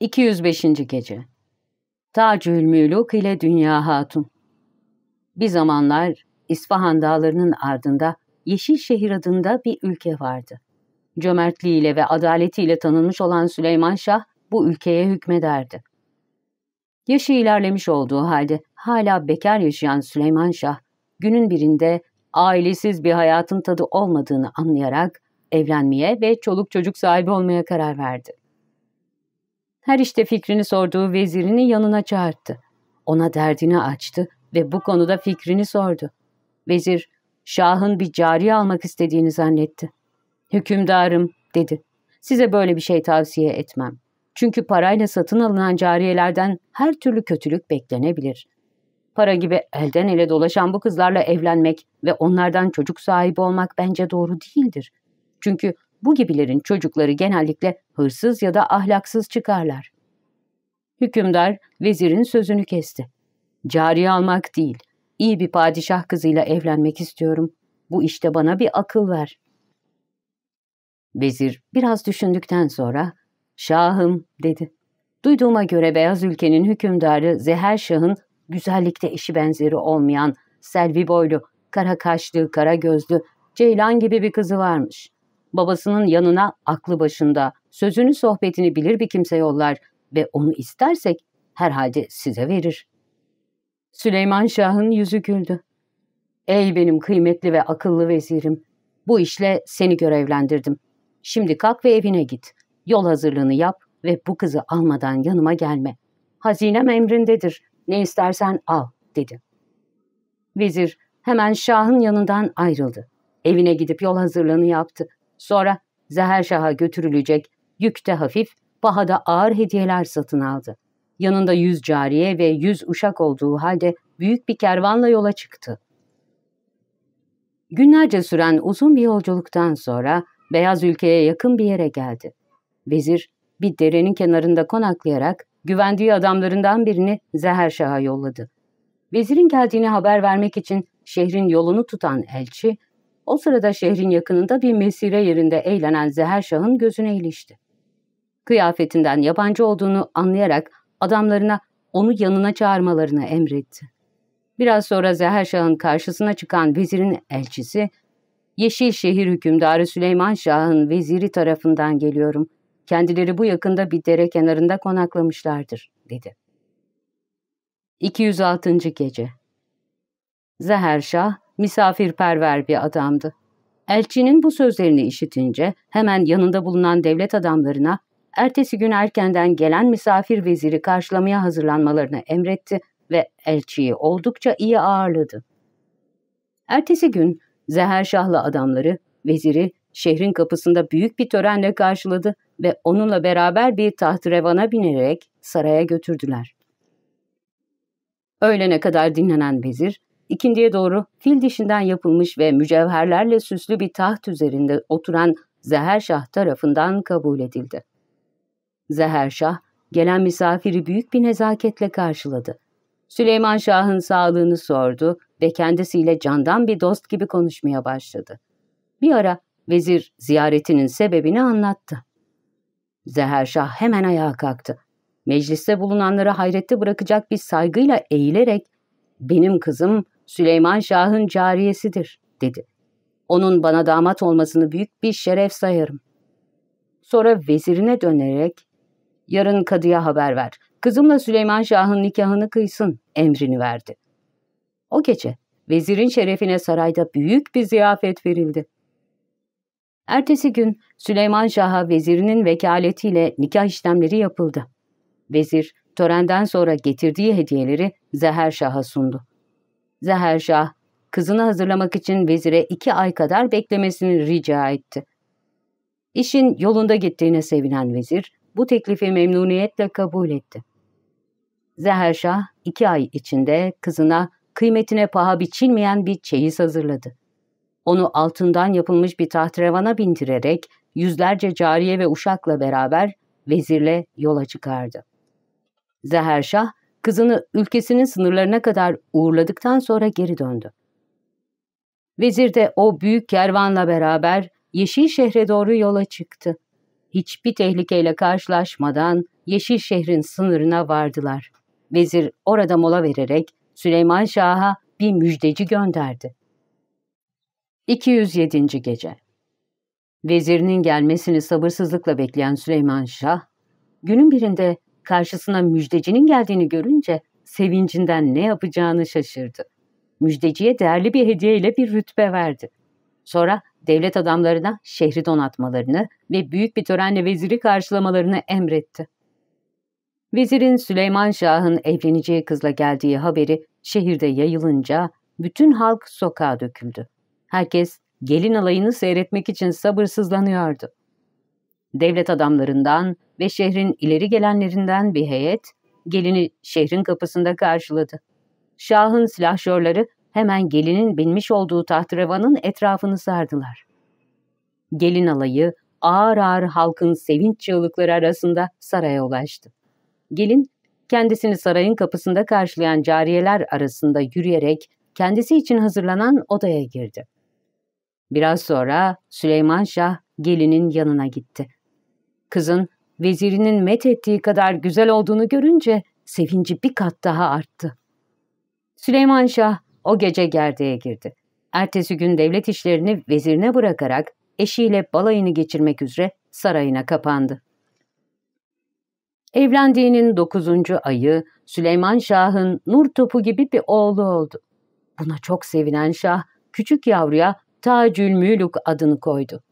205. Gece Tacül Müluk ile Dünya Hatun Bir zamanlar İsfahan dağlarının ardında Yeşilşehir adında bir ülke vardı. Cömertliğiyle ve adaletiyle tanınmış olan Süleyman Şah bu ülkeye hükmederdi. Yaşı ilerlemiş olduğu halde hala bekar yaşayan Süleyman Şah, günün birinde ailesiz bir hayatın tadı olmadığını anlayarak evlenmeye ve çoluk çocuk sahibi olmaya karar verdi. Her işte fikrini sorduğu vezirini yanına çağırdı. Ona derdini açtı ve bu konuda fikrini sordu. Vezir, Şah'ın bir cariye almak istediğini zannetti. Hükümdarım, dedi. Size böyle bir şey tavsiye etmem. Çünkü parayla satın alınan cariyelerden her türlü kötülük beklenebilir. Para gibi elden ele dolaşan bu kızlarla evlenmek ve onlardan çocuk sahibi olmak bence doğru değildir. Çünkü bu gibilerin çocukları genellikle hırsız ya da ahlaksız çıkarlar. Hükümdar vezirin sözünü kesti. Cariye almak değil, iyi bir padişah kızıyla evlenmek istiyorum. Bu işte bana bir akıl ver. Vezir biraz düşündükten sonra, Şahım dedi. Duyduğuma göre Beyaz Ülke'nin hükümdarı Zeher Şah'ın güzellikte eşi benzeri olmayan, selvi boylu, kara kaşlı, kara gözlü, ceylan gibi bir kızı varmış babasının yanına aklı başında, sözünü sohbetini bilir bir kimse yollar ve onu istersek herhalde size verir. Süleyman Şah'ın yüzü güldü. Ey benim kıymetli ve akıllı vezirim, bu işle seni görevlendirdim. Şimdi kalk ve evine git. Yol hazırlığını yap ve bu kızı almadan yanıma gelme. Hazinem emrindedir. Ne istersen al, dedi. Vezir hemen Şah'ın yanından ayrıldı. Evine gidip yol hazırlığını yaptı. Sonra Zeherşah'a götürülecek yükte hafif, pahada ağır hediyeler satın aldı. Yanında yüz cariye ve yüz uşak olduğu halde büyük bir kervanla yola çıktı. Günlerce süren uzun bir yolculuktan sonra Beyaz Ülke'ye yakın bir yere geldi. Vezir bir derenin kenarında konaklayarak güvendiği adamlarından birini Zeherşah'a yolladı. Vezirin geldiğini haber vermek için şehrin yolunu tutan elçi, o sırada şehrin yakınında bir mesire yerinde eğlenen Zeherşah'ın gözüne ilişti. Kıyafetinden yabancı olduğunu anlayarak adamlarına onu yanına çağırmalarını emretti. Biraz sonra Zeherşah'ın karşısına çıkan vezirin elçisi, Yeşil Şehir hükümdarı Süleyman Şah'ın veziri tarafından geliyorum. Kendileri bu yakında bir dere kenarında konaklamışlardır, dedi. 206. Gece Zeherşah, misafirperver bir adamdı. Elçinin bu sözlerini işitince hemen yanında bulunan devlet adamlarına ertesi gün erkenden gelen misafir veziri karşılamaya hazırlanmalarını emretti ve elçiyi oldukça iyi ağırladı. Ertesi gün Zeherşah'la adamları veziri şehrin kapısında büyük bir törenle karşıladı ve onunla beraber bir tahtrevana binerek saraya götürdüler. Öğlene kadar dinlenen vezir, İkindiye doğru fil dişinden yapılmış ve mücevherlerle süslü bir taht üzerinde oturan Zeherşah tarafından kabul edildi. Zeherşah, gelen misafiri büyük bir nezaketle karşıladı. Süleyman Şah'ın sağlığını sordu ve kendisiyle candan bir dost gibi konuşmaya başladı. Bir ara vezir ziyaretinin sebebini anlattı. Zeherşah hemen ayağa kalktı. Mecliste bulunanları hayrette bırakacak bir saygıyla eğilerek benim kızım Süleyman Şah'ın cariyesidir, dedi. Onun bana damat olmasını büyük bir şeref sayarım. Sonra vezirine dönerek, yarın kadıya haber ver, kızımla Süleyman Şah'ın nikahını kıysın, emrini verdi. O gece vezirin şerefine sarayda büyük bir ziyafet verildi. Ertesi gün Süleyman Şah'a vezirinin vekaletiyle nikah işlemleri yapıldı. Vezir, törenden sonra getirdiği hediyeleri Zeher Şah'a sundu. Zeherşah, kızını hazırlamak için vezire iki ay kadar beklemesini rica etti. İşin yolunda gittiğine sevinen vezir, bu teklifi memnuniyetle kabul etti. Zeherşah, iki ay içinde kızına kıymetine paha biçilmeyen bir çeyiz hazırladı. Onu altından yapılmış bir tahtrevana bindirerek yüzlerce cariye ve uşakla beraber vezirle yola çıkardı. Zeherşah, kızını ülkesinin sınırlarına kadar uğurladıktan sonra geri döndü. Vezir de o büyük kervanla beraber Yeşil şehre doğru yola çıktı. hiçbir tehlikeyle karşılaşmadan Yeşil şehrin sınırına vardılar. Vezir orada mola vererek Süleyman Şah'a bir müjdeci gönderdi. 207. Gece Vezirinin gelmesini sabırsızlıkla bekleyen Süleyman Şah, günün birinde karşısına müjdecinin geldiğini görünce sevincinden ne yapacağını şaşırdı. Müjdeciye değerli bir hediyeyle bir rütbe verdi. Sonra devlet adamlarına şehri donatmalarını ve büyük bir törenle veziri karşılamalarını emretti. Vezirin Süleyman Şah'ın evleneceği kızla geldiği haberi şehirde yayılınca bütün halk sokağa döküldü. Herkes gelin alayını seyretmek için sabırsızlanıyordu. Devlet adamlarından ve şehrin ileri gelenlerinden bir heyet gelini şehrin kapısında karşıladı. Şah'ın silahşörleri hemen gelinin binmiş olduğu tahtrevanın etrafını sardılar. Gelin alayı ağır ağır halkın sevinç çığlıkları arasında saraya ulaştı. Gelin kendisini sarayın kapısında karşılayan cariyeler arasında yürüyerek kendisi için hazırlanan odaya girdi. Biraz sonra Süleyman Şah gelinin yanına gitti. Kızın vezirinin met ettiği kadar güzel olduğunu görünce sevinci bir kat daha arttı. Süleyman Şah o gece gerdeğe girdi. Ertesi gün devlet işlerini vezirine bırakarak eşiyle balayını geçirmek üzere sarayına kapandı. Evlendiğinin dokuzuncu ayı Süleyman Şah'ın nur topu gibi bir oğlu oldu. Buna çok sevinen Şah, küçük yavruya Tacül Müluk adını koydu.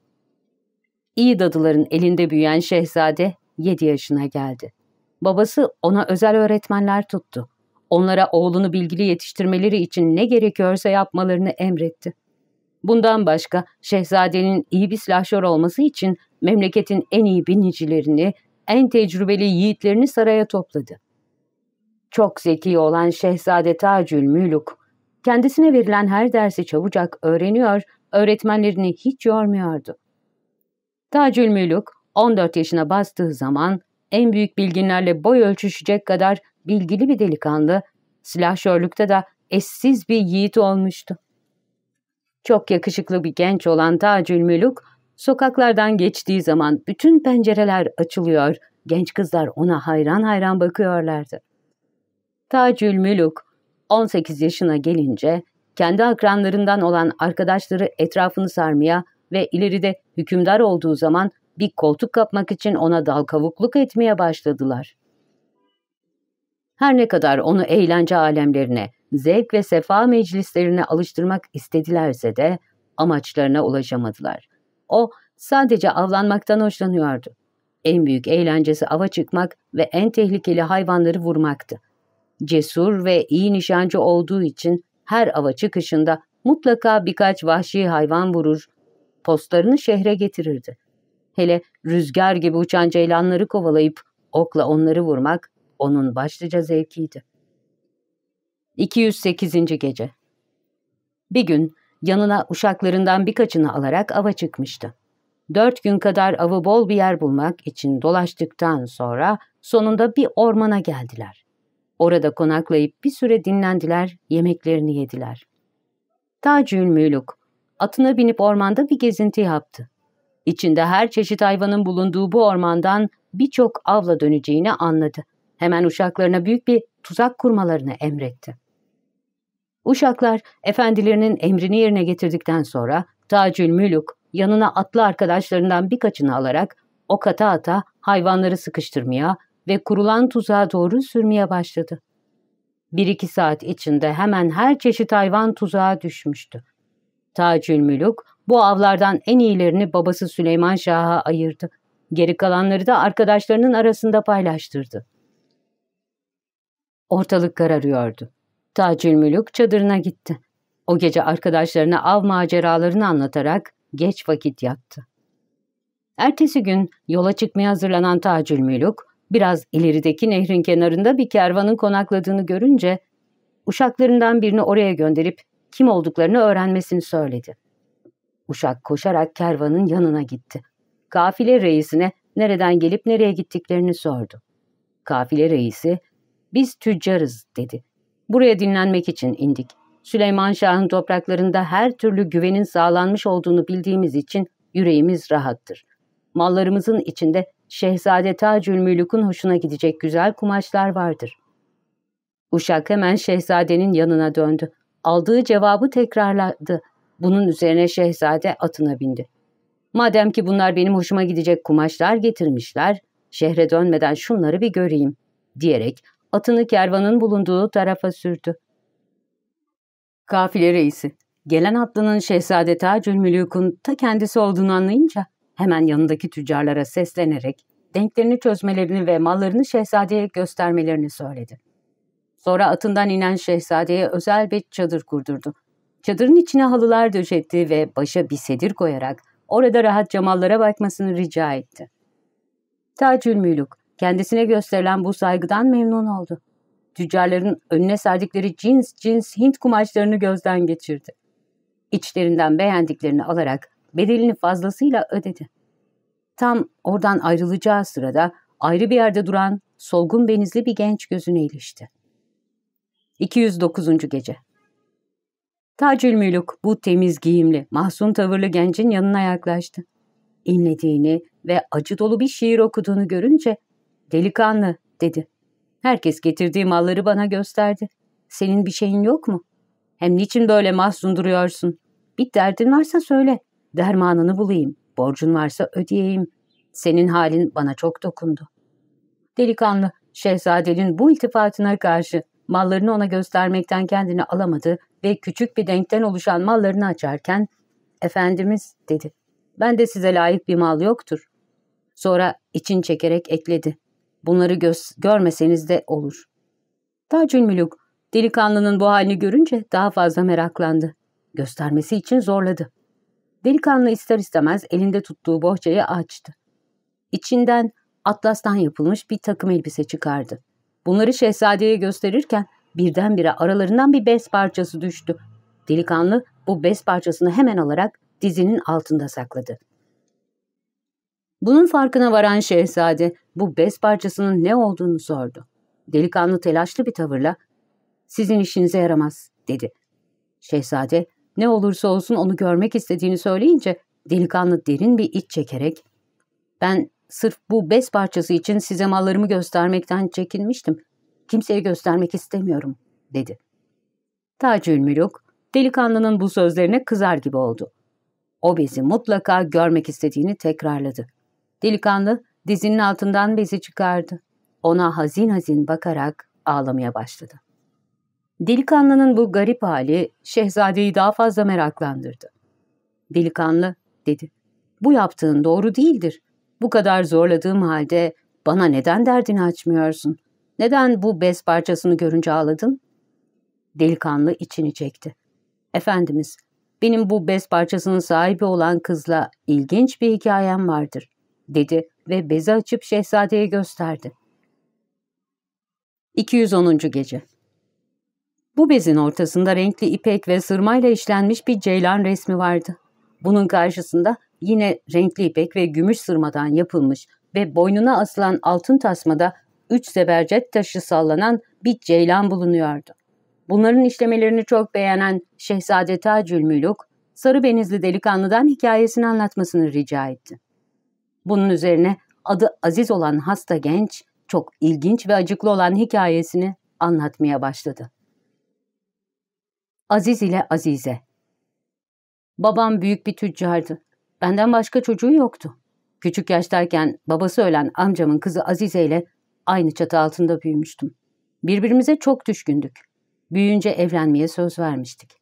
İyi dadıların elinde büyüyen şehzade 7 yaşına geldi. Babası ona özel öğretmenler tuttu. Onlara oğlunu bilgili yetiştirmeleri için ne gerekiyorsa yapmalarını emretti. Bundan başka şehzadenin iyi bir silahşör olması için memleketin en iyi binicilerini, en tecrübeli yiğitlerini saraya topladı. Çok zeki olan Şehzade Tacül Müluk, kendisine verilen her dersi çabucak öğreniyor, öğretmenlerini hiç yormuyordu. Tacül Müluk 14 yaşına bastığı zaman en büyük bilginlerle boy ölçüşecek kadar bilgili bir delikanlı, silahşörlükte de eşsiz bir yiğit olmuştu. Çok yakışıklı bir genç olan Tacül Müluk, sokaklardan geçtiği zaman bütün pencereler açılıyor, genç kızlar ona hayran hayran bakıyorlardı. Tacül Müluk 18 yaşına gelince kendi akranlarından olan arkadaşları etrafını sarmaya ve ileride hükümdar olduğu zaman bir koltuk kapmak için ona dal kavukluk etmeye başladılar. Her ne kadar onu eğlence alemlerine, zevk ve sefa meclislerine alıştırmak istedilerse de amaçlarına ulaşamadılar. O sadece avlanmaktan hoşlanıyordu. En büyük eğlencesi ava çıkmak ve en tehlikeli hayvanları vurmaktı. Cesur ve iyi nişancı olduğu için her ava çıkışında mutlaka birkaç vahşi hayvan vurur, postlarını şehre getirirdi. Hele rüzgar gibi uçan ceylanları kovalayıp okla onları vurmak onun başlıca zevkiydi. 208. Gece Bir gün yanına uşaklarından birkaçını alarak ava çıkmıştı. Dört gün kadar avı bol bir yer bulmak için dolaştıktan sonra sonunda bir ormana geldiler. Orada konaklayıp bir süre dinlendiler, yemeklerini yediler. Tacül Müluk, atına binip ormanda bir gezinti yaptı. İçinde her çeşit hayvanın bulunduğu bu ormandan birçok avla döneceğini anladı. Hemen uşaklarına büyük bir tuzak kurmalarını emretti. Uşaklar efendilerinin emrini yerine getirdikten sonra Tacül Müluk yanına atlı arkadaşlarından birkaçını alarak ok ata ata hayvanları sıkıştırmaya ve kurulan tuzağa doğru sürmeye başladı. Bir iki saat içinde hemen her çeşit hayvan tuzağa düşmüştü. Tacül Müluk bu avlardan en iyilerini babası Süleyman Şah'a ayırdı. Geri kalanları da arkadaşlarının arasında paylaştırdı. Ortalık kararıyordu. Tacül Mülük çadırına gitti. O gece arkadaşlarına av maceralarını anlatarak geç vakit yattı. Ertesi gün yola çıkmaya hazırlanan Tacül Mülük, biraz ilerideki nehrin kenarında bir kervanın konakladığını görünce, uşaklarından birini oraya gönderip kim olduklarını öğrenmesini söyledi. Uşak koşarak kervanın yanına gitti. Kafile reisine nereden gelip nereye gittiklerini sordu. Kafile reisi, biz tüccarız dedi. Buraya dinlenmek için indik. Süleyman Şah'ın topraklarında her türlü güvenin sağlanmış olduğunu bildiğimiz için yüreğimiz rahattır. Mallarımızın içinde Şehzade Tacülmülük'ün hoşuna gidecek güzel kumaşlar vardır. Uşak hemen şehzadenin yanına döndü. Aldığı cevabı tekrarladı. Bunun üzerine şehzade atına bindi. Madem ki bunlar benim hoşuma gidecek kumaşlar getirmişler, şehre dönmeden şunları bir göreyim, diyerek atını kervanın bulunduğu tarafa sürdü. Kafile reisi, gelen atlının Şehzade Tacülmülük'ün ta kendisi olduğunu anlayınca hemen yanındaki tüccarlara seslenerek denklerini çözmelerini ve mallarını şehzadeye göstermelerini söyledi. Sonra atından inen şehzadeye özel bir çadır kurdurdu. Çadırın içine halılar döşetti ve başa bir sedir koyarak orada rahatça mallara bakmasını rica etti. Tacül Mülük kendisine gösterilen bu saygıdan memnun oldu. Tüccarların önüne serdikleri cins cins Hint kumaşlarını gözden geçirdi. İçlerinden beğendiklerini alarak bedelini fazlasıyla ödedi. Tam oradan ayrılacağı sırada ayrı bir yerde duran solgun benizli bir genç gözüne ilişti. 209. Gece Tacül Mülük bu temiz giyimli, mahzun tavırlı gencin yanına yaklaştı. İnlediğini ve acı dolu bir şiir okuduğunu görünce delikanlı dedi. Herkes getirdiği malları bana gösterdi. Senin bir şeyin yok mu? Hem niçin böyle mahzun duruyorsun? Bir derdin varsa söyle. Dermanını bulayım. Borcun varsa ödeyeyim. Senin halin bana çok dokundu. Delikanlı, şehzadenin bu iltifatına karşı mallarını ona göstermekten kendini alamadı ve küçük bir denkten oluşan mallarını açarken, ''Efendimiz'' dedi, ''ben de size layık bir mal yoktur.'' Sonra için çekerek ekledi, ''Bunları göz görmeseniz de olur.'' Tacül Mülük, delikanlının bu halini görünce daha fazla meraklandı. Göstermesi için zorladı. Delikanlı ister istemez elinde tuttuğu bohçayı açtı. İçinden atlastan yapılmış bir takım elbise çıkardı. Bunları şehzadeye gösterirken birdenbire aralarından bir bez parçası düştü. Delikanlı bu bez parçasını hemen alarak dizinin altında sakladı. Bunun farkına varan şehzade bu bez parçasının ne olduğunu sordu. Delikanlı telaşlı bir tavırla ''Sizin işinize yaramaz'' dedi. Şehzade ne olursa olsun onu görmek istediğini söyleyince delikanlı derin bir iç çekerek ''Ben sırf bu bez parçası için size mallarımı göstermekten çekinmiştim. Kimseye göstermek istemiyorum.'' dedi. Tacül Mülük delikanlının bu sözlerine kızar gibi oldu. O bezi mutlaka görmek istediğini tekrarladı. Delikanlı dizinin altından bezi çıkardı. Ona hazin hazin bakarak ağlamaya başladı. Delikanlının bu garip hali şehzadeyi daha fazla meraklandırdı. Delikanlı dedi. Bu yaptığın doğru değildir. Bu kadar zorladığım halde bana neden derdini açmıyorsun? Neden bu bez parçasını görünce ağladın? Delikanlı içini çekti. Efendimiz, benim bu bez parçasının sahibi olan kızla ilginç bir hikayem vardır, dedi ve bezi açıp şehzadeye gösterdi. 210. Gece bu bezin ortasında renkli ipek ve sırmayla işlenmiş bir ceylan resmi vardı. Bunun karşısında yine renkli ipek ve gümüş sırmadan yapılmış ve boynuna asılan altın tasmada üç zebercet taşı sallanan bir ceylan bulunuyordu. Bunların işlemelerini çok beğenen Şehzade Tacül Müluk, sarı benizli delikanlıdan hikayesini anlatmasını rica etti. Bunun üzerine adı Aziz olan hasta genç, çok ilginç ve acıklı olan hikayesini anlatmaya başladı. Aziz ile Azize. Babam büyük bir tüccardı. Benden başka çocuğu yoktu. Küçük yaştayken babası ölen amcamın kızı Azize ile aynı çatı altında büyümüştüm. Birbirimize çok düşkündük. Büyüyünce evlenmeye söz vermiştik.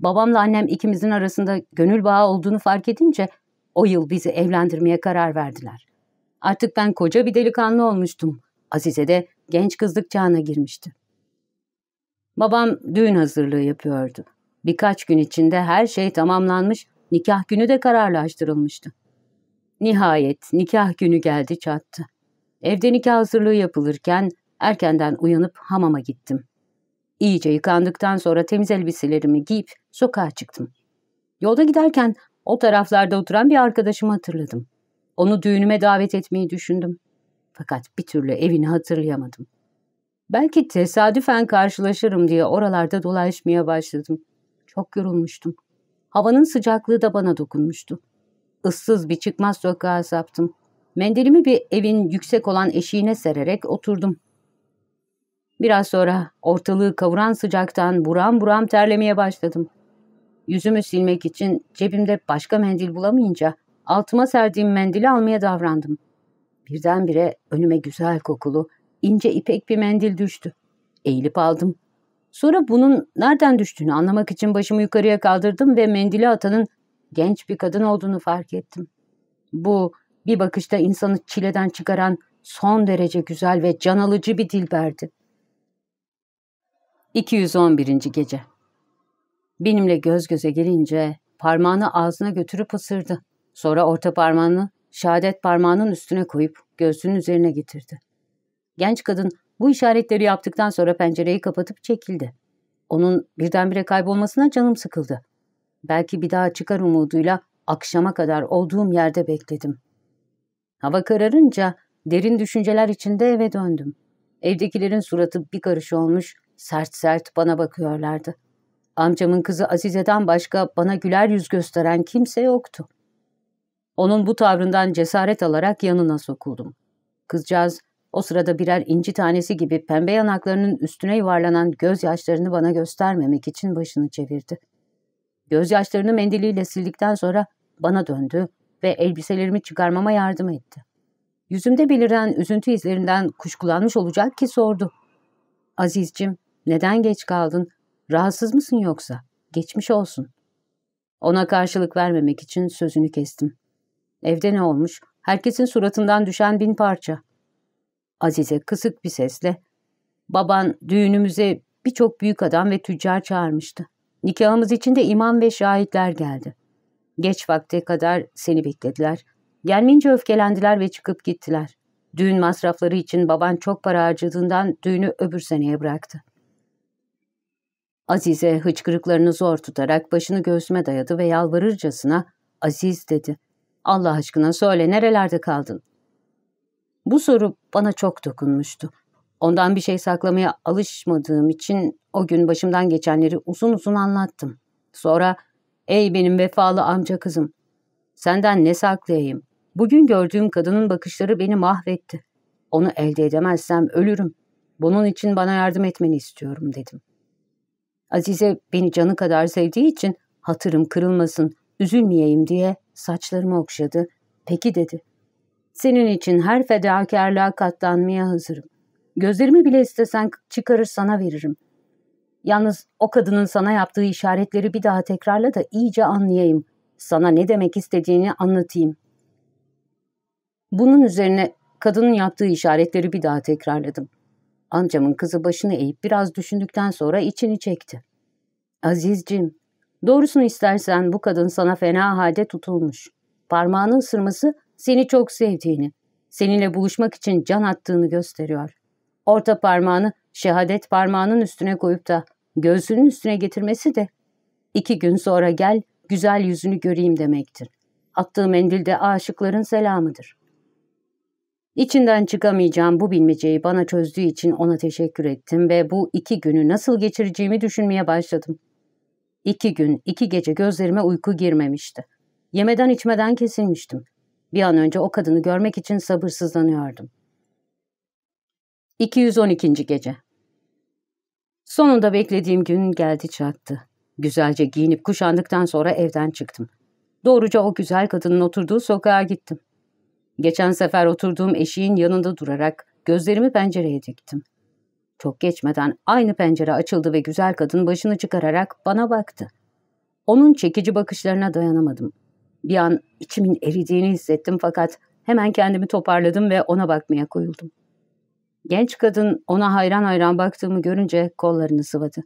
Babamla annem ikimizin arasında gönül bağı olduğunu fark edince o yıl bizi evlendirmeye karar verdiler. Artık ben koca bir delikanlı olmuştum. Azize de genç kızlık çağına girmişti. Babam düğün hazırlığı yapıyordu. Birkaç gün içinde her şey tamamlanmış, nikah günü de kararlaştırılmıştı. Nihayet nikah günü geldi çattı. Evde nikah hazırlığı yapılırken erkenden uyanıp hamama gittim. İyice yıkandıktan sonra temiz elbiselerimi giyip sokağa çıktım. Yolda giderken o taraflarda oturan bir arkadaşımı hatırladım. Onu düğünüme davet etmeyi düşündüm. Fakat bir türlü evini hatırlayamadım. Belki tesadüfen karşılaşırım diye oralarda dolaşmaya başladım. Çok yorulmuştum. Havanın sıcaklığı da bana dokunmuştu. ıssız bir çıkmaz sokağa saptım. Mendilimi bir evin yüksek olan eşiğine sererek oturdum. Biraz sonra ortalığı kavuran sıcaktan buram buram terlemeye başladım. Yüzümü silmek için cebimde başka mendil bulamayınca altıma serdiğim mendili almaya davrandım. Birdenbire önüme güzel kokulu, ince ipek bir mendil düştü. Eğilip aldım. Sonra bunun nereden düştüğünü anlamak için başımı yukarıya kaldırdım ve mendili atanın genç bir kadın olduğunu fark ettim. Bu bir bakışta insanı çileden çıkaran son derece güzel ve can alıcı bir dilberdi. 211. Gece Benimle göz göze gelince parmağını ağzına götürüp ısırdı. Sonra orta parmağını şehadet parmağının üstüne koyup göğsünün üzerine getirdi. Genç kadın bu işaretleri yaptıktan sonra pencereyi kapatıp çekildi. Onun birdenbire kaybolmasına canım sıkıldı. Belki bir daha çıkar umuduyla akşama kadar olduğum yerde bekledim. Hava kararınca derin düşünceler içinde eve döndüm. Evdekilerin suratı bir karış olmuş, sert sert bana bakıyorlardı. Amcamın kızı Azize'den başka bana güler yüz gösteren kimse yoktu. Onun bu tavrından cesaret alarak yanına sokuldum. Kızcağız o sırada birer inci tanesi gibi pembe yanaklarının üstüne yuvarlanan gözyaşlarını bana göstermemek için başını çevirdi. Gözyaşlarını mendiliyle sildikten sonra bana döndü ve elbiselerimi çıkarmama yardım etti. Yüzümde beliren üzüntü izlerinden kuşkulanmış olacak ki sordu. Azizcim, neden geç kaldın? Rahatsız mısın yoksa? Geçmiş olsun. Ona karşılık vermemek için sözünü kestim. Evde ne olmuş? Herkesin suratından düşen bin parça. Azize kısık bir sesle, baban düğünümüze birçok büyük adam ve tüccar çağırmıştı. Nikahımız için de imam ve şahitler geldi. Geç vakte kadar seni beklediler. Gelmeyince öfkelendiler ve çıkıp gittiler. Düğün masrafları için baban çok para harcadığından düğünü öbür seneye bıraktı. Azize hıçkırıklarını zor tutarak başını göğsüme dayadı ve yalvarırcasına Aziz dedi. Allah aşkına söyle nerelerde kaldın? Bu soru bana çok dokunmuştu. Ondan bir şey saklamaya alışmadığım için o gün başımdan geçenleri uzun uzun anlattım. Sonra ''Ey benim vefalı amca kızım, senden ne saklayayım? Bugün gördüğüm kadının bakışları beni mahvetti. Onu elde edemezsem ölürüm. Bunun için bana yardım etmeni istiyorum.'' dedim. Azize beni canı kadar sevdiği için hatırım kırılmasın, üzülmeyeyim diye saçlarımı okşadı. Peki dedi. Senin için her fedakarlığa katlanmaya hazırım. Gözlerimi bile istesen çıkarır sana veririm. Yalnız o kadının sana yaptığı işaretleri bir daha tekrarla da iyice anlayayım. Sana ne demek istediğini anlatayım. Bunun üzerine kadının yaptığı işaretleri bir daha tekrarladım. Amcamın kızı başını eğip biraz düşündükten sonra içini çekti. Azizcim, doğrusunu istersen bu kadın sana fena halde tutulmuş. Parmağını ısırması seni çok sevdiğini, seninle buluşmak için can attığını gösteriyor. Orta parmağını şehadet parmağının üstüne koyup da göğsünün üstüne getirmesi de iki gün sonra gel güzel yüzünü göreyim demektir. Attığı mendil de aşıkların selamıdır. İçinden çıkamayacağım bu bilmeceyi bana çözdüğü için ona teşekkür ettim ve bu iki günü nasıl geçireceğimi düşünmeye başladım. İki gün, iki gece gözlerime uyku girmemişti. Yemeden içmeden kesilmiştim. Bir an önce o kadını görmek için sabırsızlanıyordum. 212. Gece Sonunda beklediğim gün geldi çattı. Güzelce giyinip kuşandıktan sonra evden çıktım. Doğruca o güzel kadının oturduğu sokağa gittim. Geçen sefer oturduğum eşiğin yanında durarak gözlerimi pencereye diktim. Çok geçmeden aynı pencere açıldı ve güzel kadın başını çıkararak bana baktı. Onun çekici bakışlarına dayanamadım. Bir an içimin eridiğini hissettim fakat hemen kendimi toparladım ve ona bakmaya koyuldum. Genç kadın ona hayran hayran baktığımı görünce kollarını sıvadı.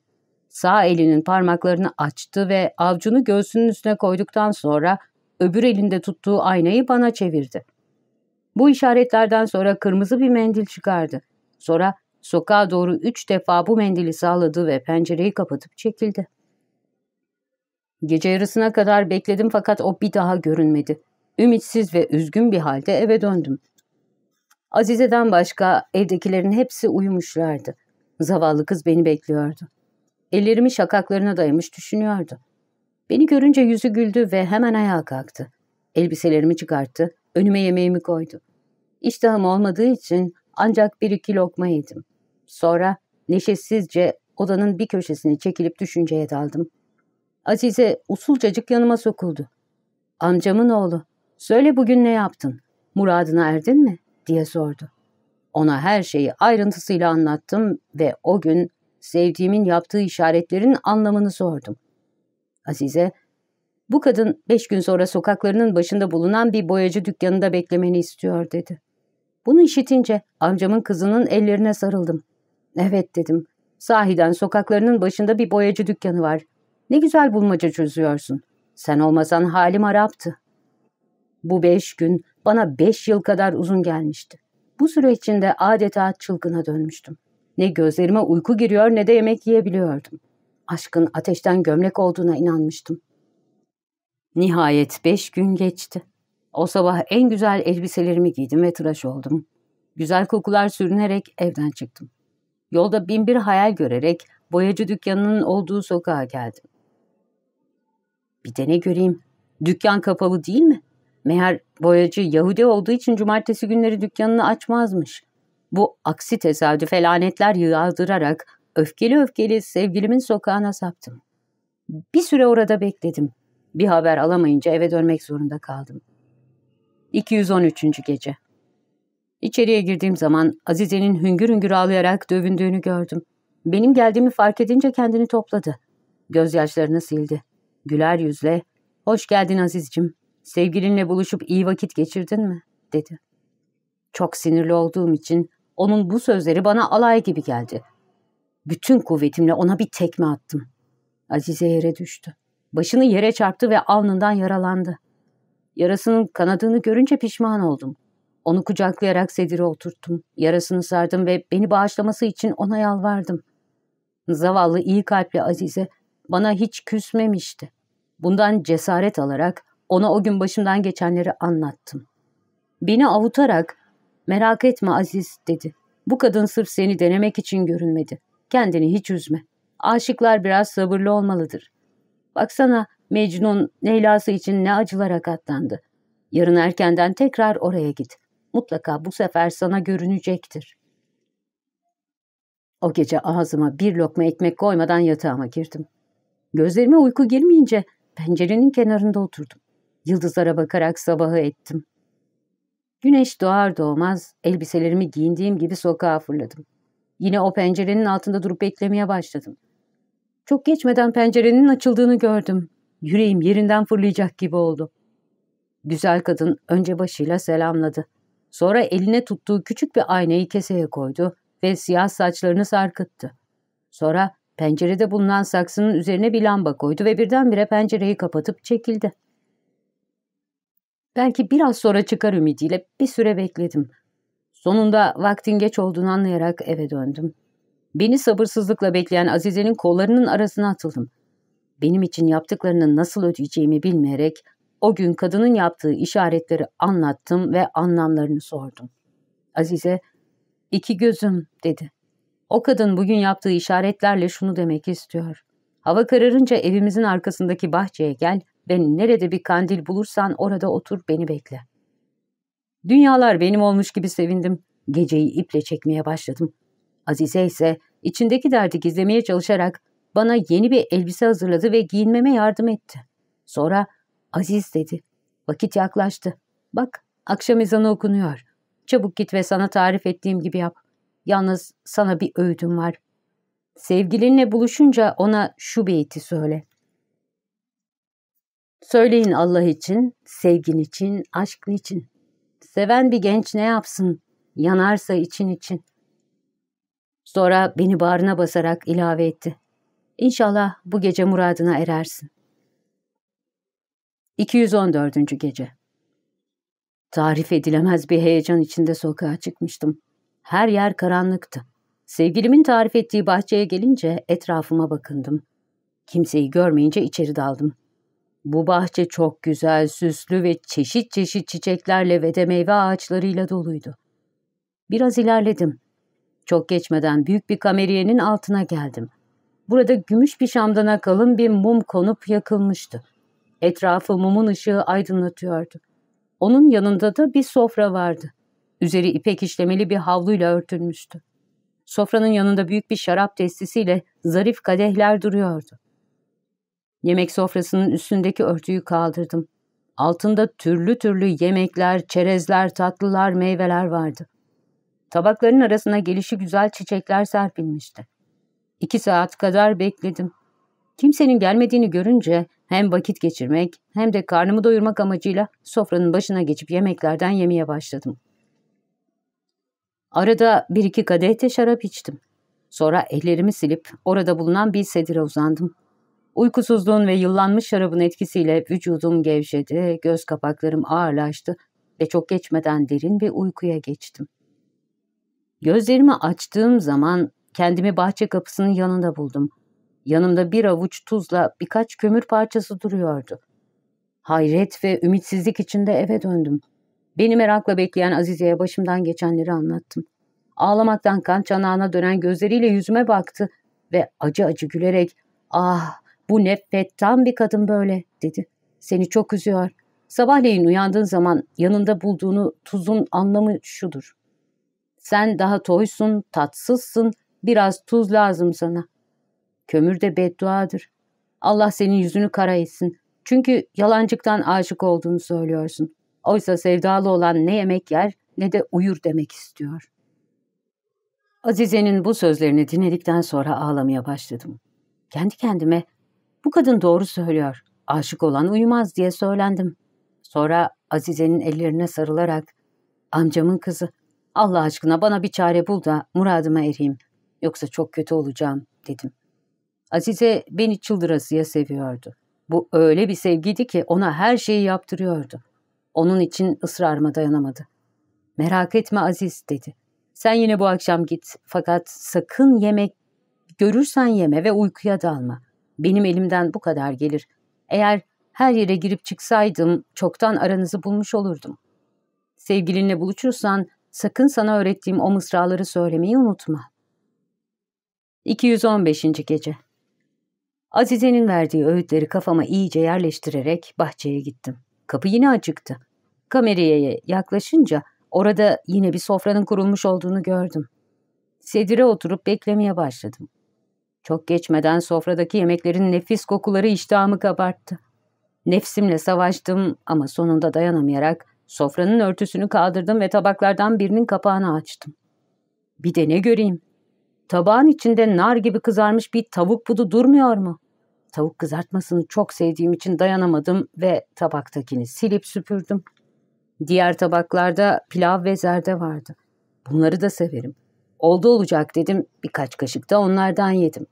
Sağ elinin parmaklarını açtı ve avcunu göğsünün üstüne koyduktan sonra öbür elinde tuttuğu aynayı bana çevirdi. Bu işaretlerden sonra kırmızı bir mendil çıkardı. Sonra sokağa doğru üç defa bu mendili sağladı ve pencereyi kapatıp çekildi. Gece yarısına kadar bekledim fakat o bir daha görünmedi. Ümitsiz ve üzgün bir halde eve döndüm. Azize'den başka evdekilerin hepsi uyumuşlardı. Zavallı kız beni bekliyordu. Ellerimi şakaklarına dayamış düşünüyordu. Beni görünce yüzü güldü ve hemen ayağa kalktı. Elbiselerimi çıkarttı, önüme yemeğimi koydu. İştahım olmadığı için ancak bir iki lokma yedim. Sonra neşesizce odanın bir köşesine çekilip düşünceye daldım. Azize usulcacık yanıma sokuldu. Amcamın oğlu, söyle bugün ne yaptın? Muradına erdin mi? diye sordu. Ona her şeyi ayrıntısıyla anlattım ve o gün sevdiğimin yaptığı işaretlerin anlamını sordum. Azize, bu kadın beş gün sonra sokaklarının başında bulunan bir boyacı dükkanında beklemeni istiyor dedi. Bunu işitince amcamın kızının ellerine sarıldım. Evet dedim. Sahiden sokaklarının başında bir boyacı dükkanı var. Ne güzel bulmaca çözüyorsun. Sen olmasan halim Arap'tı. Bu beş gün bana beş yıl kadar uzun gelmişti. Bu süre içinde adeta çılgına dönmüştüm. Ne gözlerime uyku giriyor ne de yemek yiyebiliyordum. Aşkın ateşten gömlek olduğuna inanmıştım. Nihayet beş gün geçti. O sabah en güzel elbiselerimi giydim ve tıraş oldum. Güzel kokular sürünerek evden çıktım. Yolda binbir hayal görerek boyacı dükkanının olduğu sokağa geldim. Bir de göreyim, dükkan kapalı değil mi? Meğer boyacı Yahudi olduğu için cumartesi günleri dükkanını açmazmış. Bu aksi tesadüfe lanetler yağdırarak öfkeli öfkeli sevgilimin sokağına saptım. Bir süre orada bekledim. Bir haber alamayınca eve dönmek zorunda kaldım. 213. Gece İçeriye girdiğim zaman Azize'nin hüngür hüngür ağlayarak dövündüğünü gördüm. Benim geldiğimi fark edince kendini topladı. Gözyaşlarını sildi. Güler yüzle, ''Hoş geldin Aziz'cim. Sevgilinle buluşup iyi vakit geçirdin mi?'' dedi. Çok sinirli olduğum için onun bu sözleri bana alay gibi geldi. Bütün kuvvetimle ona bir tekme attım. Azize yere düştü. Başını yere çarptı ve alnından yaralandı. Yarasının kanadığını görünce pişman oldum. Onu kucaklayarak sedire oturttum. Yarasını sardım ve beni bağışlaması için ona yalvardım. Zavallı iyi kalpli Azize bana hiç küsmemişti. Bundan cesaret alarak ona o gün başımdan geçenleri anlattım. Beni avutarak merak etme Aziz dedi. Bu kadın sırf seni denemek için görünmedi. Kendini hiç üzme. Aşıklar biraz sabırlı olmalıdır. Baksana Mecnun Leyla'sı için ne acılara katlandı. Yarın erkenden tekrar oraya git. Mutlaka bu sefer sana görünecektir. O gece ağzıma bir lokma ekmek koymadan yatağıma girdim. Gözlerime uyku girmeyince pencerenin kenarında oturdum. Yıldızlara bakarak sabahı ettim. Güneş doğar doğmaz elbiselerimi giyindiğim gibi sokağa fırladım. Yine o pencerenin altında durup beklemeye başladım. Çok geçmeden pencerenin açıldığını gördüm. Yüreğim yerinden fırlayacak gibi oldu. Güzel kadın önce başıyla selamladı. Sonra eline tuttuğu küçük bir aynayı keseye koydu ve siyah saçlarını sarkıttı. Sonra pencerede bulunan saksının üzerine bir lamba koydu ve birdenbire pencereyi kapatıp çekildi. Belki biraz sonra çıkar ümidiyle bir süre bekledim. Sonunda vaktin geç olduğunu anlayarak eve döndüm. Beni sabırsızlıkla bekleyen Azize'nin kollarının arasına atıldım. Benim için yaptıklarını nasıl ödeyeceğimi bilmeyerek o gün kadının yaptığı işaretleri anlattım ve anlamlarını sordum. Azize, iki gözüm dedi. O kadın bugün yaptığı işaretlerle şunu demek istiyor. Hava kararınca evimizin arkasındaki bahçeye gel ve nerede bir kandil bulursan orada otur beni bekle. Dünyalar benim olmuş gibi sevindim. Geceyi iple çekmeye başladım. Azize ise içindeki derdi gizlemeye çalışarak bana yeni bir elbise hazırladı ve giyinmeme yardım etti. Sonra Aziz dedi. Vakit yaklaştı. Bak akşam ezanı okunuyor. Çabuk git ve sana tarif ettiğim gibi yap. Yalnız sana bir öğüdüm var. Sevgilinle buluşunca ona şu beyti söyle. Söyleyin Allah için, sevgin için, aşkın için. Seven bir genç ne yapsın? Yanarsa için için. Sonra beni bağrına basarak ilave etti. İnşallah bu gece muradına erersin. 214. Gece Tarif edilemez bir heyecan içinde sokağa çıkmıştım. Her yer karanlıktı. Sevgilimin tarif ettiği bahçeye gelince etrafıma bakındım. Kimseyi görmeyince içeri daldım. Bu bahçe çok güzel, süslü ve çeşit çeşit çiçeklerle ve de meyve ağaçlarıyla doluydu. Biraz ilerledim. Çok geçmeden büyük bir kameriyenin altına geldim. Burada gümüş bir şamdana kalın bir mum konup yakılmıştı. Etrafı mumun ışığı aydınlatıyordu. Onun yanında da bir sofra vardı. Üzeri ipek işlemeli bir havluyla örtülmüştü. Sofranın yanında büyük bir şarap testisiyle zarif kadehler duruyordu. Yemek sofrasının üstündeki örtüyü kaldırdım. Altında türlü türlü yemekler, çerezler, tatlılar, meyveler vardı. Tabakların arasına gelişi güzel çiçekler serpilmişti. İki saat kadar bekledim. Kimsenin gelmediğini görünce hem vakit geçirmek hem de karnımı doyurmak amacıyla sofranın başına geçip yemeklerden yemeye başladım. Arada bir iki kadeh de şarap içtim. Sonra ellerimi silip orada bulunan bir sedire uzandım. Uykusuzluğun ve yıllanmış şarabın etkisiyle vücudum gevşedi, göz kapaklarım ağırlaştı ve çok geçmeden derin bir uykuya geçtim. Gözlerimi açtığım zaman kendimi bahçe kapısının yanında buldum. Yanımda bir avuç tuzla birkaç kömür parçası duruyordu. Hayret ve ümitsizlik içinde eve döndüm. Beni merakla bekleyen Azize'ye başımdan geçenleri anlattım. Ağlamaktan kan çanağına dönen gözleriyle yüzüme baktı ve acı acı gülerek ''Ah bu nefretten bir kadın böyle'' dedi. ''Seni çok üzüyor. Sabahleyin uyandığın zaman yanında bulduğunu tuzun anlamı şudur. Sen daha toysun, tatsızsın, biraz tuz lazım sana. Kömür de bedduadır. Allah senin yüzünü kara etsin. Çünkü yalancıktan aşık olduğunu söylüyorsun. Oysa sevdalı olan ne yemek yer ne de uyur demek istiyor. Azize'nin bu sözlerini dinledikten sonra ağlamaya başladım. Kendi kendime bu kadın doğru söylüyor. Aşık olan uyumaz diye söylendim. Sonra Azize'nin ellerine sarılarak amcamın kızı Allah aşkına bana bir çare bul da muradıma ereyim. Yoksa çok kötü olacağım dedim. Azize beni çıldırasıya seviyordu. Bu öyle bir sevgiydi ki ona her şeyi yaptırıyordu. Onun için ısrarıma dayanamadı. Merak etme Aziz dedi. Sen yine bu akşam git fakat sakın yemek görürsen yeme ve uykuya dalma. Benim elimden bu kadar gelir. Eğer her yere girip çıksaydım çoktan aranızı bulmuş olurdum. Sevgilinle buluşursan sakın sana öğrettiğim o mısraları söylemeyi unutma. 215. Gece Azize'nin verdiği öğütleri kafama iyice yerleştirerek bahçeye gittim. Kapı yine açıktı. Kameraya yaklaşınca orada yine bir sofranın kurulmuş olduğunu gördüm. Sedire oturup beklemeye başladım. Çok geçmeden sofradaki yemeklerin nefis kokuları iştahımı kabarttı. Nefsimle savaştım ama sonunda dayanamayarak sofranın örtüsünü kaldırdım ve tabaklardan birinin kapağını açtım. Bir de ne göreyim? Tabağın içinde nar gibi kızarmış bir tavuk budu durmuyor mu? Tavuk kızartmasını çok sevdiğim için dayanamadım ve tabaktakini silip süpürdüm. Diğer tabaklarda pilav ve zerde vardı. Bunları da severim. Oldu olacak dedim, birkaç kaşık da onlardan yedim.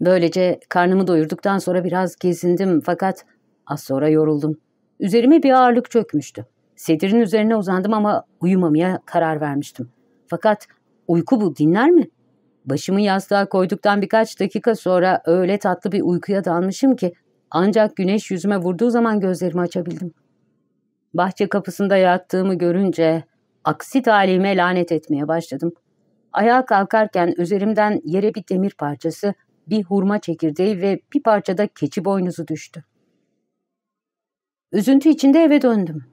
Böylece karnımı doyurduktan sonra biraz gezindim fakat az sonra yoruldum. Üzerime bir ağırlık çökmüştü. Sedirin üzerine uzandım ama uyumamaya karar vermiştim. Fakat uyku bu dinler mi? Başımı yastığa koyduktan birkaç dakika sonra öyle tatlı bir uykuya dalmışım ki ancak güneş yüzüme vurduğu zaman gözlerimi açabildim. Bahçe kapısında yattığımı görünce aksi talime lanet etmeye başladım. Ayağa kalkarken üzerimden yere bir demir parçası, bir hurma çekirdeği ve bir parçada keçi boynuzu düştü. Üzüntü içinde eve döndüm.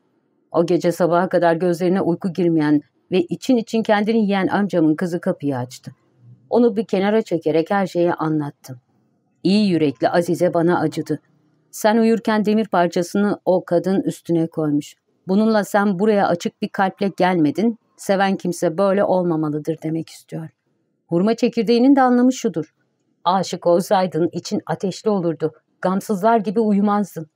O gece sabaha kadar gözlerine uyku girmeyen ve için için kendini yiyen amcamın kızı kapıyı açtı. Onu bir kenara çekerek her şeyi anlattım. İyi yürekli Azize bana acıdı. Sen uyurken demir parçasını o kadın üstüne koymuş. Bununla sen buraya açık bir kalple gelmedin, seven kimse böyle olmamalıdır demek istiyor. Hurma çekirdeğinin de anlamı şudur. Aşık olsaydın için ateşli olurdu, gamsızlar gibi uyumazdın.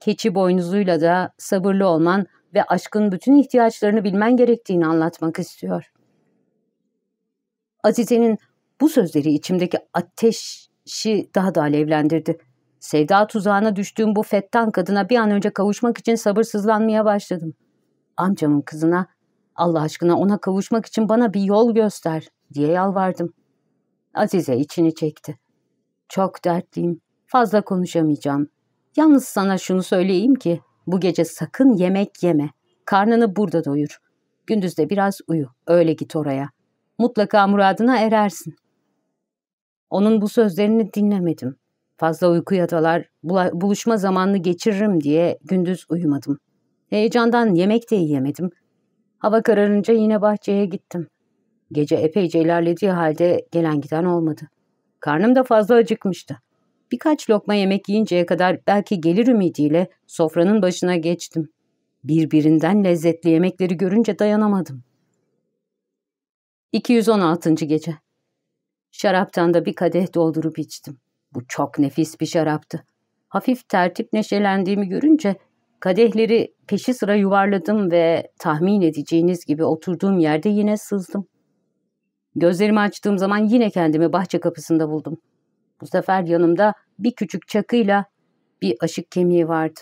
Keçi boynuzuyla da sabırlı olman ve aşkın bütün ihtiyaçlarını bilmen gerektiğini anlatmak istiyor. Azize'nin bu sözleri içimdeki ateşi daha da alevlendirdi. Sevda tuzağına düştüğüm bu fettan kadına bir an önce kavuşmak için sabırsızlanmaya başladım. Amcamın kızına, Allah aşkına ona kavuşmak için bana bir yol göster diye yalvardım. Azize içini çekti. Çok dertliyim, fazla konuşamayacağım. Yalnız sana şunu söyleyeyim ki bu gece sakın yemek yeme. Karnını burada doyur. Gündüz biraz uyu, öyle git oraya. Mutlaka muradına erersin. Onun bu sözlerini dinlemedim. Fazla uyku yatalar, buluşma zamanını geçiririm diye gündüz uyumadım. Heyecandan yemek de yiyemedim. Hava kararınca yine bahçeye gittim. Gece epeyce ilerlediği halde gelen giden olmadı. Karnım da fazla acıkmıştı. Birkaç lokma yemek yiyinceye kadar belki gelir ümidiyle sofranın başına geçtim. Birbirinden lezzetli yemekleri görünce dayanamadım. 216. Gece Şaraptan da bir kadeh doldurup içtim. Bu çok nefis bir şaraptı. Hafif tertip neşelendiğimi görünce kadehleri peşi sıra yuvarladım ve tahmin edeceğiniz gibi oturduğum yerde yine sızdım. Gözlerimi açtığım zaman yine kendimi bahçe kapısında buldum. Bu sefer yanımda bir küçük çakıyla bir aşık kemiği vardı.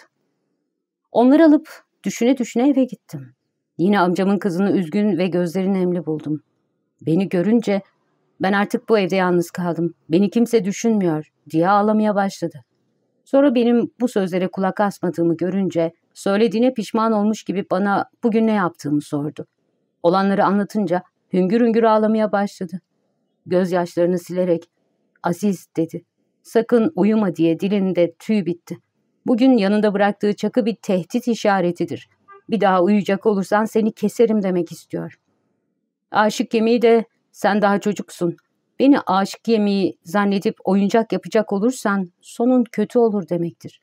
Onları alıp düşüne düşüne eve gittim. Yine amcamın kızını üzgün ve gözleri nemli buldum. Beni görünce ben artık bu evde yalnız kaldım. Beni kimse düşünmüyor diye ağlamaya başladı. Sonra benim bu sözlere kulak asmadığımı görünce söylediğine pişman olmuş gibi bana bugün ne yaptığımı sordu. Olanları anlatınca hüngür hüngür ağlamaya başladı. Gözyaşlarını silerek Aziz dedi. Sakın uyuma diye dilinde tüy bitti. Bugün yanında bıraktığı çakı bir tehdit işaretidir. Bir daha uyuyacak olursan seni keserim demek istiyor. Aşık kemiği de sen daha çocuksun. Beni aşık yemeği zannedip oyuncak yapacak olursan sonun kötü olur demektir.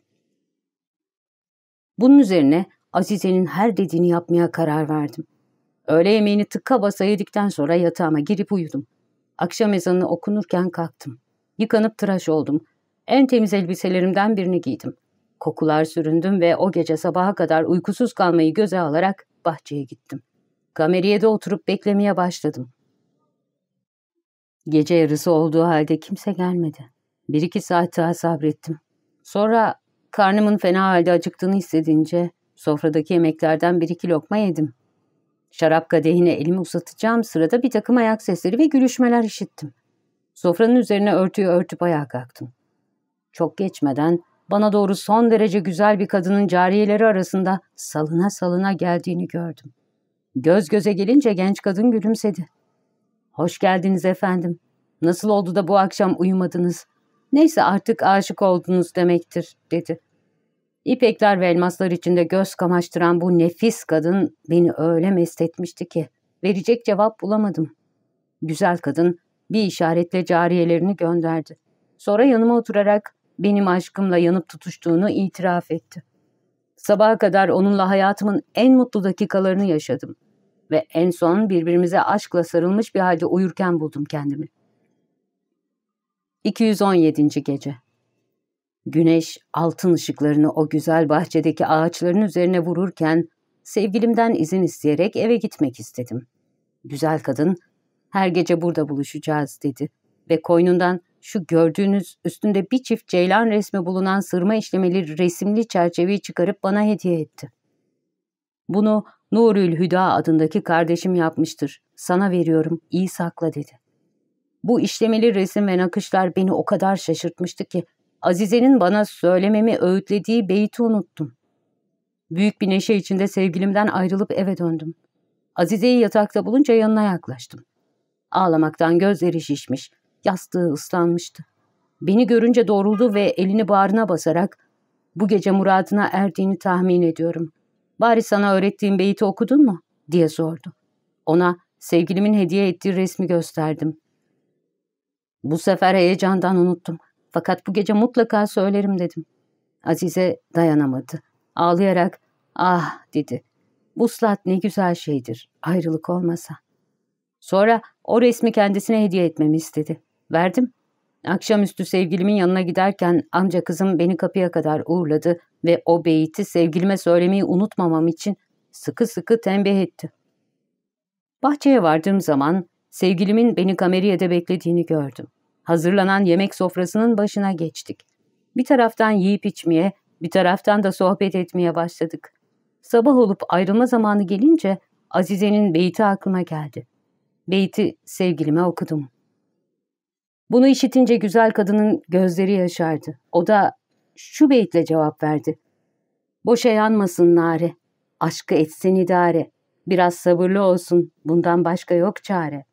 Bunun üzerine Azize'nin her dediğini yapmaya karar verdim. Öğle yemeğini tıkka basa yedikten sonra yatağıma girip uyudum. Akşam ezanı okunurken kalktım. Yıkanıp tıraş oldum. En temiz elbiselerimden birini giydim. Kokular süründüm ve o gece sabaha kadar uykusuz kalmayı göze alarak bahçeye gittim. Kameriyede oturup beklemeye başladım. Gece yarısı olduğu halde kimse gelmedi. Bir iki saat daha sabrettim. Sonra karnımın fena halde acıktığını hissedince sofradaki yemeklerden bir iki lokma yedim. Şarap kadehine elimi uzatacağım sırada bir takım ayak sesleri ve gülüşmeler işittim. Sofranın üzerine örtüyü örtüp ayağa kalktım. Çok geçmeden bana doğru son derece güzel bir kadının cariyeleri arasında salına salına geldiğini gördüm. Göz göze gelince genç kadın gülümsedi. Hoş geldiniz efendim. Nasıl oldu da bu akşam uyumadınız? Neyse artık aşık oldunuz demektir, dedi. İpekler ve elmaslar içinde göz kamaştıran bu nefis kadın beni öyle mest etmişti ki verecek cevap bulamadım. Güzel kadın bir işaretle cariyelerini gönderdi. Sonra yanıma oturarak benim aşkımla yanıp tutuştuğunu itiraf etti. Sabaha kadar onunla hayatımın en mutlu dakikalarını yaşadım ve en son birbirimize aşkla sarılmış bir halde uyurken buldum kendimi. 217. Gece Güneş altın ışıklarını o güzel bahçedeki ağaçların üzerine vururken sevgilimden izin isteyerek eve gitmek istedim. Güzel kadın, her gece burada buluşacağız dedi ve koynundan şu gördüğünüz üstünde bir çift ceylan resmi bulunan sırma işlemeli resimli çerçeveyi çıkarıp bana hediye etti. Bunu Nurül Hüda adındaki kardeşim yapmıştır. Sana veriyorum, iyi sakla dedi. Bu işlemeli resim ve nakışlar beni o kadar şaşırtmıştı ki Azize'nin bana söylememi öğütlediği beyti unuttum. Büyük bir neşe içinde sevgilimden ayrılıp eve döndüm. Azize'yi yatakta bulunca yanına yaklaştım. Ağlamaktan gözleri şişmiş, yastığı ıslanmıştı. Beni görünce doğruldu ve elini bağrına basarak ''Bu gece muradına erdiğini tahmin ediyorum. Bari sana öğrettiğim beyti okudun mu?'' diye sordu. Ona sevgilimin hediye ettiği resmi gösterdim. Bu sefer heyecandan unuttum. Fakat bu gece mutlaka söylerim dedim. Azize dayanamadı. Ağlayarak ah dedi. Buslat ne güzel şeydir ayrılık olmasa. Sonra o resmi kendisine hediye etmemi istedi. Verdim. Akşamüstü sevgilimin yanına giderken amca kızım beni kapıya kadar uğurladı ve o beyti sevgilime söylemeyi unutmamam için sıkı sıkı tembih etti. Bahçeye vardığım zaman sevgilimin beni kameriyede beklediğini gördüm. Hazırlanan yemek sofrasının başına geçtik. Bir taraftan yiyip içmeye, bir taraftan da sohbet etmeye başladık. Sabah olup ayrılma zamanı gelince Azize'nin beyti aklıma geldi. Beyti sevgilime okudum. Bunu işitince güzel kadının gözleri yaşardı. O da şu beytle cevap verdi. Boşa yanmasın nare, aşkı etsin idare. Biraz sabırlı olsun, bundan başka yok çare.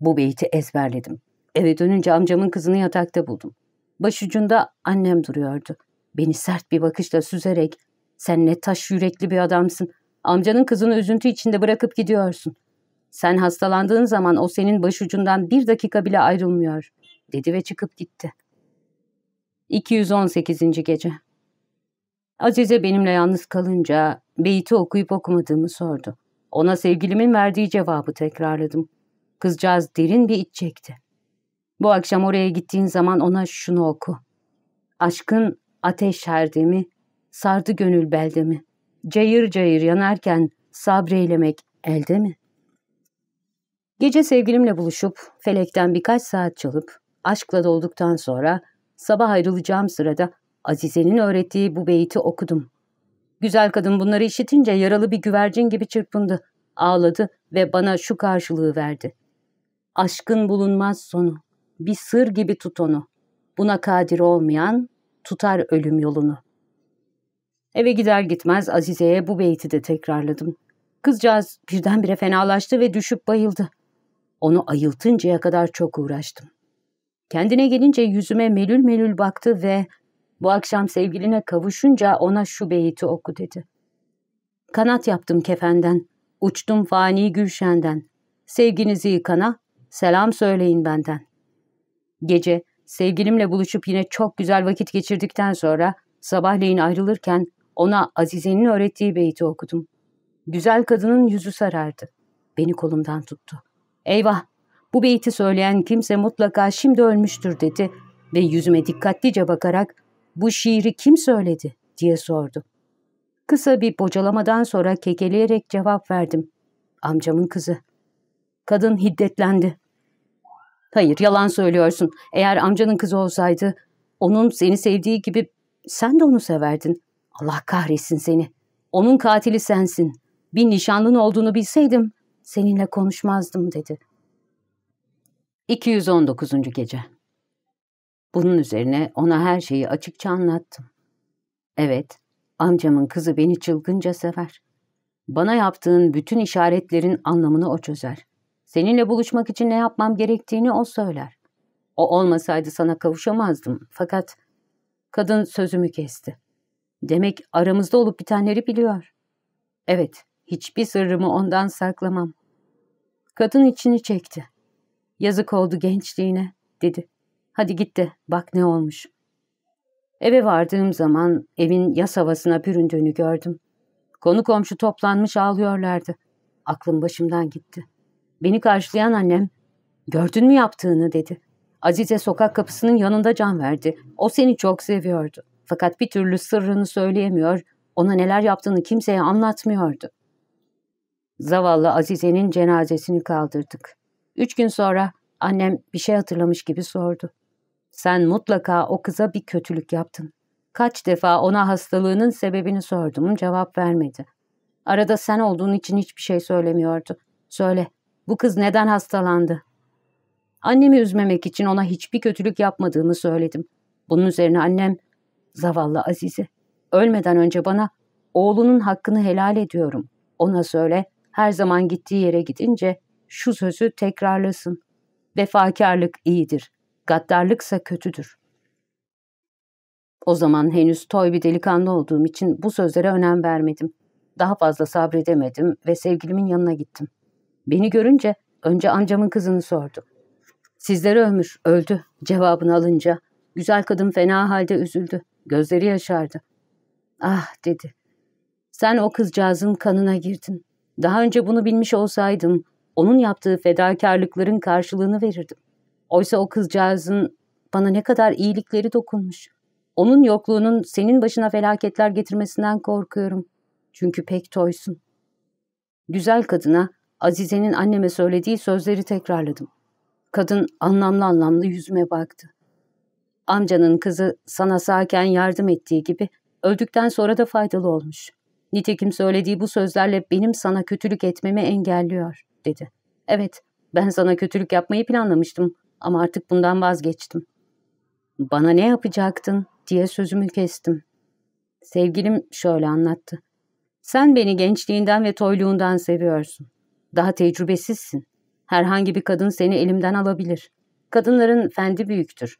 Bu beyti ezberledim. Eve dönünce amcamın kızını yatakta buldum. Başucunda annem duruyordu. Beni sert bir bakışla süzerek ''Sen ne taş yürekli bir adamsın. Amcanın kızını üzüntü içinde bırakıp gidiyorsun. Sen hastalandığın zaman o senin başucundan bir dakika bile ayrılmıyor.'' dedi ve çıkıp gitti. 218. Gece Azize benimle yalnız kalınca beyti okuyup okumadığımı sordu. Ona sevgilimin verdiği cevabı tekrarladım. Kızcağız derin bir iç çekti. Bu akşam oraya gittiğin zaman ona şunu oku. Aşkın ateş herdemi, sardı gönül beldemi. Cayır cayır yanarken sabreylemek elde mi? Gece sevgilimle buluşup felekten birkaç saat çalıp aşkla dolduktan sonra sabah ayrılacağım sırada Azize'nin öğrettiği bu beyti okudum. Güzel kadın bunları işitince yaralı bir güvercin gibi çırpındı, ağladı ve bana şu karşılığı verdi. Aşkın bulunmaz sonu, bir sır gibi tut onu. Buna kadir olmayan tutar ölüm yolunu. Eve gider gitmez Azize'ye bu beyti de tekrarladım. Kızcağız birdenbire fenalaştı ve düşüp bayıldı. Onu ayıltıncaya kadar çok uğraştım. Kendine gelince yüzüme melül melül baktı ve bu akşam sevgiline kavuşunca ona şu beyti oku dedi. Kanat yaptım kefenden, uçtum fani gülşenden. Sevginizi yıkana, selam söyleyin benden. Gece sevgilimle buluşup yine çok güzel vakit geçirdikten sonra sabahleyin ayrılırken ona Azize'nin öğrettiği beyti okudum. Güzel kadının yüzü sarardı. Beni kolumdan tuttu. Eyvah! Bu beyti söyleyen kimse mutlaka şimdi ölmüştür dedi ve yüzüme dikkatlice bakarak bu şiiri kim söyledi diye sordu. Kısa bir bocalamadan sonra kekeleyerek cevap verdim. Amcamın kızı. Kadın hiddetlendi. Hayır yalan söylüyorsun. Eğer amcanın kızı olsaydı onun seni sevdiği gibi sen de onu severdin. Allah kahretsin seni. Onun katili sensin. Bir nişanlın olduğunu bilseydim seninle konuşmazdım dedi. 219. Gece Bunun üzerine ona her şeyi açıkça anlattım. Evet, amcamın kızı beni çılgınca sever. Bana yaptığın bütün işaretlerin anlamını o çözer. Seninle buluşmak için ne yapmam gerektiğini o söyler. O olmasaydı sana kavuşamazdım. Fakat kadın sözümü kesti. Demek aramızda olup bitenleri biliyor. Evet, hiçbir sırrımı ondan saklamam. Kadın içini çekti. Yazık oldu gençliğine, dedi. Hadi git de bak ne olmuş. Eve vardığım zaman evin yas havasına büründüğünü gördüm. Konu komşu toplanmış ağlıyorlardı. Aklım başımdan gitti. Beni karşılayan annem, gördün mü yaptığını dedi. Azize sokak kapısının yanında can verdi. O seni çok seviyordu. Fakat bir türlü sırrını söyleyemiyor, ona neler yaptığını kimseye anlatmıyordu. Zavallı Azize'nin cenazesini kaldırdık. Üç gün sonra annem bir şey hatırlamış gibi sordu. Sen mutlaka o kıza bir kötülük yaptın. Kaç defa ona hastalığının sebebini sordum, cevap vermedi. Arada sen olduğun için hiçbir şey söylemiyordu. Söyle, bu kız neden hastalandı? Annemi üzmemek için ona hiçbir kötülük yapmadığımı söyledim. Bunun üzerine annem, zavallı Azize, ölmeden önce bana oğlunun hakkını helal ediyorum. Ona söyle, her zaman gittiği yere gidince şu sözü tekrarlasın. Vefakarlık iyidir, gaddarlıksa kötüdür. O zaman henüz toy bir delikanlı olduğum için bu sözlere önem vermedim. Daha fazla sabredemedim ve sevgilimin yanına gittim. Beni görünce önce amcamın kızını sordu. Sizlere ömür, öldü cevabını alınca güzel kadın fena halde üzüldü. Gözleri yaşardı. Ah dedi. Sen o kızcağızın kanına girdin. Daha önce bunu bilmiş olsaydım onun yaptığı fedakarlıkların karşılığını verirdim. Oysa o kızcağızın bana ne kadar iyilikleri dokunmuş. Onun yokluğunun senin başına felaketler getirmesinden korkuyorum. Çünkü pek toysun. Güzel kadına Azize'nin anneme söylediği sözleri tekrarladım. Kadın anlamlı anlamlı yüzüme baktı. Amcanın kızı sana sağken yardım ettiği gibi öldükten sonra da faydalı olmuş. Nitekim söylediği bu sözlerle benim sana kötülük etmemi engelliyor, dedi. Evet, ben sana kötülük yapmayı planlamıştım ama artık bundan vazgeçtim. Bana ne yapacaktın diye sözümü kestim. Sevgilim şöyle anlattı. Sen beni gençliğinden ve toyluğundan seviyorsun. Daha tecrübesizsin. Herhangi bir kadın seni elimden alabilir. Kadınların fendi büyüktür.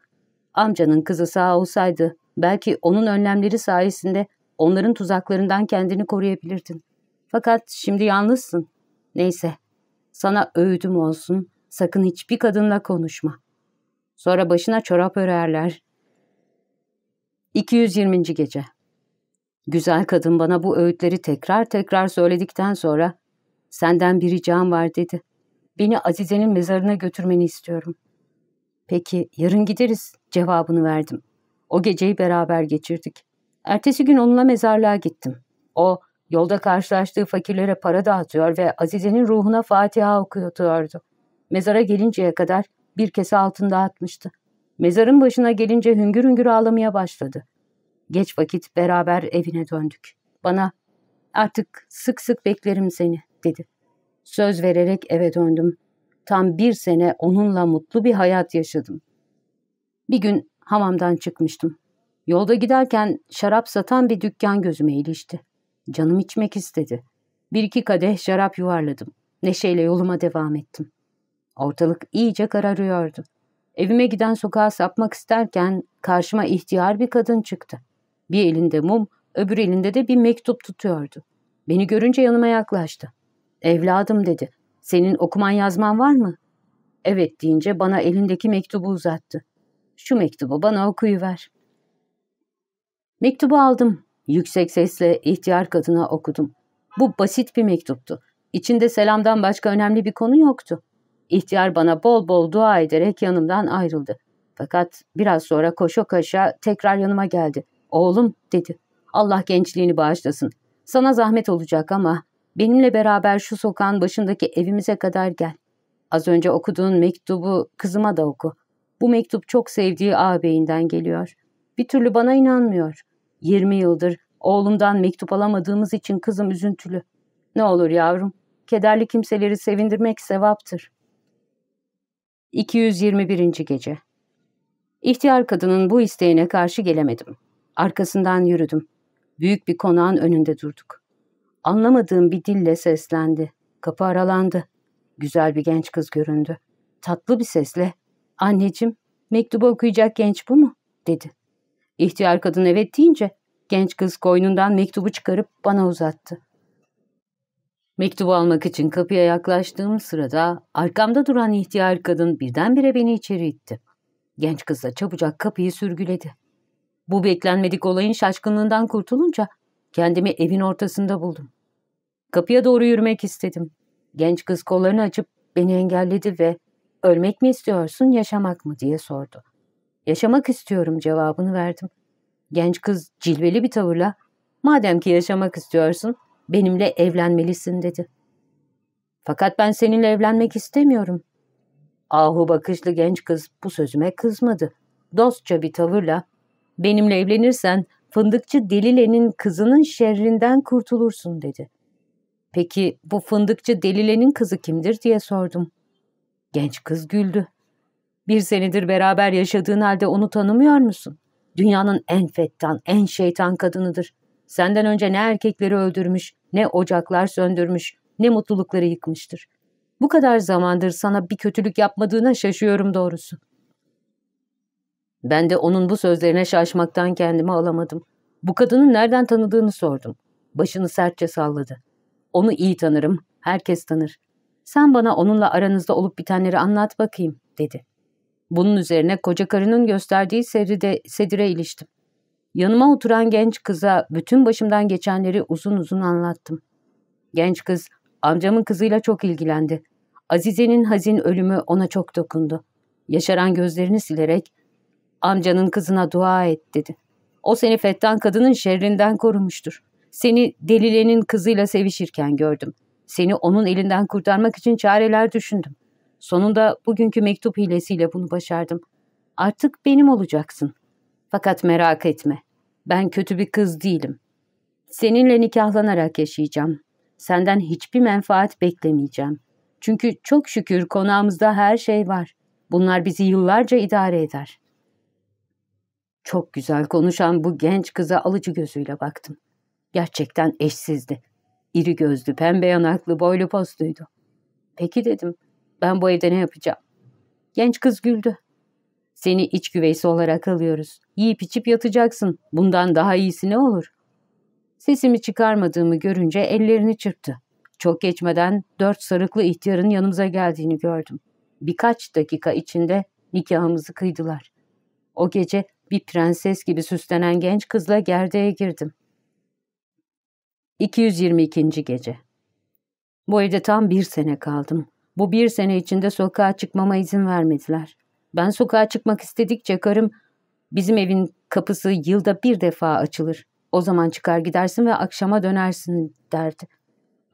Amcanın kızı sağ olsaydı belki onun önlemleri sayesinde onların tuzaklarından kendini koruyabilirdin. Fakat şimdi yalnızsın. Neyse, sana öğüdüm olsun, sakın hiçbir kadınla konuşma. Sonra başına çorap örerler. 220. Gece Güzel kadın bana bu öğütleri tekrar tekrar söyledikten sonra senden bir ricam var dedi. Beni Azize'nin mezarına götürmeni istiyorum. Peki yarın gideriz cevabını verdim. O geceyi beraber geçirdik. Ertesi gün onunla mezarlığa gittim. O yolda karşılaştığı fakirlere para dağıtıyor ve Azize'nin ruhuna Fatiha okuyordu. Mezara gelinceye kadar bir kese altın dağıtmıştı. Mezarın başına gelince hüngür hüngür ağlamaya başladı. Geç vakit beraber evine döndük. Bana artık sık sık beklerim seni dedi. Söz vererek eve döndüm. Tam bir sene onunla mutlu bir hayat yaşadım. Bir gün hamamdan çıkmıştım. Yolda giderken şarap satan bir dükkan gözüme ilişti. Canım içmek istedi. Bir iki kadeh şarap yuvarladım. Neşeyle yoluma devam ettim. Ortalık iyice kararıyordu. Evime giden sokağa sapmak isterken karşıma ihtiyar bir kadın çıktı. Bir elinde mum, öbür elinde de bir mektup tutuyordu. Beni görünce yanıma yaklaştı. Evladım dedi. Senin okuman yazman var mı? Evet deyince bana elindeki mektubu uzattı. Şu mektubu bana okuyuver. Mektubu aldım. Yüksek sesle ihtiyar kadına okudum. Bu basit bir mektuptu. İçinde selamdan başka önemli bir konu yoktu. İhtiyar bana bol bol dua ederek yanımdan ayrıldı. Fakat biraz sonra koşa koşa tekrar yanıma geldi. Oğlum dedi. Allah gençliğini bağışlasın. Sana zahmet olacak ama benimle beraber şu sokağın başındaki evimize kadar gel. Az önce okuduğun mektubu kızıma da oku. Bu mektup çok sevdiği ağabeyinden geliyor. Bir türlü bana inanmıyor. 20 yıldır oğlumdan mektup alamadığımız için kızım üzüntülü. Ne olur yavrum, kederli kimseleri sevindirmek sevaptır. 221. Gece İhtiyar kadının bu isteğine karşı gelemedim. Arkasından yürüdüm. Büyük bir konağın önünde durduk. Anlamadığım bir dille seslendi. Kapı aralandı. Güzel bir genç kız göründü. Tatlı bir sesle, ''Anneciğim, mektubu okuyacak genç bu mu?'' dedi. İhtiyar kadın evet deyince genç kız koynundan mektubu çıkarıp bana uzattı. Mektubu almak için kapıya yaklaştığım sırada arkamda duran ihtiyar kadın birdenbire beni içeri itti. Genç kız da çabucak kapıyı sürgüledi. Bu beklenmedik olayın şaşkınlığından kurtulunca kendimi evin ortasında buldum. Kapıya doğru yürümek istedim. Genç kız kollarını açıp beni engelledi ve ölmek mi istiyorsun yaşamak mı diye sordu. Yaşamak istiyorum cevabını verdim. Genç kız cilveli bir tavırla madem ki yaşamak istiyorsun benimle evlenmelisin dedi. Fakat ben seninle evlenmek istemiyorum. Ahu bakışlı genç kız bu sözüme kızmadı. Dostça bir tavırla benimle evlenirsen fındıkçı Delile'nin kızının şerrinden kurtulursun dedi. Peki bu fındıkçı Delile'nin kızı kimdir diye sordum. Genç kız güldü. Bir senedir beraber yaşadığın halde onu tanımıyor musun? Dünyanın en fettan, en şeytan kadınıdır. Senden önce ne erkekleri öldürmüş, ne ocaklar söndürmüş, ne mutlulukları yıkmıştır. Bu kadar zamandır sana bir kötülük yapmadığına şaşıyorum doğrusu. Ben de onun bu sözlerine şaşmaktan kendimi alamadım. Bu kadının nereden tanıdığını sordum. Başını sertçe salladı. Onu iyi tanırım, herkes tanır. Sen bana onunla aranızda olup bitenleri anlat bakayım, dedi. Bunun üzerine koca karının gösterdiği seride, sedire iliştim. Yanıma oturan genç kıza bütün başımdan geçenleri uzun uzun anlattım. Genç kız amcamın kızıyla çok ilgilendi. Azize'nin hazin ölümü ona çok dokundu. Yaşaran gözlerini silerek amcanın kızına dua et dedi. O seni fettan kadının şerrinden korumuştur. Seni delilenin kızıyla sevişirken gördüm. Seni onun elinden kurtarmak için çareler düşündüm. Sonunda bugünkü mektup hilesiyle bunu başardım. Artık benim olacaksın. Fakat merak etme. Ben kötü bir kız değilim. Seninle nikahlanarak yaşayacağım. Senden hiçbir menfaat beklemeyeceğim. Çünkü çok şükür konağımızda her şey var. Bunlar bizi yıllarca idare eder. Çok güzel konuşan bu genç kıza alıcı gözüyle baktım. Gerçekten eşsizdi. İri gözlü, pembe yanaklı, boylu postuydu. Peki dedim, ben bu evde ne yapacağım? Genç kız güldü. Seni iç güveysi olarak alıyoruz. Yiyip içip yatacaksın. Bundan daha iyisi ne olur? Sesimi çıkarmadığımı görünce ellerini çırptı. Çok geçmeden dört sarıklı ihtiyarın yanımıza geldiğini gördüm. Birkaç dakika içinde nikahımızı kıydılar. O gece bir prenses gibi süslenen genç kızla gerdeğe girdim. 222. Gece Bu evde tam bir sene kaldım. Bu bir sene içinde sokağa çıkmama izin vermediler. Ben sokağa çıkmak istedikçe karım bizim evin kapısı yılda bir defa açılır. O zaman çıkar gidersin ve akşama dönersin derdi.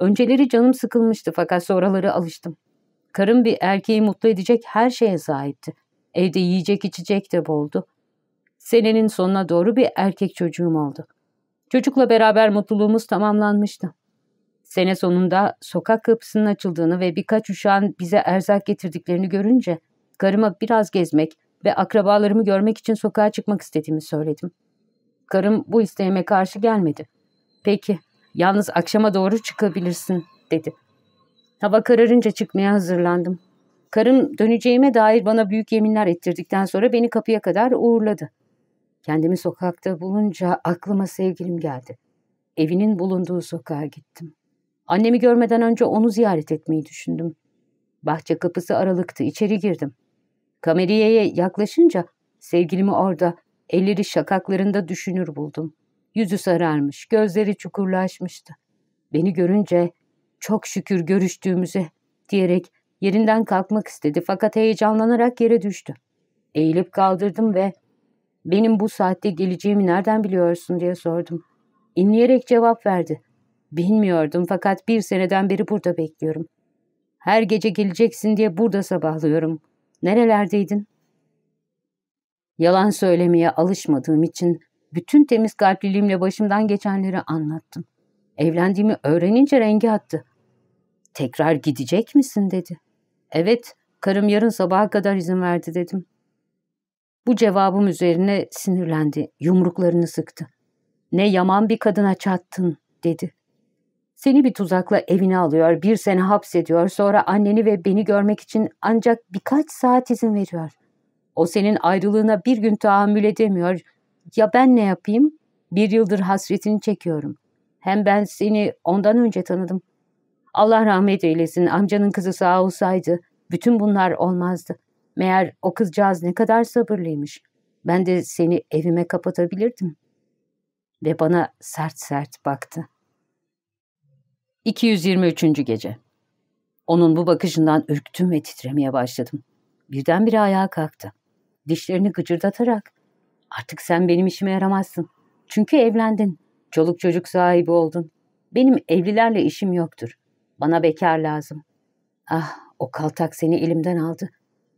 Önceleri canım sıkılmıştı fakat sonraları alıştım. Karım bir erkeği mutlu edecek her şeye sahipti. Evde yiyecek içecek de boldu. Senenin sonuna doğru bir erkek çocuğum oldu. Çocukla beraber mutluluğumuz tamamlanmıştı. Sene sonunda sokak kapısının açıldığını ve birkaç uşağın bize erzak getirdiklerini görünce karıma biraz gezmek ve akrabalarımı görmek için sokağa çıkmak istediğimi söyledim. Karım bu isteğime karşı gelmedi. Peki, yalnız akşama doğru çıkabilirsin, dedi. Hava kararınca çıkmaya hazırlandım. Karım döneceğime dair bana büyük yeminler ettirdikten sonra beni kapıya kadar uğurladı. Kendimi sokakta bulunca aklıma sevgilim geldi. Evinin bulunduğu sokağa gittim. Annemi görmeden önce onu ziyaret etmeyi düşündüm. Bahçe kapısı aralıktı, içeri girdim. Kameriyeye yaklaşınca sevgilimi orada, elleri şakaklarında düşünür buldum. Yüzü sararmış, gözleri çukurlaşmıştı. Beni görünce çok şükür görüştüğümüze diyerek yerinden kalkmak istedi fakat heyecanlanarak yere düştü. Eğilip kaldırdım ve benim bu saatte geleceğimi nereden biliyorsun diye sordum. İnleyerek cevap verdi. Bilmiyordum fakat bir seneden beri burada bekliyorum. Her gece geleceksin diye burada sabahlıyorum. Nerelerdeydin? Yalan söylemeye alışmadığım için bütün temiz kalpliliğimle başımdan geçenleri anlattım. Evlendiğimi öğrenince rengi attı. Tekrar gidecek misin dedi. Evet, karım yarın sabaha kadar izin verdi dedim. Bu cevabım üzerine sinirlendi, yumruklarını sıktı. Ne yaman bir kadına çattın, dedi. Seni bir tuzakla evine alıyor, bir sene hapsediyor, sonra anneni ve beni görmek için ancak birkaç saat izin veriyor. O senin ayrılığına bir gün tahammül edemiyor. Ya ben ne yapayım? Bir yıldır hasretini çekiyorum. Hem ben seni ondan önce tanıdım. Allah rahmet eylesin, amcanın kızı sağ olsaydı bütün bunlar olmazdı. Meğer o kızcağız ne kadar sabırlıymış. Ben de seni evime kapatabilirdim. Ve bana sert sert baktı. 223. Gece Onun bu bakışından ürktüm ve titremeye başladım. Birdenbire ayağa kalktı. Dişlerini gıcırdatarak ''Artık sen benim işime yaramazsın. Çünkü evlendin. Çoluk çocuk sahibi oldun. Benim evlilerle işim yoktur. Bana bekar lazım. Ah o kaltak seni elimden aldı.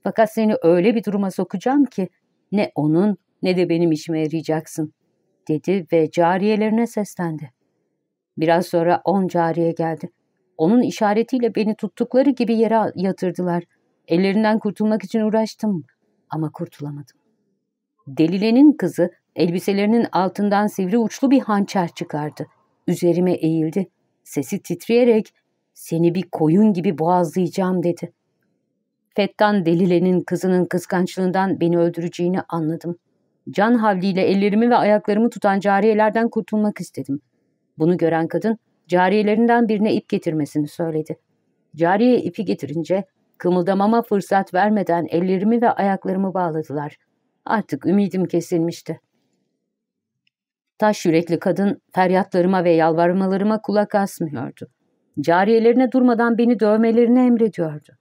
Fakat seni öyle bir duruma sokacağım ki ne onun ne de benim işime yarayacaksın, dedi ve cariyelerine seslendi. Biraz sonra on cariye geldi. Onun işaretiyle beni tuttukları gibi yere yatırdılar. Ellerinden kurtulmak için uğraştım ama kurtulamadım. Delilenin kızı elbiselerinin altından sivri uçlu bir hançer çıkardı. Üzerime eğildi. Sesi titreyerek seni bir koyun gibi boğazlayacağım dedi. Fettan Delile'nin kızının kıskançlığından beni öldüreceğini anladım. Can havliyle ellerimi ve ayaklarımı tutan cariyelerden kurtulmak istedim. Bunu gören kadın cariyelerinden birine ip getirmesini söyledi. Cariye ipi getirince kımıldamama fırsat vermeden ellerimi ve ayaklarımı bağladılar. Artık ümidim kesilmişti. Taş yürekli kadın feryatlarıma ve yalvarmalarıma kulak asmıyordu. Cariyelerine durmadan beni dövmelerini emrediyordu.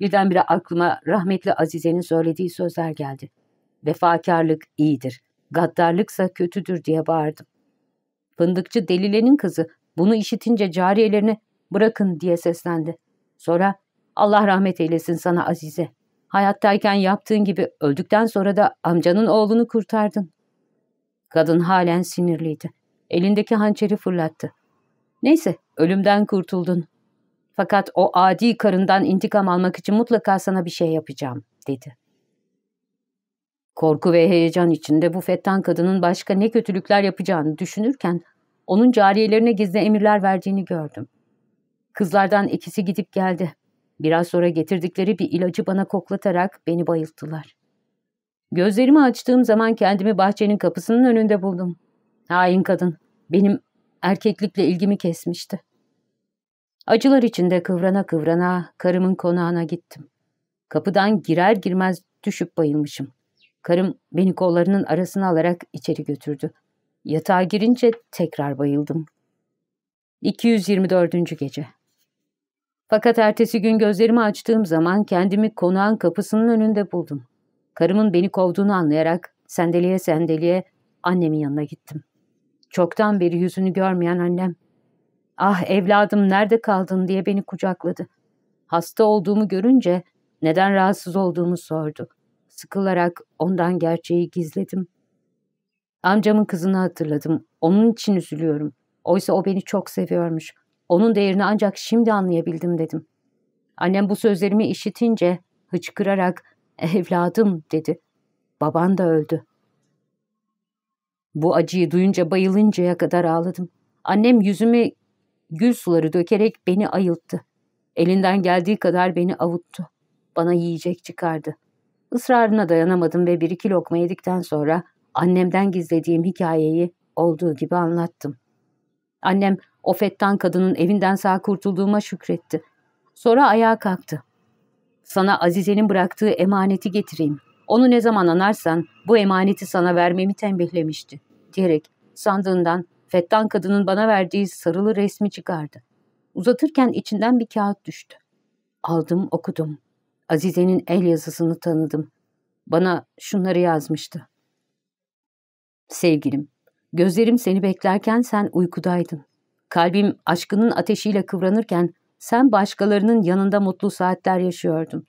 Birdenbire aklıma rahmetli Azize'nin söylediği sözler geldi. Vefakarlık iyidir, gaddarlıksa kötüdür diye bağırdım. Fındıkçı Delile'nin kızı bunu işitince cariyelerine bırakın diye seslendi. Sonra Allah rahmet eylesin sana Azize. Hayattayken yaptığın gibi öldükten sonra da amcanın oğlunu kurtardın. Kadın halen sinirliydi. Elindeki hançeri fırlattı. Neyse ölümden kurtuldun. Fakat o adi karından intikam almak için mutlaka sana bir şey yapacağım, dedi. Korku ve heyecan içinde bu fettan kadının başka ne kötülükler yapacağını düşünürken onun cariyelerine gizli emirler verdiğini gördüm. Kızlardan ikisi gidip geldi. Biraz sonra getirdikleri bir ilacı bana koklatarak beni bayılttılar. Gözlerimi açtığım zaman kendimi bahçenin kapısının önünde buldum. Hain kadın, benim erkeklikle ilgimi kesmişti. Acılar içinde kıvrana kıvrana karımın konağına gittim. Kapıdan girer girmez düşüp bayılmışım. Karım beni kollarının arasına alarak içeri götürdü. Yatağa girince tekrar bayıldım. 224. Gece Fakat ertesi gün gözlerimi açtığım zaman kendimi konağın kapısının önünde buldum. Karımın beni kovduğunu anlayarak sendeliye sendeliye annemin yanına gittim. Çoktan beri yüzünü görmeyen annem, ''Ah evladım nerede kaldın?'' diye beni kucakladı. Hasta olduğumu görünce neden rahatsız olduğumu sordu. Sıkılarak ondan gerçeği gizledim. Amcamın kızını hatırladım. Onun için üzülüyorum. Oysa o beni çok seviyormuş. Onun değerini ancak şimdi anlayabildim dedim. Annem bu sözlerimi işitince hıçkırarak evladım dedi. Baban da öldü. Bu acıyı duyunca bayılıncaya kadar ağladım. Annem yüzüme gül suları dökerek beni ayılttı. Elinden geldiği kadar beni avuttu. Bana yiyecek çıkardı. Israrına dayanamadım ve bir iki lokma yedikten sonra annemden gizlediğim hikayeyi olduğu gibi anlattım. Annem o fettan kadının evinden sağ kurtulduğuma şükretti. Sonra ayağa kalktı. Sana Azize'nin bıraktığı emaneti getireyim. Onu ne zaman anarsan bu emaneti sana vermemi tembihlemişti. Diyerek sandığından fettan kadının bana verdiği sarılı resmi çıkardı. Uzatırken içinden bir kağıt düştü. Aldım okudum. Azize'nin el yazısını tanıdım. Bana şunları yazmıştı. Sevgilim, gözlerim seni beklerken sen uykudaydın. Kalbim aşkının ateşiyle kıvranırken sen başkalarının yanında mutlu saatler yaşıyordun.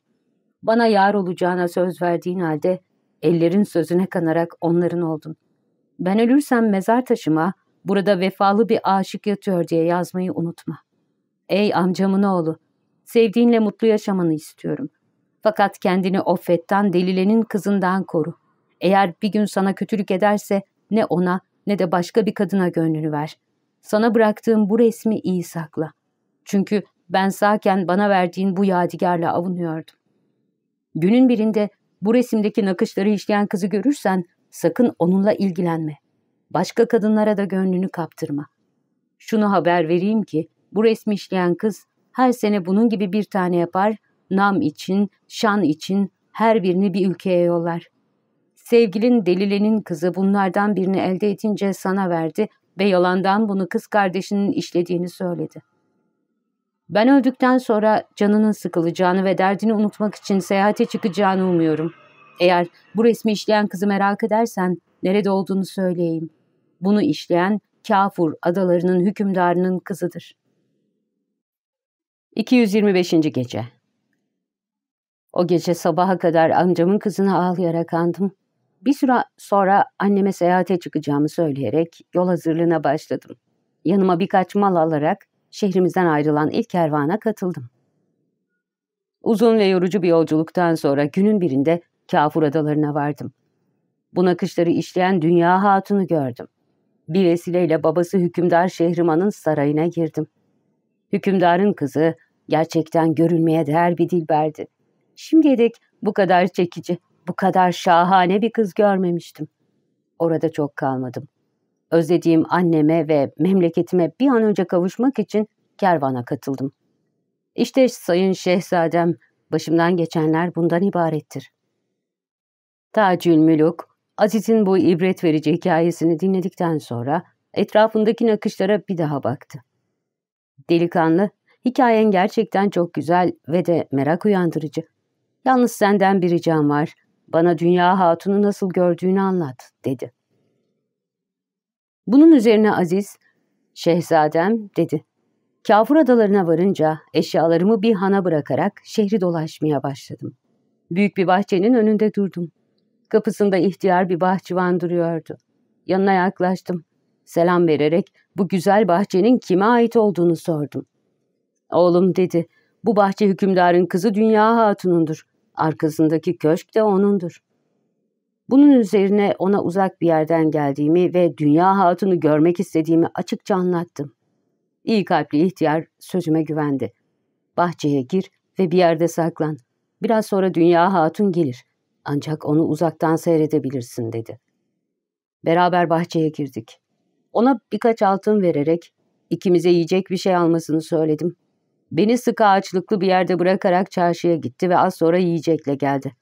Bana yar olacağına söz verdiğin halde ellerin sözüne kanarak onların oldun. Ben ölürsem mezar taşıma burada vefalı bir aşık yatıyor diye yazmayı unutma. Ey amcamın oğlu, sevdiğinle mutlu yaşamanı istiyorum. Fakat kendini o fettan delilenin kızından koru. Eğer bir gün sana kötülük ederse ne ona ne de başka bir kadına gönlünü ver. Sana bıraktığım bu resmi iyi sakla. Çünkü ben sağken bana verdiğin bu yadigarla avunuyordum. Günün birinde bu resimdeki nakışları işleyen kızı görürsen sakın onunla ilgilenme. Başka kadınlara da gönlünü kaptırma. Şunu haber vereyim ki bu resmi işleyen kız her sene bunun gibi bir tane yapar, nam için, şan için her birini bir ülkeye yollar. Sevgilin Delile'nin kızı bunlardan birini elde edince sana verdi ve yalandan bunu kız kardeşinin işlediğini söyledi. Ben öldükten sonra canının sıkılacağını ve derdini unutmak için seyahate çıkacağını umuyorum. Eğer bu resmi işleyen kızı merak edersen nerede olduğunu söyleyeyim. Bunu işleyen Kafur adalarının hükümdarının kızıdır. 225. Gece O gece sabaha kadar amcamın kızını ağlayarak andım. Bir süre sonra anneme seyahate çıkacağımı söyleyerek yol hazırlığına başladım. Yanıma birkaç mal alarak şehrimizden ayrılan ilk kervana katıldım. Uzun ve yorucu bir yolculuktan sonra günün birinde Kafur adalarına vardım. Bu nakışları işleyen Dünya Hatun'u gördüm. Bir vesileyle babası hükümdar Şehriman'ın sarayına girdim. Hükümdarın kızı gerçekten görülmeye değer bir dilberdi. Şimdiye dek bu kadar çekici, bu kadar şahane bir kız görmemiştim. Orada çok kalmadım. Özlediğim anneme ve memleketime bir an önce kavuşmak için kervana katıldım. İşte sayın şehzadem, başımdan geçenler bundan ibarettir. Tacül Müluk, Aziz'in bu ibret verici hikayesini dinledikten sonra etrafındaki nakışlara bir daha baktı. Delikanlı, hikayen gerçekten çok güzel ve de merak uyandırıcı. Yalnız senden bir ricam var. Bana dünya hatunu nasıl gördüğünü anlat, dedi. Bunun üzerine Aziz, şehzadem, dedi. Kafur adalarına varınca eşyalarımı bir hana bırakarak şehri dolaşmaya başladım. Büyük bir bahçenin önünde durdum. Kapısında ihtiyar bir bahçıvan duruyordu. Yanına yaklaştım. Selam vererek bu güzel bahçenin kime ait olduğunu sordum. Oğlum dedi, bu bahçe hükümdarın kızı Dünya Hatun'undur. Arkasındaki köşk de onundur. Bunun üzerine ona uzak bir yerden geldiğimi ve Dünya Hatun'u görmek istediğimi açıkça anlattım. İyi kalpli ihtiyar sözüme güvendi. Bahçeye gir ve bir yerde saklan. Biraz sonra Dünya Hatun gelir. Ancak onu uzaktan seyredebilirsin dedi. Beraber bahçeye girdik. Ona birkaç altın vererek ikimize yiyecek bir şey almasını söyledim. Beni sık ağaçlıklı bir yerde bırakarak çarşıya gitti ve az sonra yiyecekle geldi.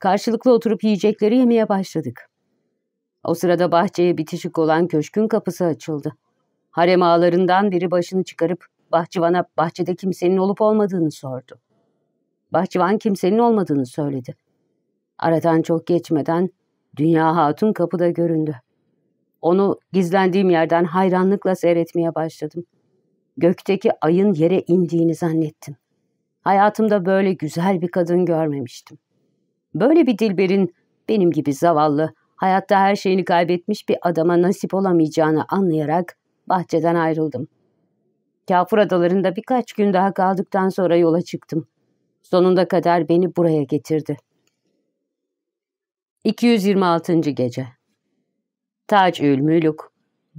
Karşılıklı oturup yiyecekleri yemeye başladık. O sırada bahçeye bitişik olan köşkün kapısı açıldı. Harem ağalarından biri başını çıkarıp bahçıvana bahçede kimsenin olup olmadığını sordu. Bahçıvan kimsenin olmadığını söyledi. Aradan çok geçmeden Dünya Hatun kapıda göründü. Onu gizlendiğim yerden hayranlıkla seyretmeye başladım. Gökteki ayın yere indiğini zannettim. Hayatımda böyle güzel bir kadın görmemiştim. Böyle bir Dilber'in benim gibi zavallı, hayatta her şeyini kaybetmiş bir adama nasip olamayacağını anlayarak bahçeden ayrıldım. Kafur adalarında birkaç gün daha kaldıktan sonra yola çıktım. Sonunda kadar beni buraya getirdi. 226. Gece Tac-ül Mülük,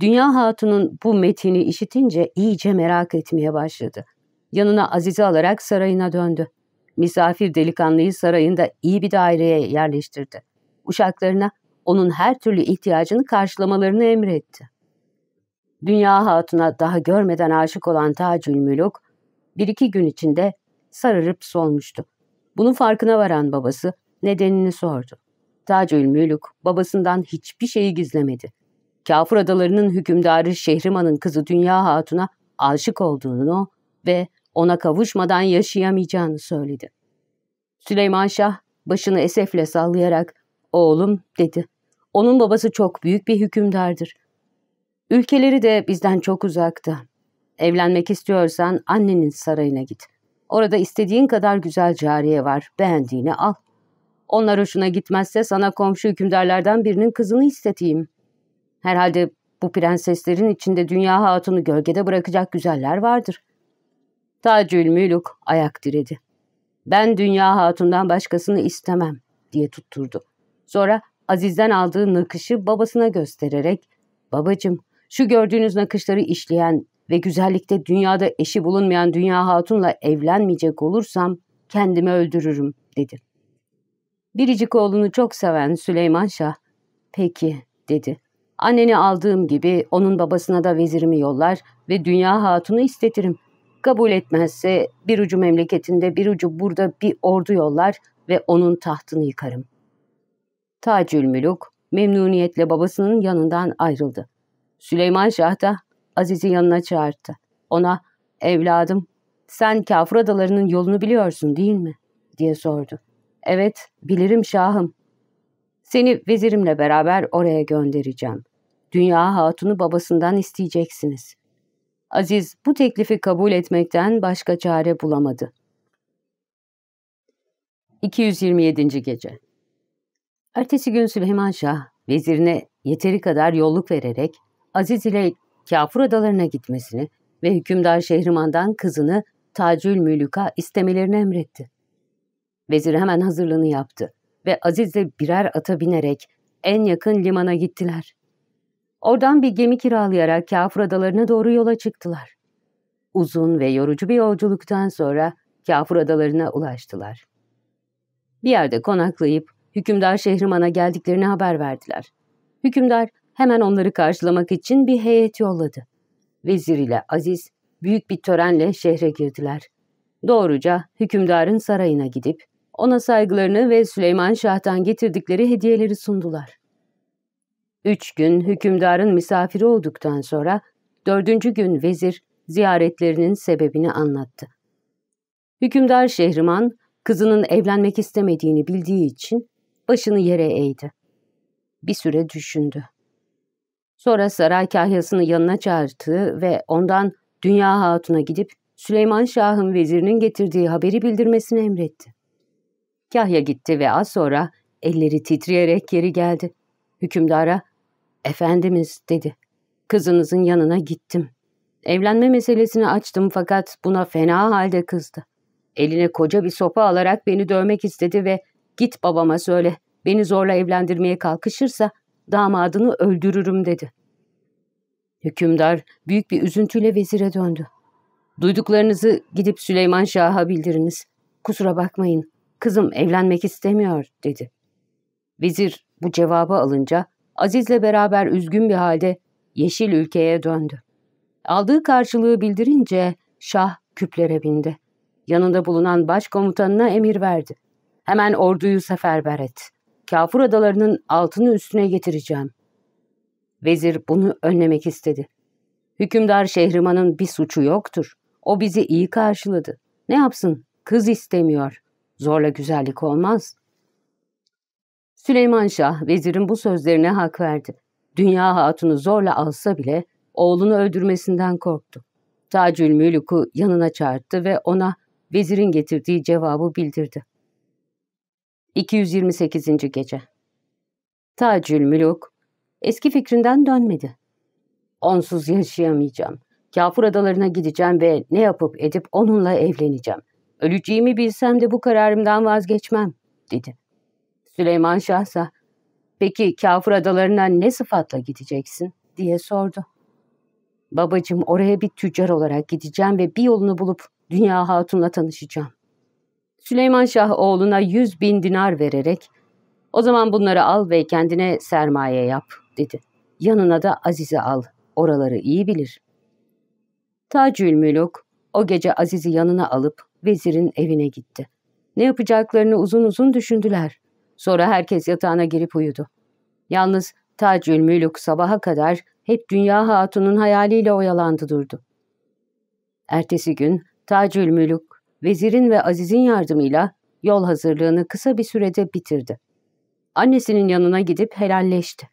Dünya Hatun'un bu metini işitince iyice merak etmeye başladı. Yanına Azize alarak sarayına döndü. Misafir delikanlıyı sarayında iyi bir daireye yerleştirdi. Uşaklarına onun her türlü ihtiyacını karşılamalarını emretti. Dünya Hatun'a daha görmeden aşık olan Tacül Mülük, bir iki gün içinde sararıp solmuştu. Bunun farkına varan babası nedenini sordu. Tacül Mülük babasından hiçbir şeyi gizlemedi. Kafur adalarının hükümdarı Şehriman'ın kızı Dünya Hatun'a aşık olduğunu ve ona kavuşmadan yaşayamayacağını söyledi. Süleyman Şah başını esefle sallayarak oğlum dedi. Onun babası çok büyük bir hükümdardır. Ülkeleri de bizden çok uzakta. Evlenmek istiyorsan annenin sarayına git. Orada istediğin kadar güzel cariye var. Beğendiğini al. Onlar hoşuna gitmezse sana komşu hükümdarlardan birinin kızını isteteyim. Herhalde bu prenseslerin içinde dünya hatunu gölgede bırakacak güzeller vardır. Tacül Mülük ayak diredi. Ben dünya hatundan başkasını istemem diye tutturdu. Sonra Aziz'den aldığı nakışı babasına göstererek babacım şu gördüğünüz nakışları işleyen ve güzellikte dünyada eşi bulunmayan dünya hatunla evlenmeyecek olursam kendimi öldürürüm dedi. Biricik oğlunu çok seven Süleyman Şah, peki dedi. Anneni aldığım gibi onun babasına da vezirimi yollar ve dünya hatunu istetirim. Kabul etmezse bir ucu memleketinde bir ucu burada bir ordu yollar ve onun tahtını yıkarım. Tacül Mülük memnuniyetle babasının yanından ayrıldı. Süleyman Şah da Aziz'i yanına çağırdı. Ona evladım sen kafir adalarının yolunu biliyorsun değil mi? diye sordu. Evet bilirim şahım. Seni vezirimle beraber oraya göndereceğim. Dünya hatunu babasından isteyeceksiniz. Aziz bu teklifi kabul etmekten başka çare bulamadı. 227. Gece Ertesi gün Süleyman Şah vezirine yeteri kadar yolluk vererek Aziz ile Kafur adalarına gitmesini ve hükümdar Şehriman'dan kızını Tacül Mülük'a istemelerini emretti. Vezir hemen hazırlığını yaptı ve Aziz'le birer ata binerek en yakın limana gittiler. Oradan bir gemi kiralayarak Kafur adalarına doğru yola çıktılar. Uzun ve yorucu bir yolculuktan sonra Kafur adalarına ulaştılar. Bir yerde konaklayıp hükümdar Şehriman'a geldiklerini haber verdiler. Hükümdar hemen onları karşılamak için bir heyet yolladı. Vezir ile Aziz büyük bir törenle şehre girdiler. Doğruca hükümdarın sarayına gidip ona saygılarını ve Süleyman Şah'tan getirdikleri hediyeleri sundular. Üç gün hükümdarın misafiri olduktan sonra dördüncü gün vezir ziyaretlerinin sebebini anlattı. Hükümdar Şehriman kızının evlenmek istemediğini bildiği için başını yere eğdi. Bir süre düşündü. Sonra saray kahyasını yanına çağırdı ve ondan Dünya Hatun'a gidip Süleyman Şah'ın vezirinin getirdiği haberi bildirmesini emretti. Kahya gitti ve az sonra elleri titreyerek geri geldi. Hükümdara, ''Efendimiz'' dedi. ''Kızınızın yanına gittim. Evlenme meselesini açtım fakat buna fena halde kızdı. Eline koca bir sopa alarak beni dövmek istedi ve ''Git babama söyle, beni zorla evlendirmeye kalkışırsa damadını öldürürüm dedi. Hükümdar büyük bir üzüntüyle vezire döndü. Duyduklarınızı gidip Süleyman Şah'a bildiriniz. Kusura bakmayın, kızım evlenmek istemiyor dedi. Vezir bu cevabı alınca Aziz'le beraber üzgün bir halde yeşil ülkeye döndü. Aldığı karşılığı bildirince Şah küplere bindi. Yanında bulunan başkomutanına emir verdi. Hemen orduyu seferber et. Kafur adalarının altını üstüne getireceğim. Vezir bunu önlemek istedi. Hükümdar Şehriman'ın bir suçu yoktur. O bizi iyi karşıladı. Ne yapsın? Kız istemiyor. Zorla güzellik olmaz. Süleyman Şah vezirin bu sözlerine hak verdi. Dünya hatunu zorla alsa bile oğlunu öldürmesinden korktu. Tacül Mülük'ü yanına çağırdı ve ona vezirin getirdiği cevabı bildirdi. 228. Gece Tacül Mülük eski fikrinden dönmedi. Onsuz yaşayamayacağım. Kafur adalarına gideceğim ve ne yapıp edip onunla evleneceğim. Öleceğimi bilsem de bu kararımdan vazgeçmem, dedi. Süleyman Şah ise, peki kafur adalarına ne sıfatla gideceksin, diye sordu. Babacım oraya bir tüccar olarak gideceğim ve bir yolunu bulup Dünya Hatun'la tanışacağım. Süleyman Şah oğluna yüz bin dinar vererek, o zaman bunları al ve kendine sermaye yap, dedi. Yanına da Aziz'i al, oraları iyi bilir. Tacül Müluk o gece Aziz'i yanına alıp vezirin evine gitti. Ne yapacaklarını uzun uzun düşündüler. Sonra herkes yatağına girip uyudu. Yalnız Tacül Müluk sabaha kadar hep Dünya Hatun'un hayaliyle oyalandı durdu. Ertesi gün Tacül Müluk, vezirin ve Aziz'in yardımıyla yol hazırlığını kısa bir sürede bitirdi. Annesinin yanına gidip helalleşti.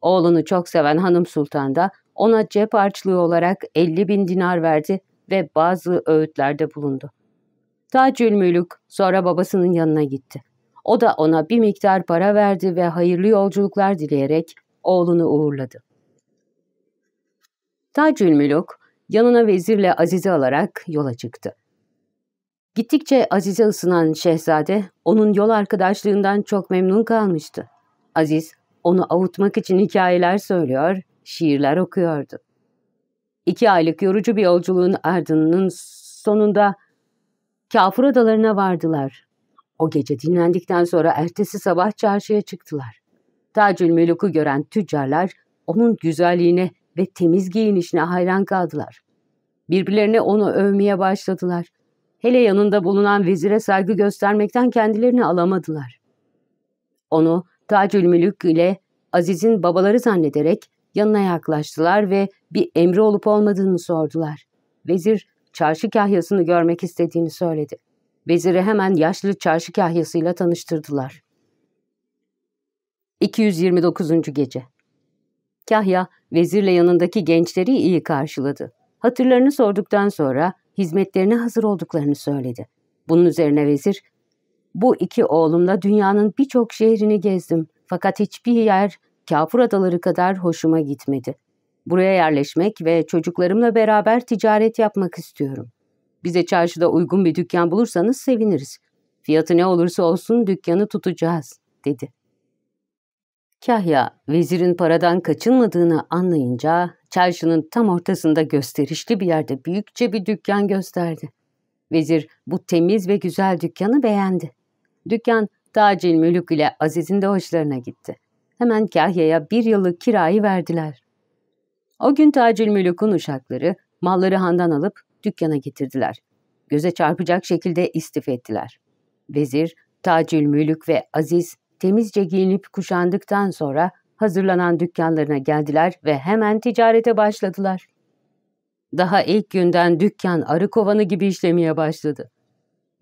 Oğlunu çok seven Hanım Sultan da ona cep harçlığı olarak 50 bin dinar verdi ve bazı öğütlerde bulundu. Tacül Mülük sonra babasının yanına gitti. O da ona bir miktar para verdi ve hayırlı yolculuklar dileyerek oğlunu uğurladı. Tacül Mülük yanına vezirle Azize alarak yola çıktı. Gittikçe Azize ısınan şehzade onun yol arkadaşlığından çok memnun kalmıştı. Aziz onu avutmak için hikayeler söylüyor, şiirler okuyordu. İki aylık yorucu bir yolculuğun ardının sonunda Kafur adalarına vardılar. O gece dinlendikten sonra ertesi sabah çarşıya çıktılar. Tacül Meluk'u gören tüccarlar onun güzelliğine ve temiz giyinişine hayran kaldılar. Birbirlerine onu övmeye başladılar. Hele yanında bulunan vezire saygı göstermekten kendilerini alamadılar. Onu Tacül Mülük ile Aziz'in babaları zannederek yanına yaklaştılar ve bir emri olup olmadığını sordular. Vezir çarşı kahyasını görmek istediğini söyledi. Veziri hemen yaşlı çarşı kahyasıyla tanıştırdılar. 229. Gece Kahya, vezirle yanındaki gençleri iyi karşıladı. Hatırlarını sorduktan sonra hizmetlerine hazır olduklarını söyledi. Bunun üzerine vezir, bu iki oğlumla dünyanın birçok şehrini gezdim fakat hiçbir yer Kafur adaları kadar hoşuma gitmedi. Buraya yerleşmek ve çocuklarımla beraber ticaret yapmak istiyorum. Bize çarşıda uygun bir dükkan bulursanız seviniriz. Fiyatı ne olursa olsun dükkanı tutacağız, dedi. Kahya, vezirin paradan kaçınmadığını anlayınca çarşının tam ortasında gösterişli bir yerde büyükçe bir dükkan gösterdi. Vezir bu temiz ve güzel dükkanı beğendi. Dükkan Tacil Mülük ile Aziz'in de hoşlarına gitti. Hemen Kahya'ya bir yıllık kirayı verdiler. O gün Tacil Mülük'ün uşakları malları handan alıp dükkana getirdiler. Göze çarpacak şekilde istif ettiler. Vezir, Tacil Mülük ve Aziz temizce giyinip kuşandıktan sonra hazırlanan dükkanlarına geldiler ve hemen ticarete başladılar. Daha ilk günden dükkan arı kovanı gibi işlemeye başladı.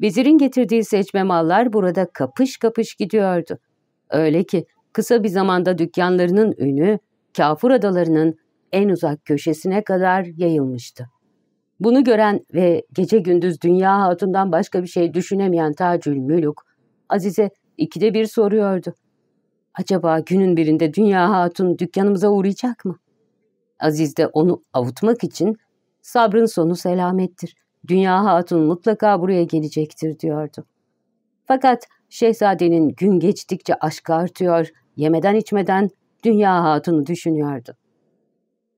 Vezirin getirdiği seçme mallar burada kapış kapış gidiyordu. Öyle ki kısa bir zamanda dükkanlarının ünü Kafur adalarının en uzak köşesine kadar yayılmıştı. Bunu gören ve gece gündüz Dünya Hatun'dan başka bir şey düşünemeyen Tacül Mülük, Azize ikide bir soruyordu. Acaba günün birinde Dünya Hatun dükkanımıza uğrayacak mı? Aziz de onu avutmak için sabrın sonu selamettir. Dünya Hatun mutlaka buraya gelecektir diyordu. Fakat şehzadenin gün geçtikçe aşkı artıyor, yemeden içmeden Dünya Hatun'u düşünüyordu.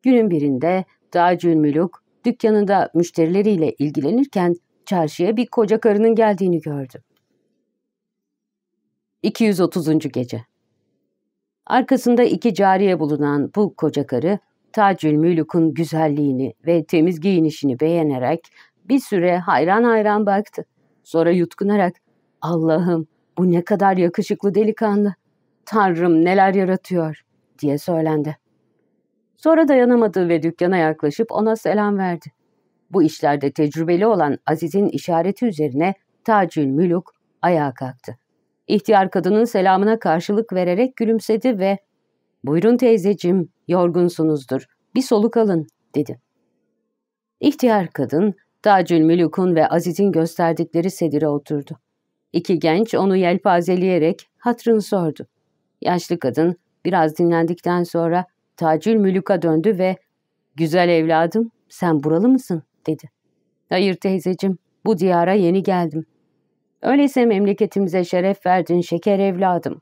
Günün birinde Tacül Mülük dükkanında müşterileriyle ilgilenirken çarşıya bir koca karının geldiğini gördü. 230. Gece Arkasında iki cariye bulunan bu koca karı, Tacül Mülük'ün güzelliğini ve temiz giyinişini beğenerek bir süre hayran hayran baktı. Sonra yutkunarak, Allah'ım bu ne kadar yakışıklı delikanlı, Tanrım neler yaratıyor diye söylendi. Sonra dayanamadı ve dükkana yaklaşıp ona selam verdi. Bu işlerde tecrübeli olan Aziz'in işareti üzerine Tacül Mülük ayağa kalktı. İhtiyar kadının selamına karşılık vererek gülümsedi ve ''Buyurun teyzecim, yorgunsunuzdur. Bir soluk alın.'' dedi. İhtiyar kadın, Tacül Mülük'ün ve Aziz'in gösterdikleri sedire oturdu. İki genç onu yelpazeleyerek hatrını sordu. Yaşlı kadın biraz dinlendikten sonra Tacül Mülük'a döndü ve ''Güzel evladım, sen buralı mısın?'' dedi. ''Hayır teyzecim, bu diyara yeni geldim. Öyleyse memleketimize şeref verdin şeker evladım.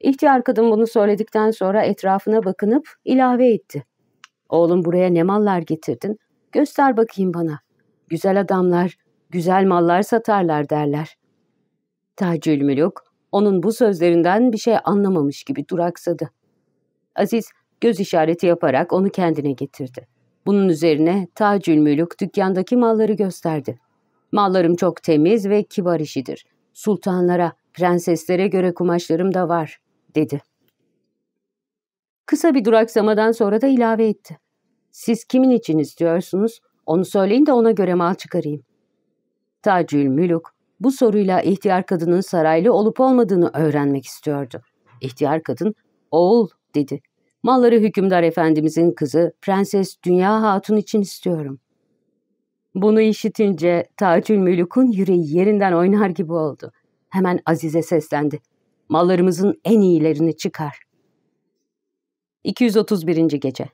İhtiyar kadın bunu söyledikten sonra etrafına bakınıp ilave etti. Oğlum buraya ne mallar getirdin? Göster bakayım bana. Güzel adamlar, güzel mallar satarlar derler. Tacül Mülük, onun bu sözlerinden bir şey anlamamış gibi duraksadı. Aziz, göz işareti yaparak onu kendine getirdi. Bunun üzerine Tacül Mülük dükkandaki malları gösterdi. Mallarım çok temiz ve kibar işidir. Sultanlara, prenseslere göre kumaşlarım da var, dedi. Kısa bir duraksamadan sonra da ilave etti. Siz kimin için istiyorsunuz? Onu söyleyin de ona göre mal çıkarayım. Tacül Mülük bu soruyla ihtiyar kadının saraylı olup olmadığını öğrenmek istiyordu. İhtiyar kadın, oğul dedi. Malları hükümdar efendimizin kızı Prenses Dünya Hatun için istiyorum. Bunu işitince Tacül Mülük'ün yüreği yerinden oynar gibi oldu. Hemen Azize seslendi. Mallarımızın en iyilerini çıkar. 231. Gece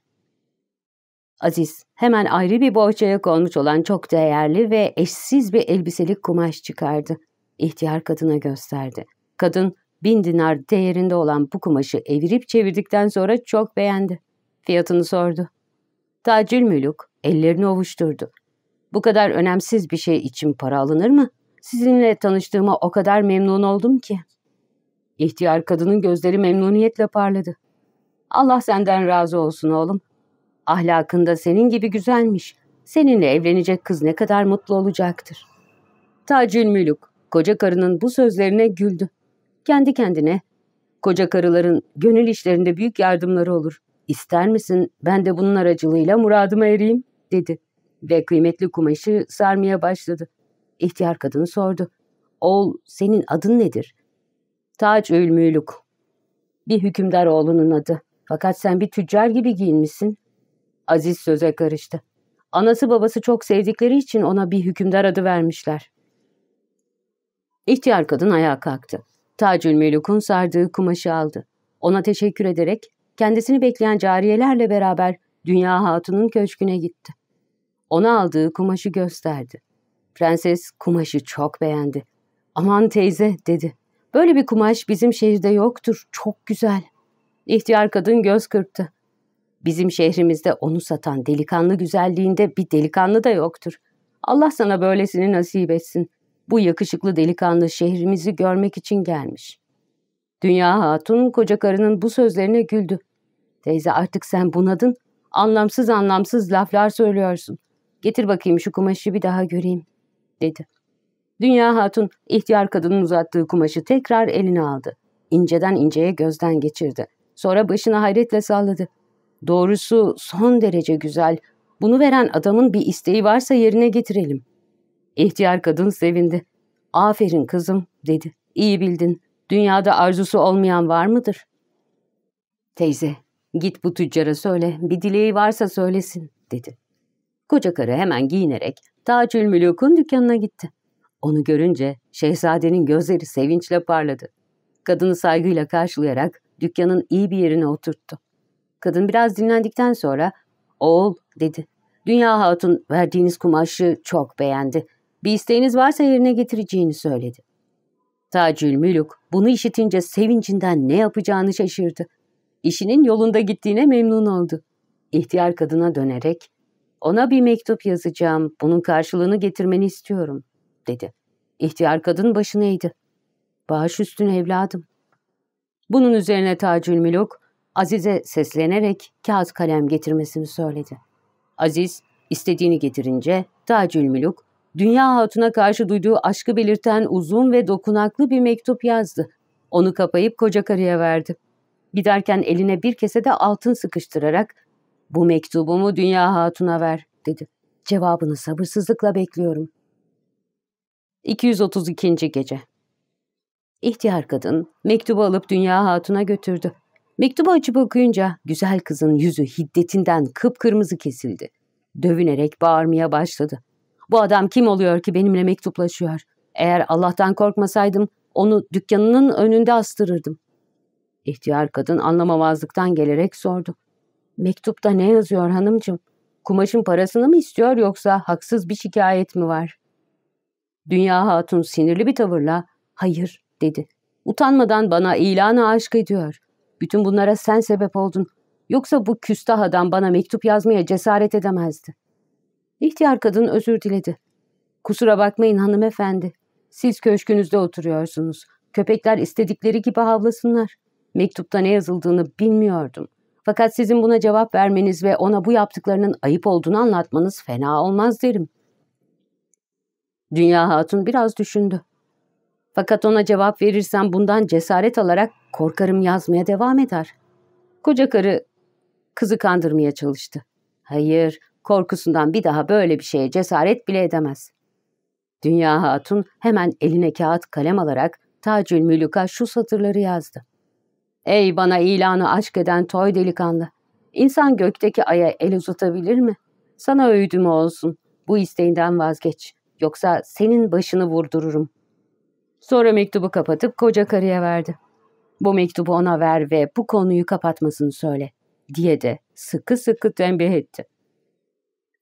Aziz hemen ayrı bir bohçaya konmuş olan çok değerli ve eşsiz bir elbiselik kumaş çıkardı. İhtiyar kadına gösterdi. Kadın bin dinar değerinde olan bu kumaşı evirip çevirdikten sonra çok beğendi. Fiyatını sordu. Tacül Mülük ellerini ovuşturdu. Bu kadar önemsiz bir şey için para alınır mı? Sizinle tanıştığıma o kadar memnun oldum ki. İhtiyar kadının gözleri memnuniyetle parladı. Allah senden razı olsun oğlum. Ahlakında senin gibi güzelmiş. Seninle evlenecek kız ne kadar mutlu olacaktır. Tacül Mülük, koca karının bu sözlerine güldü. Kendi kendine, koca karıların gönül işlerinde büyük yardımları olur. İster misin ben de bunun aracılığıyla muradıma ereyim, dedi ve kıymetli kumaşı sarmaya başladı. İhtiyar kadın sordu. Oğul senin adın nedir? Taç Ülmülük. Bir hükümdar oğlunun adı. Fakat sen bir tüccar gibi giyinmişsin. Aziz söze karıştı. Anası babası çok sevdikleri için ona bir hükümdar adı vermişler. İhtiyar kadın ayağa kalktı. Tacül Mülük'ün sardığı kumaşı aldı. Ona teşekkür ederek kendisini bekleyen cariyelerle beraber Dünya Hatun'un köşküne gitti. Ona aldığı kumaşı gösterdi. Prenses kumaşı çok beğendi. Aman teyze dedi. Böyle bir kumaş bizim şehirde yoktur. Çok güzel. İhtiyar kadın göz kırptı. Bizim şehrimizde onu satan delikanlı güzelliğinde bir delikanlı da yoktur. Allah sana böylesini nasip etsin. Bu yakışıklı delikanlı şehrimizi görmek için gelmiş. Dünya Hatun koca karının bu sözlerine güldü. Teyze artık sen bunadın. Anlamsız anlamsız laflar söylüyorsun. Getir bakayım şu kumaşı bir daha göreyim, dedi. Dünya Hatun ihtiyar kadının uzattığı kumaşı tekrar eline aldı. İnceden inceye gözden geçirdi. Sonra başını hayretle salladı. Doğrusu son derece güzel. Bunu veren adamın bir isteği varsa yerine getirelim. İhtiyar kadın sevindi. Aferin kızım, dedi. İyi bildin. Dünyada arzusu olmayan var mıdır? Teyze, git bu tüccara söyle, bir dileği varsa söylesin, dedi. Koca karı hemen giyinerek Tacül Mülük'ün dükkanına gitti. Onu görünce şehzadenin gözleri sevinçle parladı. Kadını saygıyla karşılayarak dükkanın iyi bir yerine oturttu. Kadın biraz dinlendikten sonra ''Oğul'' dedi. ''Dünya Hatun verdiğiniz kumaşı çok beğendi. Bir isteğiniz varsa yerine getireceğini söyledi.'' Tacül Mülük bunu işitince sevincinden ne yapacağını şaşırdı. İşinin yolunda gittiğine memnun oldu. İhtiyar kadına dönerek ona bir mektup yazacağım, bunun karşılığını getirmeni istiyorum, dedi. İhtiyar kadın başını eğdi. Bağış üstüne evladım. Bunun üzerine Tacül Müluk, Aziz'e seslenerek kağıt kalem getirmesini söyledi. Aziz, istediğini getirince Tacül Müluk, Dünya Hatun'a karşı duyduğu aşkı belirten uzun ve dokunaklı bir mektup yazdı. Onu kapayıp koca karıya verdi. Giderken eline bir kese de altın sıkıştırarak ''Bu mektubumu Dünya Hatun'a ver.'' dedi. ''Cevabını sabırsızlıkla bekliyorum.'' 232. Gece İhtiyar kadın mektubu alıp Dünya Hatun'a götürdü. Mektubu açıp okuyunca güzel kızın yüzü hiddetinden kıpkırmızı kesildi. Dövünerek bağırmaya başladı. Bu adam kim oluyor ki benimle mektuplaşıyor? Eğer Allah'tan korkmasaydım onu dükkanının önünde astırırdım. İhtiyar kadın anlamamazlıktan gelerek sordu. Mektupta ne yazıyor hanımcığım? Kumaşın parasını mı istiyor yoksa haksız bir şikayet mi var? Dünya Hatun sinirli bir tavırla hayır dedi. Utanmadan bana ilanı aşk ediyor. Bütün bunlara sen sebep oldun. Yoksa bu küstah adam bana mektup yazmaya cesaret edemezdi. İhtiyar kadın özür diledi. Kusura bakmayın hanımefendi. Siz köşkünüzde oturuyorsunuz. Köpekler istedikleri gibi havlasınlar. Mektupta ne yazıldığını bilmiyordum. Fakat sizin buna cevap vermeniz ve ona bu yaptıklarının ayıp olduğunu anlatmanız fena olmaz derim. Dünya Hatun biraz düşündü. Fakat ona cevap verirsem bundan cesaret alarak korkarım yazmaya devam eder. Koca karı kızı kandırmaya çalıştı. Hayır, korkusundan bir daha böyle bir şeye cesaret bile edemez. Dünya Hatun hemen eline kağıt kalem alarak Tacül Mülük'a şu satırları yazdı. Ey bana ilanı aşk eden toy delikanlı! İnsan gökteki aya el uzatabilir mi? Sana öğüdüm olsun. Bu isteğinden vazgeç. Yoksa senin başını vurdururum. Sonra mektubu kapatıp koca karıya verdi. Bu mektubu ona ver ve bu konuyu kapatmasını söyle diye de sıkı sıkı tembih etti.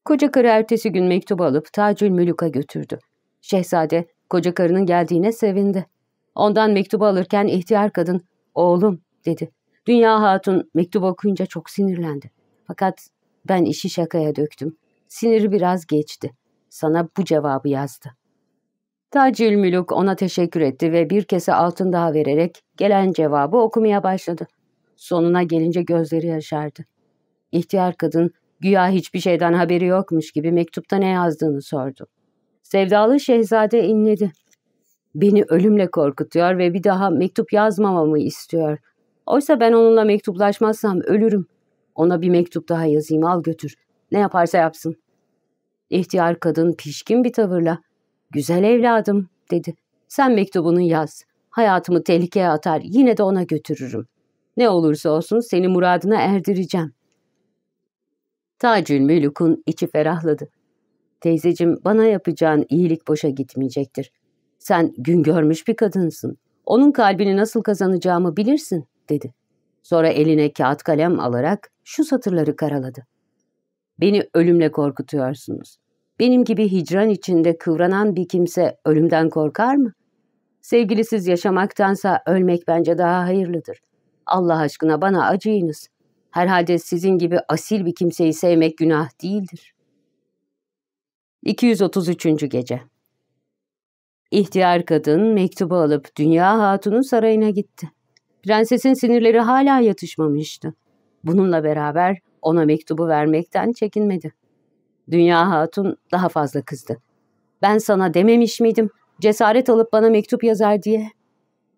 Koca karı ertesi gün mektubu alıp Tacül Mülük'a götürdü. Şehzade koca karının geldiğine sevindi. Ondan mektubu alırken ihtiyar kadın oğlum dedi. Dünya Hatun mektubu okuyunca çok sinirlendi. Fakat ben işi şakaya döktüm. Siniri biraz geçti. Sana bu cevabı yazdı. Tacül Mülük ona teşekkür etti ve bir kese altın daha vererek gelen cevabı okumaya başladı. Sonuna gelince gözleri yaşardı. İhtiyar kadın güya hiçbir şeyden haberi yokmuş gibi mektupta ne yazdığını sordu. Sevdalı şehzade inledi. Beni ölümle korkutuyor ve bir daha mektup yazmamamı istiyor. Oysa ben onunla mektuplaşmazsam ölürüm. Ona bir mektup daha yazayım al götür. Ne yaparsa yapsın. İhtiyar kadın pişkin bir tavırla ''Güzel evladım'' dedi. ''Sen mektubunu yaz. Hayatımı tehlikeye atar yine de ona götürürüm. Ne olursa olsun seni muradına erdireceğim.'' Tacül Mülük'ün içi ferahladı. Teyzecim bana yapacağın iyilik boşa gitmeyecektir. Sen gün görmüş bir kadınsın. Onun kalbini nasıl kazanacağımı bilirsin dedi. Sonra eline kağıt kalem alarak şu satırları karaladı. Beni ölümle korkutuyorsunuz. Benim gibi hicran içinde kıvranan bir kimse ölümden korkar mı? Sevgilisiz yaşamaktansa ölmek bence daha hayırlıdır. Allah aşkına bana acıyınız. Herhalde sizin gibi asil bir kimseyi sevmek günah değildir. 233. Gece İhtiyar kadın mektubu alıp Dünya Hatun'un sarayına gitti. Prensesin sinirleri hala yatışmamıştı. Bununla beraber ona mektubu vermekten çekinmedi. Dünya Hatun daha fazla kızdı. Ben sana dememiş miydim cesaret alıp bana mektup yazar diye?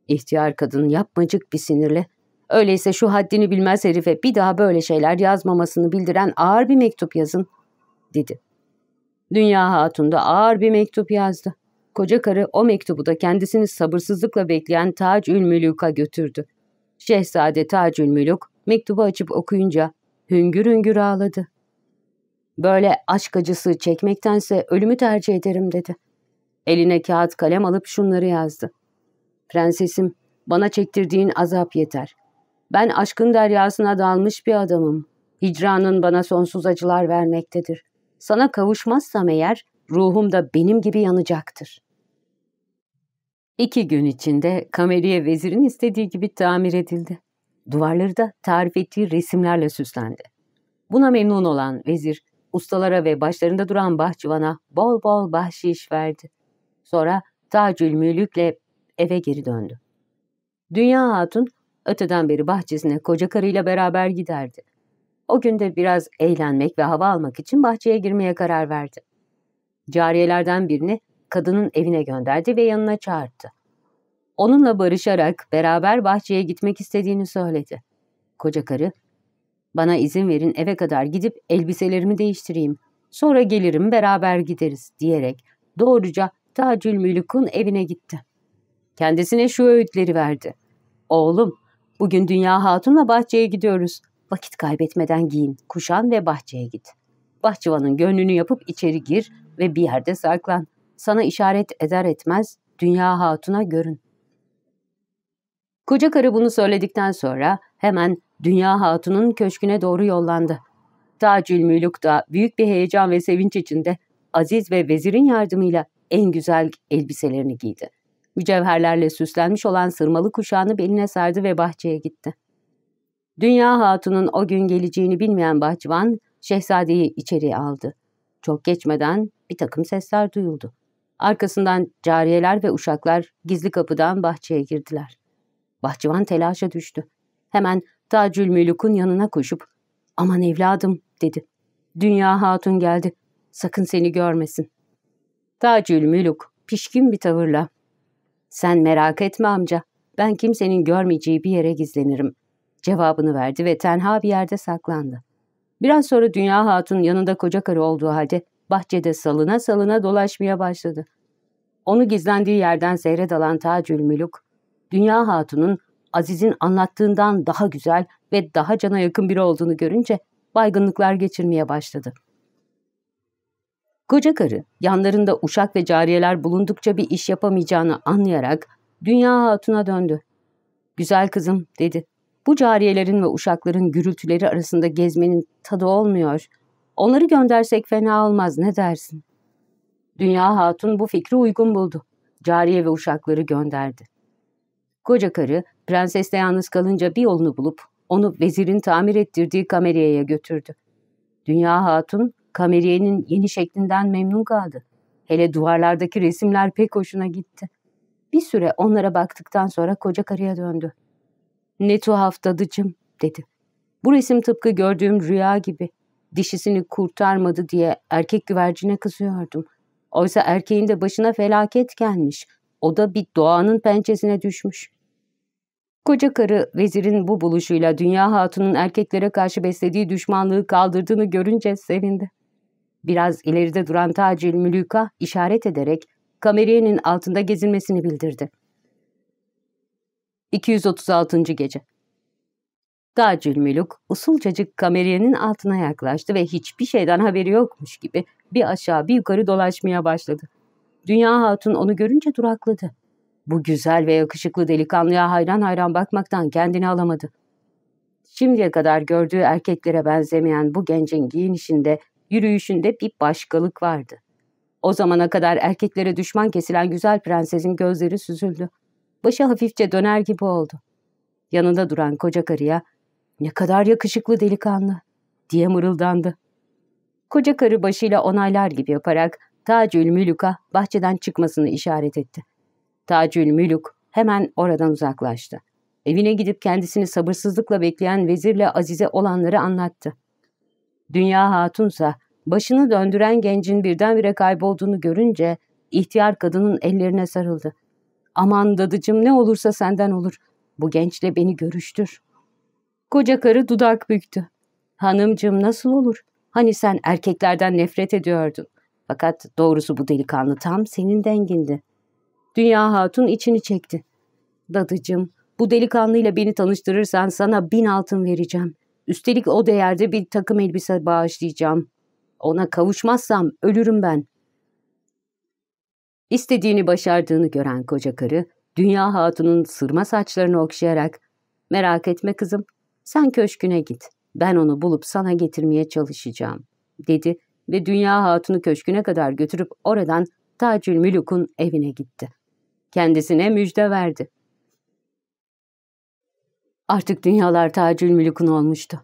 İhtiyar kadın yapmacık bir sinirle öyleyse şu haddini bilmez herife bir daha böyle şeyler yazmamasını bildiren ağır bir mektup yazın dedi. Dünya Hatun da ağır bir mektup yazdı. Koca karı o mektubu da kendisini sabırsızlıkla bekleyen Tacül Mülük'a götürdü. Şehzade Tacül Mülük mektubu açıp okuyunca hüngür hüngür ağladı. Böyle aşk acısı çekmektense ölümü tercih ederim dedi. Eline kağıt kalem alıp şunları yazdı. Prensesim, bana çektirdiğin azap yeter. Ben aşkın deryasına dalmış bir adamım. Hicranın bana sonsuz acılar vermektedir. Sana kavuşmazsam eğer ruhum da benim gibi yanacaktır. İki gün içinde kameriye vezirin istediği gibi tamir edildi. Duvarları da tarif ettiği resimlerle süslendi. Buna memnun olan vezir ustalara ve başlarında duran bahçıvana bol bol bahşiş verdi. Sonra Tacül Mülük'le eve geri döndü. Dünya Hatun Öteden beri bahçesine koca karıyla beraber giderdi. O gün de biraz eğlenmek ve hava almak için bahçeye girmeye karar verdi. Cariyelerden birini kadının evine gönderdi ve yanına çağırdı. Onunla barışarak beraber bahçeye gitmek istediğini söyledi. Koca karı, bana izin verin eve kadar gidip elbiselerimi değiştireyim. Sonra gelirim beraber gideriz diyerek doğruca Tacül Mülük'ün evine gitti. Kendisine şu öğütleri verdi. Oğlum, bugün Dünya Hatun'la bahçeye gidiyoruz. Vakit kaybetmeden giyin, kuşan ve bahçeye git. Bahçıvanın gönlünü yapıp içeri gir ve bir yerde saklan. Sana işaret eder etmez Dünya Hatun'a görün. Koca karı bunu söyledikten sonra hemen Dünya Hatun'un köşküne doğru yollandı. Tacül Mülük da büyük bir heyecan ve sevinç içinde Aziz ve vezirin yardımıyla en güzel elbiselerini giydi. Mücevherlerle süslenmiş olan sırmalı kuşağını beline sardı ve bahçeye gitti. Dünya Hatun'un o gün geleceğini bilmeyen bahçıvan, şehzadeyi içeriye aldı. Çok geçmeden bir takım sesler duyuldu. Arkasından cariyeler ve uşaklar gizli kapıdan bahçeye girdiler. Bahçıvan telaşa düştü. Hemen Tacül Mülük'ün yanına koşup ''Aman evladım'' dedi. ''Dünya Hatun geldi. Sakın seni görmesin.'' Tacül Mülük pişkin bir tavırla ''Sen merak etme amca. Ben kimsenin görmeyeceği bir yere gizlenirim.'' cevabını verdi ve tenha bir yerde saklandı. Biraz sonra Dünya Hatun yanında koca karı olduğu halde bahçede salına salına dolaşmaya başladı. Onu gizlendiği yerden seyre alan Tacül Mülük, Dünya Hatun'un Aziz'in anlattığından daha güzel ve daha cana yakın biri olduğunu görünce baygınlıklar geçirmeye başladı. Koca karı yanlarında uşak ve cariyeler bulundukça bir iş yapamayacağını anlayarak Dünya Hatun'a döndü. Güzel kızım dedi. Bu cariyelerin ve uşakların gürültüleri arasında gezmenin tadı olmuyor. Onları göndersek fena olmaz ne dersin? Dünya Hatun bu fikri uygun buldu. Cariye ve uşakları gönderdi. Koca karı prensesle yalnız kalınca bir yolunu bulup onu vezirin tamir ettirdiği kameriyeye götürdü. Dünya Hatun kameriyenin yeni şeklinden memnun kaldı. Hele duvarlardaki resimler pek hoşuna gitti. Bir süre onlara baktıktan sonra koca karıya döndü. Ne tuhaf dadıcım dedi. Bu resim tıpkı gördüğüm rüya gibi. Dişisini kurtarmadı diye erkek güvercine kızıyordum. Oysa erkeğin de başına felaket gelmiş. O da bir doğanın pençesine düşmüş. Koca karı vezirin bu buluşuyla Dünya Hatun'un erkeklere karşı beslediği düşmanlığı kaldırdığını görünce sevindi. Biraz ileride duran Tacil Mülüka işaret ederek kameriyenin altında gezinmesini bildirdi. 236. Gece Tacil Mülük usulcacık kameriyenin altına yaklaştı ve hiçbir şeyden haberi yokmuş gibi bir aşağı bir yukarı dolaşmaya başladı. Dünya Hatun onu görünce durakladı. Bu güzel ve yakışıklı delikanlıya hayran hayran bakmaktan kendini alamadı. Şimdiye kadar gördüğü erkeklere benzemeyen bu gencin giyinişinde, yürüyüşünde bir başkalık vardı. O zamana kadar erkeklere düşman kesilen güzel prensesin gözleri süzüldü. Başı hafifçe döner gibi oldu. Yanında duran koca karıya, ''Ne kadar yakışıklı delikanlı!'' diye mırıldandı. Koca karı başıyla onaylar gibi yaparak Tacül Mülük'a bahçeden çıkmasını işaret etti. Tacül Mülük hemen oradan uzaklaştı. Evine gidip kendisini sabırsızlıkla bekleyen vezirle Azize olanları anlattı. Dünya Hatunsa başını döndüren gencin birdenbire kaybolduğunu görünce ihtiyar kadının ellerine sarıldı. Aman dadıcım ne olursa senden olur. Bu gençle beni görüştür. Koca karı dudak büktü. Hanımcım nasıl olur? Hani sen erkeklerden nefret ediyordun. Fakat doğrusu bu delikanlı tam senin dengindi. Dünya Hatun içini çekti. Dadıcım, bu delikanlıyla beni tanıştırırsan sana bin altın vereceğim. Üstelik o değerde bir takım elbise bağışlayacağım. Ona kavuşmazsam ölürüm ben. İstediğini başardığını gören koca karı, Dünya Hatun'un sırma saçlarını okşayarak, ''Merak etme kızım, sen köşküne git. Ben onu bulup sana getirmeye çalışacağım.'' dedi ve Dünya Hatun'u köşküne kadar götürüp oradan Tacül Mülük'ün evine gitti kendisine müjde verdi. Artık dünyalar tacül mülükün olmuştu.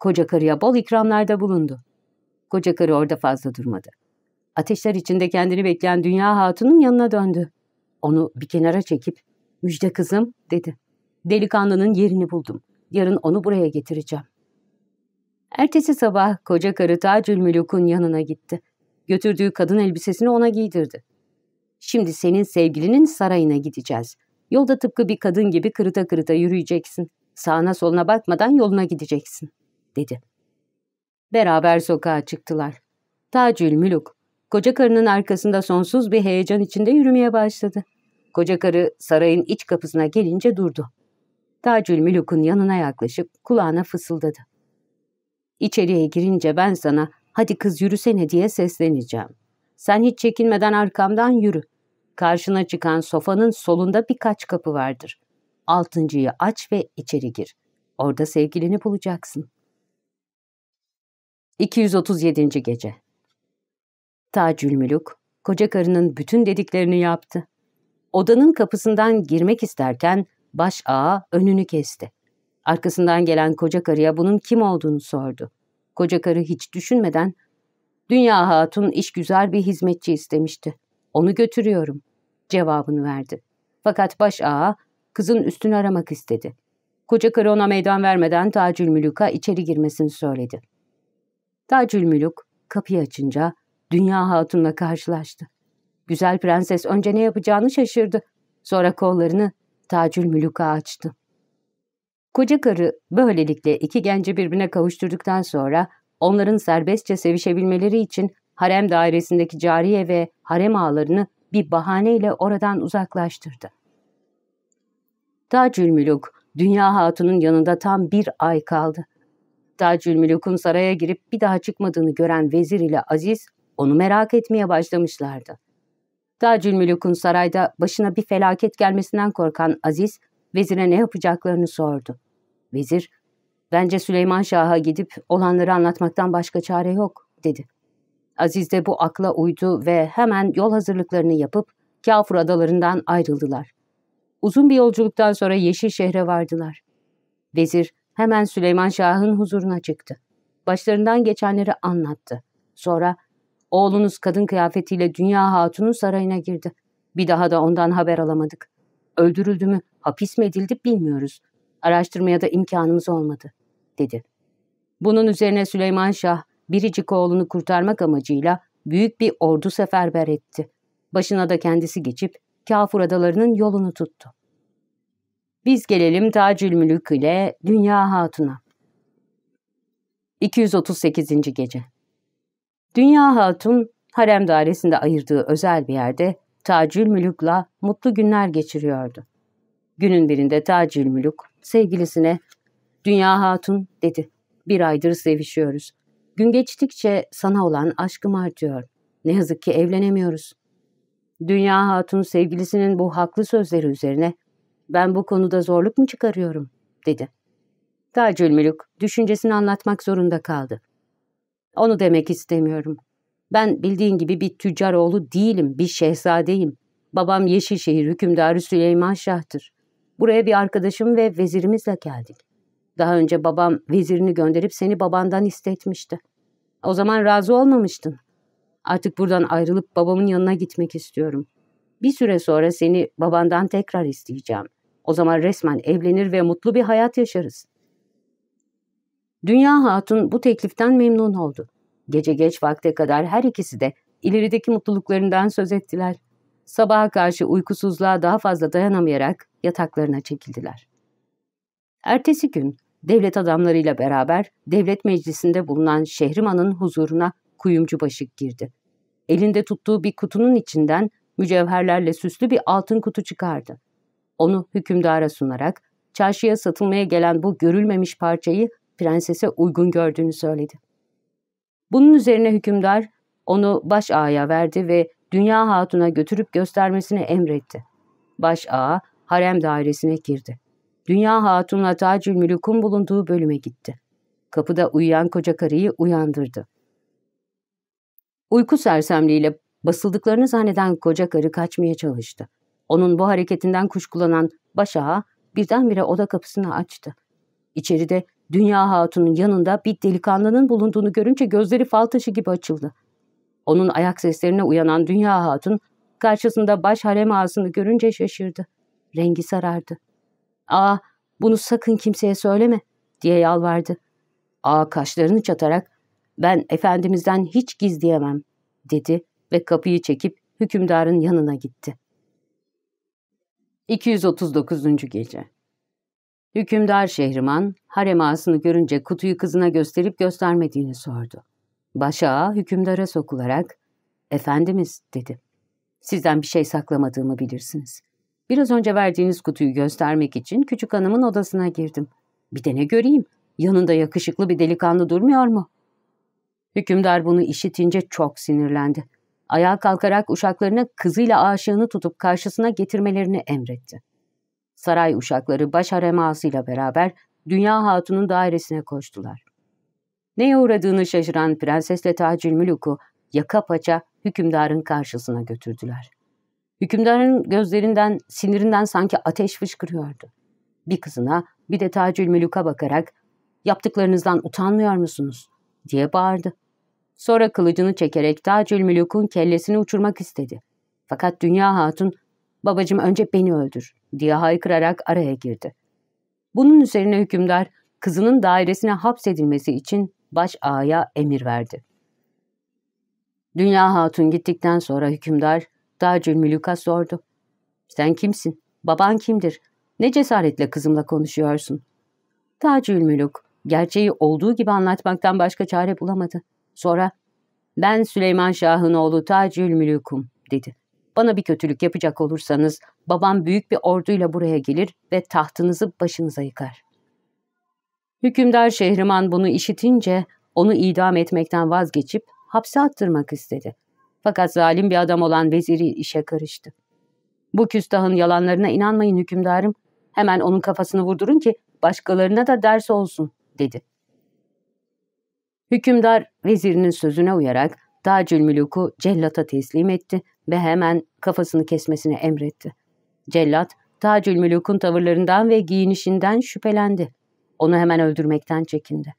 Koca karıya bol ikramlarda bulundu. Koca karı orada fazla durmadı. Ateşler içinde kendini bekleyen dünya hatunun yanına döndü. Onu bir kenara çekip, müjde kızım dedi. Delikanlının yerini buldum. Yarın onu buraya getireceğim. Ertesi sabah koca karı Tacül Müluk'un yanına gitti. Götürdüğü kadın elbisesini ona giydirdi. Şimdi senin sevgilinin sarayına gideceğiz. Yolda tıpkı bir kadın gibi kırıta kırıta yürüyeceksin. Sağına soluna bakmadan yoluna gideceksin, dedi. Beraber sokağa çıktılar. Tacül Müluk, koca karının arkasında sonsuz bir heyecan içinde yürümeye başladı. Koca karı sarayın iç kapısına gelince durdu. Tacül Müluk'un yanına yaklaşıp kulağına fısıldadı. İçeriye girince ben sana hadi kız yürüsene diye sesleneceğim. Sen hiç çekinmeden arkamdan yürü. Karşına çıkan sofanın solunda birkaç kapı vardır. Altıncıyı aç ve içeri gir. Orada sevgilini bulacaksın. 237. Gece Tacül Müluk, koca karının bütün dediklerini yaptı. Odanın kapısından girmek isterken baş ağa önünü kesti. Arkasından gelen koca karıya bunun kim olduğunu sordu. Koca karı hiç düşünmeden, Dünya Hatun iş güzel bir hizmetçi istemişti. Onu götürüyorum, cevabını verdi. Fakat baş ağa kızın üstünü aramak istedi. Koca karı ona meydan vermeden Tacül Mülük'a içeri girmesini söyledi. Tacül Mülük kapıyı açınca Dünya Hatun'la karşılaştı. Güzel prenses önce ne yapacağını şaşırdı. Sonra kollarını Tacül Mülük'a açtı. Koca karı böylelikle iki genci birbirine kavuşturduktan sonra onların serbestçe sevişebilmeleri için harem dairesindeki cariye ve harem ağlarını bir bahaneyle oradan uzaklaştırdı. Tacül Mülük, Dünya Hatun'un yanında tam bir ay kaldı. Tacül Mülük'ün saraya girip bir daha çıkmadığını gören vezir ile Aziz onu merak etmeye başlamışlardı. Tacül Mülük'ün sarayda başına bir felaket gelmesinden korkan Aziz, vezire ne yapacaklarını sordu. Vezir, bence Süleyman Şah'a gidip olanları anlatmaktan başka çare yok, dedi. Aziz de bu akla uydu ve hemen yol hazırlıklarını yapıp Kafur adalarından ayrıldılar. Uzun bir yolculuktan sonra Yeşil şehre vardılar. Vezir hemen Süleyman Şah'ın huzuruna çıktı. Başlarından geçenleri anlattı. Sonra oğlunuz kadın kıyafetiyle Dünya Hatun'un sarayına girdi. Bir daha da ondan haber alamadık. Öldürüldü mü, hapis mi edildi bilmiyoruz. Araştırmaya da imkanımız olmadı, dedi. Bunun üzerine Süleyman Şah, biricik oğlunu kurtarmak amacıyla büyük bir ordu seferber etti. Başına da kendisi geçip Kafur adalarının yolunu tuttu. Biz gelelim Tacül Mülük ile Dünya Hatun'a. 238. Gece Dünya Hatun, harem dairesinde ayırdığı özel bir yerde Tacül Mülük'la mutlu günler geçiriyordu. Günün birinde Tacül Mülük sevgilisine ''Dünya Hatun'' dedi. ''Bir aydır sevişiyoruz. Gün geçtikçe sana olan aşkım artıyor. Ne yazık ki evlenemiyoruz.'' Dünya Hatun sevgilisinin bu haklı sözleri üzerine ''Ben bu konuda zorluk mu çıkarıyorum?'' dedi. Tacül Mülük düşüncesini anlatmak zorunda kaldı. Onu demek istemiyorum. Ben bildiğin gibi bir tüccar oğlu değilim, bir şehzadeyim. Babam Yeşilşehir hükümdarı Süleyman Şah'tır. Buraya bir arkadaşım ve vezirimizle geldik. Daha önce babam vezirini gönderip seni babandan istetmişti. O zaman razı olmamıştın. Artık buradan ayrılıp babamın yanına gitmek istiyorum. Bir süre sonra seni babandan tekrar isteyeceğim. O zaman resmen evlenir ve mutlu bir hayat yaşarız. Dünya Hatun bu tekliften memnun oldu. Gece geç vakte kadar her ikisi de ilerideki mutluluklarından söz ettiler. Sabaha karşı uykusuzluğa daha fazla dayanamayarak yataklarına çekildiler. Ertesi gün devlet adamlarıyla beraber devlet meclisinde bulunan Şehriman'ın huzuruna kuyumcu başık girdi. Elinde tuttuğu bir kutunun içinden mücevherlerle süslü bir altın kutu çıkardı. Onu hükümdara sunarak çarşıya satılmaya gelen bu görülmemiş parçayı prensese uygun gördüğünü söyledi. Bunun üzerine hükümdar onu baş ağaya verdi ve Dünya Hatun'a götürüp göstermesini emretti. Baş ağa harem dairesine girdi. Dünya Hatun'la Tacül Mülük'ün bulunduğu bölüme gitti. Kapıda uyuyan koca karıyı uyandırdı. Uyku sersemliğiyle basıldıklarını zanneden koca karı kaçmaya çalıştı. Onun bu hareketinden kuşkulanan baş birdenbire oda kapısını açtı. İçeride Dünya Hatun'un yanında bir delikanlının bulunduğunu görünce gözleri fal taşı gibi açıldı. Onun ayak seslerine uyanan Dünya Hatun, karşısında baş harem ağasını görünce şaşırdı. Rengi sarardı. ''Aa, bunu sakın kimseye söyleme diye yalvardı. Ağa kaşlarını çatarak ben efendimizden hiç gizleyemem dedi ve kapıyı çekip hükümdarın yanına gitti. 239. Gece Hükümdar Şehriman, harem ağasını görünce kutuyu kızına gösterip göstermediğini sordu. Başağa hükümdara sokularak, ''Efendimiz'' dedi. ''Sizden bir şey saklamadığımı bilirsiniz. Biraz önce verdiğiniz kutuyu göstermek için küçük hanımın odasına girdim. Bir de ne göreyim, yanında yakışıklı bir delikanlı durmuyor mu?'' Hükümdar bunu işitince çok sinirlendi. Ayağa kalkarak uşaklarını kızıyla aşığını tutup karşısına getirmelerini emretti. Saray uşakları baş haremasıyla beraber Dünya Hatun'un dairesine koştular. Neye uğradığını şaşıran Prensesle Tacül Müluk'u yaka paça hükümdarın karşısına götürdüler. Hükümdarın gözlerinden, sinirinden sanki ateş fışkırıyordu. Bir kızına bir de Tacül Müluk'a bakarak ''Yaptıklarınızdan utanmıyor musunuz?'' diye bağırdı. Sonra kılıcını çekerek Tacül Müluk'un kellesini uçurmak istedi. Fakat Dünya Hatun, babacım önce beni öldür diye haykırarak araya girdi. Bunun üzerine hükümdar kızının dairesine hapsedilmesi için baş ağaya emir verdi. Dünya Hatun gittikten sonra hükümdar Tacül Müluk'a sordu. Sen kimsin? Baban kimdir? Ne cesaretle kızımla konuşuyorsun? Tacül Müluk gerçeği olduğu gibi anlatmaktan başka çare bulamadı. Sonra ben Süleyman Şah'ın oğlu Tacül Mülük'üm dedi. Bana bir kötülük yapacak olursanız babam büyük bir orduyla buraya gelir ve tahtınızı başınıza yıkar. Hükümdar Şehriman bunu işitince onu idam etmekten vazgeçip hapse attırmak istedi. Fakat zalim bir adam olan veziri işe karıştı. Bu küstahın yalanlarına inanmayın hükümdarım. Hemen onun kafasını vurdurun ki başkalarına da ders olsun dedi. Hükümdar vezirinin sözüne uyarak Tacül Müluk'u cellata teslim etti ve hemen kafasını kesmesini emretti. Cellat, Tacül Müluk'un tavırlarından ve giyinişinden şüphelendi. Onu hemen öldürmekten çekindi.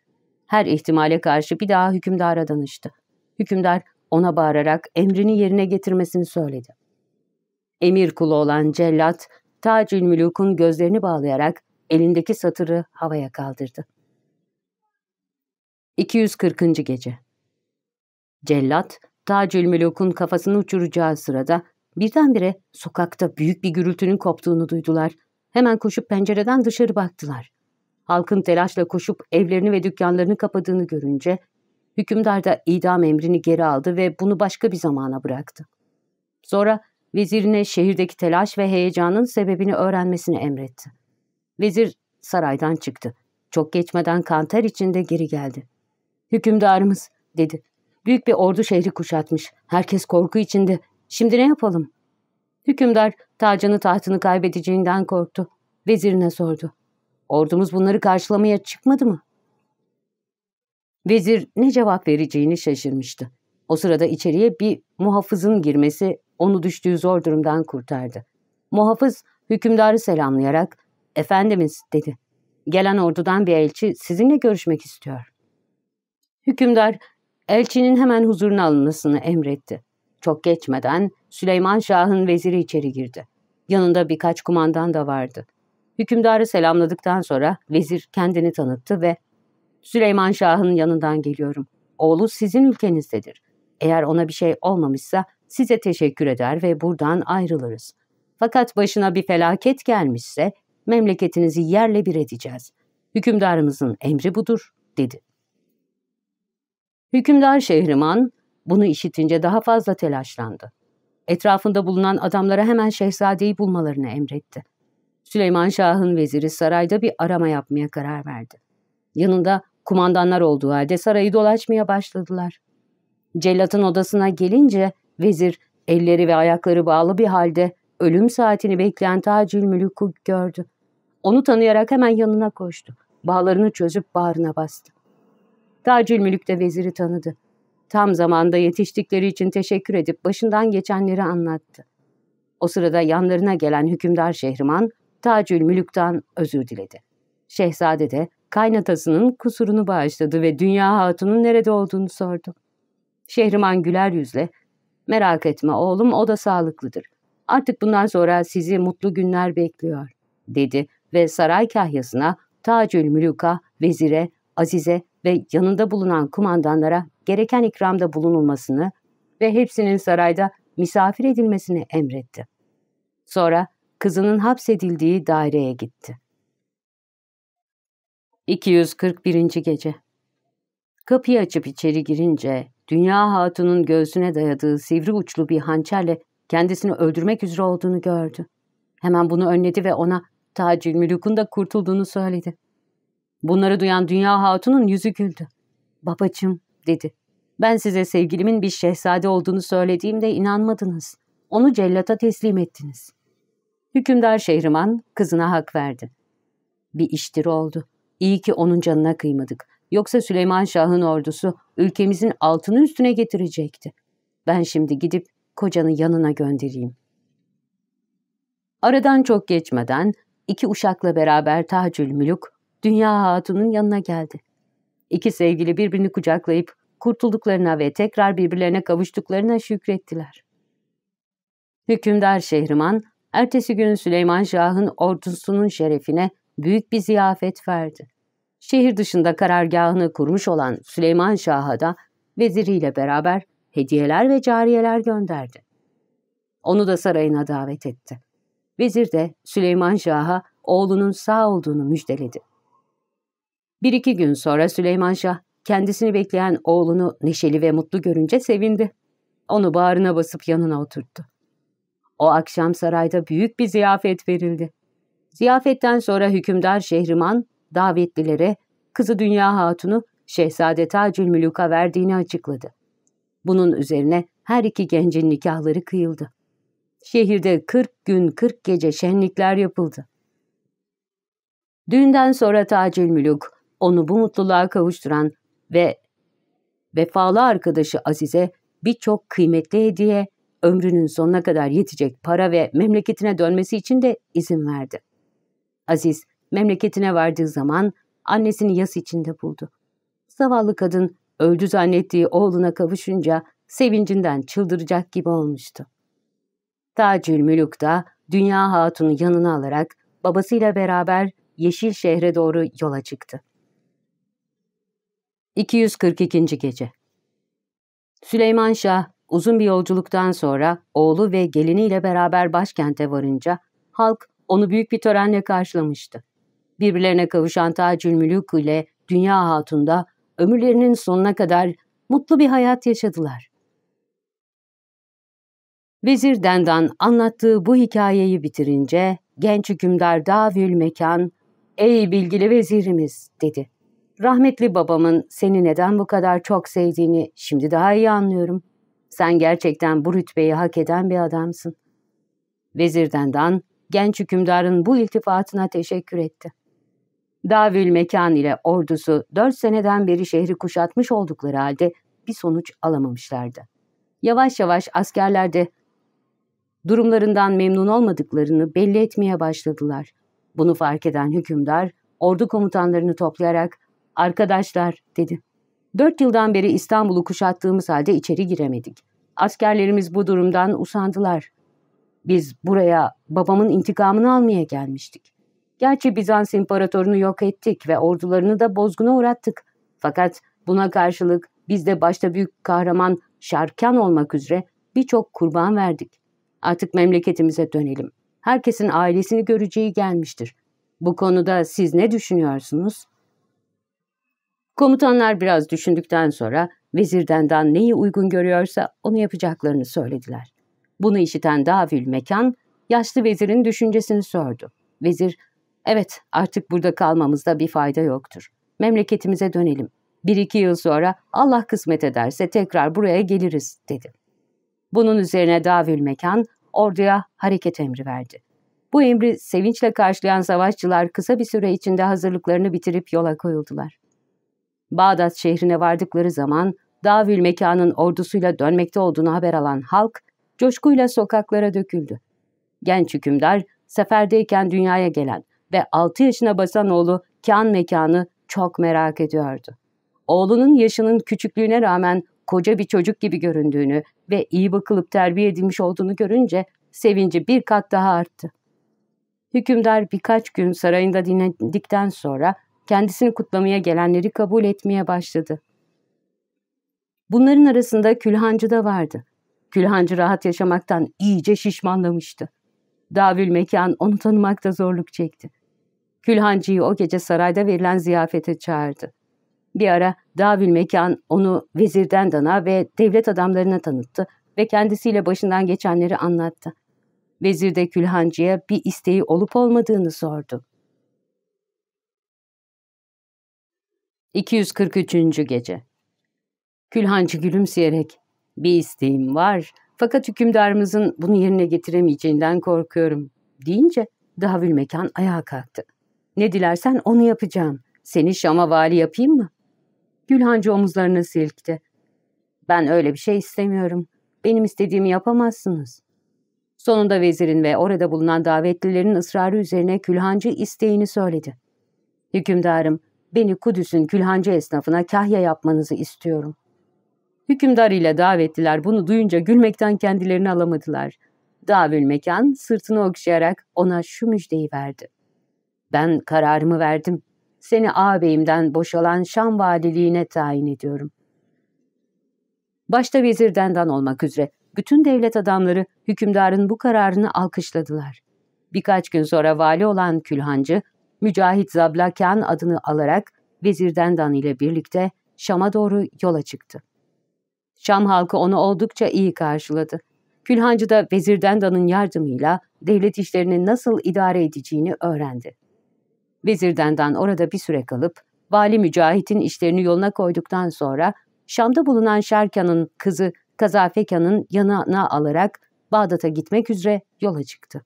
Her ihtimale karşı bir daha hükümdara danıştı. Hükümdar ona bağırarak emrini yerine getirmesini söyledi. Emir kulu olan cellat, Tacül Müluk'un gözlerini bağlayarak elindeki satırı havaya kaldırdı. 240. Gece Cellat, Tacül Müluk'un kafasını uçuracağı sırada birdenbire sokakta büyük bir gürültünün koptuğunu duydular. Hemen koşup pencereden dışarı baktılar. Halkın telaşla koşup evlerini ve dükkanlarını kapadığını görünce hükümdar da idam emrini geri aldı ve bunu başka bir zamana bıraktı. Sonra vezirine şehirdeki telaş ve heyecanın sebebini öğrenmesini emretti. Vezir saraydan çıktı. Çok geçmeden kanter içinde geri geldi. Hükümdarımız dedi. Büyük bir ordu şehri kuşatmış. Herkes korku içinde. Şimdi ne yapalım? Hükümdar tacını tahtını kaybedeceğinden korktu. Vezirine sordu. Ordumuz bunları karşılamaya çıkmadı mı? Vezir ne cevap vereceğini şaşırmıştı. O sırada içeriye bir muhafızın girmesi onu düştüğü zor durumdan kurtardı. Muhafız hükümdarı selamlayarak ''Efendimiz'' dedi. ''Gelen ordudan bir elçi sizinle görüşmek istiyor.'' Hükümdar elçinin hemen huzuruna alınmasını emretti. Çok geçmeden Süleyman Şah'ın veziri içeri girdi. Yanında birkaç kumandan da vardı. Hükümdarı selamladıktan sonra vezir kendini tanıttı ve Süleyman Şah'ın yanından geliyorum. Oğlu sizin ülkenizdedir. Eğer ona bir şey olmamışsa size teşekkür eder ve buradan ayrılırız. Fakat başına bir felaket gelmişse memleketinizi yerle bir edeceğiz. Hükümdarımızın emri budur, dedi. Hükümdar Şehriman bunu işitince daha fazla telaşlandı. Etrafında bulunan adamlara hemen şehzadeyi bulmalarını emretti. Süleyman Şah'ın veziri sarayda bir arama yapmaya karar verdi. Yanında kumandanlar olduğu halde sarayı dolaşmaya başladılar. Cellatın odasına gelince vezir elleri ve ayakları bağlı bir halde ölüm saatini bekleyen Tacül Mülük'ü gördü. Onu tanıyarak hemen yanına koştu. Bağlarını çözüp bağrına bastı. Tacül Mülük de veziri tanıdı. Tam zamanda yetiştikleri için teşekkür edip başından geçenleri anlattı. O sırada yanlarına gelen hükümdar Şehriman, Tacül Mülük'ten özür diledi. Şehzade de kaynatasının kusurunu bağışladı ve Dünya Hatun'un nerede olduğunu sordu. Şehriman güler yüzle, merak etme oğlum o da sağlıklıdır. Artık bundan sonra sizi mutlu günler bekliyor, dedi ve saray kahyasına, Tacül Mülük'a, vezire, azize ve yanında bulunan kumandanlara gereken ikramda bulunulmasını ve hepsinin sarayda misafir edilmesini emretti. Sonra kızının hapsedildiği daireye gitti. 241. Gece Kapıyı açıp içeri girince, Dünya Hatun'un göğsüne dayadığı sivri uçlu bir hançerle kendisini öldürmek üzere olduğunu gördü. Hemen bunu önledi ve ona Tacül Mülük'ün da kurtulduğunu söyledi. Bunları duyan Dünya Hatun'un yüzü güldü. Babacım, dedi. Ben size sevgilimin bir şehzade olduğunu söylediğimde inanmadınız. Onu cellata teslim ettiniz. Hükümdar Şehriman kızına hak verdi. Bir iştir oldu. İyi ki onun canına kıymadık. Yoksa Süleyman Şah'ın ordusu ülkemizin altını üstüne getirecekti. Ben şimdi gidip kocanı yanına göndereyim. Aradan çok geçmeden iki uşakla beraber Tacül Mülük Dünya Hatun'un yanına geldi. İki sevgili birbirini kucaklayıp kurtulduklarına ve tekrar birbirlerine kavuştuklarına şükrettiler. Hükümdar Şehriman, ertesi gün Süleyman Şah'ın ordusunun şerefine büyük bir ziyafet verdi. Şehir dışında karargahını kurmuş olan Süleyman Şah'a da veziriyle beraber hediyeler ve cariyeler gönderdi. Onu da sarayına davet etti. Vezir de Süleyman Şah'a oğlunun sağ olduğunu müjdeledi. Bir iki gün sonra Süleyman Şah kendisini bekleyen oğlunu neşeli ve mutlu görünce sevindi. Onu bağrına basıp yanına oturttu. O akşam sarayda büyük bir ziyafet verildi. Ziyafetten sonra hükümdar Şehriman davetlilere kızı Dünya Hatun'u Şehzade Tacülmülük'a verdiğini açıkladı. Bunun üzerine her iki gencin nikahları kıyıldı. Şehirde 40 gün 40 gece şenlikler yapıldı. Düğünden sonra Tacülmülük onu bu mutluluğa kavuşturan ve vefalı arkadaşı Azize birçok kıymetli hediye, ömrünün sonuna kadar yetecek para ve memleketine dönmesi için de izin verdi. Aziz memleketine vardığı zaman annesini yas içinde buldu. Zavallı kadın öldü zannettiği oğluna kavuşunca sevincinden çıldıracak gibi olmuştu. Tacül Mülük da Dünya Hatun'u yanına alarak babasıyla beraber Yeşil şehre doğru yola çıktı. 242. Gece Süleyman Şah uzun bir yolculuktan sonra oğlu ve geliniyle beraber başkente varınca halk onu büyük bir törenle karşılamıştı. Birbirlerine kavuşan Tacül Mülük ile Dünya Hatun'da ömürlerinin sonuna kadar mutlu bir hayat yaşadılar. Vezir Dendan anlattığı bu hikayeyi bitirince genç hükümdar Davül Mekan, ''Ey bilgili vezirimiz'' dedi. ''Rahmetli babamın seni neden bu kadar çok sevdiğini şimdi daha iyi anlıyorum. Sen gerçekten bu rütbeyi hak eden bir adamsın.'' Vezir Dendan, genç hükümdarın bu iltifatına teşekkür etti. Davül Mekan ile ordusu dört seneden beri şehri kuşatmış oldukları halde bir sonuç alamamışlardı. Yavaş yavaş askerler de durumlarından memnun olmadıklarını belli etmeye başladılar. Bunu fark eden hükümdar ordu komutanlarını toplayarak ''Arkadaşlar'' dedi. ''Dört yıldan beri İstanbul'u kuşattığımız halde içeri giremedik. Askerlerimiz bu durumdan usandılar. Biz buraya babamın intikamını almaya gelmiştik. Gerçi Bizans imparatorunu yok ettik ve ordularını da bozguna uğrattık. Fakat buna karşılık biz de başta büyük kahraman Şarkan olmak üzere birçok kurban verdik. Artık memleketimize dönelim. Herkesin ailesini göreceği gelmiştir. Bu konuda siz ne düşünüyorsunuz? Komutanlar biraz düşündükten sonra vezirden dan neyi uygun görüyorsa onu yapacaklarını söylediler. Bunu işiten Davül Mekan, yaşlı vezirin düşüncesini sordu. Vezir, evet artık burada kalmamızda bir fayda yoktur. Memleketimize dönelim. Bir iki yıl sonra Allah kısmet ederse tekrar buraya geliriz dedi. Bunun üzerine Davül Mekan orduya hareket emri verdi. Bu emri sevinçle karşılayan savaşçılar kısa bir süre içinde hazırlıklarını bitirip yola koyuldular. Bağdat şehrine vardıkları zaman Davül Mekan'ın ordusuyla dönmekte olduğunu haber alan halk coşkuyla sokaklara döküldü. Genç hükümdar seferdeyken dünyaya gelen ve 6 yaşına basan oğlu kan mekanı çok merak ediyordu. Oğlunun yaşının küçüklüğüne rağmen koca bir çocuk gibi göründüğünü ve iyi bakılıp terbiye edilmiş olduğunu görünce sevinci bir kat daha arttı. Hükümdar birkaç gün sarayında dinlendikten sonra kendisini kutlamaya gelenleri kabul etmeye başladı. Bunların arasında külhancı da vardı. Külhancı rahat yaşamaktan iyice şişmanlamıştı. Davül mekan onu tanımakta zorluk çekti. Külhancı'yı o gece sarayda verilen ziyafete çağırdı. Bir ara Davül mekan onu vezirden dana ve devlet adamlarına tanıttı ve kendisiyle başından geçenleri anlattı. Vezir de Külhancı'ya bir isteği olup olmadığını sordu. 243. Gece Külhancı gülümseyerek, bir isteğim var fakat hükümdarımızın bunu yerine getiremeyeceğinden korkuyorum deyince Davül Mekan ayağa kalktı. Ne dilersen onu yapacağım. Seni Şam'a vali yapayım mı? Gülhancı omuzlarını silkti. Ben öyle bir şey istemiyorum. Benim istediğimi yapamazsınız. Sonunda vezirin ve orada bulunan davetlilerin ısrarı üzerine külhancı isteğini söyledi. Hükümdarım, beni Kudüs'ün külhancı esnafına kahya yapmanızı istiyorum. Hükümdar ile davetliler bunu duyunca gülmekten kendilerini alamadılar. Davül Mekan sırtını okşayarak ona şu müjdeyi verdi. Ben kararımı verdim. Seni ağabeyimden boşalan Şam valiliğine tayin ediyorum. Başta vezir Dendan olmak üzere bütün devlet adamları hükümdarın bu kararını alkışladılar. Birkaç gün sonra vali olan Külhancı, Mücahit Zablakan adını alarak Vezir Dendan ile birlikte Şam'a doğru yola çıktı. Şam halkı onu oldukça iyi karşıladı. Külhancı da Vezir Dendan'ın yardımıyla devlet işlerini nasıl idare edeceğini öğrendi. Vezir Dendan orada bir süre kalıp, Vali Mücahit'in işlerini yoluna koyduktan sonra Şam'da bulunan Şerkan'ın kızı Kazafekan'ın yanına alarak Bağdat'a gitmek üzere yola çıktı.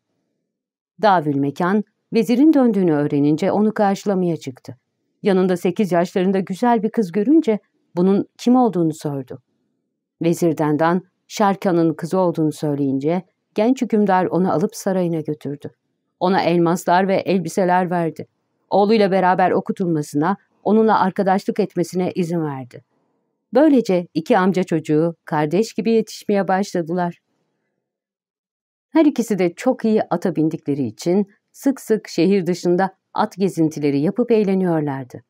Davül Mekan, vezirin döndüğünü öğrenince onu karşılamaya çıktı. Yanında sekiz yaşlarında güzel bir kız görünce bunun kim olduğunu sordu. Vezirdendan Şerkan'ın kızı olduğunu söyleyince genç hükümdar onu alıp sarayına götürdü. Ona elmaslar ve elbiseler verdi. Oğluyla beraber okutulmasına, onunla arkadaşlık etmesine izin verdi. Böylece iki amca çocuğu kardeş gibi yetişmeye başladılar. Her ikisi de çok iyi ata bindikleri için sık sık şehir dışında at gezintileri yapıp eğleniyorlardı.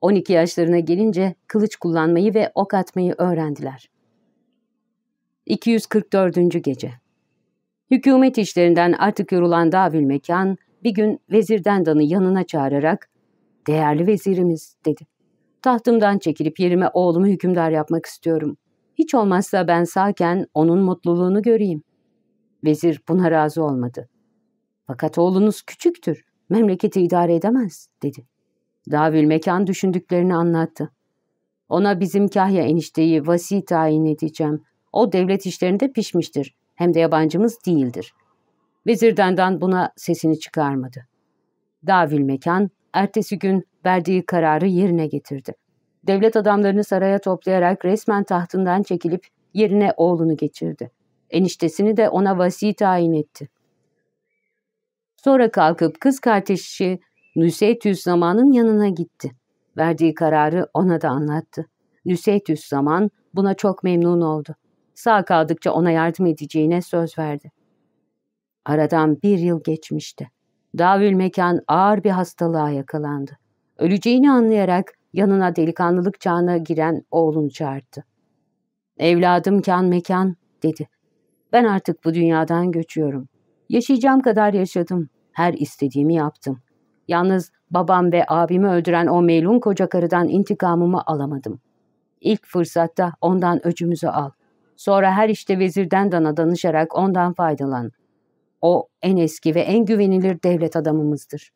12 yaşlarına gelince kılıç kullanmayı ve ok atmayı öğrendiler. 244. Gece Hükümet işlerinden artık yorulan Davül Mekan bir gün Vezir Dendan'ı yanına çağırarak ''Değerli vezirimiz'' dedi. Tahtımdan çekilip yerime oğlumu hükümdar yapmak istiyorum. Hiç olmazsa ben sağken onun mutluluğunu göreyim. Vezir buna razı olmadı. Fakat oğlunuz küçüktür, memleketi idare edemez, dedi. Davül mekan düşündüklerini anlattı. Ona bizim Kahya enişteyi vasi tayin edeceğim. O devlet işlerinde pişmiştir. Hem de yabancımız değildir. Vezir Dendan buna sesini çıkarmadı. Davül mekan ertesi gün verdiği kararı yerine getirdi. Devlet adamlarını saraya toplayarak resmen tahtından çekilip yerine oğlunu geçirdi. Eniştesini de ona vasi tayin etti. Sonra kalkıp kız kardeşi Nüseytüs Zaman'ın yanına gitti. Verdiği kararı ona da anlattı. Nüseytüs Zaman buna çok memnun oldu. Sağ kaldıkça ona yardım edeceğine söz verdi. Aradan bir yıl geçmişti. Davül Mekan ağır bir hastalığa yakalandı. Öleceğini anlayarak yanına delikanlılık çağına giren oğlunu çağırdı. Evladım kan mekan dedi. Ben artık bu dünyadan göçüyorum. Yaşayacağım kadar yaşadım. Her istediğimi yaptım. Yalnız babam ve abimi öldüren o melun koca karıdan intikamımı alamadım. İlk fırsatta ondan öcümüzü al. Sonra her işte vezirden dana danışarak ondan faydalan. O en eski ve en güvenilir devlet adamımızdır.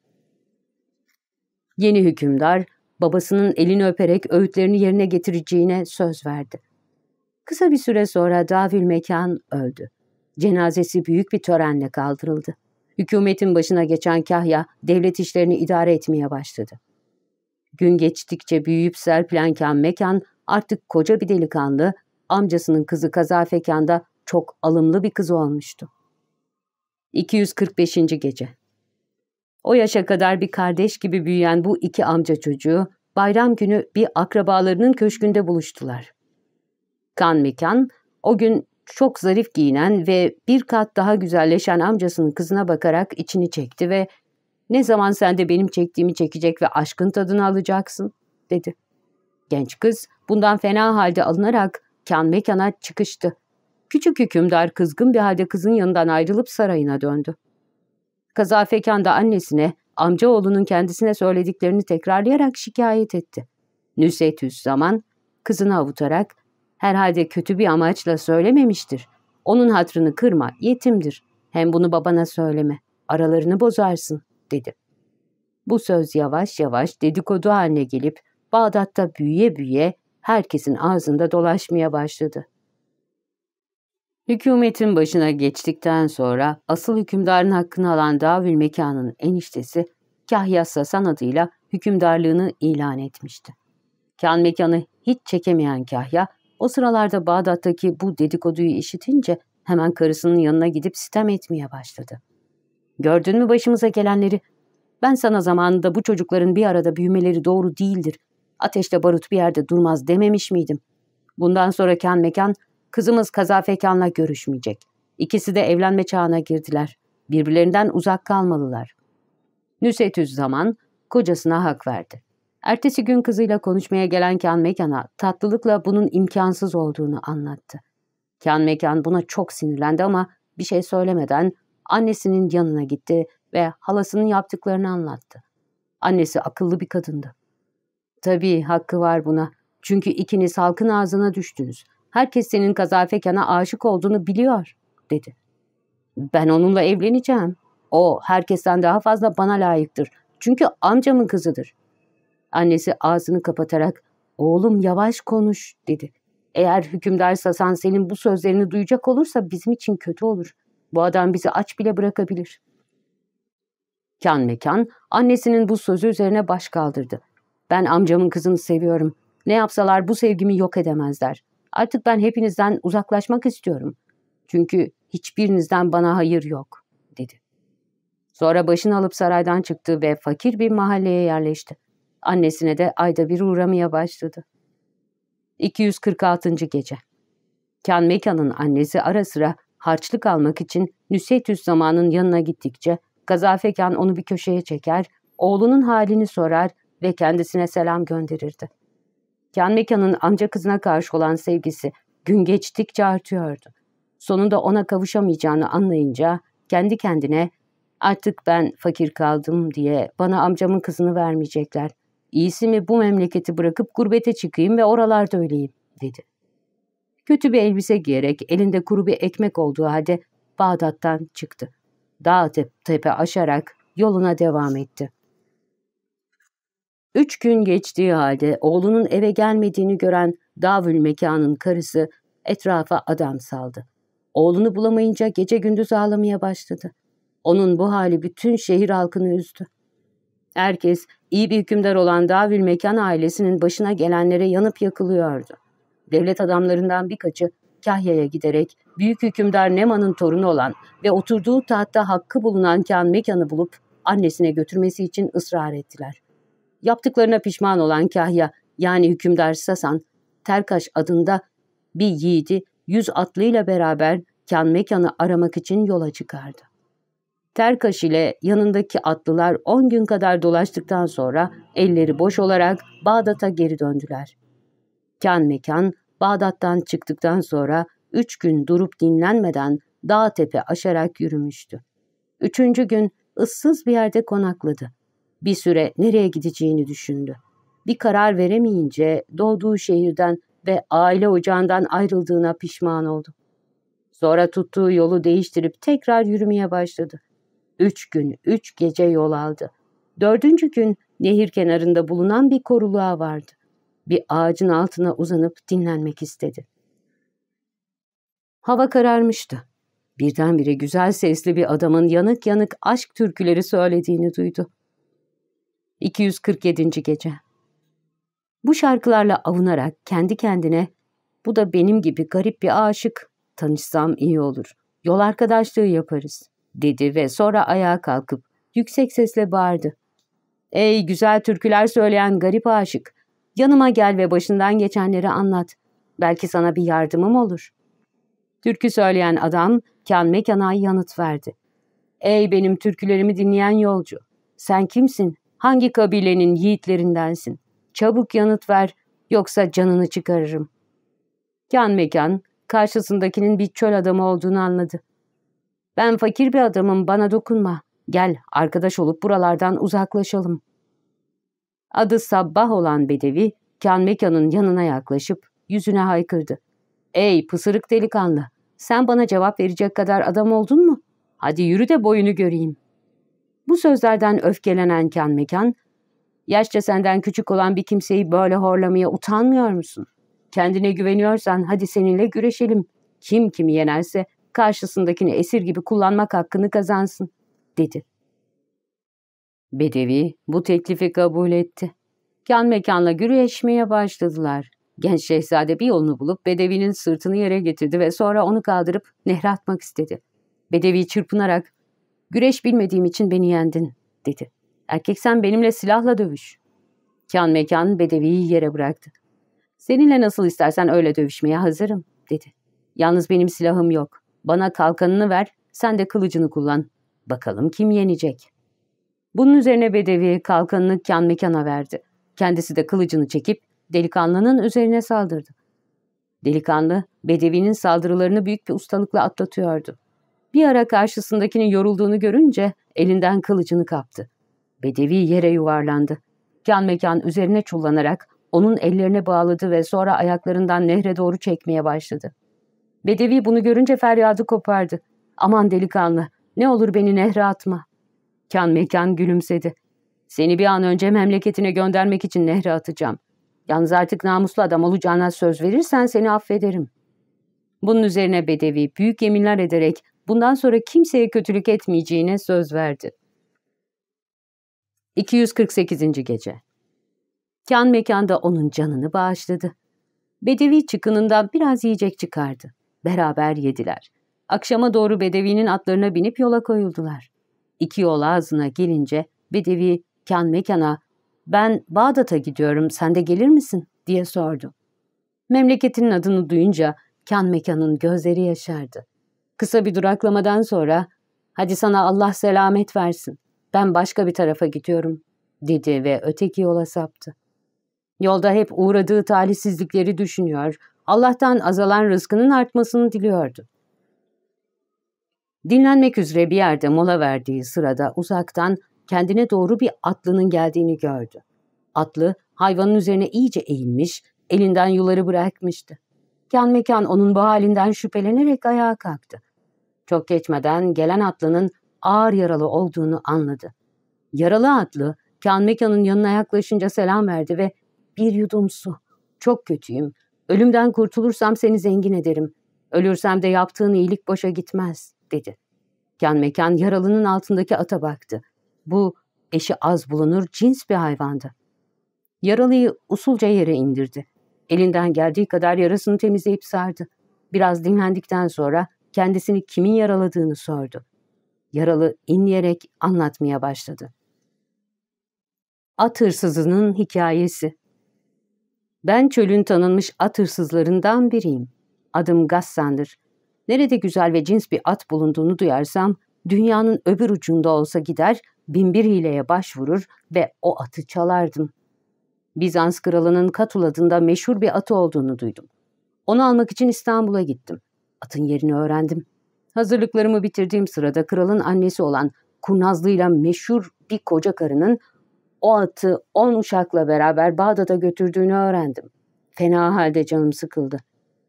Yeni hükümdar, babasının elini öperek öğütlerini yerine getireceğine söz verdi. Kısa bir süre sonra Davül Mekan öldü. Cenazesi büyük bir törenle kaldırıldı. Hükümetin başına geçen Kahya, devlet işlerini idare etmeye başladı. Gün geçtikçe büyüyüp serpilen Mekan artık koca bir delikanlı, amcasının kızı Kazafekan'da çok alımlı bir kız olmuştu. 245. Gece O yaşa kadar bir kardeş gibi büyüyen bu iki amca çocuğu bayram günü bir akrabalarının köşkünde buluştular. Kan Mekan o gün çok zarif giyinen ve bir kat daha güzelleşen amcasının kızına bakarak içini çekti ve ''Ne zaman sen de benim çektiğimi çekecek ve aşkın tadını alacaksın?'' dedi. Genç kız bundan fena halde alınarak kan mekana çıkıştı. Küçük hükümdar kızgın bir halde kızın yanından ayrılıp sarayına döndü. Kazafekan da annesine, amcaoğlunun kendisine söylediklerini tekrarlayarak şikayet etti. Nüsetüs zaman kızını avutarak herhalde kötü bir amaçla söylememiştir. Onun hatrını kırma, yetimdir. Hem bunu babana söyleme, aralarını bozarsın, dedi. Bu söz yavaş yavaş dedikodu haline gelip Bağdat'ta büyüye büyüye herkesin ağzında dolaşmaya başladı. Hükümetin başına geçtikten sonra asıl hükümdarın hakkını alan Davül Mekan'ın eniştesi Kahya Sasan adıyla hükümdarlığını ilan etmişti. Kan Mekan'ı hiç çekemeyen Kahya, o sıralarda Bağdat'taki bu dedikoduyu işitince hemen karısının yanına gidip sitem etmeye başladı. Gördün mü başımıza gelenleri? Ben sana zamanında bu çocukların bir arada büyümeleri doğru değildir. Ateşle barut bir yerde durmaz dememiş miydim? Bundan sonra kan mekan kızımız kazafekanla görüşmeyecek. İkisi de evlenme çağına girdiler. Birbirlerinden uzak kalmalılar. Nüsetüz zaman kocasına hak verdi. Ertesi gün kızıyla konuşmaya gelen Kan Mekan'a tatlılıkla bunun imkansız olduğunu anlattı. Kan Mekan buna çok sinirlendi ama bir şey söylemeden annesinin yanına gitti ve halasının yaptıklarını anlattı. Annesi akıllı bir kadındı. Tabii hakkı var buna. Çünkü ikiniz halkın ağzına düştünüz. Herkes senin Kazafekan'a aşık olduğunu biliyor, dedi. Ben onunla evleneceğim. O herkesten daha fazla bana layıktır. Çünkü amcamın kızıdır. Annesi ağzını kapatarak oğlum yavaş konuş dedi. Eğer hükümdar Sasan senin bu sözlerini duyacak olursa bizim için kötü olur. Bu adam bizi aç bile bırakabilir. Kan mekan annesinin bu sözü üzerine baş kaldırdı. Ben amcamın kızını seviyorum. Ne yapsalar bu sevgimi yok edemezler. Artık ben hepinizden uzaklaşmak istiyorum. Çünkü hiçbirinizden bana hayır yok, dedi. Sonra başını alıp saraydan çıktı ve fakir bir mahalleye yerleşti. Annesine de ayda bir uğramaya başladı. 246. Gece Kan Mekan'ın annesi ara sıra harçlık almak için Nüsetüs zamanın yanına gittikçe Gazafekan onu bir köşeye çeker, oğlunun halini sorar ve kendisine selam gönderirdi. Kan Mekan'ın amca kızına karşı olan sevgisi gün geçtikçe artıyordu. Sonunda ona kavuşamayacağını anlayınca kendi kendine artık ben fakir kaldım diye bana amcamın kızını vermeyecekler. İyisi mi bu memleketi bırakıp gurbete çıkayım ve oralarda öleyim, dedi. Kötü bir elbise giyerek elinde kuru bir ekmek olduğu halde Bağdat'tan çıktı. Dağ tepe aşarak yoluna devam etti. Üç gün geçtiği halde oğlunun eve gelmediğini gören Davül Mekan'ın karısı etrafa adam saldı. Oğlunu bulamayınca gece gündüz ağlamaya başladı. Onun bu hali bütün şehir halkını üzdü. Herkes iyi bir hükümdar olan Davül Mekan ailesinin başına gelenlere yanıp yakılıyordu. Devlet adamlarından birkaçı Kahya'ya giderek büyük hükümdar Neman'ın torunu olan ve oturduğu tahtta hakkı bulunan Kan Mekan'ı bulup annesine götürmesi için ısrar ettiler. Yaptıklarına pişman olan Kahya yani hükümdar Sasan, Terkaş adında bir yiğidi yüz atlıyla beraber Kan Mekan'ı aramak için yola çıkardı. Terkaş ile yanındaki atlılar on gün kadar dolaştıktan sonra elleri boş olarak Bağdat'a geri döndüler. Kan Mekan, Bağdat'tan çıktıktan sonra üç gün durup dinlenmeden dağ tepe aşarak yürümüştü. Üçüncü gün ıssız bir yerde konakladı. Bir süre nereye gideceğini düşündü. Bir karar veremeyince doğduğu şehirden ve aile ocağından ayrıldığına pişman oldu. Sonra tuttuğu yolu değiştirip tekrar yürümeye başladı. Üç gün, üç gece yol aldı. Dördüncü gün nehir kenarında bulunan bir koruluğa vardı. Bir ağacın altına uzanıp dinlenmek istedi. Hava kararmıştı. Birdenbire güzel sesli bir adamın yanık yanık aşk türküleri söylediğini duydu. 247. Gece Bu şarkılarla avunarak kendi kendine bu da benim gibi garip bir aşık tanışsam iyi olur. Yol arkadaşlığı yaparız dedi ve sonra ayağa kalkıp yüksek sesle bağırdı. Ey güzel türküler söyleyen garip aşık yanıma gel ve başından geçenleri anlat. Belki sana bir yardımım olur. Türkü söyleyen adam kan mekana yanıt verdi. Ey benim türkülerimi dinleyen yolcu, sen kimsin? Hangi kabilenin yiğitlerindensin? Çabuk yanıt ver, yoksa canını çıkarırım. Kan mekan, karşısındakinin bir çöl adamı olduğunu anladı. Ben fakir bir adamım, bana dokunma. Gel, arkadaş olup buralardan uzaklaşalım. Adı Sabbah olan Bedevi, Kan Mekan'ın yanına yaklaşıp yüzüne haykırdı. Ey pısırık delikanlı, sen bana cevap verecek kadar adam oldun mu? Hadi yürü de boyunu göreyim. Bu sözlerden öfkelenen Kan Mekan, yaşça senden küçük olan bir kimseyi böyle horlamaya utanmıyor musun? Kendine güveniyorsan hadi seninle güreşelim. Kim kimi yenerse karşısındakini esir gibi kullanmak hakkını kazansın, dedi. Bedevi bu teklifi kabul etti. Kan mekanla güreşmeye başladılar. Genç şehzade bir yolunu bulup Bedevi'nin sırtını yere getirdi ve sonra onu kaldırıp nehre atmak istedi. Bedevi çırpınarak, ''Güreş bilmediğim için beni yendin.'' dedi. ''Erkek sen benimle silahla dövüş.'' Kan mekan Bedevi'yi yere bıraktı. ''Seninle nasıl istersen öyle dövüşmeye hazırım.'' dedi. ''Yalnız benim silahım yok. Bana kalkanını ver, sen de kılıcını kullan. Bakalım kim yenecek?'' Bunun üzerine Bedevi kalkanını kan mekana verdi. Kendisi de kılıcını çekip delikanlının üzerine saldırdı. Delikanlı, Bedevi'nin saldırılarını büyük bir ustalıkla atlatıyordu. Bir ara karşısındakinin yorulduğunu görünce elinden kılıcını kaptı. Bedevi yere yuvarlandı. Kan mekan üzerine çullanarak onun ellerine bağladı ve sonra ayaklarından nehre doğru çekmeye başladı. Bedevi bunu görünce feryadı kopardı. Aman delikanlı, ne olur beni nehre atma. Kan mekan gülümsedi. Seni bir an önce memleketine göndermek için nehre atacağım. Yalnız artık namuslu adam olacağına söz verirsen seni affederim. Bunun üzerine Bedevi büyük yeminler ederek bundan sonra kimseye kötülük etmeyeceğine söz verdi. 248. Gece Kan mekanda onun canını bağışladı. Bedevi çıkınından biraz yiyecek çıkardı. Beraber yediler. Akşama doğru Bedevi'nin atlarına binip yola koyuldular. İki yol ağzına gelince Bedevi kan mekana ben Bağdat'a gidiyorum sen de gelir misin diye sordu. Memleketinin adını duyunca kan mekanın gözleri yaşardı. Kısa bir duraklamadan sonra hadi sana Allah selamet versin ben başka bir tarafa gidiyorum dedi ve öteki yola saptı. Yolda hep uğradığı talihsizlikleri düşünüyor, Allah'tan azalan rızkının artmasını diliyordu. Dinlenmek üzere bir yerde mola verdiği sırada uzaktan kendine doğru bir atlının geldiğini gördü. Atlı hayvanın üzerine iyice eğilmiş, elinden yuları bırakmıştı. Kan mekan onun bu halinden şüphelenerek ayağa kalktı. Çok geçmeden gelen atlının ağır yaralı olduğunu anladı. Yaralı atlı kan mekanın yanına yaklaşınca selam verdi ve bir yudum su. Çok kötüyüm. Ölümden kurtulursam seni zengin ederim. Ölürsem de yaptığın iyilik boşa gitmez, dedi. Kan mekan yaralının altındaki ata baktı. Bu eşi az bulunur cins bir hayvandı. Yaralıyı usulca yere indirdi. Elinden geldiği kadar yarasını temizleyip sardı. Biraz dinlendikten sonra kendisini kimin yaraladığını sordu. Yaralı inleyerek anlatmaya başladı. At hırsızının hikayesi Ben çölün tanınmış at hırsızlarından biriyim. Adım Gassan'dır. Nerede güzel ve cins bir at bulunduğunu duyarsam, dünyanın öbür ucunda olsa gider, binbir hileye başvurur ve o atı çalardım. Bizans kralının Katul adında meşhur bir atı olduğunu duydum. Onu almak için İstanbul'a gittim. Atın yerini öğrendim. Hazırlıklarımı bitirdiğim sırada kralın annesi olan kurnazlığıyla meşhur bir koca karının o atı on uşakla beraber Bağdat'a götürdüğünü öğrendim. Fena halde canım sıkıldı.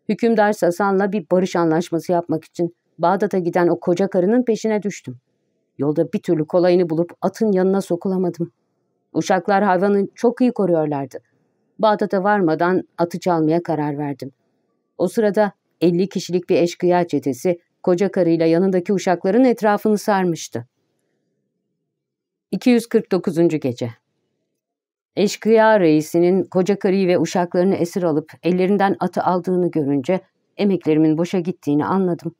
Hükümdar Sasan'la bir barış anlaşması yapmak için Bağdat'a giden o koca karının peşine düştüm. Yolda bir türlü kolayını bulup atın yanına sokulamadım. Uşaklar hayvanı çok iyi koruyorlardı. Bağdat'a varmadan atı çalmaya karar verdim. O sırada 50 kişilik bir eşkıya çetesi koca karıyla yanındaki uşakların etrafını sarmıştı. 249. Gece Eşkıya reisinin koca karıyı ve uşaklarını esir alıp ellerinden atı aldığını görünce emeklerimin boşa gittiğini anladım.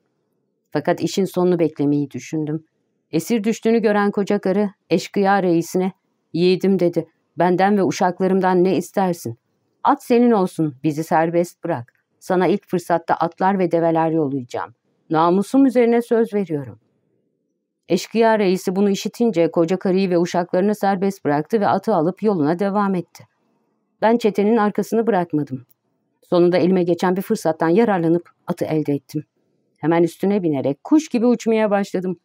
Fakat işin sonunu beklemeyi düşündüm. Esir düştüğünü gören koca karı eşkıya reisine ''Yiğidim'' dedi. ''Benden ve uşaklarımdan ne istersin? At senin olsun, bizi serbest bırak. Sana ilk fırsatta atlar ve develer yollayacağım. Namusum üzerine söz veriyorum. Eşkıya reisi bunu işitince koca karıyı ve uşaklarını serbest bıraktı ve atı alıp yoluna devam etti. Ben çetenin arkasını bırakmadım. Sonunda elime geçen bir fırsattan yararlanıp atı elde ettim. Hemen üstüne binerek kuş gibi uçmaya başladım.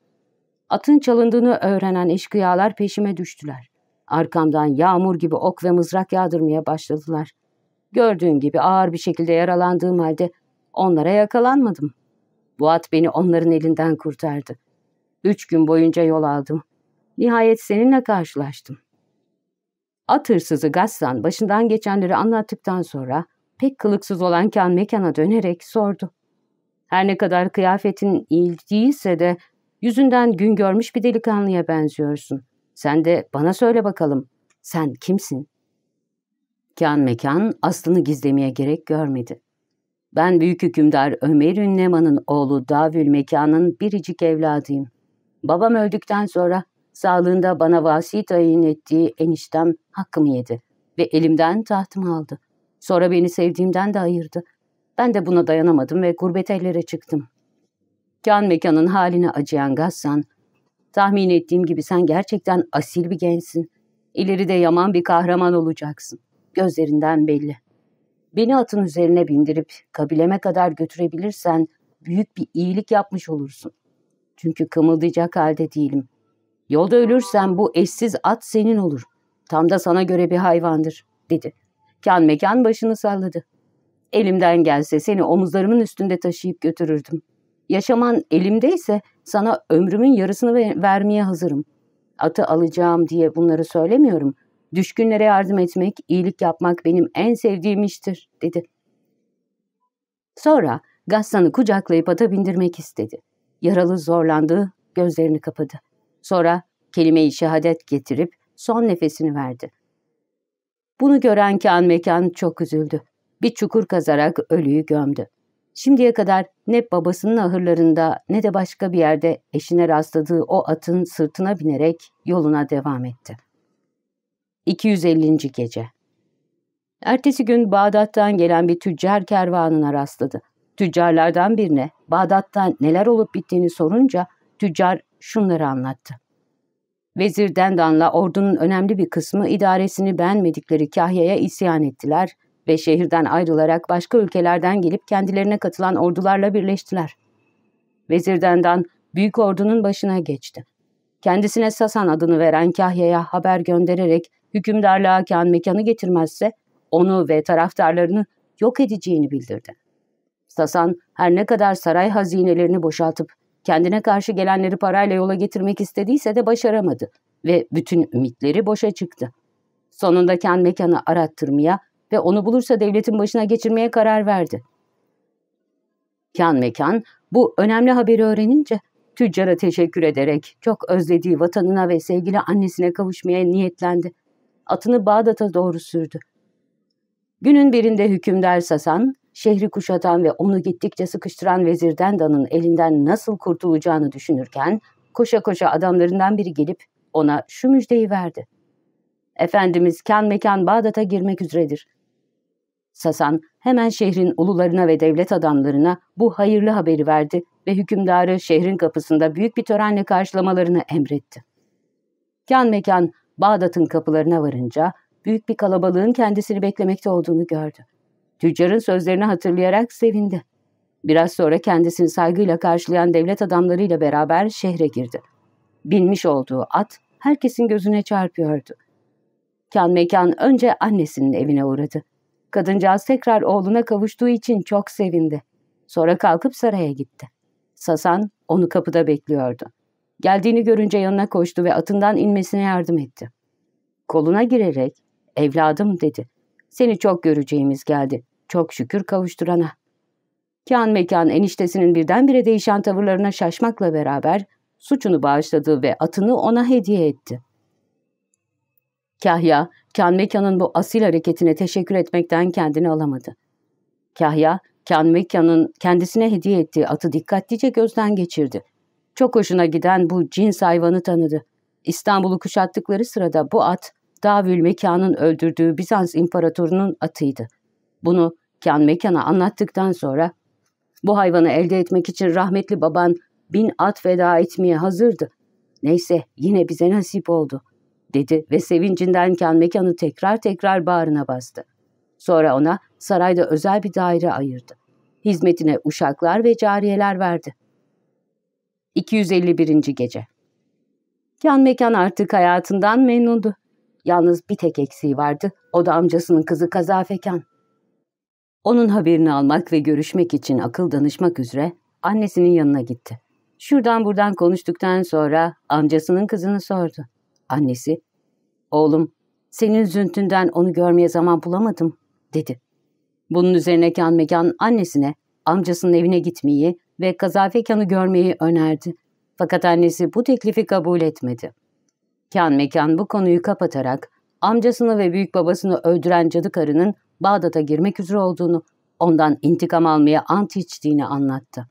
Atın çalındığını öğrenen eşkıyalar peşime düştüler. Arkamdan yağmur gibi ok ve mızrak yağdırmaya başladılar. Gördüğün gibi ağır bir şekilde yaralandığım halde onlara yakalanmadım. Bu at beni onların elinden kurtardı. Üç gün boyunca yol aldım. Nihayet seninle karşılaştım. At hırsızı Gassan başından geçenleri anlattıktan sonra pek kılıksız olan kan mekana dönerek sordu. Her ne kadar kıyafetin iyi değilse de yüzünden gün görmüş bir delikanlıya benziyorsun. Sen de bana söyle bakalım, sen kimsin? Kan mekan aslını gizlemeye gerek görmedi. Ben büyük hükümdar Ömer Ünleman'ın oğlu Davül Mekan'ın biricik evladıyım. Babam öldükten sonra sağlığında bana vasi tayin ettiği eniştem hakkımı yedi ve elimden tahtımı aldı. Sonra beni sevdiğimden de ayırdı. Ben de buna dayanamadım ve gurbet ellere çıktım. Kan mekanın haline acıyan Gassan, tahmin ettiğim gibi sen gerçekten asil bir gençsin. İleride yaman bir kahraman olacaksın. Gözlerinden belli. Beni atın üzerine bindirip kabileme kadar götürebilirsen büyük bir iyilik yapmış olursun. Çünkü kımıldayacak halde değilim. Yolda ölürsem bu eşsiz at senin olur. Tam da sana göre bir hayvandır, dedi. Kan mekan başını salladı. Elimden gelse seni omuzlarımın üstünde taşıyıp götürürdüm. Yaşaman elimdeyse sana ömrümün yarısını vermeye hazırım. Atı alacağım diye bunları söylemiyorum. Düşkünlere yardım etmek, iyilik yapmak benim en sevdiğim iştir, dedi. Sonra Gassan'ı kucaklayıp ata bindirmek istedi. Yaralı zorlandı, gözlerini kapadı. Sonra kelime-i şehadet getirip son nefesini verdi. Bunu gören kan mekan çok üzüldü. Bir çukur kazarak ölüyü gömdü. Şimdiye kadar ne babasının ahırlarında ne de başka bir yerde eşine rastladığı o atın sırtına binerek yoluna devam etti. 250. Gece Ertesi gün Bağdat'tan gelen bir tüccar kervanına rastladı. Tüccarlardan birine Bağdat'ta neler olup bittiğini sorunca tüccar şunları anlattı. Vezir Dendan'la ordunun önemli bir kısmı idaresini beğenmedikleri Kahya'ya isyan ettiler ve şehirden ayrılarak başka ülkelerden gelip kendilerine katılan ordularla birleştiler. Vezir Dendan büyük ordunun başına geçti. Kendisine Sasan adını veren Kahya'ya haber göndererek hükümdarlığa kan mekanı getirmezse onu ve taraftarlarını yok edeceğini bildirdi. Sasan her ne kadar saray hazinelerini boşaltıp kendine karşı gelenleri parayla yola getirmek istediyse de başaramadı ve bütün ümitleri boşa çıktı. Sonunda Ken mekanı arattırmaya ve onu bulursa devletin başına geçirmeye karar verdi. Kan Mekan bu önemli haberi öğrenince tüccara teşekkür ederek çok özlediği vatanına ve sevgili annesine kavuşmaya niyetlendi. Atını Bağdat'a doğru sürdü. Günün birinde hükümdar Sasan, şehri kuşatan ve onu gittikçe sıkıştıran Vezir Dendan'ın elinden nasıl kurtulacağını düşünürken, koşa koşa adamlarından biri gelip ona şu müjdeyi verdi. Efendimiz kan mekan Bağdat'a girmek üzeredir. Sasan hemen şehrin ulularına ve devlet adamlarına bu hayırlı haberi verdi ve hükümdarı şehrin kapısında büyük bir törenle karşılamalarını emretti. Kan mekan Bağdat'ın kapılarına varınca büyük bir kalabalığın kendisini beklemekte olduğunu gördü. Tüccarın sözlerini hatırlayarak sevindi. Biraz sonra kendisini saygıyla karşılayan devlet adamlarıyla beraber şehre girdi. Binmiş olduğu at herkesin gözüne çarpıyordu. Kan mekan önce annesinin evine uğradı. Kadıncağız tekrar oğluna kavuştuğu için çok sevindi. Sonra kalkıp saraya gitti. Sasan onu kapıda bekliyordu. Geldiğini görünce yanına koştu ve atından inmesine yardım etti. Koluna girerek, evladım dedi. Seni çok göreceğimiz geldi. Çok şükür kavuşturana. Kan mekan eniştesinin birdenbire değişen tavırlarına şaşmakla beraber suçunu bağışladı ve atını ona hediye etti. Kahya, Kan Mekan'ın bu asil hareketine teşekkür etmekten kendini alamadı. Kahya, Kan Mekan'ın kendisine hediye ettiği atı dikkatlice gözden geçirdi. Çok hoşuna giden bu cins hayvanı tanıdı. İstanbul'u kuşattıkları sırada bu at, Davül Mekan'ın öldürdüğü Bizans imparatorunun atıydı. Bunu Kan Mekan'a anlattıktan sonra bu hayvanı elde etmek için rahmetli baban bin at feda etmeye hazırdı. Neyse yine bize nasip oldu dedi ve sevincinden Kan Mekan'ı tekrar tekrar bağrına bastı. Sonra ona sarayda özel bir daire ayırdı. Hizmetine uşaklar ve cariyeler verdi. 251. Gece Kan Mekan artık hayatından memnundu. Yalnız bir tek eksiği vardı. O da amcasının kızı Kazafekan. Onun haberini almak ve görüşmek için akıl danışmak üzere annesinin yanına gitti. Şuradan buradan konuştuktan sonra amcasının kızını sordu. Annesi, oğlum senin üzüntünden onu görmeye zaman bulamadım dedi. Bunun üzerine Kan Mekan annesine amcasının evine gitmeyi ve Kazafekan'ı görmeyi önerdi. Fakat annesi bu teklifi kabul etmedi. Kan Mekan bu konuyu kapatarak amcasını ve büyük babasını öldüren cadı karının Bağdat'a girmek üzere olduğunu, ondan intikam almaya ant içtiğini anlattı.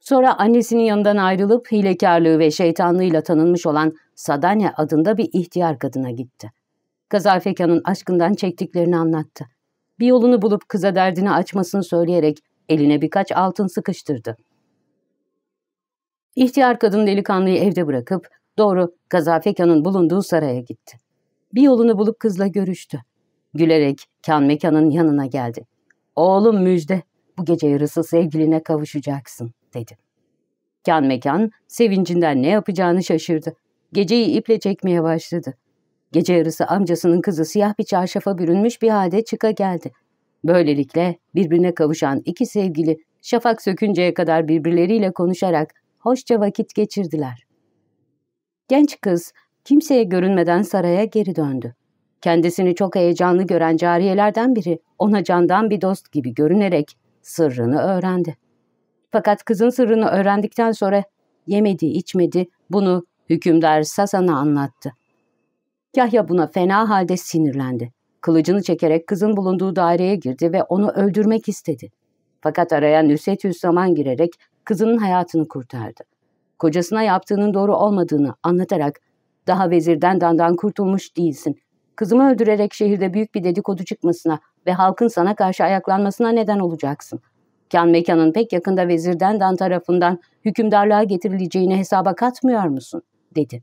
Sonra annesinin yanından ayrılıp hilekarlığı ve şeytanlığıyla tanınmış olan Sadanya adında bir ihtiyar kadına gitti. Kazafekan'ın aşkından çektiklerini anlattı. Bir yolunu bulup kıza derdini açmasını söyleyerek eline birkaç altın sıkıştırdı. İhtiyar kadın delikanlıyı evde bırakıp doğru Kazafekan'ın bulunduğu saraya gitti. Bir yolunu bulup kızla görüştü. Gülerek kan mekanın yanına geldi. Oğlum müjde, bu gece yarısı sevgiline kavuşacaksın, dedi. Kan mekan sevincinden ne yapacağını şaşırdı. Geceyi iple çekmeye başladı. Gece yarısı amcasının kızı siyah bir çarşafa bürünmüş bir halde çıka geldi. Böylelikle birbirine kavuşan iki sevgili şafak sökünceye kadar birbirleriyle konuşarak hoşça vakit geçirdiler. Genç kız kimseye görünmeden saraya geri döndü. Kendisini çok heyecanlı gören cariyelerden biri ona candan bir dost gibi görünerek sırrını öğrendi. Fakat kızın sırrını öğrendikten sonra yemedi içmedi bunu hükümdar Sasan'a anlattı. Yahya buna fena halde sinirlendi. Kılıcını çekerek kızın bulunduğu daireye girdi ve onu öldürmek istedi. Fakat araya Nüsetüs zaman girerek kızının hayatını kurtardı. Kocasına yaptığının doğru olmadığını anlatarak daha vezirden dandan kurtulmuş değilsin. Kızımı öldürerek şehirde büyük bir dedikodu çıkmasına ve halkın sana karşı ayaklanmasına neden olacaksın. Kan mekanın pek yakında vezirden dan tarafından hükümdarlığa getirileceğini hesaba katmıyor musun? dedi.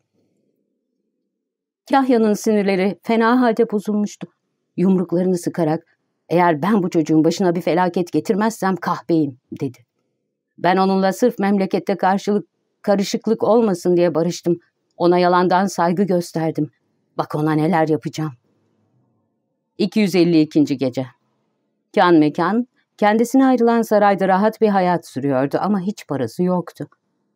Kahya'nın sinirleri fena halde bozulmuştu. Yumruklarını sıkarak eğer ben bu çocuğun başına bir felaket getirmezsem kahbeyim dedi. Ben onunla sırf memlekette karşılık karışıklık olmasın diye barıştım. Ona yalandan saygı gösterdim. Bak ona neler yapacağım. 252. Gece Kan mekan, kendisine ayrılan sarayda rahat bir hayat sürüyordu ama hiç parası yoktu.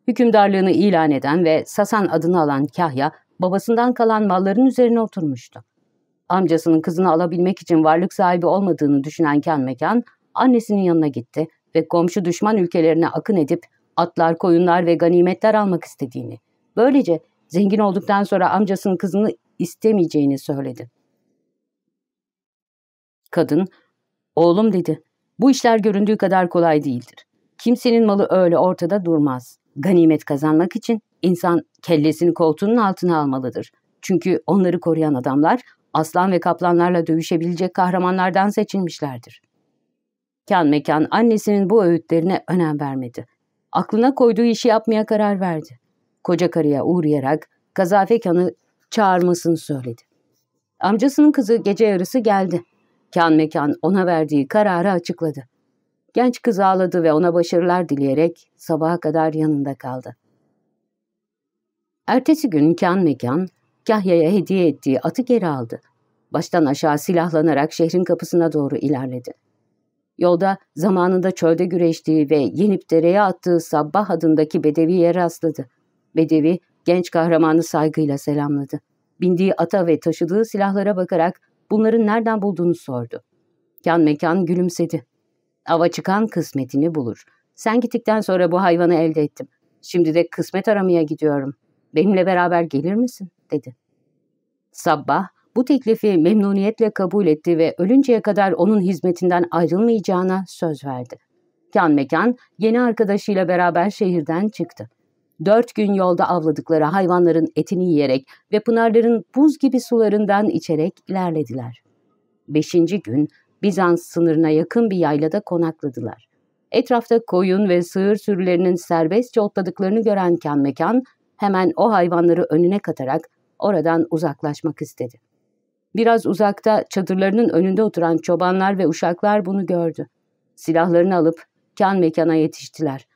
Hükümdarlığını ilan eden ve Sasan adını alan Kahya, babasından kalan malların üzerine oturmuştu. Amcasının kızını alabilmek için varlık sahibi olmadığını düşünen Kan Mekan, annesinin yanına gitti ve komşu düşman ülkelerine akın edip atlar, koyunlar ve ganimetler almak istediğini, böylece zengin olduktan sonra amcasının kızını istemeyeceğini söyledi. Kadın, oğlum dedi, bu işler göründüğü kadar kolay değildir. Kimsenin malı öyle ortada durmaz. Ganimet kazanmak için insan kellesini koltuğunun altına almalıdır. Çünkü onları koruyan adamlar aslan ve kaplanlarla dövüşebilecek kahramanlardan seçilmişlerdir. Kan mekan annesinin bu öğütlerine önem vermedi. Aklına koyduğu işi yapmaya karar verdi. Koca karıya uğrayarak Gazafe Kan'ı çağırmasını söyledi. Amcasının kızı gece yarısı geldi. Kan mekan ona verdiği kararı açıkladı. Genç kız ağladı ve ona başarılar dileyerek sabaha kadar yanında kaldı. Ertesi gün kan mekan Kahya'ya hediye ettiği atı geri aldı. Baştan aşağı silahlanarak şehrin kapısına doğru ilerledi. Yolda zamanında çölde güreştiği ve yenip dereye attığı Sabbah adındaki Bedevi'ye rastladı. Bedevi genç kahramanı saygıyla selamladı. Bindiği ata ve taşıdığı silahlara bakarak bunların nereden bulduğunu sordu. Kan mekan gülümsedi. Ava çıkan kısmetini bulur. Sen gittikten sonra bu hayvanı elde ettim. Şimdi de kısmet aramaya gidiyorum. Benimle beraber gelir misin? dedi. Sabbah bu teklifi memnuniyetle kabul etti ve ölünceye kadar onun hizmetinden ayrılmayacağına söz verdi. Kan mekan yeni arkadaşıyla beraber şehirden çıktı. Dört gün yolda avladıkları hayvanların etini yiyerek ve pınarların buz gibi sularından içerek ilerlediler. Beşinci gün Bizans sınırına yakın bir yaylada konakladılar. Etrafta koyun ve sığır sürülerinin serbestçe otladıklarını gören kan mekan hemen o hayvanları önüne katarak oradan uzaklaşmak istedi. Biraz uzakta çadırlarının önünde oturan çobanlar ve uşaklar bunu gördü. Silahlarını alıp kan mekana yetiştiler.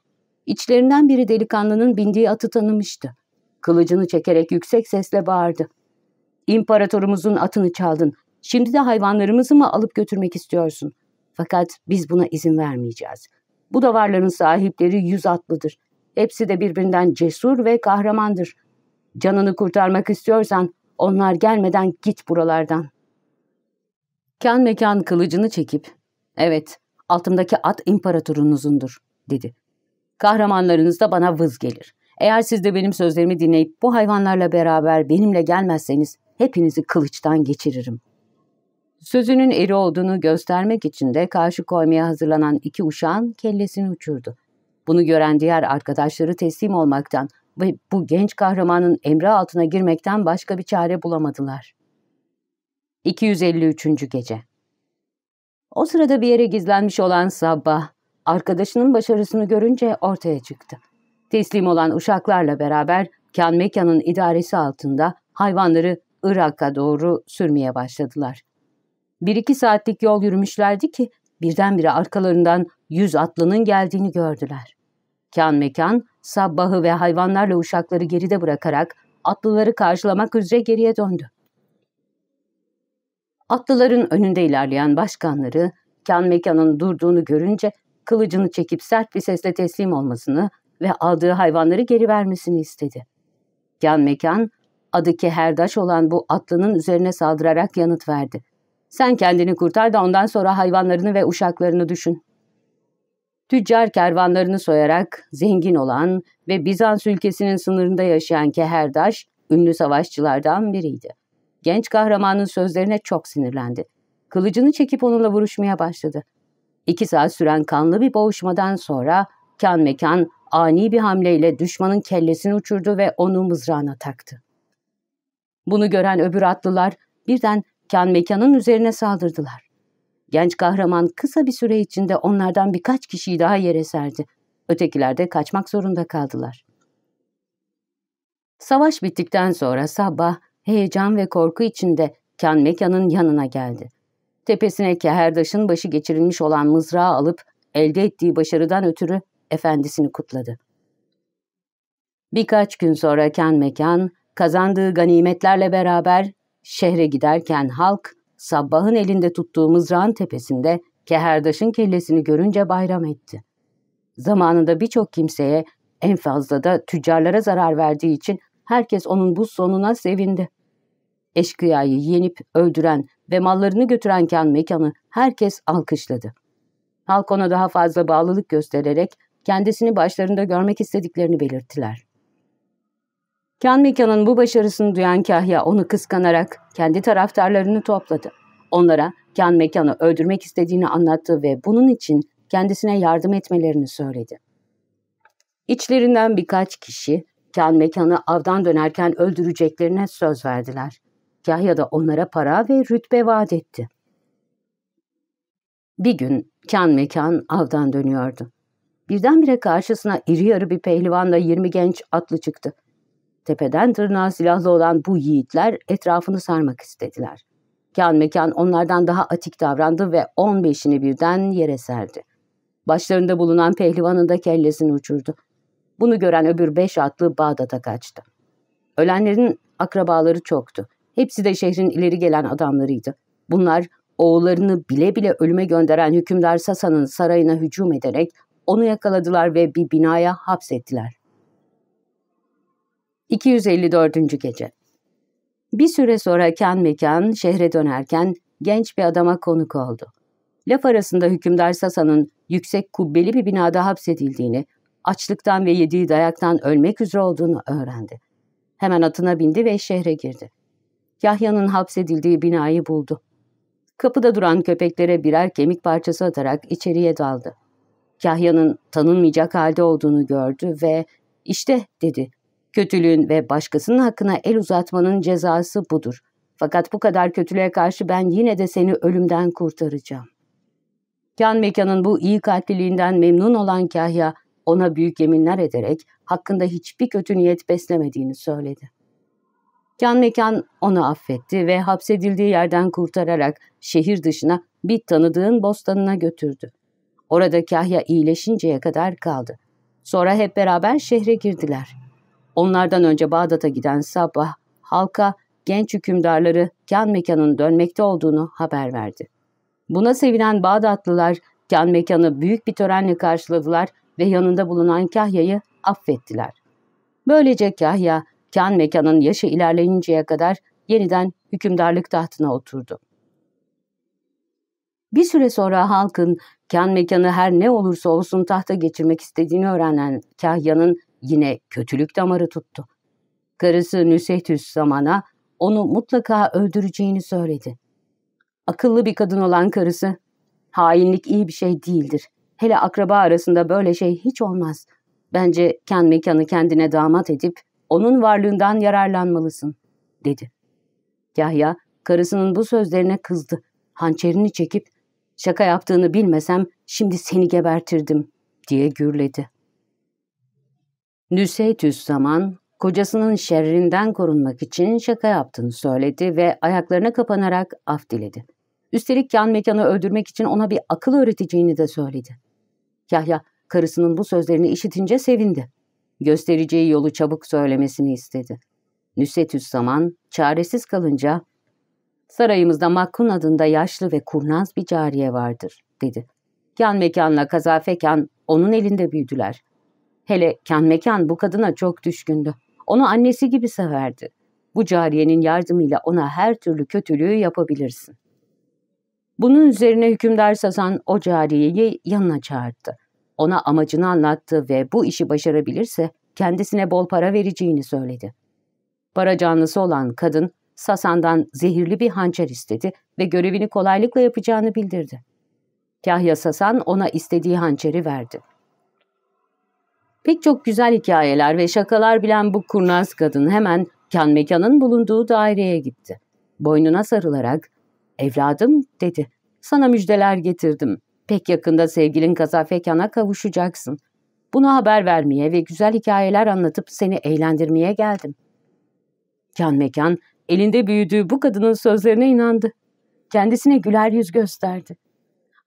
İçlerinden biri delikanlının bindiği atı tanımıştı. Kılıcını çekerek yüksek sesle bağırdı. İmparatorumuzun atını çaldın. Şimdi de hayvanlarımızı mı alıp götürmek istiyorsun? Fakat biz buna izin vermeyeceğiz. Bu davarların sahipleri yüz atlıdır. Hepsi de birbirinden cesur ve kahramandır. Canını kurtarmak istiyorsan onlar gelmeden git buralardan. Kan mekan kılıcını çekip, evet altımdaki at imparatorunuzundur dedi. Kahramanlarınız da bana vız gelir. Eğer siz de benim sözlerimi dinleyip bu hayvanlarla beraber benimle gelmezseniz hepinizi kılıçtan geçiririm. Sözünün eri olduğunu göstermek için de karşı koymaya hazırlanan iki uşağın kellesini uçurdu. Bunu gören diğer arkadaşları teslim olmaktan ve bu genç kahramanın emri altına girmekten başka bir çare bulamadılar. 253. Gece O sırada bir yere gizlenmiş olan Sabbah, arkadaşının başarısını görünce ortaya çıktı. Teslim olan uşaklarla beraber Kan Mekan'ın idaresi altında hayvanları Irak'a doğru sürmeye başladılar. Bir iki saatlik yol yürümüşlerdi ki birdenbire arkalarından yüz atlının geldiğini gördüler. Kan Mekan, Sabbah'ı ve hayvanlarla uşakları geride bırakarak atlıları karşılamak üzere geriye döndü. Atlıların önünde ilerleyen başkanları, Kan Mekan'ın durduğunu görünce kılıcını çekip sert bir sesle teslim olmasını ve aldığı hayvanları geri vermesini istedi. Kan Mekan, adı Keherdaş olan bu atlının üzerine saldırarak yanıt verdi. Sen kendini kurtar da ondan sonra hayvanlarını ve uşaklarını düşün. Tüccar kervanlarını soyarak zengin olan ve Bizans ülkesinin sınırında yaşayan Keherdaş, ünlü savaşçılardan biriydi. Genç kahramanın sözlerine çok sinirlendi. Kılıcını çekip onunla vuruşmaya başladı. İki saat süren kanlı bir boğuşmadan sonra kan mekan ani bir hamleyle düşmanın kellesini uçurdu ve onu mızrağına taktı. Bunu gören öbür atlılar birden kan mekanın üzerine saldırdılar. Genç kahraman kısa bir süre içinde onlardan birkaç kişiyi daha yere serdi. Ötekiler de kaçmak zorunda kaldılar. Savaş bittikten sonra sabah heyecan ve korku içinde Kan Mekan'ın yanına geldi. Tepesine Keherdaş'ın başı geçirilmiş olan mızrağı alıp elde ettiği başarıdan ötürü efendisini kutladı. Birkaç gün sonra Kan Mekan kazandığı ganimetlerle beraber şehre giderken halk Sabbah'ın elinde tuttuğu mızrağın tepesinde Keherdaş'ın kellesini görünce bayram etti. Zamanında birçok kimseye en fazla da tüccarlara zarar verdiği için herkes onun bu sonuna sevindi. Eşkıyayı yenip öldüren ve mallarını götüren kan mekanı herkes alkışladı. Halk ona daha fazla bağlılık göstererek kendisini başlarında görmek istediklerini belirttiler. Kan Mekan'ın bu başarısını duyan Kahya onu kıskanarak kendi taraftarlarını topladı. Onlara Kan Mekan'ı öldürmek istediğini anlattı ve bunun için kendisine yardım etmelerini söyledi. İçlerinden birkaç kişi Kan Mekan'ı avdan dönerken öldüreceklerine söz verdiler. Kahya da onlara para ve rütbe vaat etti. Bir gün Kan Mekan avdan dönüyordu. Birdenbire karşısına iri yarı bir pehlivanla yirmi genç atlı çıktı. Tepeden tırnağa silahlı olan bu yiğitler etrafını sarmak istediler. Kan mekan onlardan daha atik davrandı ve on beşini birden yere serdi. Başlarında bulunan pehlivanın da kellesini uçurdu. Bunu gören öbür beş atlı Bağdat'a kaçtı. Ölenlerin akrabaları çoktu. Hepsi de şehrin ileri gelen adamlarıydı. Bunlar oğullarını bile bile ölüme gönderen hükümdar Sasa'nın sarayına hücum ederek onu yakaladılar ve bir binaya hapsettiler. 254. Gece Bir süre sonra kan mekan şehre dönerken genç bir adama konuk oldu. Laf arasında hükümdar Sasa'nın yüksek kubbeli bir binada hapsedildiğini, açlıktan ve yediği dayaktan ölmek üzere olduğunu öğrendi. Hemen atına bindi ve şehre girdi. Yahya'nın hapsedildiği binayı buldu. Kapıda duran köpeklere birer kemik parçası atarak içeriye daldı. Kahya'nın tanınmayacak halde olduğunu gördü ve işte dedi Kötülüğün ve başkasının hakkına el uzatmanın cezası budur. Fakat bu kadar kötülüğe karşı ben yine de seni ölümden kurtaracağım. Kan Mekan'ın bu iyi kalpliliğinden memnun olan Kahya ona büyük yeminler ederek hakkında hiçbir kötü niyet beslemediğini söyledi. Kan Mekan onu affetti ve hapsedildiği yerden kurtararak şehir dışına bir tanıdığın bostanına götürdü. Orada Kahya iyileşinceye kadar kaldı. Sonra hep beraber şehre girdiler. Onlardan önce Bağdat'a giden sabah halka genç hükümdarları kan mekanın dönmekte olduğunu haber verdi. Buna sevinen Bağdatlılar kan mekanı büyük bir törenle karşıladılar ve yanında bulunan Kahya'yı affettiler. Böylece Kahya, kan mekanın yaşı ilerleyinceye kadar yeniden hükümdarlık tahtına oturdu. Bir süre sonra halkın kan mekanı her ne olursa olsun tahta geçirmek istediğini öğrenen Kahya'nın yine kötülük damarı tuttu. Karısı Nüsehtüs zamana onu mutlaka öldüreceğini söyledi. Akıllı bir kadın olan karısı, hainlik iyi bir şey değildir. Hele akraba arasında böyle şey hiç olmaz. Bence kan mekanı kendine damat edip onun varlığından yararlanmalısın, dedi. Yahya, karısının bu sözlerine kızdı. Hançerini çekip, şaka yaptığını bilmesem şimdi seni gebertirdim, diye gürledi. Nüseytüs zaman kocasının şerrinden korunmak için şaka yaptığını söyledi ve ayaklarına kapanarak af diledi. Üstelik kan mekanı öldürmek için ona bir akıl öğreteceğini de söyledi. Yahya karısının bu sözlerini işitince sevindi. Göstereceği yolu çabuk söylemesini istedi. Nüsetüs zaman çaresiz kalınca sarayımızda Makkun adında yaşlı ve kurnaz bir cariye vardır dedi. Kan mekanla kazafekan onun elinde büyüdüler. Hele kan mekan bu kadına çok düşkündü. Onu annesi gibi severdi. Bu cariyenin yardımıyla ona her türlü kötülüğü yapabilirsin. Bunun üzerine hükümdar Sasan o cariyeyi yanına çağırdı. Ona amacını anlattı ve bu işi başarabilirse kendisine bol para vereceğini söyledi. Para canlısı olan kadın Sasan'dan zehirli bir hançer istedi ve görevini kolaylıkla yapacağını bildirdi. Kahya Sasan ona istediği hançeri verdi. Pek çok güzel hikayeler ve şakalar bilen bu kurnaz kadın hemen kan mekanın bulunduğu daireye gitti. Boynuna sarılarak, evladım dedi, sana müjdeler getirdim. Pek yakında sevgilin Kazafekan'a kavuşacaksın. Bunu haber vermeye ve güzel hikayeler anlatıp seni eğlendirmeye geldim. Kan mekan elinde büyüdüğü bu kadının sözlerine inandı. Kendisine güler yüz gösterdi.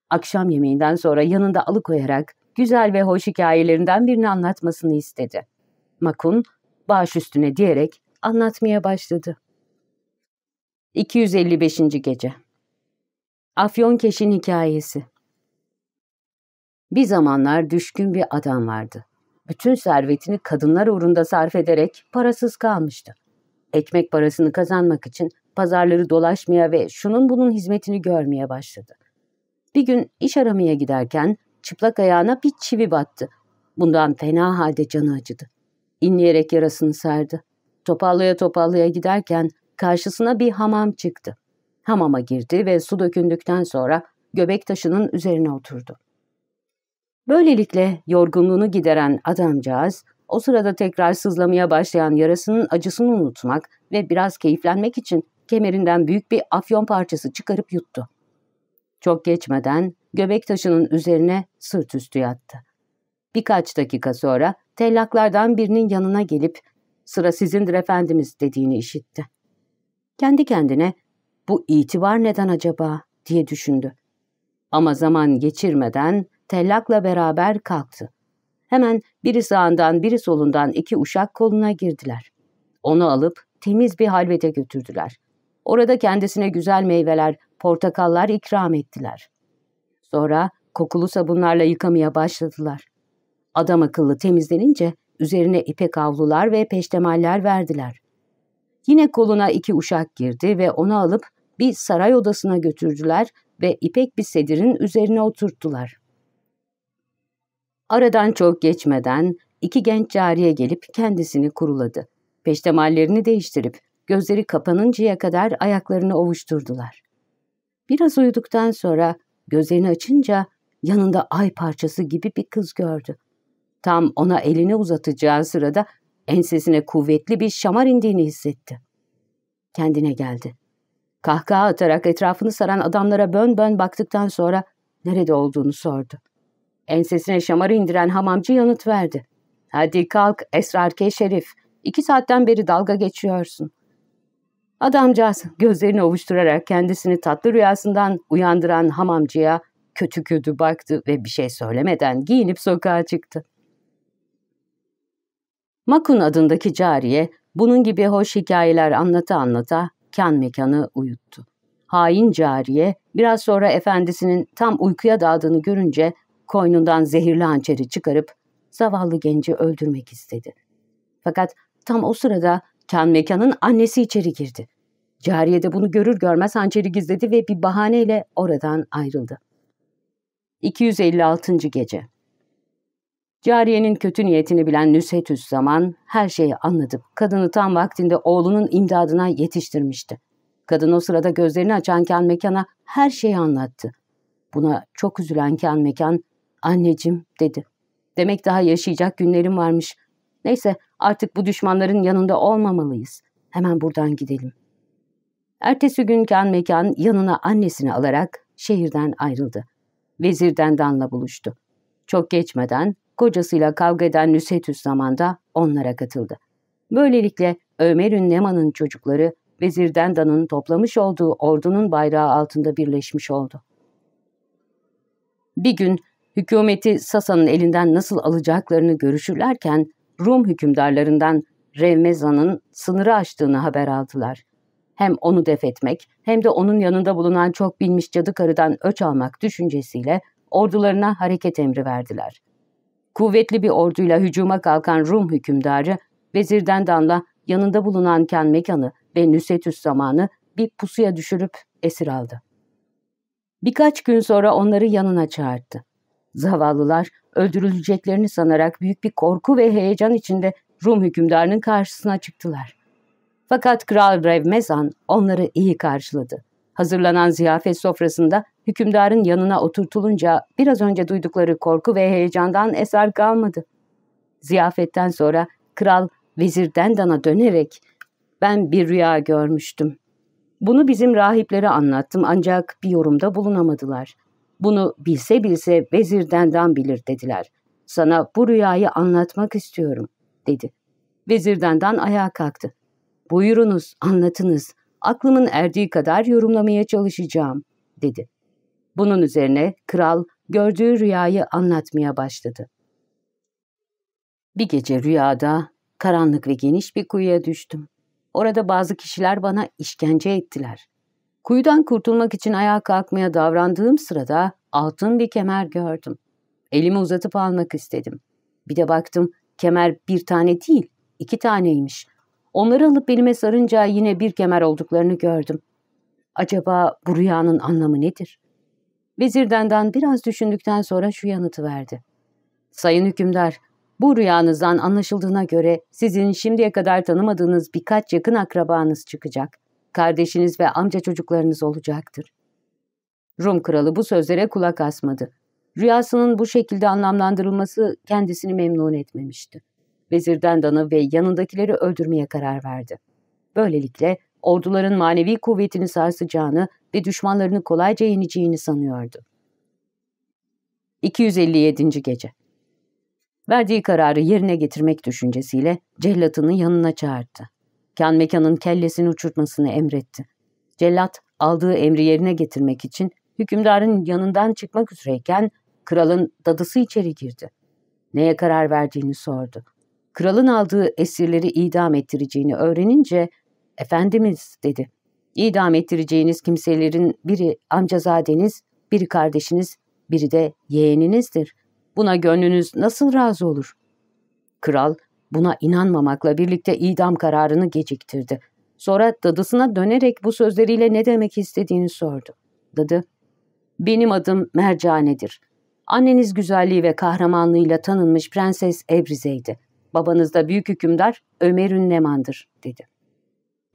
Akşam yemeğinden sonra yanında alıkoyarak güzel ve hoş hikayelerinden birini anlatmasını istedi. Makun baş üstüne diyerek anlatmaya başladı. 255. Gece Afyonkeş'in Hikayesi Bir zamanlar düşkün bir adam vardı. Bütün servetini kadınlar uğrunda sarf ederek parasız kalmıştı. Ekmek parasını kazanmak için pazarları dolaşmaya ve şunun bunun hizmetini görmeye başladı. Bir gün iş aramaya giderken çıplak ayağına bir çivi battı. Bundan fena halde canı acıdı. İnleyerek yarasını sardı. Topallaya topallaya giderken karşısına bir hamam çıktı. Hamama girdi ve su dökündükten sonra göbek taşının üzerine oturdu. Böylelikle yorgunluğunu gideren adamcağız, o sırada tekrar sızlamaya başlayan yarasının acısını unutmak ve biraz keyiflenmek için kemerinden büyük bir afyon parçası çıkarıp yuttu. Çok geçmeden göbek taşının üzerine sırt üstü yattı. Birkaç dakika sonra tellaklardan birinin yanına gelip sıra sizindir efendimiz dediğini işitti. Kendi kendine bu itibar neden acaba diye düşündü. Ama zaman geçirmeden tellakla beraber kalktı. Hemen biri sağından biri solundan iki uşak koluna girdiler. Onu alıp temiz bir halvete götürdüler. Orada kendisine güzel meyveler, portakallar ikram ettiler. Sonra kokulu sabunlarla yıkamaya başladılar. Adam akıllı temizlenince üzerine ipek havlular ve peştemaller verdiler. Yine koluna iki uşak girdi ve onu alıp bir saray odasına götürdüler ve ipek bir sedirin üzerine oturttular. Aradan çok geçmeden iki genç cariye gelip kendisini kuruladı. Peştemallerini değiştirip gözleri kapanıncaya kadar ayaklarını ovuşturdular. Biraz uyuduktan sonra gözlerini açınca yanında ay parçası gibi bir kız gördü. Tam ona elini uzatacağı sırada ensesine kuvvetli bir şamar indiğini hissetti. Kendine geldi. Kahkaha atarak etrafını saran adamlara bön bön baktıktan sonra nerede olduğunu sordu. Ensesine şamarı indiren hamamcı yanıt verdi. Hadi kalk Esrarke Şerif, iki saatten beri dalga geçiyorsun. Adamcağız gözlerini ovuşturarak kendisini tatlı rüyasından uyandıran hamamcıya kötü kötü baktı ve bir şey söylemeden giyinip sokağa çıktı. Makun adındaki cariye bunun gibi hoş hikayeler anlata anlata kan mekanı uyuttu. Hain cariye biraz sonra efendisinin tam uykuya daldığını görünce koynundan zehirli hançeri çıkarıp zavallı genci öldürmek istedi. Fakat tam o sırada kan mekanın annesi içeri girdi. Cariye de bunu görür görmez hançeri gizledi ve bir bahaneyle oradan ayrıldı. 256. Gece Cariyenin kötü niyetini bilen Nüsetüs zaman her şeyi anladı. Kadını tam vaktinde oğlunun imdadına yetiştirmişti. Kadın o sırada gözlerini açan Ken Mekan'a her şeyi anlattı. Buna çok üzülen Ken Mekan, anneciğim dedi. Demek daha yaşayacak günlerim varmış. Neyse artık bu düşmanların yanında olmamalıyız. Hemen buradan gidelim. Ertesi gün Ken Mekan yanına annesini alarak şehirden ayrıldı. Vezirden Dan'la buluştu. Çok geçmeden kocasıyla kavga eden Nüsetüs zamanda onlara katıldı. Böylelikle Ömer'ün Neman'ın çocukları Vezir Dendan'ın toplamış olduğu ordunun bayrağı altında birleşmiş oldu. Bir gün hükümeti Sasa'nın elinden nasıl alacaklarını görüşürlerken Rum hükümdarlarından Revmezan'ın sınırı aştığını haber aldılar. Hem onu def etmek hem de onun yanında bulunan çok bilmiş cadı karıdan öç almak düşüncesiyle ordularına hareket emri verdiler. Kuvvetli bir orduyla hücuma kalkan Rum hükümdarı Vezir Dendan'la yanında bulunan Ken Mekan'ı ve Nüsetüs zamanı bir pusuya düşürüp esir aldı. Birkaç gün sonra onları yanına çağırdı. Zavallılar öldürüleceklerini sanarak büyük bir korku ve heyecan içinde Rum hükümdarının karşısına çıktılar. Fakat Kral Revmezan onları iyi karşıladı. Hazırlanan ziyafet sofrasında hükümdarın yanına oturtulunca biraz önce duydukları korku ve heyecandan eser kalmadı. Ziyafetten sonra kral vezirden dana dönerek ben bir rüya görmüştüm. Bunu bizim rahiplere anlattım ancak bir yorumda bulunamadılar. Bunu bilse bilse vezir Dendan bilir dediler. Sana bu rüyayı anlatmak istiyorum dedi. Vezir Dendan ayağa kalktı. Buyurunuz anlatınız. Aklımın erdiği kadar yorumlamaya çalışacağım dedi. Bunun üzerine kral gördüğü rüyayı anlatmaya başladı. Bir gece rüyada karanlık ve geniş bir kuyuya düştüm. Orada bazı kişiler bana işkence ettiler. Kuyudan kurtulmak için ayağa kalkmaya davrandığım sırada altın bir kemer gördüm. Elimi uzatıp almak istedim. Bir de baktım kemer bir tane değil, iki taneymiş. Onları alıp belime sarınca yine bir kemer olduklarını gördüm. Acaba bu rüyanın anlamı nedir? Vezirdendan biraz düşündükten sonra şu yanıtı verdi. Sayın hükümdar, bu rüyanızdan anlaşıldığına göre sizin şimdiye kadar tanımadığınız birkaç yakın akrabanız çıkacak. Kardeşiniz ve amca çocuklarınız olacaktır. Rum kralı bu sözlere kulak asmadı. Rüyasının bu şekilde anlamlandırılması kendisini memnun etmemişti. Vezirden danı ve yanındakileri öldürmeye karar verdi. Böylelikle orduların manevi kuvvetini sarsacağını ve düşmanlarını kolayca yeneceğini sanıyordu. 257. Gece Verdiği kararı yerine getirmek düşüncesiyle cellatını yanına çağırdı. Kan mekanın kellesini uçurtmasını emretti. Cellat aldığı emri yerine getirmek için hükümdarın yanından çıkmak üzereyken kralın dadısı içeri girdi. Neye karar verdiğini sordu. Kralın aldığı esirleri idam ettireceğini öğrenince Efendimiz dedi. İdam ettireceğiniz kimselerin biri amcazadeniz, biri kardeşiniz, biri de yeğeninizdir. Buna gönlünüz nasıl razı olur? Kral buna inanmamakla birlikte idam kararını geciktirdi. Sonra dadısına dönerek bu sözleriyle ne demek istediğini sordu. Dadı, benim adım Mercane'dir. Anneniz güzelliği ve kahramanlığıyla tanınmış Prenses Ebrize'ydi. Babanız da büyük hükümdar Ömer Ünleman'dır, dedi.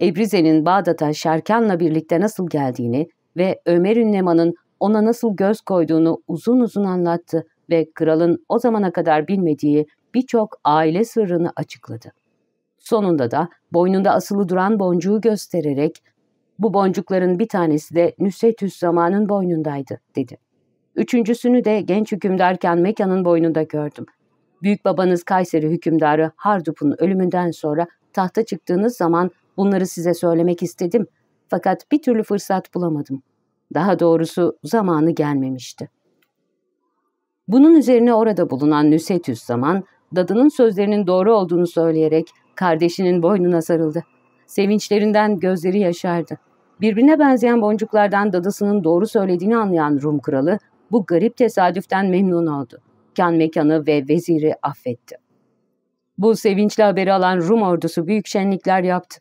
Ebrize'nin Bağdat'a Şerkan'la birlikte nasıl geldiğini ve Ömer Ünleman'ın ona nasıl göz koyduğunu uzun uzun anlattı ve kralın o zamana kadar bilmediği birçok aile sırrını açıkladı. Sonunda da boynunda asılı duran boncuğu göstererek bu boncukların bir tanesi de Nüsetüs zamanın boynundaydı dedi. Üçüncüsünü de genç hükümdarken Mekan'ın boynunda gördüm. Büyük babanız Kayseri hükümdarı Hardup'un ölümünden sonra tahta çıktığınız zaman bunları size söylemek istedim. Fakat bir türlü fırsat bulamadım. Daha doğrusu zamanı gelmemişti. Bunun üzerine orada bulunan Nüsetüs zaman, dadının sözlerinin doğru olduğunu söyleyerek kardeşinin boynuna sarıldı. Sevinçlerinden gözleri yaşardı. Birbirine benzeyen boncuklardan dadısının doğru söylediğini anlayan Rum kralı bu garip tesadüften memnun oldu. Kan mekanı ve veziri affetti. Bu sevinçli haberi alan Rum ordusu büyük şenlikler yaptı.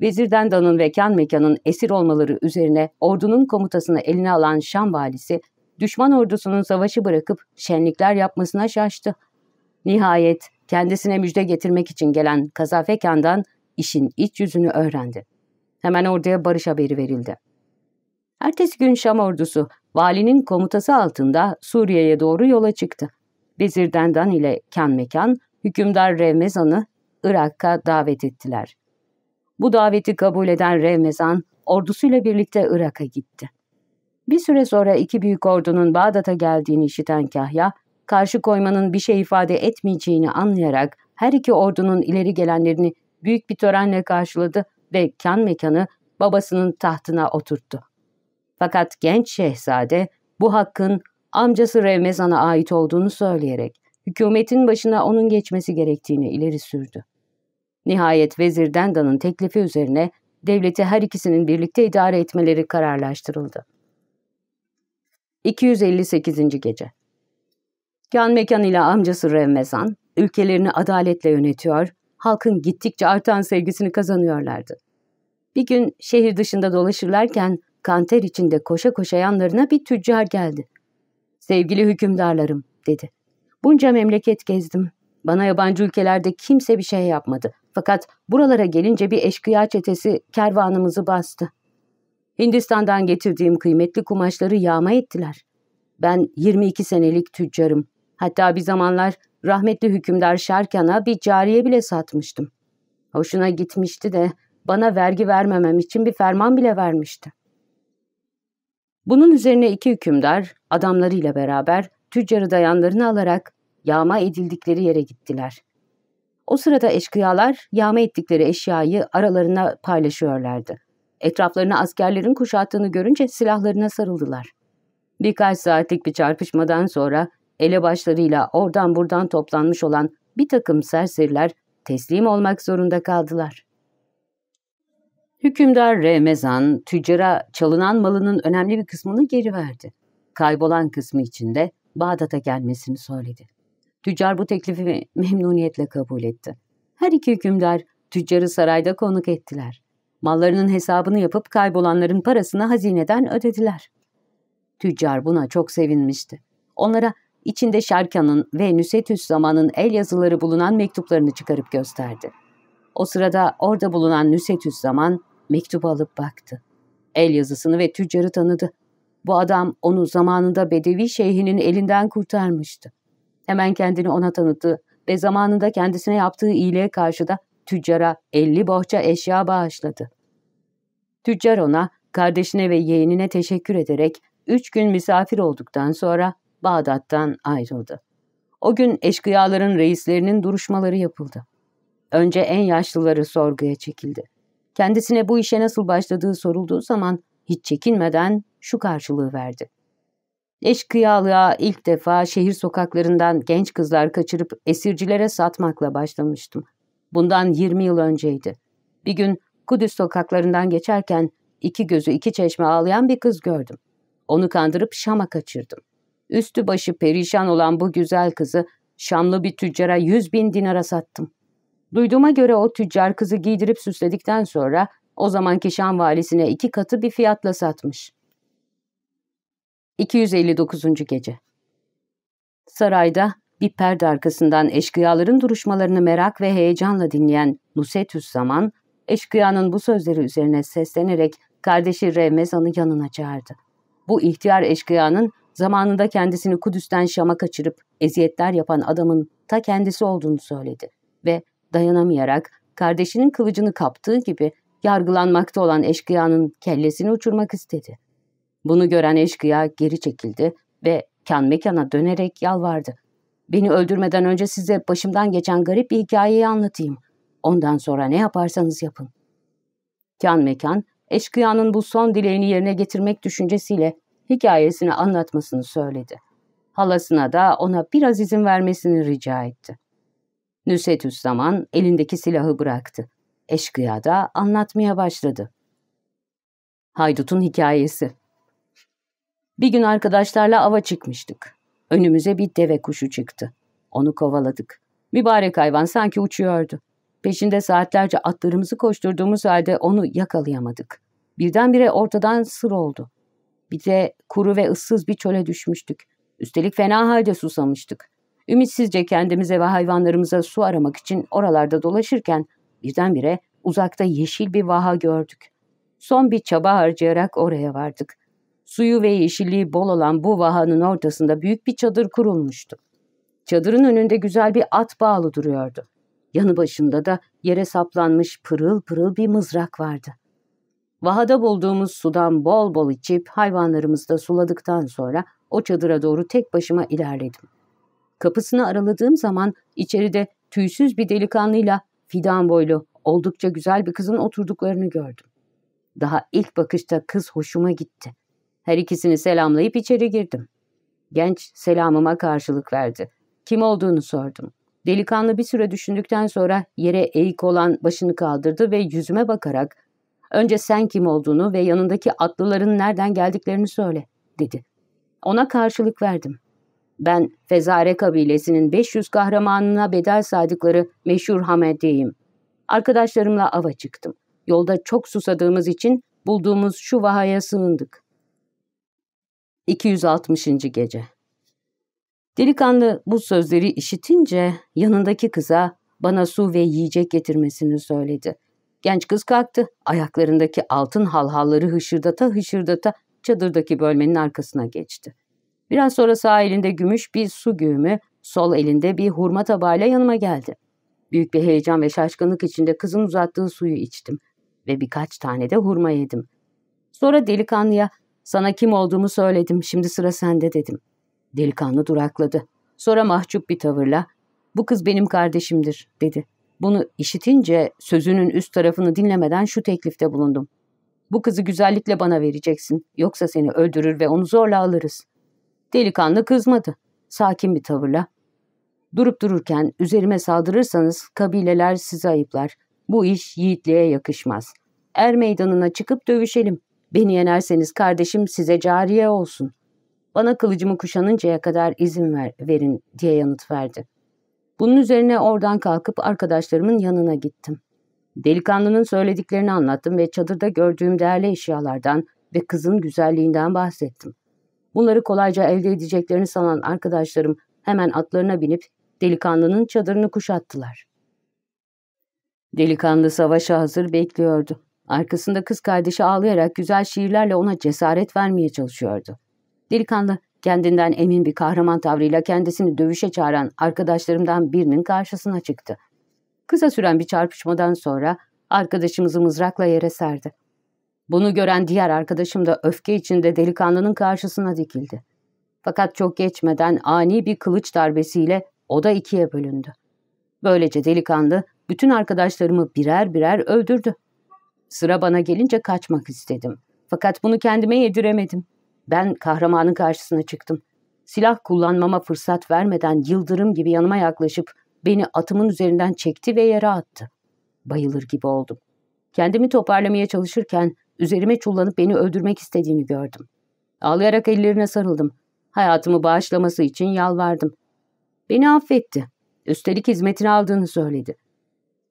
Vezir Dendan'ın ve Kan mekanın esir olmaları üzerine ordunun komutasını eline alan Şam valisi, düşman ordusunun savaşı bırakıp şenlikler yapmasına şaştı. Nihayet kendisine müjde getirmek için gelen Kazafekan'dan işin iç yüzünü öğrendi. Hemen orduya barış haberi verildi. Ertesi gün Şam ordusu valinin komutası altında Suriye'ye doğru yola çıktı. Vezir Dendan ile Kan Mekan, hükümdar Revmezan'ı Irak'a davet ettiler. Bu daveti kabul eden Revmezan, ordusuyla birlikte Irak'a gitti. Bir süre sonra iki büyük ordunun Bağdat'a geldiğini işiten Kahya, karşı koymanın bir şey ifade etmeyeceğini anlayarak her iki ordunun ileri gelenlerini büyük bir törenle karşıladı ve kan mekanı babasının tahtına oturttu. Fakat genç şehzade bu hakkın amcası Revmezan'a ait olduğunu söyleyerek hükümetin başına onun geçmesi gerektiğini ileri sürdü. Nihayet Vezir Dendan'ın teklifi üzerine devleti her ikisinin birlikte idare etmeleri kararlaştırıldı. 258. Gece Kan Mekan ile amcası Revmezan, ülkelerini adaletle yönetiyor, halkın gittikçe artan sevgisini kazanıyorlardı. Bir gün şehir dışında dolaşırlarken kanter içinde koşa koşa yanlarına bir tüccar geldi. Sevgili hükümdarlarım dedi. Bunca memleket gezdim. Bana yabancı ülkelerde kimse bir şey yapmadı. Fakat buralara gelince bir eşkıya çetesi kervanımızı bastı. Hindistan'dan getirdiğim kıymetli kumaşları yağma ettiler. Ben 22 senelik tüccarım. Hatta bir zamanlar rahmetli hükümdar Şerkan'a bir cariye bile satmıştım. Hoşuna gitmişti de bana vergi vermemem için bir ferman bile vermişti. Bunun üzerine iki hükümdar adamlarıyla beraber tüccarı dayanlarını alarak yağma edildikleri yere gittiler. O sırada eşkıyalar yağma ettikleri eşyayı aralarına paylaşıyorlardı. Etraflarına askerlerin kuşattığını görünce silahlarına sarıldılar. Birkaç saatlik bir çarpışmadan sonra elebaşlarıyla oradan buradan toplanmış olan bir takım serseriler teslim olmak zorunda kaldılar. Hükümdar Remezan, tüccara çalınan malının önemli bir kısmını geri verdi. Kaybolan kısmı içinde Bağdat'a gelmesini söyledi. Tüccar bu teklifi memnuniyetle kabul etti. Her iki hükümdar tüccarı sarayda konuk ettiler. Mallarının hesabını yapıp kaybolanların parasını hazineden ödediler. Tüccar buna çok sevinmişti. Onlara içinde Şarkan'ın ve Nüsetüs zamanın el yazıları bulunan mektuplarını çıkarıp gösterdi. O sırada orada bulunan Nüsetüs zaman mektubu alıp baktı. El yazısını ve tüccarı tanıdı. Bu adam onu zamanında Bedevi şeyhinin elinden kurtarmıştı. Hemen kendini ona tanıttı ve zamanında kendisine yaptığı iyiliğe karşı da tüccara elli bohça eşya bağışladı. Tüccar ona, kardeşine ve yeğenine teşekkür ederek üç gün misafir olduktan sonra Bağdat'tan ayrıldı. O gün eşkıyaların reislerinin duruşmaları yapıldı. Önce en yaşlıları sorguya çekildi. Kendisine bu işe nasıl başladığı sorulduğu zaman hiç çekinmeden şu karşılığı verdi. Eşkıyalığa ilk defa şehir sokaklarından genç kızlar kaçırıp esircilere satmakla başlamıştım. Bundan 20 yıl önceydi. Bir gün Kudüs sokaklarından geçerken iki gözü iki çeşme ağlayan bir kız gördüm. Onu kandırıp Şam'a kaçırdım. Üstü başı perişan olan bu güzel kızı Şamlı bir tüccara yüz bin dinara sattım. Duyduğuma göre o tüccar kızı giydirip süsledikten sonra o zamanki Şam valisine iki katı bir fiyatla satmış. 259. Gece Sarayda bir perde arkasından eşkıyaların duruşmalarını merak ve heyecanla dinleyen Nusetüs Zaman, eşkıyanın bu sözleri üzerine seslenerek kardeşi Revmezan'ı yanına çağırdı. Bu ihtiyar eşkıyanın zamanında kendisini Kudüs'ten Şam'a kaçırıp eziyetler yapan adamın ta kendisi olduğunu söyledi ve dayanamayarak kardeşinin kılıcını kaptığı gibi yargılanmakta olan eşkıyanın kellesini uçurmak istedi. Bunu gören eşkıya geri çekildi ve kan mekana dönerek yalvardı. Beni öldürmeden önce size başımdan geçen garip bir hikayeyi anlatayım. Ondan sonra ne yaparsanız yapın. Kan mekan, eşkıyanın bu son dileğini yerine getirmek düşüncesiyle hikayesini anlatmasını söyledi. Halasına da ona biraz izin vermesini rica etti. Nüsetüs zaman elindeki silahı bıraktı. Eşkıya da anlatmaya başladı. Haydut'un hikayesi Bir gün arkadaşlarla ava çıkmıştık. Önümüze bir deve kuşu çıktı. Onu kovaladık. Mübarek hayvan sanki uçuyordu. Peşinde saatlerce atlarımızı koşturduğumuz halde onu yakalayamadık. Birdenbire ortadan sır oldu. Bir de kuru ve ıssız bir çöle düşmüştük. Üstelik fena halde susamıştık. Ümitsizce kendimize ve hayvanlarımıza su aramak için oralarda dolaşırken birdenbire uzakta yeşil bir vaha gördük. Son bir çaba harcayarak oraya vardık. Suyu ve yeşilliği bol olan bu vahanın ortasında büyük bir çadır kurulmuştu. Çadırın önünde güzel bir at bağlı duruyordu. Yanı başında da yere saplanmış pırıl pırıl bir mızrak vardı. Vahada bulduğumuz sudan bol bol içip hayvanlarımızı da suladıktan sonra o çadıra doğru tek başıma ilerledim. Kapısını araladığım zaman içeride tüysüz bir delikanlıyla fidan boylu, oldukça güzel bir kızın oturduklarını gördüm. Daha ilk bakışta kız hoşuma gitti. Her ikisini selamlayıp içeri girdim. Genç selamıma karşılık verdi. Kim olduğunu sordum. Delikanlı bir süre düşündükten sonra yere eğik olan başını kaldırdı ve yüzüme bakarak ''Önce sen kim olduğunu ve yanındaki atlıların nereden geldiklerini söyle.'' dedi. Ona karşılık verdim. Ben Fezare kabilesinin 500 kahramanına bedel saydıkları meşhur Hamed'iyim. Arkadaşlarımla ava çıktım. Yolda çok susadığımız için bulduğumuz şu vahaya sığındık. 260. Gece Delikanlı bu sözleri işitince yanındaki kıza bana su ve yiyecek getirmesini söyledi. Genç kız kalktı. Ayaklarındaki altın halhalları hışırdata hışırdata çadırdaki bölmenin arkasına geçti. Biraz sonra sağ elinde gümüş bir su güğümü, sol elinde bir hurma tabağıyla yanıma geldi. Büyük bir heyecan ve şaşkınlık içinde kızın uzattığı suyu içtim ve birkaç tane de hurma yedim. Sonra delikanlıya sana kim olduğumu söyledim, şimdi sıra sende dedim. Delikanlı durakladı. Sonra mahcup bir tavırla bu kız benim kardeşimdir dedi. Bunu işitince sözünün üst tarafını dinlemeden şu teklifte bulundum. Bu kızı güzellikle bana vereceksin yoksa seni öldürür ve onu zorla alırız. Delikanlı kızmadı. Sakin bir tavırla. Durup dururken üzerime saldırırsanız kabileler sizi ayıplar. Bu iş yiğitliğe yakışmaz. Er meydanına çıkıp dövüşelim. Beni yenerseniz kardeşim size cariye olsun. Bana kılıcımı kuşanıncaya kadar izin ver, verin diye yanıt verdi. Bunun üzerine oradan kalkıp arkadaşlarımın yanına gittim. Delikanlının söylediklerini anlattım ve çadırda gördüğüm değerli eşyalardan ve kızın güzelliğinden bahsettim. Bunları kolayca elde edeceklerini sanan arkadaşlarım hemen atlarına binip delikanlının çadırını kuşattılar. Delikanlı savaşa hazır bekliyordu. Arkasında kız kardeşi ağlayarak güzel şiirlerle ona cesaret vermeye çalışıyordu. Delikanlı kendinden emin bir kahraman tavrıyla kendisini dövüşe çağıran arkadaşlarımdan birinin karşısına çıktı. Kısa süren bir çarpışmadan sonra arkadaşımızı mızrakla yere serdi. Bunu gören diğer arkadaşım da öfke içinde delikanlının karşısına dikildi. Fakat çok geçmeden ani bir kılıç darbesiyle o da ikiye bölündü. Böylece delikanlı bütün arkadaşlarımı birer birer öldürdü. Sıra bana gelince kaçmak istedim. Fakat bunu kendime yediremedim. Ben kahramanın karşısına çıktım. Silah kullanmama fırsat vermeden yıldırım gibi yanıma yaklaşıp beni atımın üzerinden çekti ve yere attı. Bayılır gibi oldum. Kendimi toparlamaya çalışırken üzerime çullanıp beni öldürmek istediğini gördüm. Ağlayarak ellerine sarıldım. Hayatımı bağışlaması için yalvardım. Beni affetti. Üstelik hizmetini aldığını söyledi.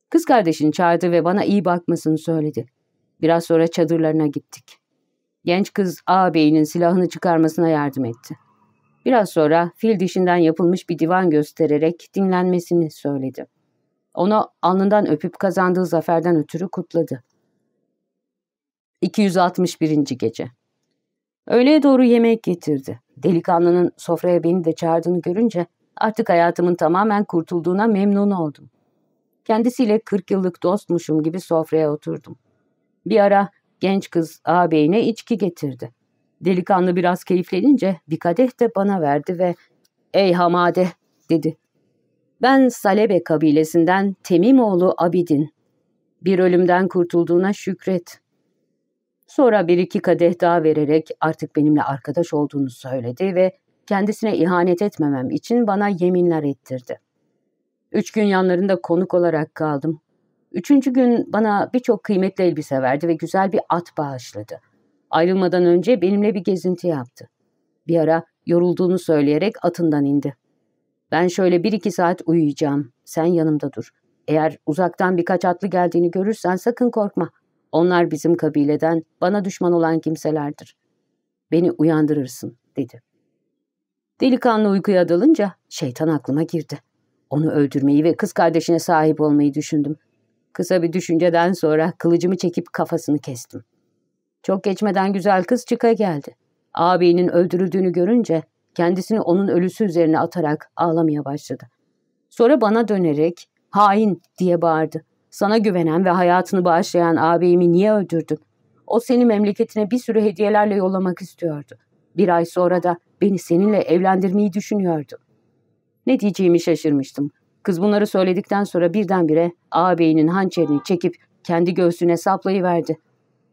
Kız kardeşini çağırdı ve bana iyi bakmasını söyledi. Biraz sonra çadırlarına gittik. Genç kız ağabeyinin silahını çıkarmasına yardım etti. Biraz sonra fil dişinden yapılmış bir divan göstererek dinlenmesini söyledi. Onu alnından öpüp kazandığı zaferden ötürü kutladı. 261. Gece Öğleye doğru yemek getirdi. Delikanlının sofraya beni de çağırdığını görünce artık hayatımın tamamen kurtulduğuna memnun oldum. Kendisiyle 40 yıllık dostmuşum gibi sofraya oturdum. Bir ara genç kız ağabeyine içki getirdi. Delikanlı biraz keyiflenince bir kadeh de bana verdi ve ''Ey Hamade'' dedi. ''Ben Salebe kabilesinden Temimoğlu Abidin. Bir ölümden kurtulduğuna şükret.'' Sonra bir iki kadeh daha vererek artık benimle arkadaş olduğunu söyledi ve kendisine ihanet etmemem için bana yeminler ettirdi. Üç gün yanlarında konuk olarak kaldım. Üçüncü gün bana birçok kıymetli elbise verdi ve güzel bir at bağışladı. Ayrılmadan önce benimle bir gezinti yaptı. Bir ara yorulduğunu söyleyerek atından indi. Ben şöyle bir iki saat uyuyacağım. Sen yanımda dur. Eğer uzaktan birkaç atlı geldiğini görürsen sakın korkma. Onlar bizim kabileden, bana düşman olan kimselerdir. Beni uyandırırsın, dedi. Delikanlı uykuya dalınca şeytan aklıma girdi. Onu öldürmeyi ve kız kardeşine sahip olmayı düşündüm. Kısa bir düşünceden sonra kılıcımı çekip kafasını kestim. Çok geçmeden güzel kız çıka geldi. Ağabeyinin öldürüldüğünü görünce kendisini onun ölüsü üzerine atarak ağlamaya başladı. Sonra bana dönerek hain diye bağırdı. Sana güvenen ve hayatını bağışlayan ağabeyimi niye öldürdün? O seni memleketine bir sürü hediyelerle yollamak istiyordu. Bir ay sonra da beni seninle evlendirmeyi düşünüyordu. Ne diyeceğimi şaşırmıştım. Kız bunları söyledikten sonra birdenbire ağabeyinin hançerini çekip kendi göğsüne saplayıverdi.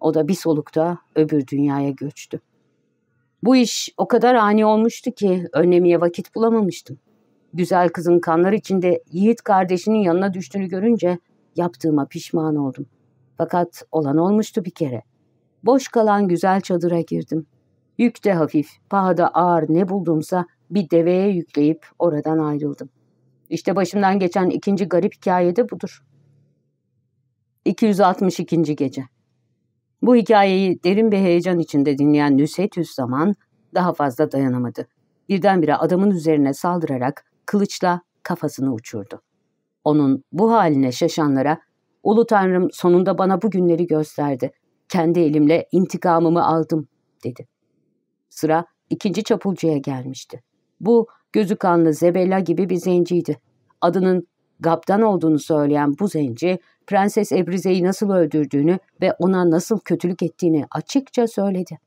O da bir solukta öbür dünyaya göçtü. Bu iş o kadar ani olmuştu ki önlemeye vakit bulamamıştım. Güzel kızın kanlar içinde yiğit kardeşinin yanına düştüğünü görünce yaptığıma pişman oldum. Fakat olan olmuştu bir kere. Boş kalan güzel çadıra girdim. Yük de hafif, pahada ağır ne buldumsa bir deveye yükleyip oradan ayrıldım. İşte başımdan geçen ikinci garip hikaye de budur. 262. Gece Bu hikayeyi derin bir heyecan içinde dinleyen Nüsetüs zaman daha fazla dayanamadı. Birdenbire adamın üzerine saldırarak kılıçla kafasını uçurdu. Onun bu haline şaşanlara Ulu Tanrım sonunda bana bu günleri gösterdi. Kendi elimle intikamımı aldım dedi. Sıra ikinci çapulcuya gelmişti. Bu gözü kanlı Zebella gibi bir zenciydi. Adının Gap'tan olduğunu söyleyen bu zenci, Prenses Ebrize'yi nasıl öldürdüğünü ve ona nasıl kötülük ettiğini açıkça söyledi.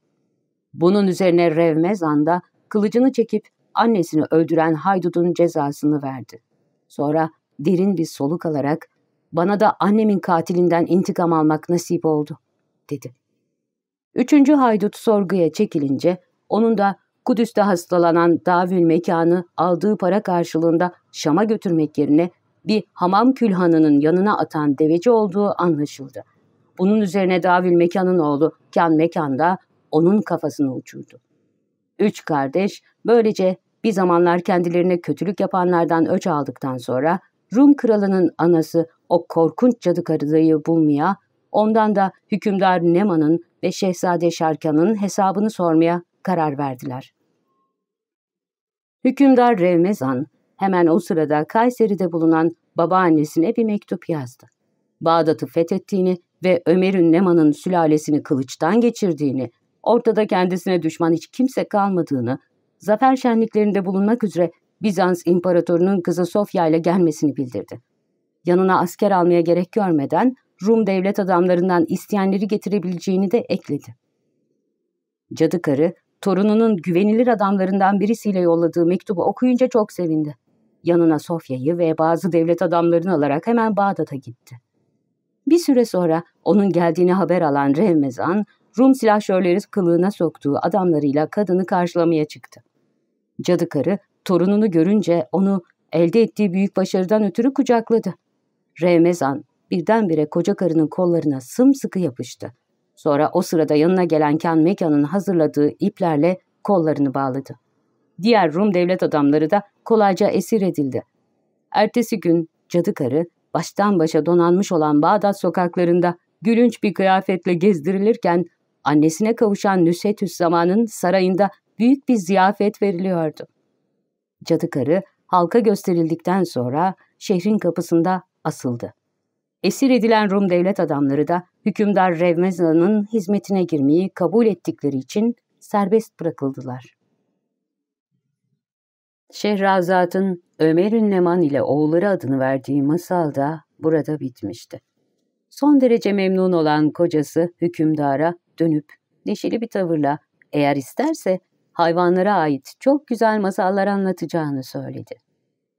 Bunun üzerine Revmezan da kılıcını çekip annesini öldüren haydudun cezasını verdi. Sonra derin bir soluk alarak bana da annemin katilinden intikam almak nasip oldu, dedi. Üçüncü haydut sorguya çekilince onun da Kudüs'te hastalanan Davül mekanı aldığı para karşılığında Şam'a götürmek yerine bir hamam külhanının yanına atan deveci olduğu anlaşıldı. Bunun üzerine Davül mekanın oğlu Kan Mekan da onun kafasını uçurdu. Üç kardeş böylece bir zamanlar kendilerine kötülük yapanlardan öç aldıktan sonra Rum kralının anası o korkunç cadı karıdayı bulmaya, ondan da hükümdar Neman'ın ve Şehzade Şarkan'ın hesabını sormaya karar verdiler. Hükümdar Revmezan hemen o sırada Kayseri'de bulunan babaannesine bir mektup yazdı. Bağdat'ı fethettiğini ve Ömer'ün Neman'ın sülalesini kılıçtan geçirdiğini, ortada kendisine düşman hiç kimse kalmadığını, zafer şenliklerinde bulunmak üzere Bizans imparatorunun kızı Sofya ile gelmesini bildirdi. Yanına asker almaya gerek görmeden Rum devlet adamlarından isteyenleri getirebileceğini de ekledi. Cadı karı torununun güvenilir adamlarından birisiyle yolladığı mektubu okuyunca çok sevindi. Yanına Sofya'yı ve bazı devlet adamlarını alarak hemen Bağdat'a gitti. Bir süre sonra onun geldiğini haber alan Revmezan, Rum silahşörleri kılığına soktuğu adamlarıyla kadını karşılamaya çıktı. Cadı karı torununu görünce onu elde ettiği büyük başarıdan ötürü kucakladı. Revmezan birdenbire koca karının kollarına sımsıkı yapıştı. Sonra o sırada yanına gelen Kan Mekan'ın hazırladığı iplerle kollarını bağladı. Diğer Rum devlet adamları da kolayca esir edildi. Ertesi gün cadı karı baştan başa donanmış olan Bağdat sokaklarında gülünç bir kıyafetle gezdirilirken annesine kavuşan Nüsetüs zamanın sarayında büyük bir ziyafet veriliyordu. Cadı karı halka gösterildikten sonra şehrin kapısında asıldı. Esir edilen Rum devlet adamları da hükümdar Revmezan'ın hizmetine girmeyi kabul ettikleri için serbest bırakıldılar. Şehrazat'ın Ömer Ünleman ile oğulları adını verdiği masal da burada bitmişti. Son derece memnun olan kocası hükümdara dönüp neşeli bir tavırla eğer isterse hayvanlara ait çok güzel masallar anlatacağını söyledi.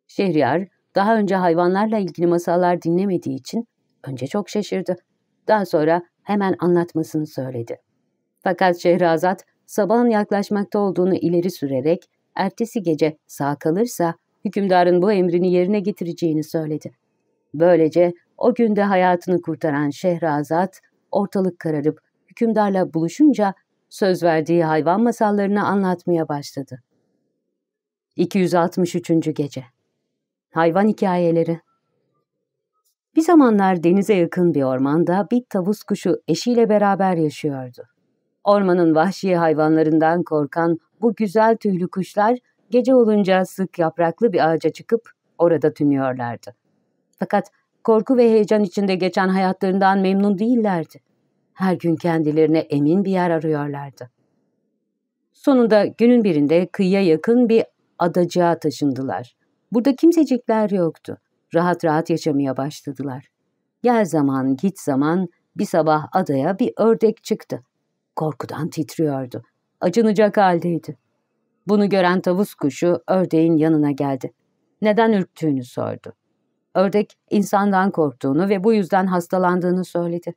Şehriyar daha önce hayvanlarla ilgili masallar dinlemediği için önce çok şaşırdı. Daha sonra hemen anlatmasını söyledi. Fakat Şehrazat sabahın yaklaşmakta olduğunu ileri sürerek ertesi gece sağ kalırsa hükümdarın bu emrini yerine getireceğini söyledi. Böylece o günde hayatını kurtaran Şehrazat ortalık kararıp hükümdarla buluşunca söz verdiği hayvan masallarını anlatmaya başladı. 263. Gece Hayvan Hikayeleri Bir zamanlar denize yakın bir ormanda bir tavus kuşu eşiyle beraber yaşıyordu. Ormanın vahşi hayvanlarından korkan bu güzel tüylü kuşlar gece olunca sık yapraklı bir ağaca çıkıp orada tünüyorlardı. Fakat korku ve heyecan içinde geçen hayatlarından memnun değillerdi. Her gün kendilerine emin bir yer arıyorlardı. Sonunda günün birinde kıyıya yakın bir adacığa taşındılar. Burada kimsecikler yoktu. Rahat rahat yaşamaya başladılar. Gel zaman git zaman bir sabah adaya bir ördek çıktı. Korkudan titriyordu. Acınacak haldeydi. Bunu gören tavus kuşu ördeğin yanına geldi. Neden ürktüğünü sordu. Ördek insandan korktuğunu ve bu yüzden hastalandığını söyledi.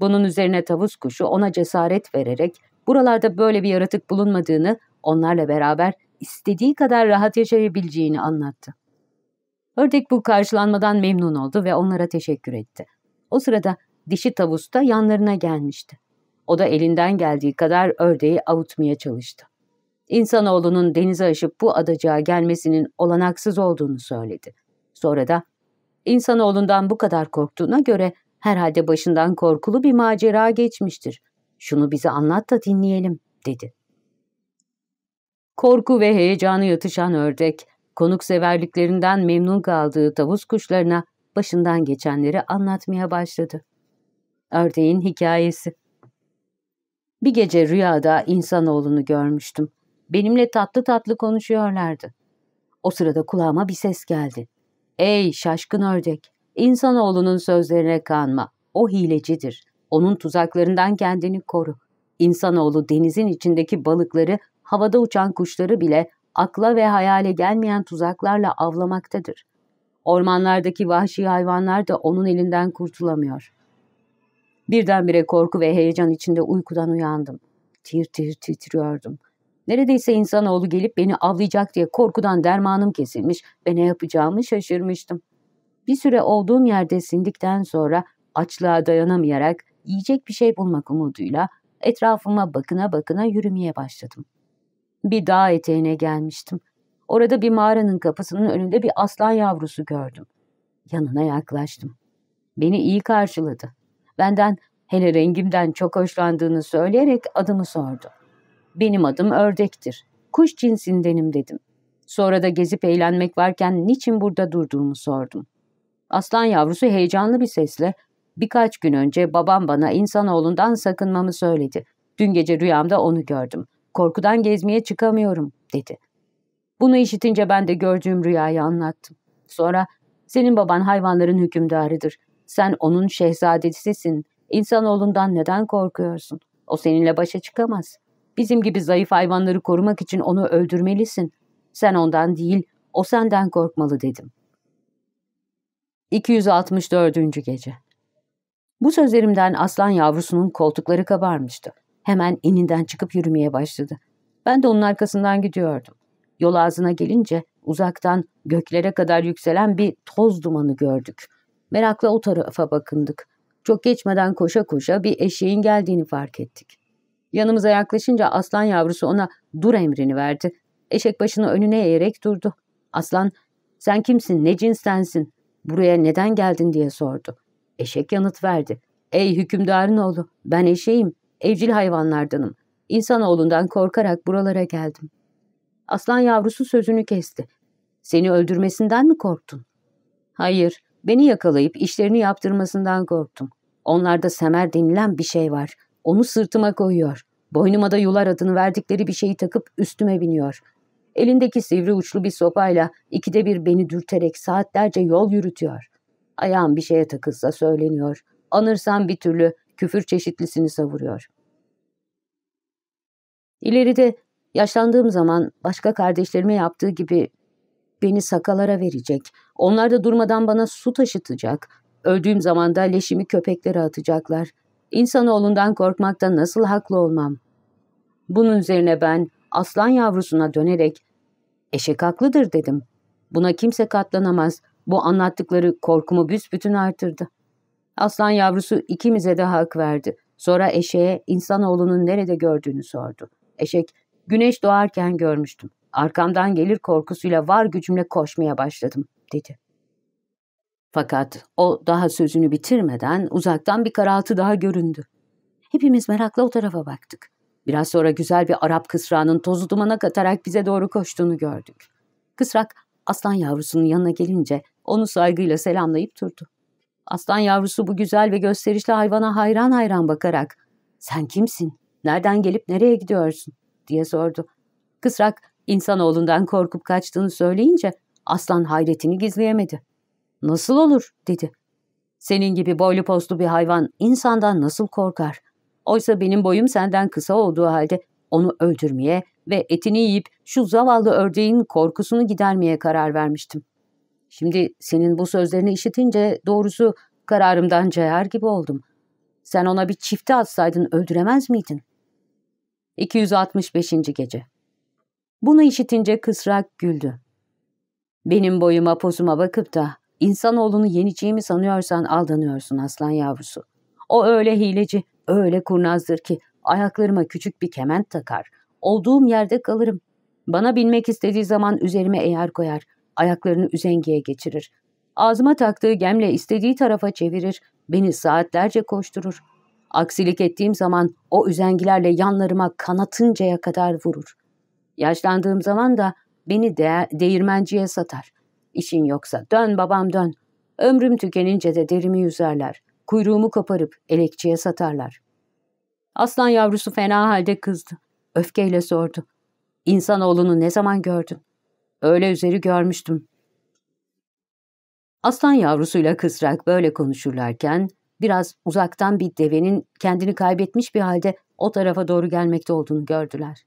Bunun üzerine tavus kuşu ona cesaret vererek buralarda böyle bir yaratık bulunmadığını, onlarla beraber istediği kadar rahat yaşayabileceğini anlattı. Ördek bu karşılanmadan memnun oldu ve onlara teşekkür etti. O sırada dişi tavus da yanlarına gelmişti. O da elinden geldiği kadar ördeği avutmaya çalıştı. İnsanoğlunun denize aşıp bu adacığa gelmesinin olanaksız olduğunu söyledi. Sonra da insanoğlundan bu kadar korktuğuna göre herhalde başından korkulu bir macera geçmiştir. Şunu bize anlat da dinleyelim, dedi. Korku ve heyecanı yatışan ördek, konukseverliklerinden memnun kaldığı tavus kuşlarına başından geçenleri anlatmaya başladı. Ördeğin hikayesi Bir gece rüyada insanoğlunu görmüştüm. Benimle tatlı tatlı konuşuyorlardı. O sırada kulağıma bir ses geldi. Ey şaşkın ördek! İnsanoğlunun sözlerine kanma. O hilecidir. Onun tuzaklarından kendini koru. İnsanoğlu denizin içindeki balıkları, havada uçan kuşları bile akla ve hayale gelmeyen tuzaklarla avlamaktadır. Ormanlardaki vahşi hayvanlar da onun elinden kurtulamıyor. Birdenbire korku ve heyecan içinde uykudan uyandım. Tir tir titriyordum. Neredeyse insanoğlu gelip beni avlayacak diye korkudan dermanım kesilmiş ve ne yapacağımı şaşırmıştım. Bir süre olduğum yerde sindikten sonra açlığa dayanamayarak yiyecek bir şey bulmak umuduyla etrafıma bakına bakına yürümeye başladım. Bir dağ eteğine gelmiştim. Orada bir mağaranın kapısının önünde bir aslan yavrusu gördüm. Yanına yaklaştım. Beni iyi karşıladı. Benden hele rengimden çok hoşlandığını söyleyerek adımı sordu. Benim adım ördektir. Kuş cinsindenim dedim. Sonra da gezip eğlenmek varken niçin burada durduğumu sordum. Aslan yavrusu heyecanlı bir sesle birkaç gün önce babam bana insanoğlundan sakınmamı söyledi. Dün gece rüyamda onu gördüm. Korkudan gezmeye çıkamıyorum dedi. Bunu işitince ben de gördüğüm rüyayı anlattım. Sonra senin baban hayvanların hükümdarıdır. Sen onun şehzadesisin. İnsanoğlundan neden korkuyorsun? O seninle başa çıkamaz. Bizim gibi zayıf hayvanları korumak için onu öldürmelisin. Sen ondan değil, o senden korkmalı dedim. 264. Gece Bu sözlerimden aslan yavrusunun koltukları kabarmıştı. Hemen eninden çıkıp yürümeye başladı. Ben de onun arkasından gidiyordum. Yol ağzına gelince uzaktan göklere kadar yükselen bir toz dumanı gördük. Merakla o tarafa bakındık. Çok geçmeden koşa koşa bir eşeğin geldiğini fark ettik. Yanımıza yaklaşınca aslan yavrusu ona dur emrini verdi. Eşek başını önüne eğerek durdu. Aslan, sen kimsin, ne cinstensin, buraya neden geldin diye sordu. Eşek yanıt verdi. Ey hükümdarın oğlu, ben eşeğim, evcil hayvanlardanım. İnsanoğlundan korkarak buralara geldim. Aslan yavrusu sözünü kesti. Seni öldürmesinden mi korktun? Hayır, beni yakalayıp işlerini yaptırmasından korktum. Onlarda semer denilen bir şey var. Onu sırtıma koyuyor. Boynuma da yular adını verdikleri bir şeyi takıp üstüme biniyor. Elindeki sivri uçlu bir sopayla ikide bir beni dürterek saatlerce yol yürütüyor. Ayağım bir şeye takılsa söyleniyor. Anırsam bir türlü küfür çeşitlisini savuruyor. İleride yaşlandığım zaman başka kardeşlerime yaptığı gibi beni sakalara verecek. Onlar da durmadan bana su taşıtacak. Öldüğüm zaman da leşimi köpeklere atacaklar. İnsanoğlundan korkmakta nasıl haklı olmam? Bunun üzerine ben aslan yavrusuna dönerek eşek haklıdır dedim. Buna kimse katlanamaz. Bu anlattıkları korkumu büsbütün artırdı. Aslan yavrusu ikimize de hak verdi. Sonra eşeğe insanoğlunun nerede gördüğünü sordu. Eşek, güneş doğarken görmüştüm. Arkamdan gelir korkusuyla var gücümle koşmaya başladım, dedi. Fakat o daha sözünü bitirmeden uzaktan bir karaltı daha göründü. Hepimiz merakla o tarafa baktık. Biraz sonra güzel bir Arap kısrağının tozu dumana katarak bize doğru koştuğunu gördük. Kısrak aslan yavrusunun yanına gelince onu saygıyla selamlayıp durdu. Aslan yavrusu bu güzel ve gösterişli hayvana hayran hayran bakarak ''Sen kimsin? Nereden gelip nereye gidiyorsun?'' diye sordu. Kısrak insanoğlundan korkup kaçtığını söyleyince aslan hayretini gizleyemedi. ''Nasıl olur?'' dedi. ''Senin gibi boylu postlu bir hayvan insandan nasıl korkar? Oysa benim boyum senden kısa olduğu halde onu öldürmeye ve etini yiyip şu zavallı ördeğin korkusunu gidermeye karar vermiştim. Şimdi senin bu sözlerini işitince doğrusu kararımdan cayar gibi oldum. Sen ona bir çifte atsaydın öldüremez miydin? 265. Gece Bunu işitince kısrak güldü. Benim boyuma pozuma bakıp da insanoğlunu yeneceğimi sanıyorsan aldanıyorsun aslan yavrusu. O öyle hileci, öyle kurnazdır ki ayaklarıma küçük bir kement takar. Olduğum yerde kalırım. Bana binmek istediği zaman üzerime eğer koyar ayaklarını üzengiye geçirir. Ağzıma taktığı gemle istediği tarafa çevirir, beni saatlerce koşturur. Aksilik ettiğim zaman o üzengilerle yanlarıma kanatıncaya kadar vurur. Yaşlandığım zaman da beni de değirmenciye satar. İşin yoksa dön babam dön. Ömrüm tükenince de derimi yüzerler. Kuyruğumu koparıp elekçiye satarlar. Aslan yavrusu fena halde kızdı. Öfkeyle sordu. İnsanoğlunu ne zaman gördün? Öyle üzeri görmüştüm. Aslan yavrusuyla kısrak böyle konuşurlarken biraz uzaktan bir devenin kendini kaybetmiş bir halde o tarafa doğru gelmekte olduğunu gördüler.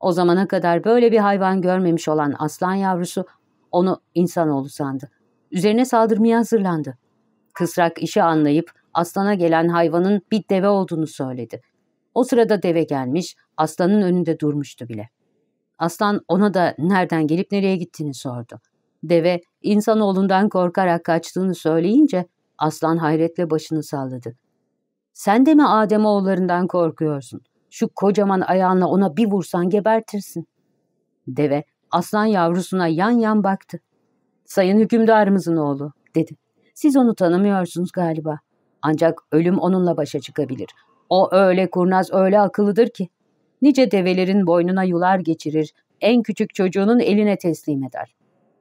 O zamana kadar böyle bir hayvan görmemiş olan aslan yavrusu onu insanoğlu sandı. Üzerine saldırmaya hazırlandı. Kısrak işi anlayıp aslana gelen hayvanın bir deve olduğunu söyledi. O sırada deve gelmiş, aslanın önünde durmuştu bile. Aslan ona da nereden gelip nereye gittiğini sordu. Deve insanoğlundan korkarak kaçtığını söyleyince aslan hayretle başını salladı. Sen de mi Ademoğullarından korkuyorsun? Şu kocaman ayağınla ona bir vursan gebertirsin. Deve aslan yavrusuna yan yan baktı. Sayın hükümdarımızın oğlu dedi. Siz onu tanımıyorsunuz galiba. Ancak ölüm onunla başa çıkabilir. O öyle kurnaz öyle akıllıdır ki nice develerin boynuna yular geçirir, en küçük çocuğunun eline teslim eder.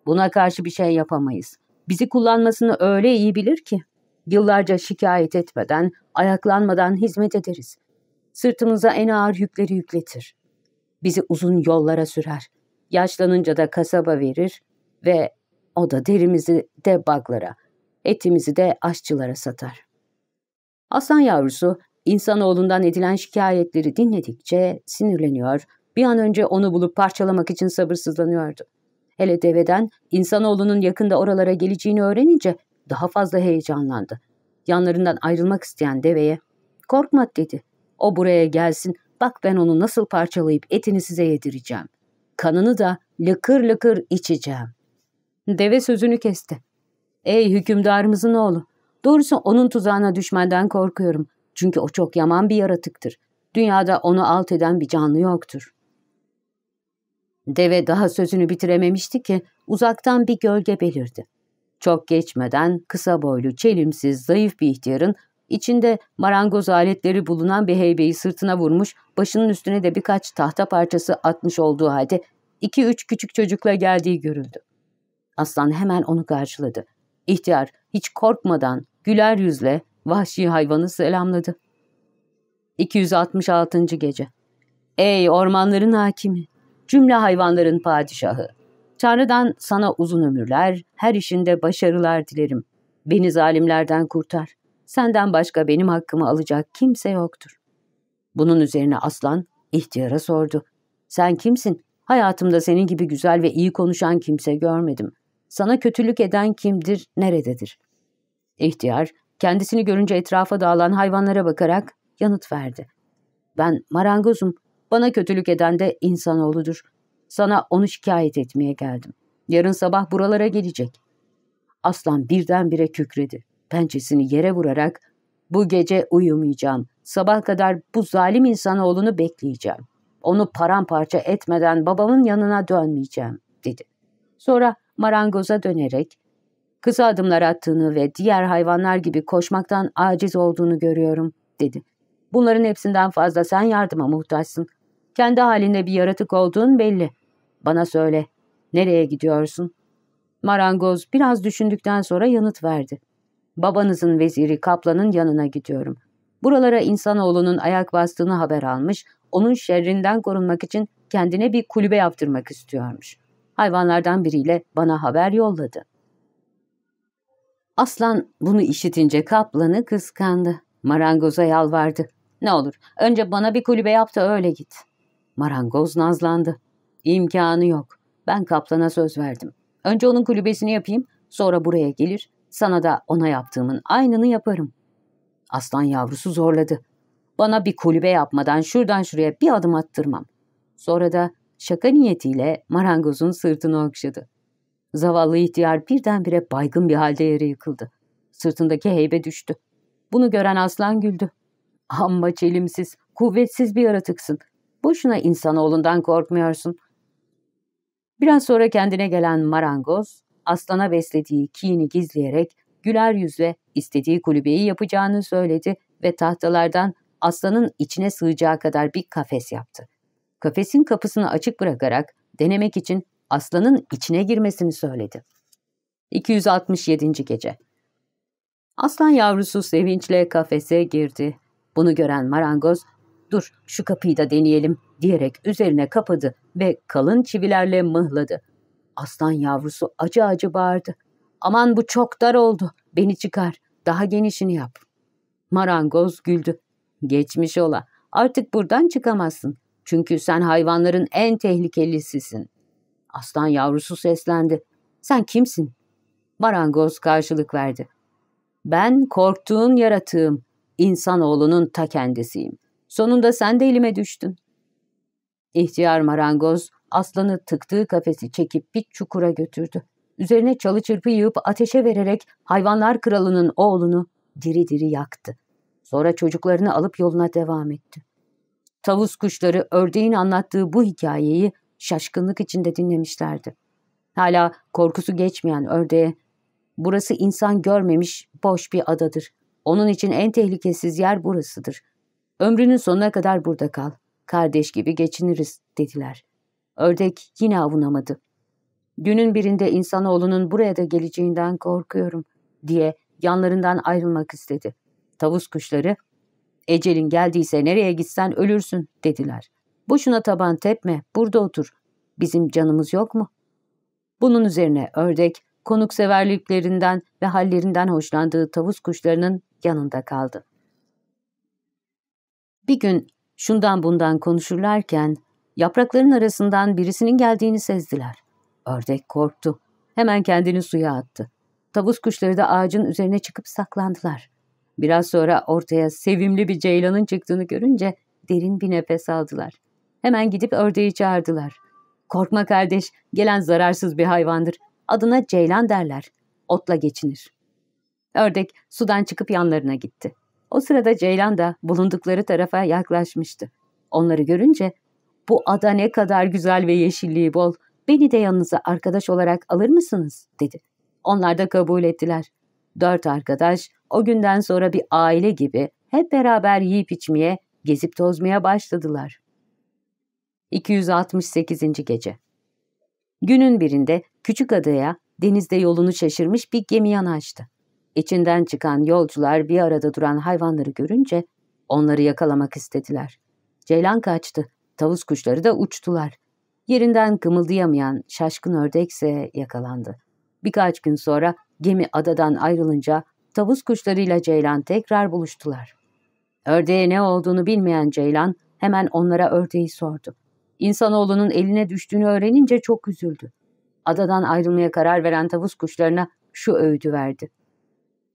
Buna karşı bir şey yapamayız. Bizi kullanmasını öyle iyi bilir ki, yıllarca şikayet etmeden, ayaklanmadan hizmet ederiz. Sırtımıza en ağır yükleri yükletir. Bizi uzun yollara sürer. Yaşlanınca da kasaba verir ve o da derimizi de baglara, etimizi de aşçılara satar. Aslan yavrusu İnsanoğlundan edilen şikayetleri dinledikçe sinirleniyor, bir an önce onu bulup parçalamak için sabırsızlanıyordu. Hele deveden insanoğlunun yakında oralara geleceğini öğrenince daha fazla heyecanlandı. Yanlarından ayrılmak isteyen deveye, korkma dedi. O buraya gelsin, bak ben onu nasıl parçalayıp etini size yedireceğim. Kanını da lıkır lıkır içeceğim. Deve sözünü kesti. Ey hükümdarımızın oğlu, doğrusu onun tuzağına düşmenden korkuyorum. Çünkü o çok yaman bir yaratıktır. Dünyada onu alt eden bir canlı yoktur. Deve daha sözünü bitirememişti ki uzaktan bir gölge belirdi. Çok geçmeden kısa boylu, çelimsiz, zayıf bir ihtiyarın içinde marangoz aletleri bulunan bir heybeyi sırtına vurmuş, başının üstüne de birkaç tahta parçası atmış olduğu halde iki üç küçük çocukla geldiği görüldü. Aslan hemen onu karşıladı. İhtiyar hiç korkmadan, güler yüzle Vahşi hayvanı selamladı. 266. Gece Ey ormanların hakimi, cümle hayvanların padişahı. Tanrı'dan sana uzun ömürler, her işinde başarılar dilerim. Beni zalimlerden kurtar. Senden başka benim hakkımı alacak kimse yoktur. Bunun üzerine aslan İhtiyara sordu. Sen kimsin? Hayatımda senin gibi güzel ve iyi konuşan kimse görmedim. Sana kötülük eden kimdir, nerededir? İhtiyar, kendisini görünce etrafa dağılan hayvanlara bakarak yanıt verdi. Ben marangozum, bana kötülük eden de insanoğludur. Sana onu şikayet etmeye geldim. Yarın sabah buralara gelecek. Aslan birdenbire kükredi. Pençesini yere vurarak bu gece uyumayacağım. Sabah kadar bu zalim insanoğlunu bekleyeceğim. Onu paramparça etmeden babamın yanına dönmeyeceğim, dedi. Sonra marangoza dönerek, kısa adımlar attığını ve diğer hayvanlar gibi koşmaktan aciz olduğunu görüyorum, dedi. Bunların hepsinden fazla sen yardıma muhtaçsın. Kendi halinde bir yaratık olduğun belli. Bana söyle, nereye gidiyorsun? Marangoz biraz düşündükten sonra yanıt verdi. Babanızın veziri Kaplan'ın yanına gidiyorum. Buralara insanoğlunun ayak bastığını haber almış, onun şerrinden korunmak için kendine bir kulübe yaptırmak istiyormuş. Hayvanlardan biriyle bana haber yolladı. Aslan bunu işitince kaplanı kıskandı. Marangoza yalvardı. Ne olur önce bana bir kulübe yap da öyle git. Marangoz nazlandı. İmkanı yok. Ben kaplana söz verdim. Önce onun kulübesini yapayım, sonra buraya gelir, sana da ona yaptığımın aynını yaparım. Aslan yavrusu zorladı. Bana bir kulübe yapmadan şuradan şuraya bir adım attırmam. Sonra da şaka niyetiyle marangozun sırtını okşadı. Zavallı ihtiyar birdenbire baygın bir halde yere yıkıldı. Sırtındaki heybe düştü. Bunu gören aslan güldü. Amma çelimsiz, kuvvetsiz bir yaratıksın. Boşuna insanoğlundan korkmuyorsun. Biraz sonra kendine gelen marangoz, aslana beslediği kini gizleyerek güler yüzle istediği kulübeyi yapacağını söyledi ve tahtalardan aslanın içine sığacağı kadar bir kafes yaptı. Kafesin kapısını açık bırakarak denemek için aslanın içine girmesini söyledi. 267. Gece Aslan yavrusu sevinçle kafese girdi. Bunu gören marangoz, ''Dur şu kapıyı da deneyelim.'' diyerek üzerine kapadı ve kalın çivilerle mıhladı. Aslan yavrusu acı acı bağırdı. ''Aman bu çok dar oldu. Beni çıkar. Daha genişini yap.'' Marangoz güldü. ''Geçmiş ola. Artık buradan çıkamazsın. Çünkü sen hayvanların en tehlikelisisin.'' Aslan yavrusu seslendi. ''Sen kimsin?'' Marangoz karşılık verdi. ''Ben korktuğun yaratığım. İnsanoğlunun ta kendisiyim. Sonunda sen de elime düştün. İhtiyar marangoz aslanı tıktığı kafesi çekip bir çukura götürdü. Üzerine çalı çırpı yığıp ateşe vererek hayvanlar kralının oğlunu diri diri yaktı. Sonra çocuklarını alıp yoluna devam etti. Tavus kuşları ördeğin anlattığı bu hikayeyi şaşkınlık içinde dinlemişlerdi. Hala korkusu geçmeyen ördeğe, burası insan görmemiş boş bir adadır. Onun için en tehlikesiz yer burasıdır. Ömrünün sonuna kadar burada kal. Kardeş gibi geçiniriz dediler. Ördek yine avunamadı. Günün birinde insanoğlunun buraya da geleceğinden korkuyorum diye yanlarından ayrılmak istedi. Tavus kuşları ecelin geldiyse nereye gitsen ölürsün dediler. Boşuna taban tepme burada otur. Bizim canımız yok mu? Bunun üzerine ördek konukseverliklerinden ve hallerinden hoşlandığı tavus kuşlarının yanında kaldı. Bir gün şundan bundan konuşurlarken yaprakların arasından birisinin geldiğini sezdiler. Ördek korktu. Hemen kendini suya attı. Tavus kuşları da ağacın üzerine çıkıp saklandılar. Biraz sonra ortaya sevimli bir ceylanın çıktığını görünce derin bir nefes aldılar. Hemen gidip ördeği çağırdılar. Korkma kardeş, gelen zararsız bir hayvandır. Adına ceylan derler. Otla geçinir. Ördek sudan çıkıp yanlarına gitti. O sırada Ceylan da bulundukları tarafa yaklaşmıştı. Onları görünce bu ada ne kadar güzel ve yeşilliği bol. Beni de yanınıza arkadaş olarak alır mısınız? dedi. Onlar da kabul ettiler. Dört arkadaş o günden sonra bir aile gibi hep beraber yiyip içmeye, gezip tozmaya başladılar. 268. Gece Günün birinde küçük adaya denizde yolunu şaşırmış bir gemi yanaştı. İçinden çıkan yolcular bir arada duran hayvanları görünce onları yakalamak istediler. Ceylan kaçtı, tavus kuşları da uçtular. Yerinden kımıldayamayan şaşkın ördekse yakalandı. Birkaç gün sonra gemi adadan ayrılınca tavus kuşlarıyla Ceylan tekrar buluştular. Ördeğe ne olduğunu bilmeyen Ceylan hemen onlara ördeği sordu. İnsanoğlunun eline düştüğünü öğrenince çok üzüldü. Adadan ayrılmaya karar veren tavus kuşlarına şu öğüdü verdi.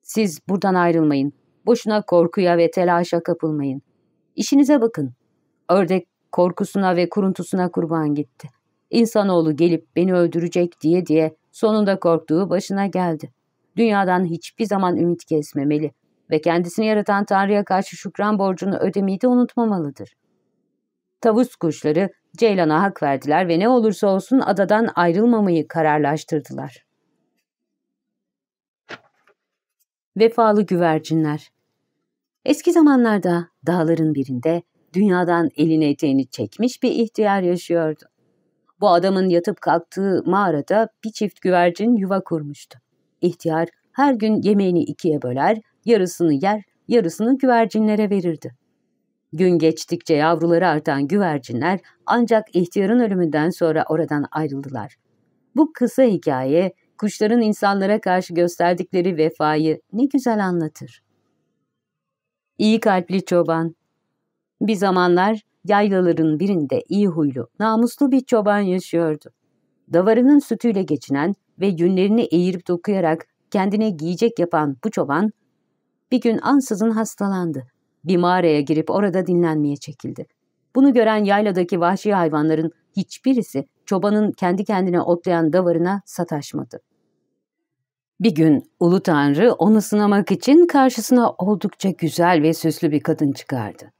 Siz buradan ayrılmayın. Boşuna korkuya ve telaşa kapılmayın. İşinize bakın. Ördek korkusuna ve kuruntusuna kurban gitti. İnsanoğlu gelip beni öldürecek diye diye sonunda korktuğu başına geldi. Dünyadan hiçbir zaman ümit kesmemeli ve kendisini yaratan Tanrı'ya karşı şükran borcunu ödemeyi de unutmamalıdır. Tavus kuşları Ceylan'a hak verdiler ve ne olursa olsun adadan ayrılmamayı kararlaştırdılar. Vefalı güvercinler Eski zamanlarda dağların birinde dünyadan elini eteğini çekmiş bir ihtiyar yaşıyordu. Bu adamın yatıp kalktığı mağarada bir çift güvercin yuva kurmuştu. İhtiyar her gün yemeğini ikiye böler, yarısını yer, yarısını güvercinlere verirdi. Gün geçtikçe yavruları artan güvercinler ancak ihtiyarın ölümünden sonra oradan ayrıldılar. Bu kısa hikaye kuşların insanlara karşı gösterdikleri vefayı ne güzel anlatır. İyi kalpli çoban Bir zamanlar yaylaların birinde iyi huylu, namuslu bir çoban yaşıyordu. Davarının sütüyle geçinen ve yünlerini eğirip dokuyarak kendine giyecek yapan bu çoban, bir gün ansızın hastalandı. Bir mağaraya girip orada dinlenmeye çekildi. Bunu gören yayladaki vahşi hayvanların hiçbirisi çobanın kendi kendine otlayan davarına sataşmadı. Bir gün Ulu Tanrı onu sınamak için karşısına oldukça güzel ve süslü bir kadın çıkardı.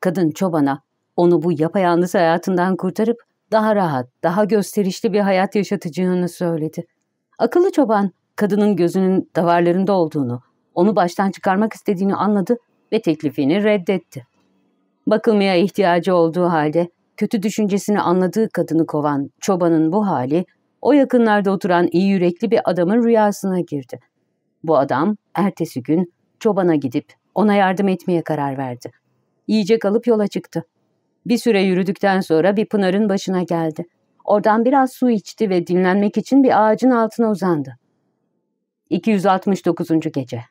Kadın çobana onu bu yapayalnız hayatından kurtarıp daha rahat, daha gösterişli bir hayat yaşatacağını söyledi. Akıllı çoban kadının gözünün davarlarında olduğunu, onu baştan çıkarmak istediğini anladı ve teklifini reddetti. Bakılmaya ihtiyacı olduğu halde kötü düşüncesini anladığı kadını kovan çobanın bu hali o yakınlarda oturan iyi yürekli bir adamın rüyasına girdi. Bu adam ertesi gün çobana gidip ona yardım etmeye karar verdi. Yiyecek alıp yola çıktı. Bir süre yürüdükten sonra bir pınarın başına geldi. Oradan biraz su içti ve dinlenmek için bir ağacın altına uzandı. 269. Gece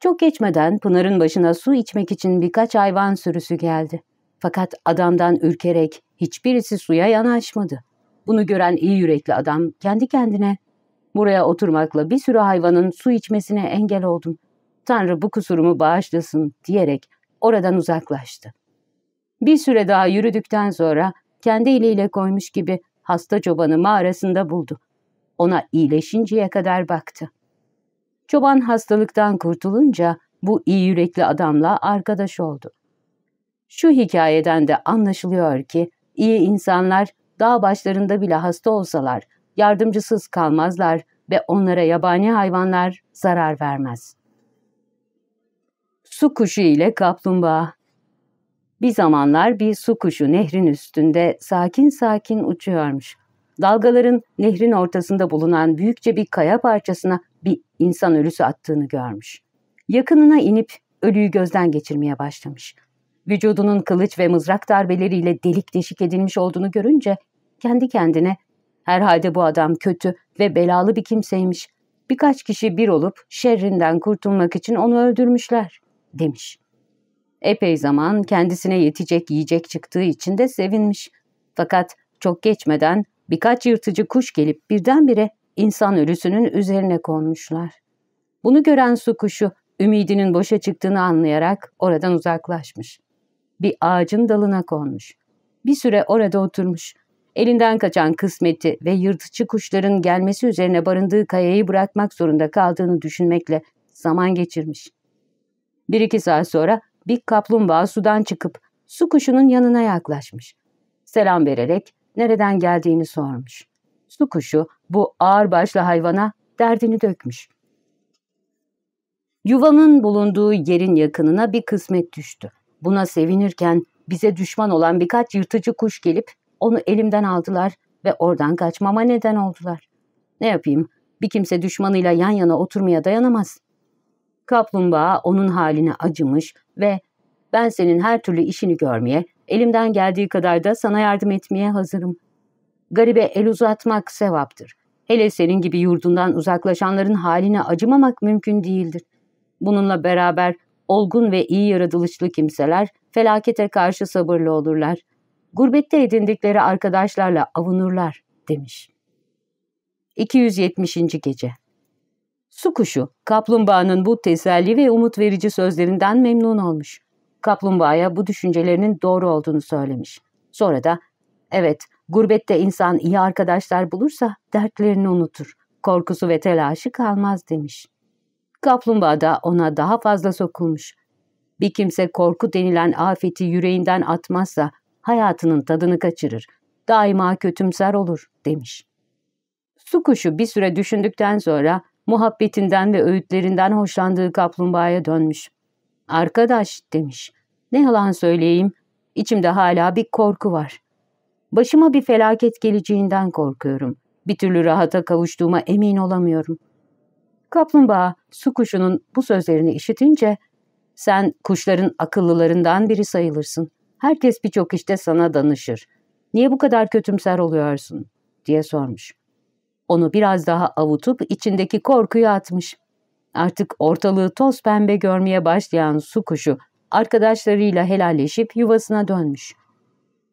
Çok geçmeden Pınar'ın başına su içmek için birkaç hayvan sürüsü geldi. Fakat adamdan ürkerek hiçbirisi suya yanaşmadı. Bunu gören iyi yürekli adam kendi kendine buraya oturmakla bir sürü hayvanın su içmesine engel oldum. Tanrı bu kusurumu bağışlasın diyerek oradan uzaklaştı. Bir süre daha yürüdükten sonra kendi eliyle koymuş gibi hasta çobanı mağarasında buldu. Ona iyileşinceye kadar baktı. Çoban hastalıktan kurtulunca bu iyi yürekli adamla arkadaş oldu. Şu hikayeden de anlaşılıyor ki iyi insanlar dağ başlarında bile hasta olsalar yardımcısız kalmazlar ve onlara yabani hayvanlar zarar vermez. Su kuşu ile kaplumbağa Bir zamanlar bir su kuşu nehrin üstünde sakin sakin uçuyormuş. Dalgaların nehrin ortasında bulunan büyükçe bir kaya parçasına bir insan ölüsü attığını görmüş. Yakınına inip ölüyü gözden geçirmeye başlamış. Vücudunun kılıç ve mızrak darbeleriyle delik deşik edilmiş olduğunu görünce kendi kendine herhalde bu adam kötü ve belalı bir kimseymiş. Birkaç kişi bir olup şerrinden kurtulmak için onu öldürmüşler demiş. Epey zaman kendisine yetecek yiyecek çıktığı için de sevinmiş. Fakat çok geçmeden birkaç yırtıcı kuş gelip birdenbire insan ölüsünün üzerine konmuşlar. Bunu gören su kuşu ümidinin boşa çıktığını anlayarak oradan uzaklaşmış. Bir ağacın dalına konmuş. Bir süre orada oturmuş. Elinden kaçan kısmeti ve yırtıcı kuşların gelmesi üzerine barındığı kayayı bırakmak zorunda kaldığını düşünmekle zaman geçirmiş. Bir iki saat sonra bir kaplumbağa sudan çıkıp su kuşunun yanına yaklaşmış. Selam vererek nereden geldiğini sormuş. Su kuşu bu ağır başlı hayvana derdini dökmüş. Yuvamın bulunduğu yerin yakınına bir kısmet düştü. Buna sevinirken bize düşman olan birkaç yırtıcı kuş gelip onu elimden aldılar ve oradan kaçmama neden oldular. Ne yapayım? Bir kimse düşmanıyla yan yana oturmaya dayanamaz. Kaplumbağa onun haline acımış ve ben senin her türlü işini görmeye, elimden geldiği kadar da sana yardım etmeye hazırım. Garibe el uzatmak sevaptır. Hele senin gibi yurdundan uzaklaşanların haline acımamak mümkün değildir. Bununla beraber olgun ve iyi yaratılışlı kimseler felakete karşı sabırlı olurlar. Gurbette edindikleri arkadaşlarla avunurlar demiş. 270. Gece Su kuşu, kaplumbağanın bu teselli ve umut verici sözlerinden memnun olmuş. Kaplumbağaya bu düşüncelerinin doğru olduğunu söylemiş. Sonra da, evet, gurbette insan iyi arkadaşlar bulursa dertlerini unutur, korkusu ve telaşı kalmaz demiş. Kaplumbağa da ona daha fazla sokulmuş. Bir kimse korku denilen afeti yüreğinden atmazsa hayatının tadını kaçırır, daima kötümser olur demiş. Su kuşu bir süre düşündükten sonra muhabbetinden ve öğütlerinden hoşlandığı kaplumbağaya dönmüş. Arkadaş demiş, ne yalan söyleyeyim, içimde hala bir korku var. Başıma bir felaket geleceğinden korkuyorum. Bir türlü rahata kavuştuğuma emin olamıyorum. Kaplumbağa su kuşunun bu sözlerini işitince sen kuşların akıllılarından biri sayılırsın. Herkes birçok işte sana danışır. Niye bu kadar kötümser oluyorsun? diye sormuş. Onu biraz daha avutup içindeki korkuyu atmış. Artık ortalığı toz pembe görmeye başlayan su kuşu arkadaşlarıyla helalleşip yuvasına dönmüş.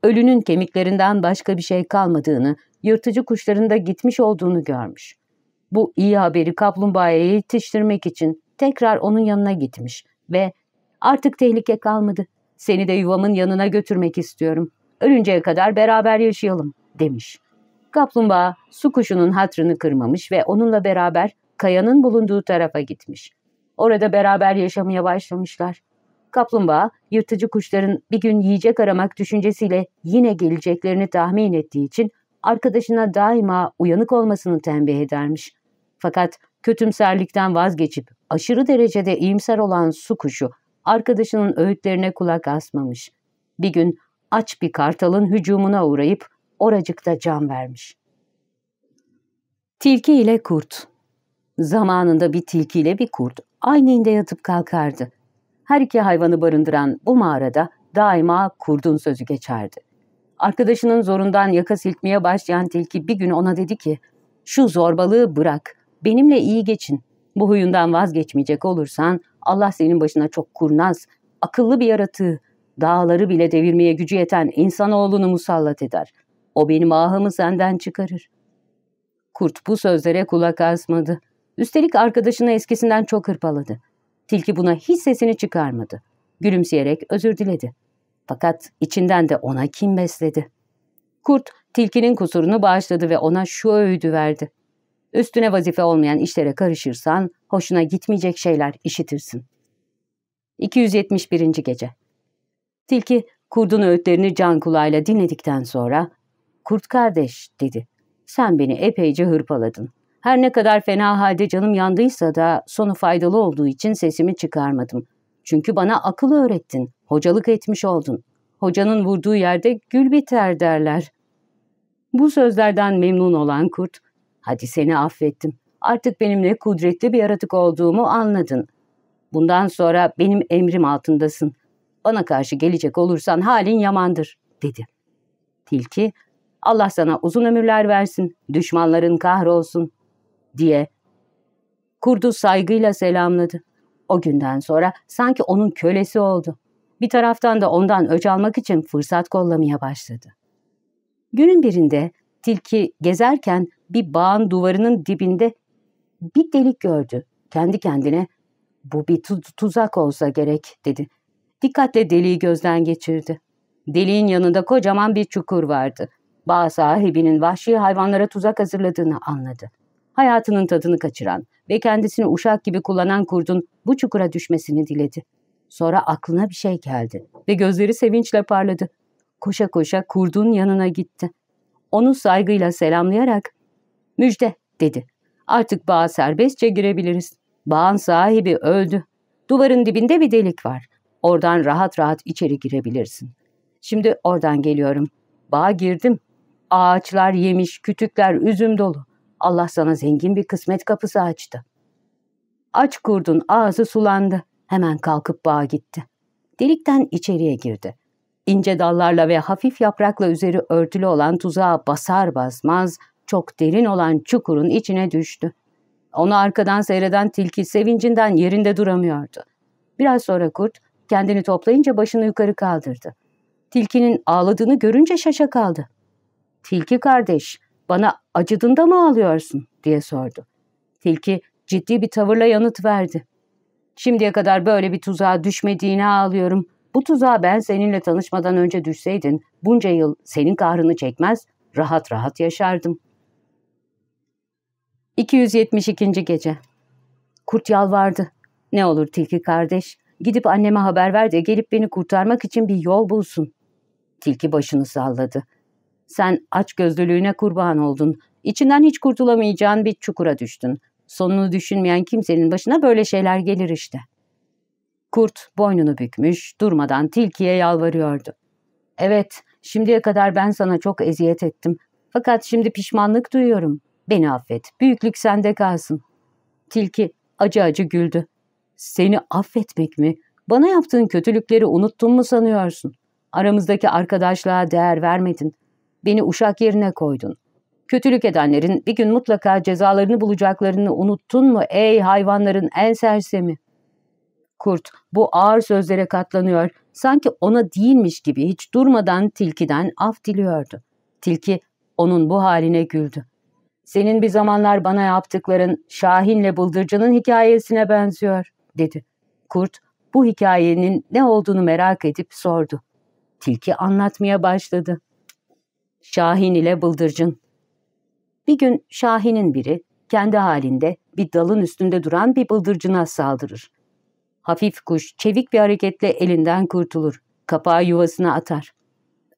Ölünün kemiklerinden başka bir şey kalmadığını, yırtıcı kuşların da gitmiş olduğunu görmüş. Bu iyi haberi kaplumbağaya yetiştirmek için tekrar onun yanına gitmiş ve ''Artık tehlike kalmadı. Seni de yuvamın yanına götürmek istiyorum. Ölünceye kadar beraber yaşayalım.'' demiş. Kaplumbağa su kuşunun hatrını kırmamış ve onunla beraber kayanın bulunduğu tarafa gitmiş. Orada beraber yaşamaya başlamışlar. Kaplumbağa, yırtıcı kuşların bir gün yiyecek aramak düşüncesiyle yine geleceklerini tahmin ettiği için arkadaşına daima uyanık olmasını tembih edermiş. Fakat kötümserlikten vazgeçip aşırı derecede iyimser olan su kuşu arkadaşının öğütlerine kulak asmamış. Bir gün aç bir kartalın hücumuna uğrayıp oracıkta can vermiş. Tilki ile kurt Zamanında bir tilki ile bir kurt aynı inde yatıp kalkardı. Her iki hayvanı barındıran bu mağarada daima kurdun sözü geçerdi. Arkadaşının zorundan yaka silkmeye başlayan tilki bir gün ona dedi ki, ''Şu zorbalığı bırak, benimle iyi geçin. Bu huyundan vazgeçmeyecek olursan Allah senin başına çok kurnaz, akıllı bir yaratığı, dağları bile devirmeye gücü yeten insanoğlunu musallat eder. O benim ahımı senden çıkarır. Kurt bu sözlere kulak asmadı. Üstelik arkadaşını eskisinden çok hırpaladı. Tilki buna hiç sesini çıkarmadı. Gülümseyerek özür diledi. Fakat içinden de ona kim besledi. Kurt, tilkinin kusurunu bağışladı ve ona şu öğüdü verdi. Üstüne vazife olmayan işlere karışırsan, hoşuna gitmeyecek şeyler işitirsin. 271. Gece Tilki, kurdun öğütlerini can kulağıyla dinledikten sonra Kurt kardeş dedi. Sen beni epeyce hırpaladın. Her ne kadar fena halde canım yandıysa da sonu faydalı olduğu için sesimi çıkarmadım. Çünkü bana akıl öğrettin, hocalık etmiş oldun. Hocanın vurduğu yerde gül biter derler. Bu sözlerden memnun olan kurt, hadi seni affettim. Artık benim ne kudretli bir yaratık olduğumu anladın. Bundan sonra benim emrim altındasın. Bana karşı gelecek olursan halin yamandır, dedi. Tilki, Allah sana uzun ömürler versin, düşmanların kahrolsun diye kurdu saygıyla selamladı. O günden sonra sanki onun kölesi oldu. Bir taraftan da ondan öç almak için fırsat kollamaya başladı. Günün birinde tilki gezerken bir bağın duvarının dibinde bir delik gördü. Kendi kendine bu bir tu tuzak olsa gerek dedi. Dikkatle deliği gözden geçirdi. Deliğin yanında kocaman bir çukur vardı bağ sahibinin vahşi hayvanlara tuzak hazırladığını anladı. Hayatının tadını kaçıran ve kendisini uşak gibi kullanan kurdun bu çukura düşmesini diledi. Sonra aklına bir şey geldi ve gözleri sevinçle parladı. Koşa koşa kurdun yanına gitti. Onu saygıyla selamlayarak ''Müjde'' dedi. ''Artık bağa serbestçe girebiliriz. Bağın sahibi öldü. Duvarın dibinde bir delik var. Oradan rahat rahat içeri girebilirsin. Şimdi oradan geliyorum. Bağa girdim Ağaçlar yemiş, kütükler üzüm dolu. Allah sana zengin bir kısmet kapısı açtı. Aç kurdun ağzı sulandı. Hemen kalkıp bağa gitti. Delikten içeriye girdi. İnce dallarla ve hafif yaprakla üzeri örtülü olan tuzağa basar basmaz çok derin olan çukurun içine düştü. Onu arkadan seyreden tilki sevincinden yerinde duramıyordu. Biraz sonra kurt kendini toplayınca başını yukarı kaldırdı. Tilkinin ağladığını görünce şaşa kaldı. Tilki kardeş, bana acıdığında mı ağlıyorsun diye sordu. Tilki ciddi bir tavırla yanıt verdi. Şimdiye kadar böyle bir tuzağa düşmediğine ağlıyorum. Bu tuzağa ben seninle tanışmadan önce düşseydin bunca yıl senin kahrını çekmez, rahat rahat yaşardım. 272. Gece Kurt yalvardı. Ne olur tilki kardeş, gidip anneme haber ver de gelip beni kurtarmak için bir yol bulsun. Tilki başını salladı. Sen aç gözlülüğüne kurban oldun. İçinden hiç kurtulamayacağın bir çukura düştün. Sonunu düşünmeyen kimsenin başına böyle şeyler gelir işte. Kurt boynunu bükmüş, durmadan tilkiye yalvarıyordu. Evet, şimdiye kadar ben sana çok eziyet ettim. Fakat şimdi pişmanlık duyuyorum. Beni affet, büyüklük sende kalsın. Tilki acı acı güldü. Seni affetmek mi? Bana yaptığın kötülükleri unuttun mu sanıyorsun? Aramızdaki arkadaşlığa değer vermedin. Beni uşak yerine koydun. Kötülük edenlerin bir gün mutlaka cezalarını bulacaklarını unuttun mu ey hayvanların en sersemi? Kurt bu ağır sözlere katlanıyor, sanki ona değilmiş gibi hiç durmadan tilkiden af diliyordu. Tilki onun bu haline güldü. Senin bir zamanlar bana yaptıkların Şahin'le Bıldırcın'ın hikayesine benziyor, dedi. Kurt bu hikayenin ne olduğunu merak edip sordu. Tilki anlatmaya başladı. Şahin ile Bıldırcın Bir gün Şahin'in biri kendi halinde bir dalın üstünde duran bir bıldırcına saldırır. Hafif kuş çevik bir hareketle elinden kurtulur. Kapağı yuvasına atar.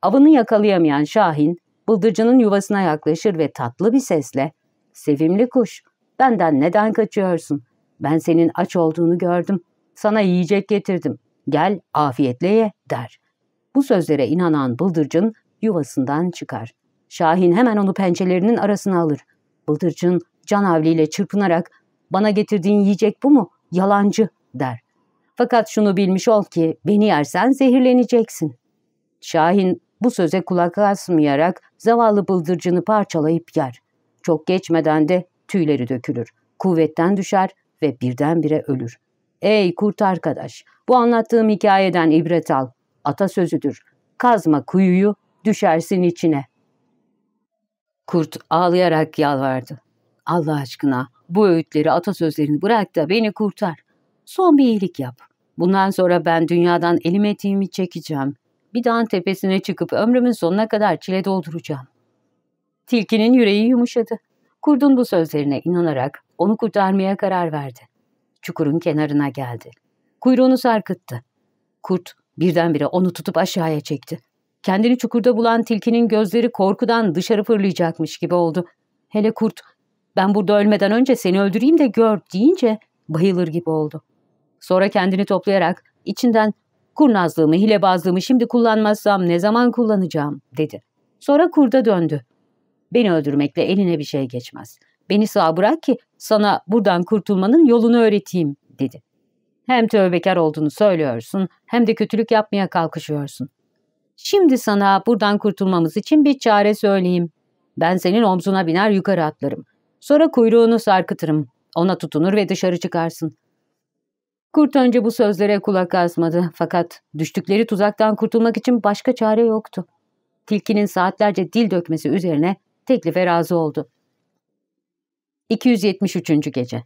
Avını yakalayamayan Şahin bıldırcının yuvasına yaklaşır ve tatlı bir sesle ''Sevimli kuş, benden neden kaçıyorsun? Ben senin aç olduğunu gördüm. Sana yiyecek getirdim. Gel afiyetle ye.'' der. Bu sözlere inanan bıldırcın yuvasından çıkar. Şahin hemen onu pençelerinin arasına alır. Bıldırcın can havliyle çırpınarak ''Bana getirdiğin yiyecek bu mu? Yalancı.'' der. Fakat şunu bilmiş ol ki beni yersen zehirleneceksin. Şahin bu söze kulak asmayarak zavallı bıldırcını parçalayıp yer. Çok geçmeden de tüyleri dökülür. Kuvvetten düşer ve birdenbire ölür. Ey kurt arkadaş, bu anlattığım hikayeden ibret al. Atasözüdür. Kazma kuyuyu, düşersin içine. Kurt ağlayarak yalvardı. Allah aşkına bu öğütleri atasözlerini bırak da beni kurtar. Son bir iyilik yap. Bundan sonra ben dünyadan elim etiğimi çekeceğim. Bir dağın tepesine çıkıp ömrümün sonuna kadar çile dolduracağım. Tilkinin yüreği yumuşadı. Kurdun bu sözlerine inanarak onu kurtarmaya karar verdi. Çukurun kenarına geldi. Kuyruğunu sarkıttı. Kurt birdenbire onu tutup aşağıya çekti. Kendini çukurda bulan tilkinin gözleri korkudan dışarı fırlayacakmış gibi oldu. Hele kurt, ben burada ölmeden önce seni öldüreyim de gör deyince bayılır gibi oldu. Sonra kendini toplayarak içinden kurnazlığımı, hilebazlığımı şimdi kullanmazsam ne zaman kullanacağım dedi. Sonra kurda döndü. Beni öldürmekle eline bir şey geçmez. Beni sağ bırak ki sana buradan kurtulmanın yolunu öğreteyim dedi. Hem tövbekar olduğunu söylüyorsun hem de kötülük yapmaya kalkışıyorsun. Şimdi sana buradan kurtulmamız için bir çare söyleyeyim. Ben senin omzuna biner yukarı atlarım. Sonra kuyruğunu sarkıtırım. Ona tutunur ve dışarı çıkarsın. Kurt önce bu sözlere kulak asmadı fakat düştükleri tuzaktan kurtulmak için başka çare yoktu. Tilkinin saatlerce dil dökmesi üzerine teklife razı oldu. 273. Gece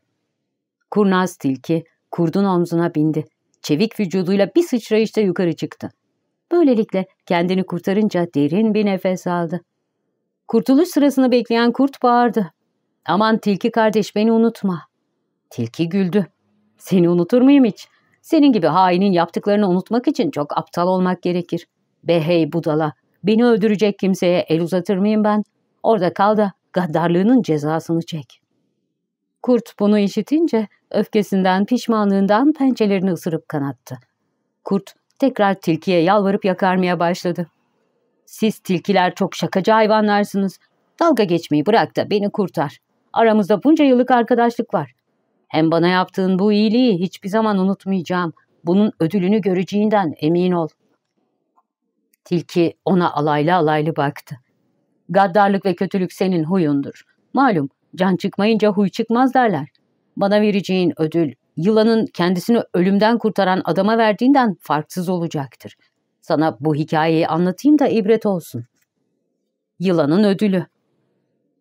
Kurnaz tilki kurdun omzuna bindi. Çevik vücuduyla bir sıçrayışta yukarı çıktı. Böylelikle kendini kurtarınca derin bir nefes aldı. Kurtuluş sırasını bekleyen kurt bağırdı. Aman tilki kardeş beni unutma. Tilki güldü. Seni unutur muyum hiç? Senin gibi hainin yaptıklarını unutmak için çok aptal olmak gerekir. Be hey budala, beni öldürecek kimseye el uzatır mıyım ben? Orada kal da gaddarlığının cezasını çek. Kurt bunu işitince öfkesinden, pişmanlığından pençelerini ısırıp kanattı. Kurt tekrar tilkiye yalvarıp yakarmaya başladı. Siz tilkiler çok şakacı hayvanlarsınız. Dalga geçmeyi bırak da beni kurtar. Aramızda bunca yıllık arkadaşlık var. Hem bana yaptığın bu iyiliği hiçbir zaman unutmayacağım. Bunun ödülünü göreceğinden emin ol. Tilki ona alaylı alaylı baktı. Gaddarlık ve kötülük senin huyundur. Malum can çıkmayınca huy çıkmaz derler. Bana vereceğin ödül yılanın kendisini ölümden kurtaran adama verdiğinden farksız olacaktır. Sana bu hikayeyi anlatayım da ibret olsun. Yılanın ödülü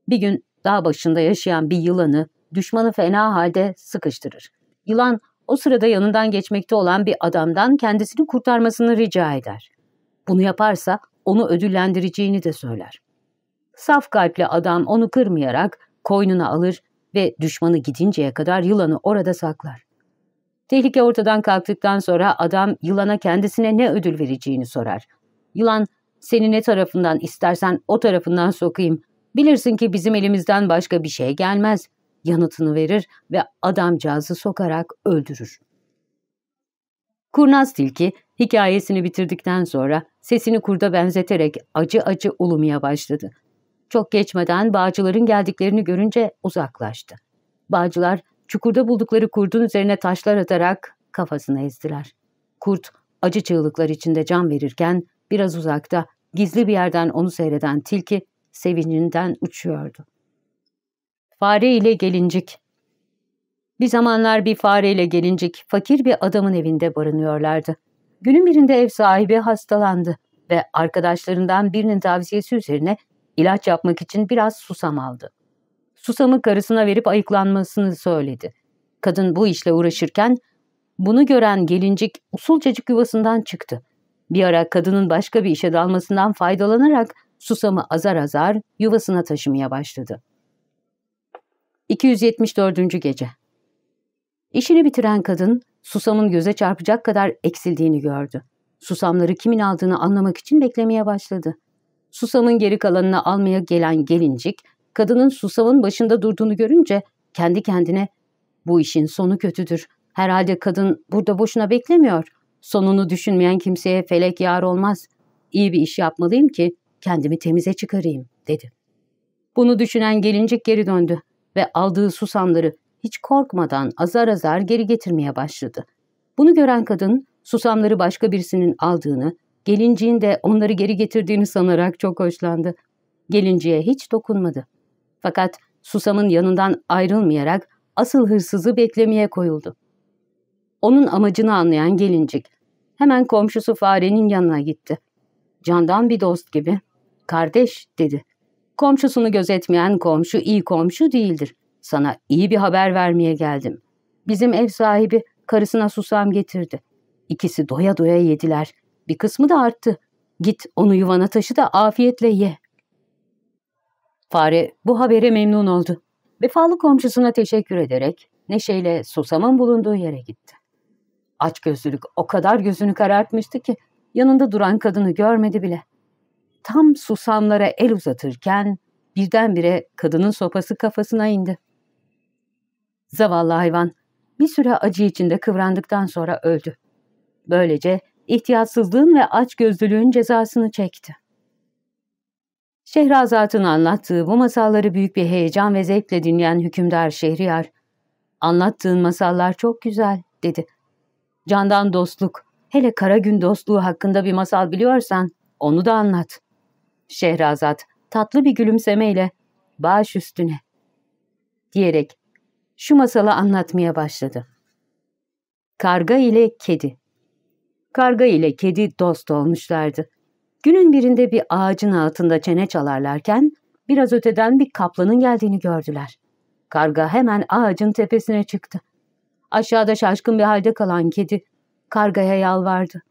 Bir gün dağ başında yaşayan bir yılanı düşmanı fena halde sıkıştırır. Yılan o sırada yanından geçmekte olan bir adamdan kendisini kurtarmasını rica eder. Bunu yaparsa onu ödüllendireceğini de söyler. Saf kalpli adam onu kırmayarak koynuna alır ve düşmanı gidinceye kadar yılanı orada saklar. Tehlike ortadan kalktıktan sonra adam yılana kendisine ne ödül vereceğini sorar. Yılan, seni ne tarafından istersen o tarafından sokayım. Bilirsin ki bizim elimizden başka bir şey gelmez. Yanıtını verir ve adamcağızı sokarak öldürür. Kurnaz tilki hikayesini bitirdikten sonra sesini kurda benzeterek acı acı ulumaya başladı. Çok geçmeden bağcıların geldiklerini görünce uzaklaştı. Bağcılar çukurda buldukları kurdun üzerine taşlar atarak kafasını ezdiler. Kurt acı çığlıklar içinde can verirken biraz uzakta gizli bir yerden onu seyreden tilki sevincinden uçuyordu. Fare ile gelincik Bir zamanlar bir fare ile gelincik fakir bir adamın evinde barınıyorlardı. Günün birinde ev sahibi hastalandı ve arkadaşlarından birinin tavsiyesi üzerine ilaç yapmak için biraz susam aldı. Susamı karısına verip ayıklanmasını söyledi. Kadın bu işle uğraşırken bunu gören gelincik usulcacık yuvasından çıktı. Bir ara kadının başka bir işe dalmasından faydalanarak susamı azar azar yuvasına taşımaya başladı. 274. Gece İşini bitiren kadın susamın göze çarpacak kadar eksildiğini gördü. Susamları kimin aldığını anlamak için beklemeye başladı. Susamın geri kalanını almaya gelen gelincik, kadının susamın başında durduğunu görünce kendi kendine bu işin sonu kötüdür. Herhalde kadın burada boşuna beklemiyor. Sonunu düşünmeyen kimseye felek yar olmaz. İyi bir iş yapmalıyım ki kendimi temize çıkarayım dedi. Bunu düşünen gelincik geri döndü ve aldığı susamları hiç korkmadan azar azar geri getirmeye başladı. Bunu gören kadın susamları başka birisinin aldığını Gelinciğin de onları geri getirdiğini sanarak çok hoşlandı. Gelinciye hiç dokunmadı. Fakat Susam'ın yanından ayrılmayarak asıl hırsızı beklemeye koyuldu. Onun amacını anlayan gelincik hemen komşusu farenin yanına gitti. Candan bir dost gibi. Kardeş dedi. Komşusunu gözetmeyen komşu iyi komşu değildir. Sana iyi bir haber vermeye geldim. Bizim ev sahibi karısına susam getirdi. İkisi doya doya yediler. Bir kısmı da arttı. Git onu yuvana taşı da afiyetle ye. Fare bu habere memnun oldu. Vefalı komşusuna teşekkür ederek neşeyle susamın bulunduğu yere gitti. Aç gözlülük o kadar gözünü karartmıştı ki yanında duran kadını görmedi bile. Tam susamlara el uzatırken birdenbire kadının sopası kafasına indi. Zavallı hayvan bir süre acı içinde kıvrandıktan sonra öldü. Böylece ihtiyatsızlığın ve açgözlülüğün cezasını çekti. Şehrazat'ın anlattığı bu masalları büyük bir heyecan ve zevkle dinleyen hükümdar Şehriyar, ''Anlattığın masallar çok güzel.'' dedi. ''Candan dostluk, hele kara gün dostluğu hakkında bir masal biliyorsan onu da anlat.'' Şehrazat tatlı bir gülümsemeyle ''Baş üstüne.'' diyerek şu masalı anlatmaya başladı. Karga ile Kedi Karga ile kedi dost olmuşlardı. Günün birinde bir ağacın altında çene çalarlarken biraz öteden bir kaplanın geldiğini gördüler. Karga hemen ağacın tepesine çıktı. Aşağıda şaşkın bir halde kalan kedi kargaya yalvardı.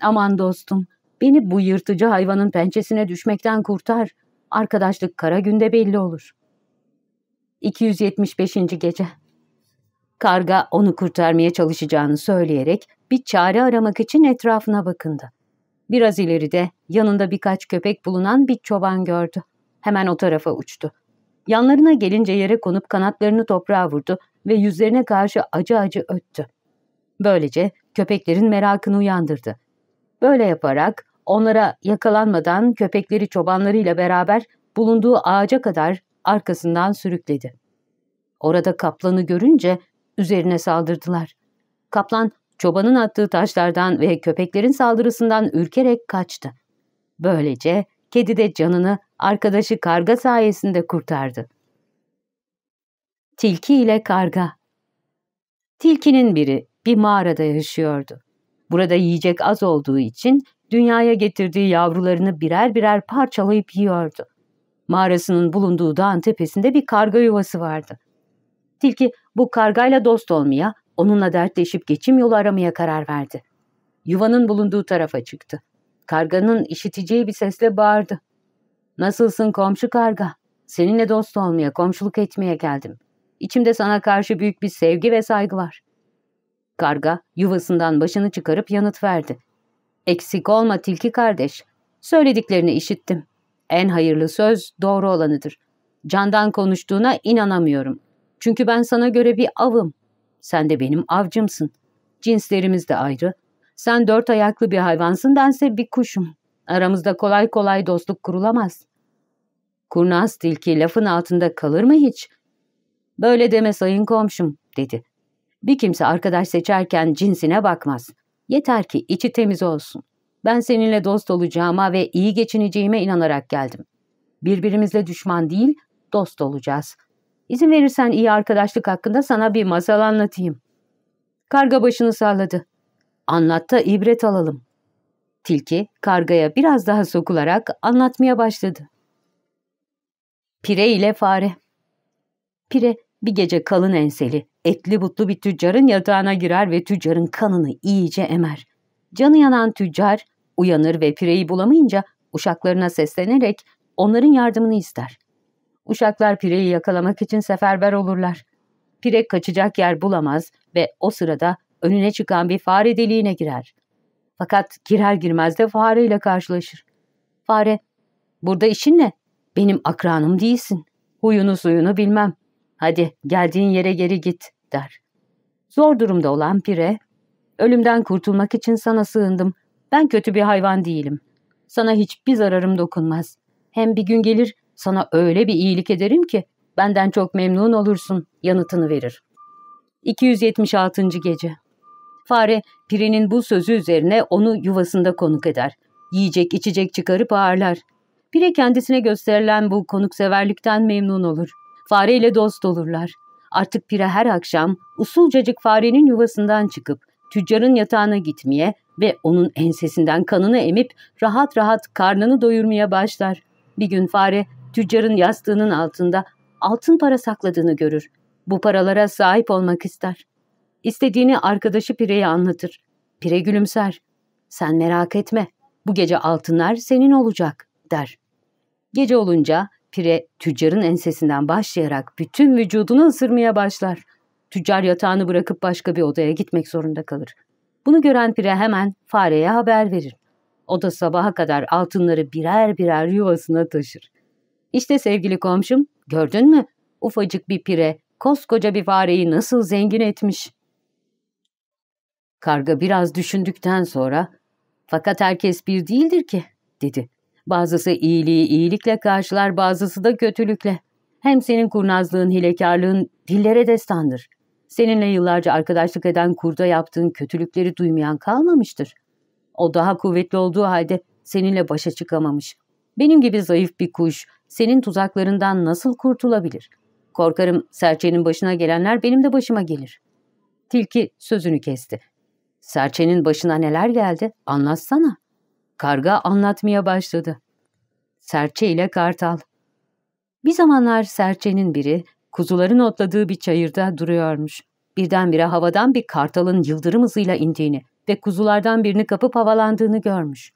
Aman dostum, beni bu yırtıcı hayvanın pençesine düşmekten kurtar. Arkadaşlık kara günde belli olur. 275. Gece Karga onu kurtarmaya çalışacağını söyleyerek bir çare aramak için etrafına bakındı. Biraz ileride yanında birkaç köpek bulunan bir çoban gördü. Hemen o tarafa uçtu. Yanlarına gelince yere konup kanatlarını toprağa vurdu ve yüzlerine karşı acı acı öttü. Böylece köpeklerin merakını uyandırdı. Böyle yaparak onlara yakalanmadan köpekleri çobanlarıyla beraber bulunduğu ağaca kadar arkasından sürükledi. Orada kaplanı görünce üzerine saldırdılar. Kaplan çobanın attığı taşlardan ve köpeklerin saldırısından ürkerek kaçtı. Böylece kedi de canını arkadaşı karga sayesinde kurtardı. Tilki ile karga Tilkinin biri bir mağarada yaşıyordu. Burada yiyecek az olduğu için dünyaya getirdiği yavrularını birer birer parçalayıp yiyordu. Mağarasının bulunduğu dağın tepesinde bir karga yuvası vardı. Tilki bu kargayla dost olmaya, onunla dertleşip geçim yolu aramaya karar verdi. Yuvanın bulunduğu tarafa çıktı. Karganın işiteceği bir sesle bağırdı. Nasılsın komşu karga? Seninle dost olmaya, komşuluk etmeye geldim. İçimde sana karşı büyük bir sevgi ve saygı var. Karga yuvasından başını çıkarıp yanıt verdi. Eksik olma tilki kardeş. Söylediklerini işittim. En hayırlı söz doğru olanıdır. Candan konuştuğuna inanamıyorum. Çünkü ben sana göre bir avım. Sen de benim avcımsın. Cinslerimiz de ayrı. Sen dört ayaklı bir hayvansın, bense bir kuşum. Aramızda kolay kolay dostluk kurulamaz. Kurnaz tilki lafın altında kalır mı hiç? Böyle deme sayın komşum, dedi. Bir kimse arkadaş seçerken cinsine bakmaz. Yeter ki içi temiz olsun. Ben seninle dost olacağıma ve iyi geçineceğime inanarak geldim. Birbirimizle düşman değil, dost olacağız. İzin verirsen iyi arkadaşlık hakkında sana bir masal anlatayım. Karga başını salladı. Anlat da ibret alalım. Tilki kargaya biraz daha sokularak anlatmaya başladı. Pire ile fare. Pire bir gece kalın enseli, etli butlu bir tüccarın yatağına girer ve tüccarın kanını iyice emer. Canı yanan tüccar uyanır ve pireyi bulamayınca uşaklarına seslenerek onların yardımını ister. Uşaklar pireyi yakalamak için seferber olurlar. Pire kaçacak yer bulamaz ve o sırada önüne çıkan bir fare deliğine girer. Fakat girer girmez de fareyle karşılaşır. Fare, burada işin ne? Benim akranım değilsin. Huyunu suyunu bilmem. Hadi geldiğin yere geri git der. Zor durumda olan pire, ölümden kurtulmak için sana sığındım. Ben kötü bir hayvan değilim. Sana hiçbir zararım dokunmaz. Hem bir gün gelir sana öyle bir iyilik ederim ki benden çok memnun olursun yanıtını verir. 276. Gece Fare pirenin bu sözü üzerine onu yuvasında konuk eder. Yiyecek içecek çıkarıp ağırlar. Pire kendisine gösterilen bu konukseverlikten memnun olur. Fare ile dost olurlar. Artık Pire her akşam usulcacık farenin yuvasından çıkıp tüccarın yatağına gitmeye ve onun ensesinden kanını emip rahat rahat karnını doyurmaya başlar. Bir gün fare tüccarın yastığının altında altın para sakladığını görür. Bu paralara sahip olmak ister. İstediğini arkadaşı Pire'ye anlatır. Pire gülümser. Sen merak etme, bu gece altınlar senin olacak, der. Gece olunca Pire tüccarın ensesinden başlayarak bütün vücudunu ısırmaya başlar. Tüccar yatağını bırakıp başka bir odaya gitmek zorunda kalır. Bunu gören Pire hemen fareye haber verir. O da sabaha kadar altınları birer birer yuvasına taşır. İşte sevgili komşum, gördün mü? Ufacık bir pire, koskoca bir fareyi nasıl zengin etmiş. Karga biraz düşündükten sonra, fakat herkes bir değildir ki, dedi. Bazısı iyiliği iyilikle karşılar, bazısı da kötülükle. Hem senin kurnazlığın, hilekarlığın dillere destandır. Seninle yıllarca arkadaşlık eden kurda yaptığın kötülükleri duymayan kalmamıştır. O daha kuvvetli olduğu halde seninle başa çıkamamış. Benim gibi zayıf bir kuş senin tuzaklarından nasıl kurtulabilir? Korkarım serçenin başına gelenler benim de başıma gelir. Tilki sözünü kesti. Serçenin başına neler geldi? Anlatsana. Karga anlatmaya başladı. Serçe ile Kartal. Bir zamanlar serçenin biri kuzuların otladığı bir çayırda duruyormuş. Birdenbire havadan bir kartalın yıldırım hızıyla indiğini ve kuzulardan birini kapıp havalandığını görmüş.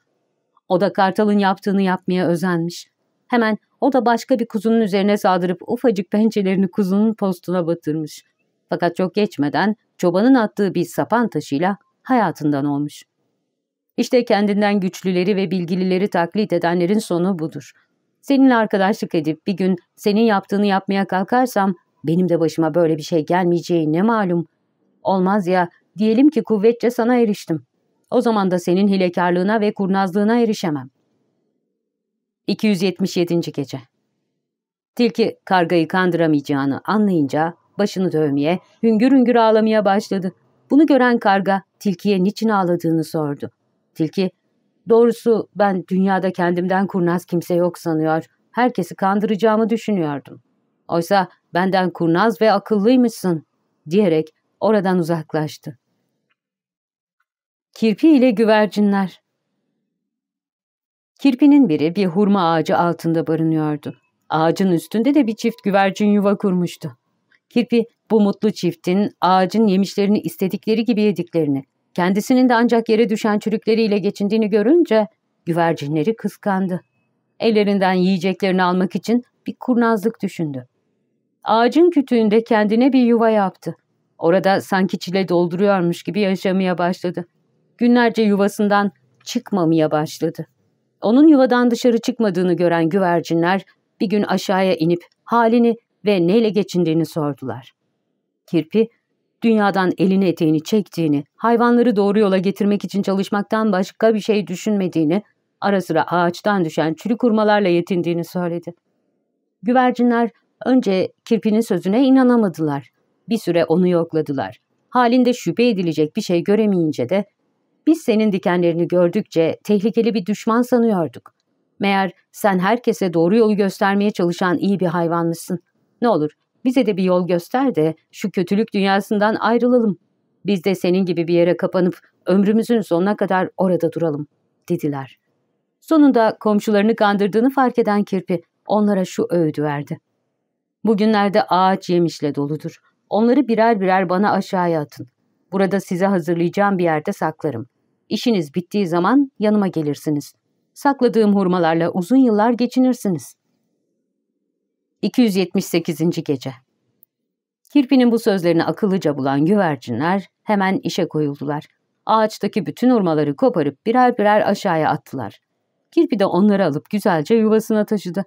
O da kartalın yaptığını yapmaya özenmiş. Hemen o da başka bir kuzunun üzerine saldırıp ufacık pençelerini kuzunun postuna batırmış. Fakat çok geçmeden çobanın attığı bir sapan taşıyla hayatından olmuş. İşte kendinden güçlüleri ve bilgilileri taklit edenlerin sonu budur. Seninle arkadaşlık edip bir gün senin yaptığını yapmaya kalkarsam benim de başıma böyle bir şey gelmeyeceği ne malum. Olmaz ya diyelim ki kuvvetçe sana eriştim. O zaman da senin hilekarlığına ve kurnazlığına erişemem. 277. Gece Tilki kargayı kandıramayacağını anlayınca başını dövmeye, hüngür hüngür ağlamaya başladı. Bunu gören karga tilkiye niçin ağladığını sordu. Tilki, doğrusu ben dünyada kendimden kurnaz kimse yok sanıyor, herkesi kandıracağımı düşünüyordum. Oysa benden kurnaz ve akıllıymışsın diyerek oradan uzaklaştı. Kirpi ile güvercinler Kirpinin biri bir hurma ağacı altında barınıyordu. Ağacın üstünde de bir çift güvercin yuva kurmuştu. Kirpi bu mutlu çiftin ağacın yemişlerini istedikleri gibi yediklerini, kendisinin de ancak yere düşen çürükleriyle geçindiğini görünce güvercinleri kıskandı. Ellerinden yiyeceklerini almak için bir kurnazlık düşündü. Ağacın kütüğünde kendine bir yuva yaptı. Orada sanki çile dolduruyormuş gibi yaşamaya başladı. Günlerce yuvasından çıkmamaya başladı. Onun yuvadan dışarı çıkmadığını gören güvercinler bir gün aşağıya inip halini ve neyle geçindiğini sordular. Kirpi, dünyadan elini eteğini çektiğini, hayvanları doğru yola getirmek için çalışmaktan başka bir şey düşünmediğini, ara sıra ağaçtan düşen çürük hurmalarla yetindiğini söyledi. Güvercinler önce kirpinin sözüne inanamadılar. Bir süre onu yokladılar. Halinde şüphe edilecek bir şey göremeyince de biz senin dikenlerini gördükçe tehlikeli bir düşman sanıyorduk. Meğer sen herkese doğru yolu göstermeye çalışan iyi bir hayvanlısın. Ne olur bize de bir yol göster de şu kötülük dünyasından ayrılalım. Biz de senin gibi bir yere kapanıp ömrümüzün sonuna kadar orada duralım, dediler. Sonunda komşularını kandırdığını fark eden kirpi onlara şu öğüdü verdi. Bugünlerde ağaç yemişle doludur. Onları birer birer bana aşağıya atın. Burada size hazırlayacağım bir yerde saklarım. İşiniz bittiği zaman yanıma gelirsiniz. Sakladığım hurmalarla uzun yıllar geçinirsiniz. 278. Gece Kirpi'nin bu sözlerini akıllıca bulan güvercinler hemen işe koyuldular. Ağaçtaki bütün hurmaları koparıp birer birer aşağıya attılar. Kirpi de onları alıp güzelce yuvasına taşıdı.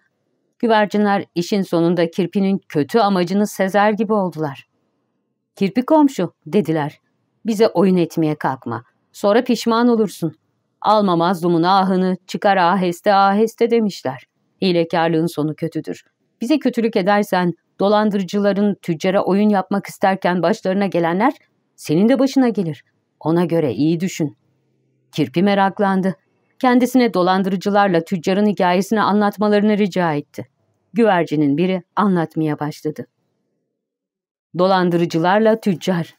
Güvercinler işin sonunda kirpinin kötü amacını sezer gibi oldular. Kirpi komşu dediler. Bize oyun etmeye kalkma. Sonra pişman olursun. Alma mazlumun ahını, çıkar aheste aheste demişler. Hilekarlığın sonu kötüdür. Bize kötülük edersen, dolandırıcıların tüccara oyun yapmak isterken başlarına gelenler senin de başına gelir. Ona göre iyi düşün. Kirpi meraklandı. Kendisine dolandırıcılarla tüccarın hikayesini anlatmalarını rica etti. Güvercinin biri anlatmaya başladı. Dolandırıcılarla tüccar.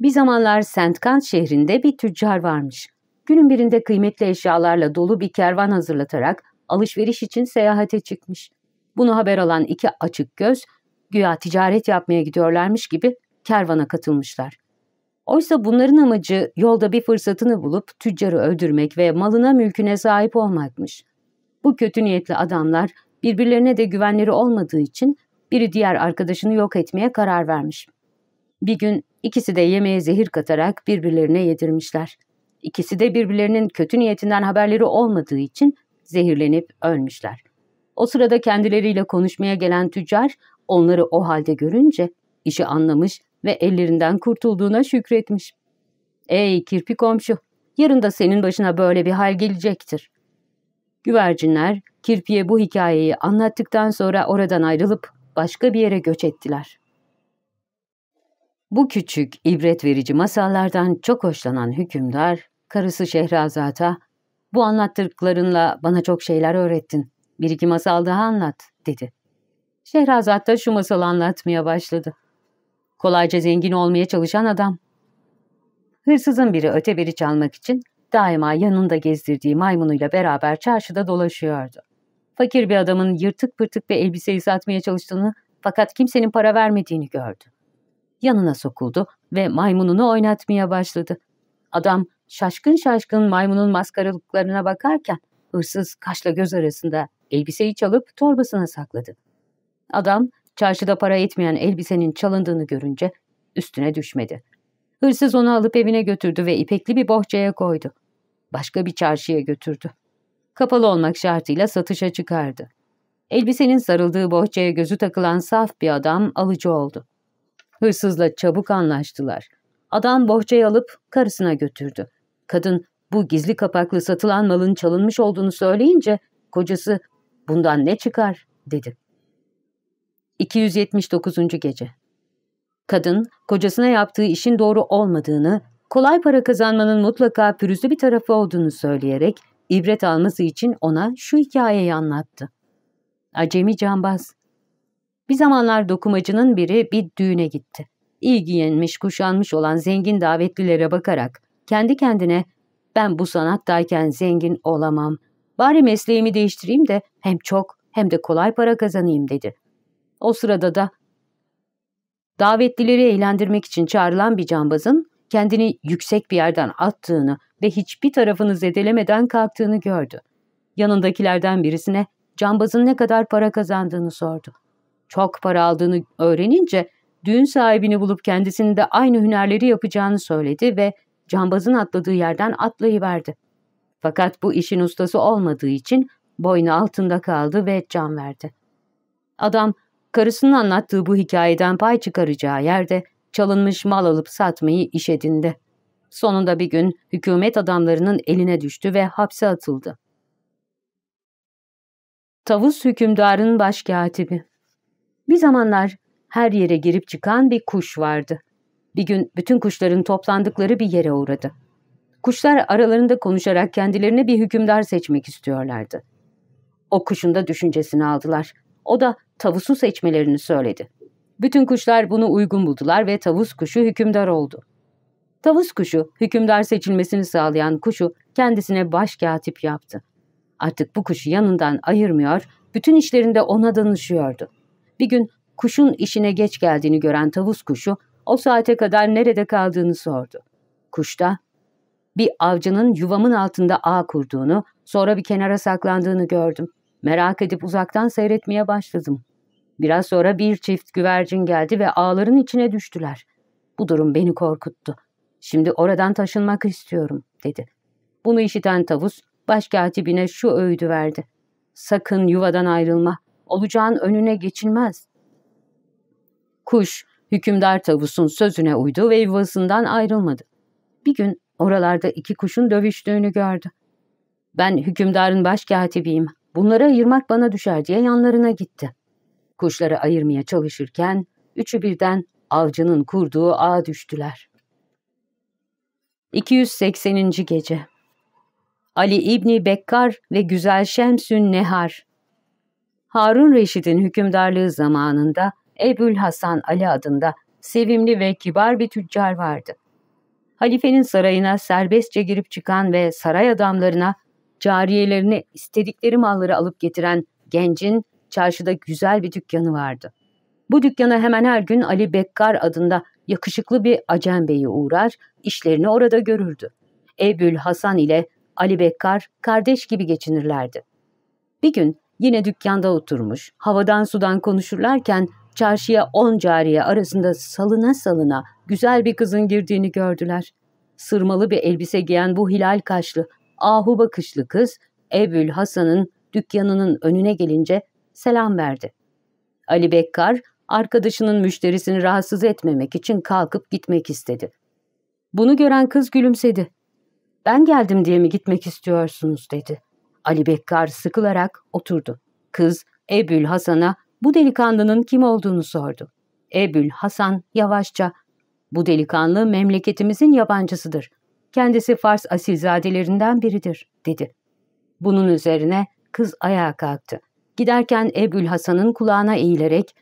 Bir zamanlar St. Kant şehrinde bir tüccar varmış. Günün birinde kıymetli eşyalarla dolu bir kervan hazırlatarak alışveriş için seyahate çıkmış. Bunu haber alan iki açık göz, güya ticaret yapmaya gidiyorlarmış gibi kervana katılmışlar. Oysa bunların amacı yolda bir fırsatını bulup tüccarı öldürmek ve malına mülküne sahip olmakmış. Bu kötü niyetli adamlar birbirlerine de güvenleri olmadığı için biri diğer arkadaşını yok etmeye karar vermiş. Bir gün ikisi de yemeğe zehir katarak birbirlerine yedirmişler. İkisi de birbirlerinin kötü niyetinden haberleri olmadığı için zehirlenip ölmüşler. O sırada kendileriyle konuşmaya gelen tüccar onları o halde görünce işi anlamış ve ellerinden kurtulduğuna şükretmiş. Ey kirpi komşu, yarın da senin başına böyle bir hal gelecektir. Güvercinler kirpiye bu hikayeyi anlattıktan sonra oradan ayrılıp başka bir yere göç ettiler. Bu küçük, ibret verici masallardan çok hoşlanan hükümdar, karısı Şehrazat'a, ''Bu anlattıklarınla bana çok şeyler öğrettin. Bir iki masal daha anlat.'' dedi. Şehrazat da şu masalı anlatmaya başladı. Kolayca zengin olmaya çalışan adam. Hırsızın biri öte biri çalmak için daima yanında gezdirdiği maymunuyla beraber çarşıda dolaşıyordu. Fakir bir adamın yırtık pırtık bir elbiseyi satmaya çalıştığını fakat kimsenin para vermediğini gördü. Yanına sokuldu ve maymununu oynatmaya başladı. Adam şaşkın şaşkın maymunun maskaralıklarına bakarken hırsız kaşla göz arasında elbiseyi çalıp torbasına sakladı. Adam çarşıda para etmeyen elbisenin çalındığını görünce üstüne düşmedi. Hırsız onu alıp evine götürdü ve ipekli bir bohçaya koydu. Başka bir çarşıya götürdü. Kapalı olmak şartıyla satışa çıkardı. Elbisenin sarıldığı bohçaya gözü takılan saf bir adam alıcı oldu. Hırsızla çabuk anlaştılar. Adam bohçayı alıp karısına götürdü. Kadın bu gizli kapaklı satılan malın çalınmış olduğunu söyleyince kocası bundan ne çıkar dedi. 279. Gece Kadın kocasına yaptığı işin doğru olmadığını, kolay para kazanmanın mutlaka pürüzlü bir tarafı olduğunu söyleyerek ibret alması için ona şu hikayeyi anlattı. Acemi cambaz. Bir zamanlar dokumacının biri bir düğüne gitti. iyi giyinmiş, kuşanmış olan zengin davetlilere bakarak kendi kendine ben bu sanattayken zengin olamam. Bari mesleğimi değiştireyim de hem çok hem de kolay para kazanayım dedi. O sırada da davetlileri eğlendirmek için çağrılan bir cambazın kendini yüksek bir yerden attığını ve hiçbir tarafını zedelemeden kalktığını gördü. Yanındakilerden birisine cambazın ne kadar para kazandığını sordu. Çok para aldığını öğrenince düğün sahibini bulup kendisinin de aynı hünerleri yapacağını söyledi ve cambazın atladığı yerden atlayıverdi. Fakat bu işin ustası olmadığı için boynu altında kaldı ve can verdi. Adam karısının anlattığı bu hikayeden pay çıkaracağı yerde çalınmış mal alıp satmayı iş edindi. Sonunda bir gün hükümet adamlarının eline düştü ve hapse atıldı. Tavus hükümdarın başkatibi Bir zamanlar her yere girip çıkan bir kuş vardı. Bir gün bütün kuşların toplandıkları bir yere uğradı. Kuşlar aralarında konuşarak kendilerine bir hükümdar seçmek istiyorlardı. O kuşun da düşüncesini aldılar. O da tavusu seçmelerini söyledi. Bütün kuşlar bunu uygun buldular ve tavus kuşu hükümdar oldu. Tavus kuşu hükümdar seçilmesini sağlayan kuşu kendisine başkatip yaptı. Artık bu kuşu yanından ayırmıyor, bütün işlerinde ona danışıyordu. Bir gün kuşun işine geç geldiğini gören tavus kuşu o saate kadar nerede kaldığını sordu. Kuş da bir avcının yuvamın altında ağ kurduğunu, sonra bir kenara saklandığını gördüm. Merak edip uzaktan seyretmeye başladım. Biraz sonra bir çift güvercin geldi ve ağların içine düştüler. Bu durum beni korkuttu. Şimdi oradan taşınmak istiyorum, dedi. Bunu işiten tavus, başkatibine şu öğüdü verdi. Sakın yuvadan ayrılma, olacağın önüne geçilmez. Kuş, hükümdar tavusun sözüne uydu ve yuvasından ayrılmadı. Bir gün oralarda iki kuşun dövüştüğünü gördü. Ben hükümdarın başkatibiyim, bunları ayırmak bana düşer diye yanlarına gitti. Kuşları ayırmaya çalışırken üçü birden avcının kurduğu ağa düştüler. 280. Gece Ali İbni Bekkar ve Güzel Şemsün Nehar Harun Reşid'in hükümdarlığı zamanında Ebül Hasan Ali adında sevimli ve kibar bir tüccar vardı. Halifenin sarayına serbestçe girip çıkan ve saray adamlarına cariyelerine istedikleri malları alıp getiren gencin çarşıda güzel bir dükkanı vardı. Bu dükkana hemen her gün Ali Bekkar adında yakışıklı bir Acem Bey'i uğrar, işlerini orada görürdü. Ebül Hasan ile Ali Bekkar kardeş gibi geçinirlerdi. Bir gün yine dükkanda oturmuş, havadan sudan konuşurlarken çarşıya on cariye arasında salına salına güzel bir kızın girdiğini gördüler. Sırmalı bir elbise giyen bu hilal kaşlı, ahu bakışlı kız, Ebül Hasan'ın dükkanının önüne gelince selam verdi. Ali Bekkar, arkadaşının müşterisini rahatsız etmemek için kalkıp gitmek istedi. Bunu gören kız gülümsedi. Ben geldim diye mi gitmek istiyorsunuz dedi. Ali Bekkar sıkılarak oturdu. Kız Ebül Hasan'a bu delikanlının kim olduğunu sordu. Ebül Hasan yavaşça bu delikanlı memleketimizin yabancısıdır. Kendisi Fars asilzadelerinden biridir dedi. Bunun üzerine kız ayağa kalktı. Giderken Ebül Hasan'ın kulağına eğilerek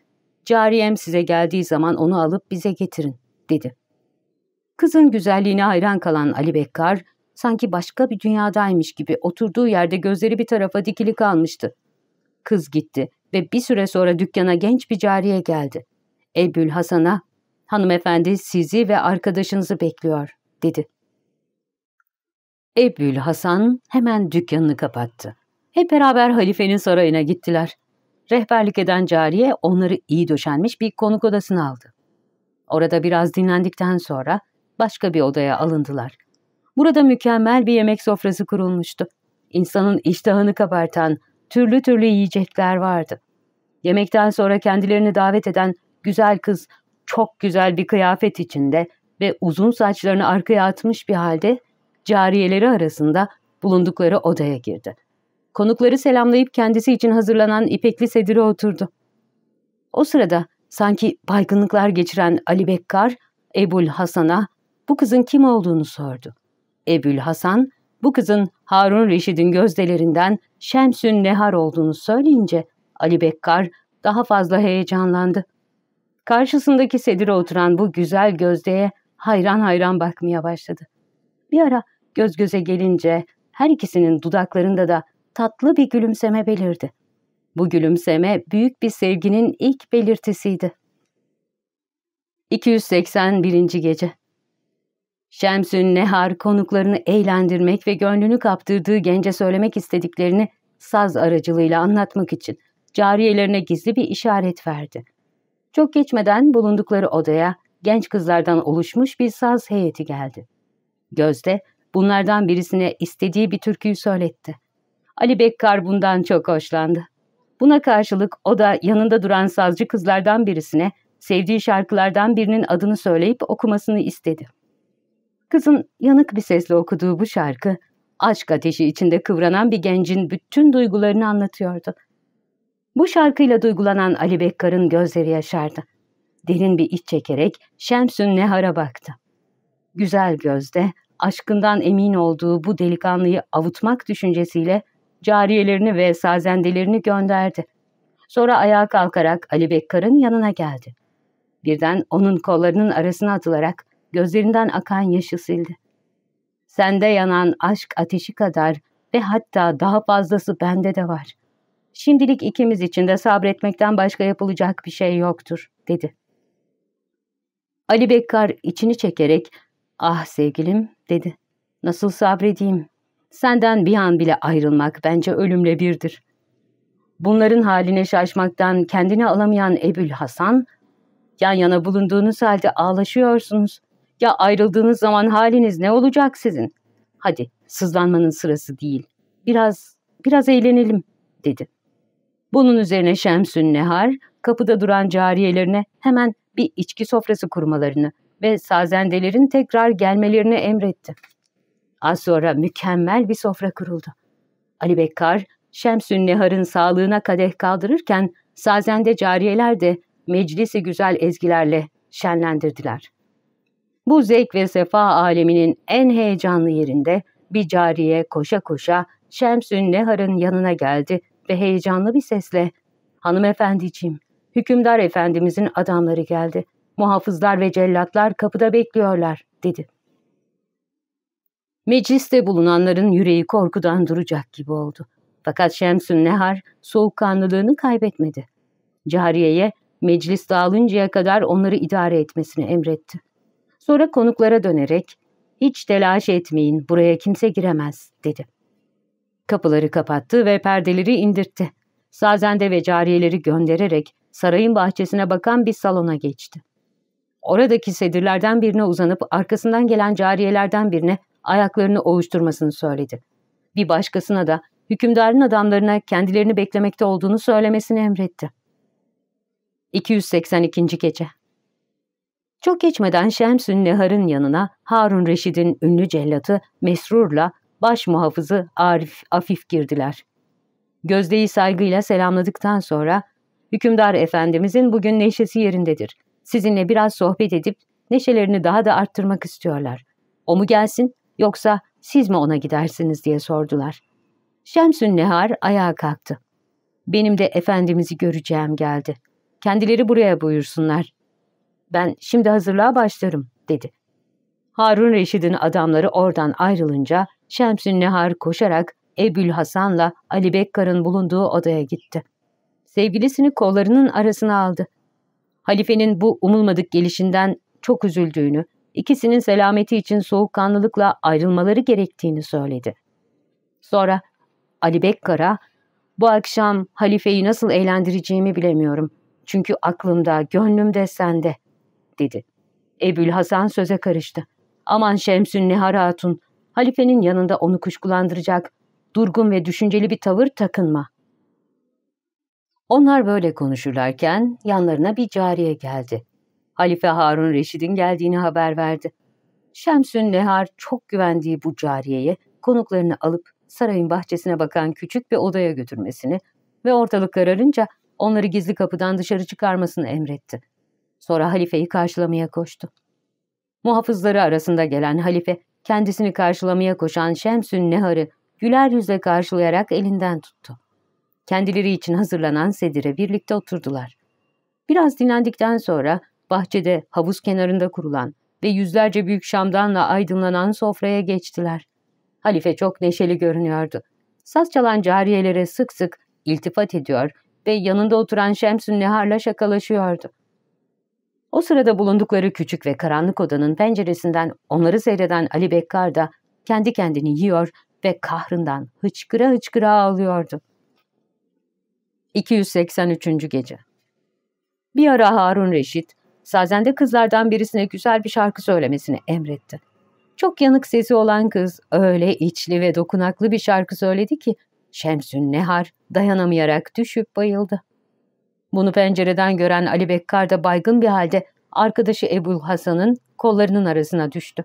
cariyem size geldiği zaman onu alıp bize getirin dedi. Kızın güzelliğine hayran kalan Ali Bekkar sanki başka bir dünyadaymış gibi oturduğu yerde gözleri bir tarafa dikili kalmıştı. Kız gitti ve bir süre sonra dükkana genç bir cariye geldi. Ebül Hasan'a hanımefendi sizi ve arkadaşınızı bekliyor dedi. Ebül Hasan hemen dükkanını kapattı. Hep beraber halifenin sarayına gittiler. Rehberlik eden cariye onları iyi döşenmiş bir konuk odasına aldı. Orada biraz dinlendikten sonra başka bir odaya alındılar. Burada mükemmel bir yemek sofrası kurulmuştu. İnsanın iştahını kabartan türlü türlü yiyecekler vardı. Yemekten sonra kendilerini davet eden güzel kız çok güzel bir kıyafet içinde ve uzun saçlarını arkaya atmış bir halde cariyeleri arasında bulundukları odaya girdi. Konukları selamlayıp kendisi için hazırlanan ipekli sedire oturdu. O sırada sanki baygınlıklar geçiren Ali Bekkar, Ebul Hasan'a bu kızın kim olduğunu sordu. Ebul Hasan, bu kızın Harun Reşid'in gözdelerinden Şemsün Nehar olduğunu söyleyince Ali Bekkar daha fazla heyecanlandı. Karşısındaki sedire oturan bu güzel gözdeye hayran hayran bakmaya başladı. Bir ara göz göze gelince her ikisinin dudaklarında da tatlı bir gülümseme belirdi. Bu gülümseme büyük bir sevginin ilk belirtisiydi. 281. Gece Şemsün Nehar konuklarını eğlendirmek ve gönlünü kaptırdığı gence söylemek istediklerini saz aracılığıyla anlatmak için cariyelerine gizli bir işaret verdi. Çok geçmeden bulundukları odaya genç kızlardan oluşmuş bir saz heyeti geldi. Gözde bunlardan birisine istediği bir türküyü söyletti. Ali Bekkar bundan çok hoşlandı. Buna karşılık o da yanında duran sazcı kızlardan birisine sevdiği şarkılardan birinin adını söyleyip okumasını istedi. Kızın yanık bir sesle okuduğu bu şarkı, aşk ateşi içinde kıvranan bir gencin bütün duygularını anlatıyordu. Bu şarkıyla duygulanan Ali Bekkar'ın gözleri yaşardı. Derin bir iç çekerek Şemsün Nehar'a baktı. Güzel gözde, aşkından emin olduğu bu delikanlıyı avutmak düşüncesiyle cariyelerini ve sazendelerini gönderdi. Sonra ayağa kalkarak Ali Bekkar'ın yanına geldi. Birden onun kollarının arasına atılarak gözlerinden akan yaşı sildi. Sende yanan aşk ateşi kadar ve hatta daha fazlası bende de var. Şimdilik ikimiz için de sabretmekten başka yapılacak bir şey yoktur, dedi. Ali Bekkar içini çekerek, ah sevgilim, dedi. Nasıl sabredeyim? Senden bir an bile ayrılmak bence ölümle birdir. Bunların haline şaşmaktan kendini alamayan Ebül Hasan, yan yana bulunduğunuz halde ağlaşıyorsunuz. Ya ayrıldığınız zaman haliniz ne olacak sizin? Hadi sızlanmanın sırası değil. Biraz, biraz eğlenelim, dedi. Bunun üzerine Şemsün Nehar, kapıda duran cariyelerine hemen bir içki sofrası kurmalarını ve sazendelerin tekrar gelmelerini emretti. Az sonra mükemmel bir sofra kuruldu. Ali Bekkar, Şemsün Nehar'ın sağlığına kadeh kaldırırken sazende cariyeler de meclisi güzel ezgilerle şenlendirdiler. Bu zevk ve sefa aleminin en heyecanlı yerinde bir cariye koşa koşa Şemsün Nehar'ın yanına geldi ve heyecanlı bir sesle ''Hanımefendiciğim, hükümdar efendimizin adamları geldi. Muhafızlar ve cellatlar kapıda bekliyorlar.'' dedi. Mecliste bulunanların yüreği korkudan duracak gibi oldu. Fakat Şemsün Nehar soğukkanlılığını kaybetmedi. Cariye'ye meclis dağılıncaya kadar onları idare etmesini emretti. Sonra konuklara dönerek, ''Hiç telaş etmeyin, buraya kimse giremez.'' dedi. Kapıları kapattı ve perdeleri indirtti. Sazende ve cariyeleri göndererek sarayın bahçesine bakan bir salona geçti. Oradaki sedirlerden birine uzanıp arkasından gelen cariyelerden birine ayaklarını ovuşturmasını söyledi. Bir başkasına da hükümdarın adamlarına kendilerini beklemekte olduğunu söylemesini emretti. 282. Gece Çok geçmeden Şemsün Nehar'ın yanına Harun Reşid'in ünlü cellatı Mesrur'la baş muhafızı Arif Afif girdiler. Gözde'yi saygıyla selamladıktan sonra hükümdar efendimizin bugün neşesi yerindedir. Sizinle biraz sohbet edip neşelerini daha da arttırmak istiyorlar. O mu gelsin yoksa siz mi ona gidersiniz diye sordular. Şemsün Nehar ayağa kalktı. Benim de efendimizi göreceğim geldi. Kendileri buraya buyursunlar. Ben şimdi hazırlığa başlarım dedi. Harun Reşid'in adamları oradan ayrılınca Şemsün Nehar koşarak Ebül Hasan'la Ali Bekkar'ın bulunduğu odaya gitti. Sevgilisini kollarının arasına aldı. Halifenin bu umulmadık gelişinden çok üzüldüğünü, ikisinin selameti için soğukkanlılıkla ayrılmaları gerektiğini söyledi. Sonra Ali Bekkar'a bu akşam halifeyi nasıl eğlendireceğimi bilemiyorum. Çünkü aklımda, gönlümde sende, dedi. Ebül Hasan söze karıştı. Aman Şemsün Nihar Hatun, halifenin yanında onu kuşkulandıracak, durgun ve düşünceli bir tavır takınma. Onlar böyle konuşurlarken yanlarına bir cariye geldi. Halife Harun Reşid'in geldiğini haber verdi. Şemsün Nehar çok güvendiği bu cariyeye konuklarını alıp sarayın bahçesine bakan küçük bir odaya götürmesini ve ortalık kararınca onları gizli kapıdan dışarı çıkarmasını emretti. Sonra halifeyi karşılamaya koştu. Muhafızları arasında gelen halife kendisini karşılamaya koşan Şemsün Nehar'ı güler yüzle karşılayarak elinden tuttu. Kendileri için hazırlanan sedire birlikte oturdular. Biraz dinlendikten sonra bahçede havuz kenarında kurulan ve yüzlerce büyük şamdanla aydınlanan sofraya geçtiler. Halife çok neşeli görünüyordu. Saz çalan cariyelere sık sık iltifat ediyor ve yanında oturan Şemsün Nehar'la şakalaşıyordu. O sırada bulundukları küçük ve karanlık odanın penceresinden onları seyreden Ali Bekkar da kendi kendini yiyor ve kahrından hıçkıra hıçkıra ağlıyordu. 283. Gece Bir ara Harun Reşit, sazende kızlardan birisine güzel bir şarkı söylemesini emretti. Çok yanık sesi olan kız öyle içli ve dokunaklı bir şarkı söyledi ki Şemsün Nehar dayanamayarak düşüp bayıldı. Bunu pencereden gören Ali Bekkar da baygın bir halde arkadaşı Ebul Hasan'ın kollarının arasına düştü.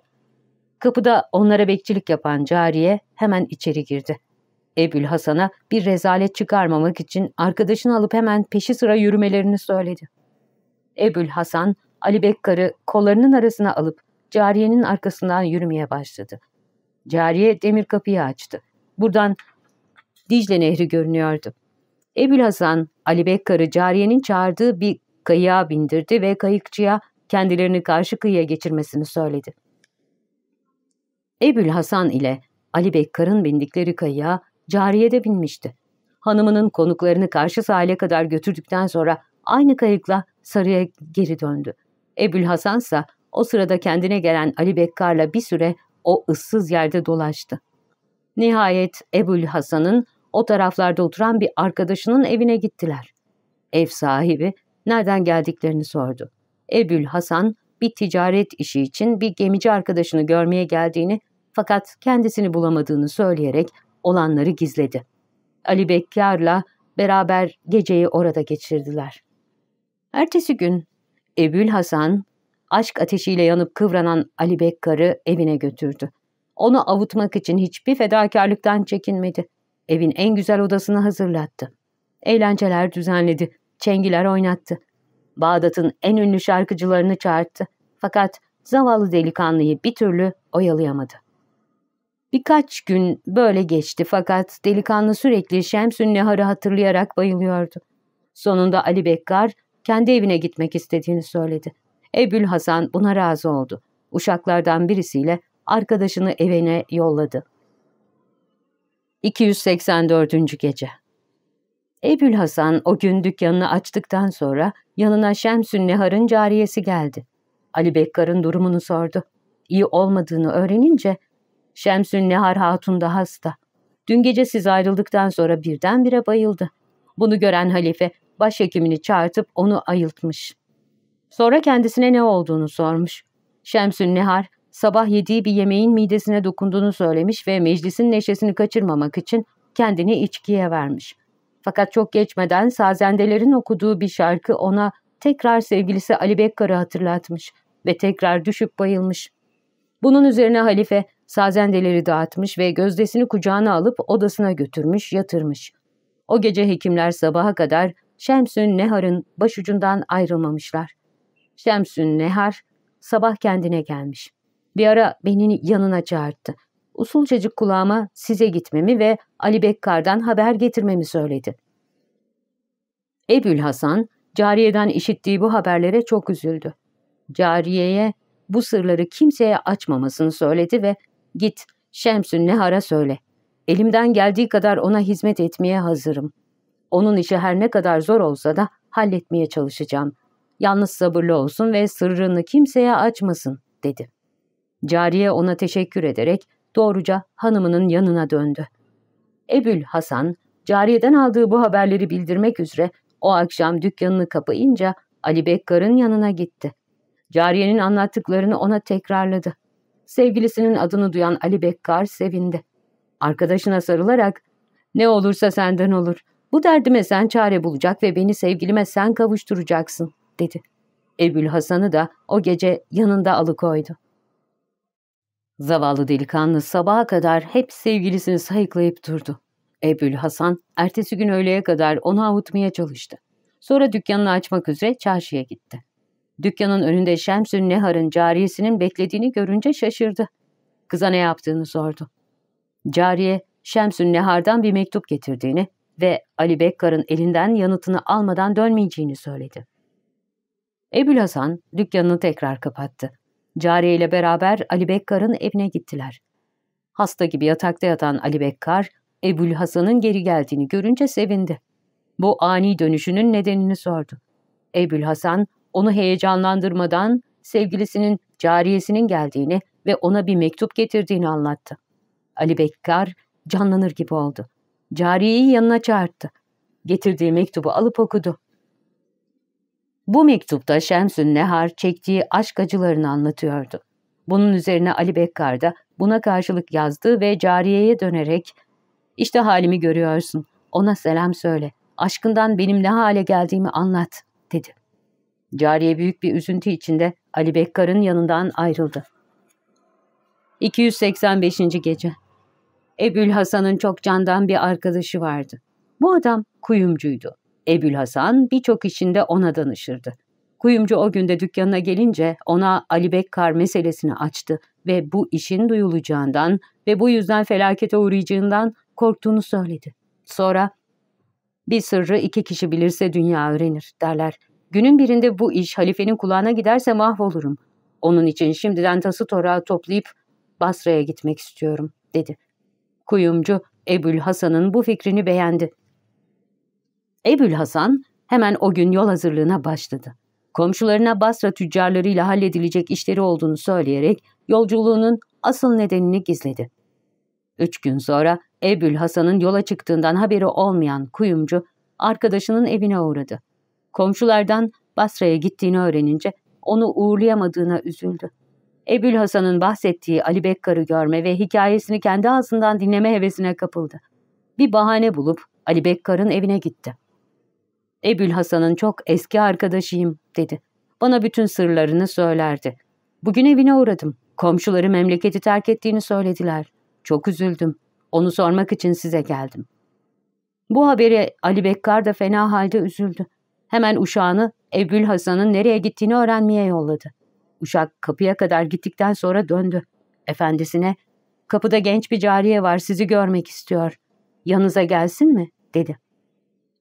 Kapıda onlara bekçilik yapan cariye hemen içeri girdi. Ebul Hasan'a bir rezalet çıkarmamak için arkadaşını alıp hemen peşi sıra yürümelerini söyledi. Ebul Hasan, Ali Bekkar'ı kollarının arasına alıp cariyenin arkasından yürümeye başladı. Cariye demir kapıyı açtı. Buradan Dicle Nehri görünüyordu. Ebul Hasan, Ali Bekkar'ı cariyenin çağırdığı bir kayığa bindirdi ve kayıkçıya kendilerini karşı kıyıya geçirmesini söyledi. Ebul Hasan ile Ali Bekkar'ın bindikleri kayığa cariye de binmişti. Hanımının konuklarını karşı sahile kadar götürdükten sonra aynı kayıkla sarıya geri döndü. Ebul Hasan ise o sırada kendine gelen Ali Bekkar'la bir süre o ıssız yerde dolaştı. Nihayet Ebul Hasan'ın o taraflarda oturan bir arkadaşının evine gittiler. Ev sahibi nereden geldiklerini sordu. Ebul Hasan bir ticaret işi için bir gemici arkadaşını görmeye geldiğini fakat kendisini bulamadığını söyleyerek olanları gizledi. Ali Bekkar'la beraber geceyi orada geçirdiler. Ertesi gün Ebul Hasan aşk ateşiyle yanıp kıvranan Ali Bekkar'ı evine götürdü. Onu avutmak için hiçbir fedakarlıktan çekinmedi. Evin en güzel odasını hazırlattı. Eğlenceler düzenledi, çengiler oynattı. Bağdat'ın en ünlü şarkıcılarını çağırdı. Fakat zavallı delikanlıyı bir türlü oyalayamadı. Birkaç gün böyle geçti fakat delikanlı sürekli Şemsün Nehar'ı hatırlayarak bayılıyordu. Sonunda Ali Bekkar kendi evine gitmek istediğini söyledi. Ebül Hasan buna razı oldu. Uşaklardan birisiyle arkadaşını evine yolladı. 284. Gece Ebül Hasan o gün dükkanını açtıktan sonra yanına Şemsün Nehar'ın cariyesi geldi. Ali Bekkar'ın durumunu sordu. İyi olmadığını öğrenince Şemsün Nehar Hatun da hasta. Dün gece siz ayrıldıktan sonra birdenbire bayıldı. Bunu gören halife başhekimini çağırtıp onu ayıltmış. Sonra kendisine ne olduğunu sormuş. Şemsün Nehar sabah yediği bir yemeğin midesine dokunduğunu söylemiş ve meclisin neşesini kaçırmamak için kendini içkiye vermiş. Fakat çok geçmeden sazendelerin okuduğu bir şarkı ona tekrar sevgilisi Ali Bekkar'ı hatırlatmış ve tekrar düşüp bayılmış. Bunun üzerine halife sazendeleri dağıtmış ve gözdesini kucağına alıp odasına götürmüş, yatırmış. O gece hekimler sabaha kadar Şemsün Nehar'ın başucundan ayrılmamışlar. Şemsün Nehar sabah kendine gelmiş. Bir ara beni yanına çağırdı. Usulcacık kulağıma size gitmemi ve Ali Bekkar'dan haber getirmemi söyledi. Ebül Hasan, cariyeden işittiği bu haberlere çok üzüldü. Cariyeye bu sırları kimseye açmamasını söyledi ve git Şemsün Nehar'a söyle. Elimden geldiği kadar ona hizmet etmeye hazırım. Onun işi her ne kadar zor olsa da halletmeye çalışacağım. Yalnız sabırlı olsun ve sırrını kimseye açmasın, dedi. Cariye ona teşekkür ederek doğruca hanımının yanına döndü. Ebül Hasan, cariyeden aldığı bu haberleri bildirmek üzere o akşam dükkanını kapayınca Ali Bekkar'ın yanına gitti. Cariyenin anlattıklarını ona tekrarladı. Sevgilisinin adını duyan Ali Bekkar sevindi. Arkadaşına sarılarak ''Ne olursa senden olur. Bu derdime sen çare bulacak ve beni sevgilime sen kavuşturacaksın.'' dedi. Ebül Hasan'ı da o gece yanında alıkoydu. Zavallı delikanlı sabaha kadar hep sevgilisini sayıklayıp durdu. Ebül Hasan ertesi gün öğleye kadar onu avutmaya çalıştı. Sonra dükkanını açmak üzere çarşıya gitti. Dükkanın önünde Şemsün Nehar'ın cariyesinin beklediğini görünce şaşırdı. Kıza ne yaptığını sordu. Cariye Şemsün Nehar'dan bir mektup getirdiğini ve Ali Bekkar'ın elinden yanıtını almadan dönmeyeceğini söyledi. Ebul Hasan dükkanını tekrar kapattı. Cariye ile beraber Ali Bekkar'ın evine gittiler. Hasta gibi yatakta yatan Ali Bekkar, Ebul Hasan'ın geri geldiğini görünce sevindi. Bu ani dönüşünün nedenini sordu. Ebul Hasan onu heyecanlandırmadan sevgilisinin cariyesinin geldiğini ve ona bir mektup getirdiğini anlattı. Ali Bekkar canlanır gibi oldu. Cariyeyi yanına çağırdı. Getirdiği mektubu alıp okudu. Bu mektupta Şemsün Nehar çektiği aşk acılarını anlatıyordu. Bunun üzerine Ali Bekkar da buna karşılık yazdı ve cariyeye dönerek ''İşte halimi görüyorsun, ona selam söyle, aşkından benim ne hale geldiğimi anlat.'' dedi. Cariye büyük bir üzüntü içinde Ali Bekkar'ın yanından ayrıldı. 285. Gece Ebül Hasan'ın çok candan bir arkadaşı vardı. Bu adam kuyumcuydu. Ebül Hasan birçok işinde ona danışırdı. Kuyumcu o günde dükkanına gelince ona Ali Bekkar meselesini açtı ve bu işin duyulacağından ve bu yüzden felakete uğrayacağından korktuğunu söyledi. Sonra bir sırrı iki kişi bilirse dünya öğrenir derler. Günün birinde bu iş halifenin kulağına giderse mahvolurum. Onun için şimdiden tası torağı toplayıp Basra'ya gitmek istiyorum dedi. Kuyumcu Ebul Hasan'ın bu fikrini beğendi. Ebul Hasan hemen o gün yol hazırlığına başladı. Komşularına Basra tüccarlarıyla halledilecek işleri olduğunu söyleyerek yolculuğunun asıl nedenini gizledi. Üç gün sonra Ebul Hasan'ın yola çıktığından haberi olmayan kuyumcu arkadaşının evine uğradı. Komşulardan Basra'ya gittiğini öğrenince onu uğurlayamadığına üzüldü. Ebul Hasan'ın bahsettiği Ali Bekkar'ı görme ve hikayesini kendi ağzından dinleme hevesine kapıldı. Bir bahane bulup Ali Bekkar'ın evine gitti. Ebul Hasan'ın çok eski arkadaşıyım dedi. Bana bütün sırlarını söylerdi. Bugün evine uğradım. Komşuları memleketi terk ettiğini söylediler. Çok üzüldüm. Onu sormak için size geldim. Bu haberi Ali Bekkar da fena halde üzüldü. Hemen uşağını Ebul Hasan'ın nereye gittiğini öğrenmeye yolladı. Uşak kapıya kadar gittikten sonra döndü. Efendisine, kapıda genç bir cariye var sizi görmek istiyor. Yanınıza gelsin mi? dedi.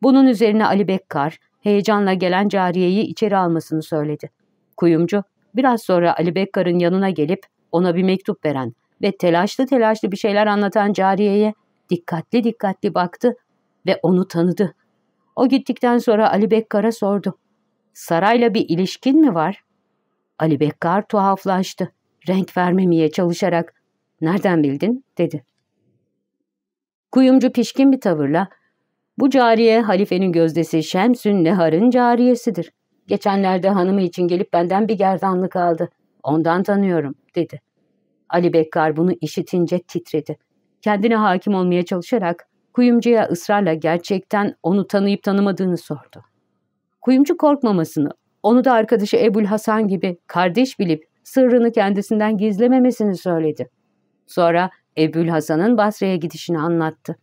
Bunun üzerine Ali Bekkar, heyecanla gelen cariyeyi içeri almasını söyledi. Kuyumcu, biraz sonra Ali Bekkar'ın yanına gelip ona bir mektup veren ve telaşlı telaşlı bir şeyler anlatan cariyeye dikkatli dikkatli baktı ve onu tanıdı. O gittikten sonra Ali Bekkar'a sordu. Sarayla bir ilişkin mi var? Ali Bekkar tuhaflaştı. Renk vermemeye çalışarak ''Nereden bildin?'' dedi. Kuyumcu pişkin bir tavırla ''Bu cariye halifenin gözdesi Şemsün Nehar'ın cariyesidir. Geçenlerde hanımı için gelip benden bir gerdanlık aldı. Ondan tanıyorum.'' dedi. Ali Bekkar bunu işitince titredi. Kendine hakim olmaya çalışarak kuyumcuya ısrarla gerçekten onu tanıyıp tanımadığını sordu. Kuyumcu korkmamasını, onu da arkadaşı Ebul Hasan gibi kardeş bilip sırrını kendisinden gizlememesini söyledi. Sonra Ebul Hasan'ın Basra'ya gidişini anlattı.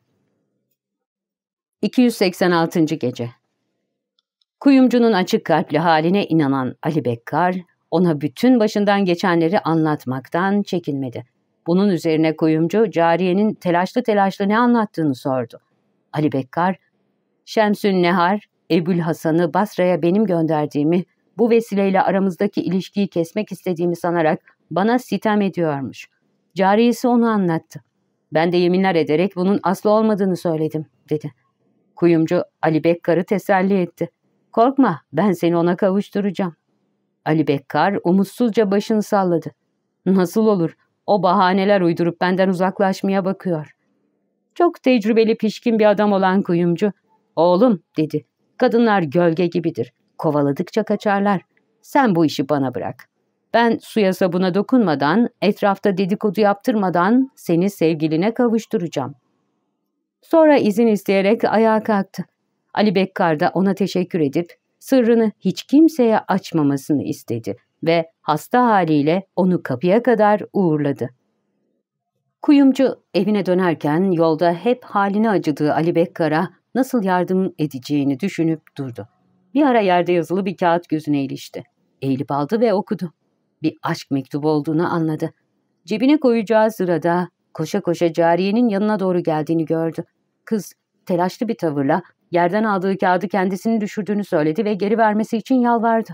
286. Gece Kuyumcunun açık kalpli haline inanan Ali Bekkar, ona bütün başından geçenleri anlatmaktan çekinmedi. Bunun üzerine kuyumcu cariyenin telaşlı telaşlı ne anlattığını sordu. Ali Bekkar, Şemsün Nehar, Ebul Hasan'ı Basra'ya benim gönderdiğimi, bu vesileyle aramızdaki ilişkiyi kesmek istediğimi sanarak bana sitem ediyormuş. Cariyesi onu anlattı. Ben de yeminler ederek bunun aslı olmadığını söyledim, dedi. Kuyumcu Ali Bekkar'ı teselli etti. Korkma, ben seni ona kavuşturacağım. Ali Bekkar umutsuzca başını salladı. Nasıl olur? O bahaneler uydurup benden uzaklaşmaya bakıyor. Çok tecrübeli pişkin bir adam olan kuyumcu, oğlum dedi, kadınlar gölge gibidir. Kovaladıkça kaçarlar. Sen bu işi bana bırak. Ben suya sabuna dokunmadan, etrafta dedikodu yaptırmadan seni sevgiline kavuşturacağım. Sonra izin isteyerek ayağa kalktı. Ali Bekkar da ona teşekkür edip sırrını hiç kimseye açmamasını istedi ve hasta haliyle onu kapıya kadar uğurladı. Kuyumcu evine dönerken yolda hep haline acıdığı Ali Bekkar'a nasıl yardım edeceğini düşünüp durdu. Bir ara yerde yazılı bir kağıt gözüne ilişti. Eğilip aldı ve okudu. Bir aşk mektubu olduğunu anladı. Cebine koyacağı sırada koşa koşa cariyenin yanına doğru geldiğini gördü. Kız telaşlı bir tavırla yerden aldığı kağıdı kendisini düşürdüğünü söyledi ve geri vermesi için yalvardı.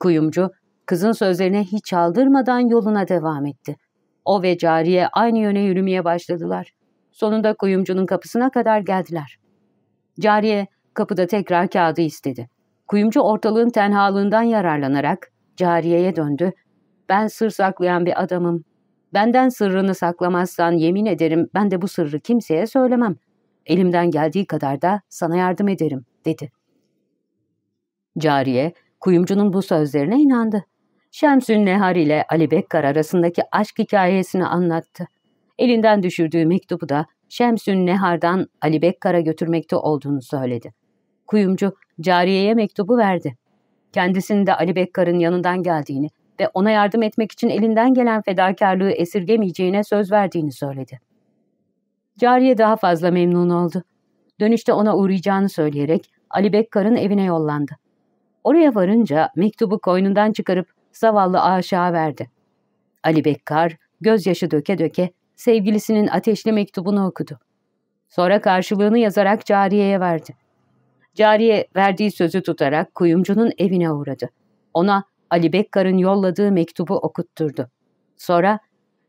Kuyumcu, kızın sözlerine hiç aldırmadan yoluna devam etti. O ve cariye aynı yöne yürümeye başladılar. Sonunda kuyumcunun kapısına kadar geldiler. Cariye kapıda tekrar kağıdı istedi. Kuyumcu ortalığın tenhalığından yararlanarak cariyeye döndü. Ben sır saklayan bir adamım. Benden sırrını saklamazsan yemin ederim ben de bu sırrı kimseye söylemem. Elimden geldiği kadar da sana yardım ederim, dedi. Cariye, kuyumcunun bu sözlerine inandı. Şemsün Nehar ile Ali Bekkar arasındaki aşk hikayesini anlattı. Elinden düşürdüğü mektubu da Şemsün Nehar'dan Ali Bekkar'a götürmekte olduğunu söyledi. Kuyumcu cariyeye mektubu verdi. Kendisinin de Ali Bekkar'ın yanından geldiğini ve ona yardım etmek için elinden gelen fedakarlığı esirgemeyeceğine söz verdiğini söyledi. Cariye daha fazla memnun oldu. Dönüşte ona uğrayacağını söyleyerek Ali Bekkar'ın evine yollandı. Oraya varınca mektubu koynundan çıkarıp zavallı aşağı verdi. Ali Bekkar gözyaşı döke döke sevgilisinin ateşli mektubunu okudu. Sonra karşılığını yazarak cariyeye verdi. Cariye verdiği sözü tutarak kuyumcunun evine uğradı. Ona Ali Bekkar'ın yolladığı mektubu okutturdu. Sonra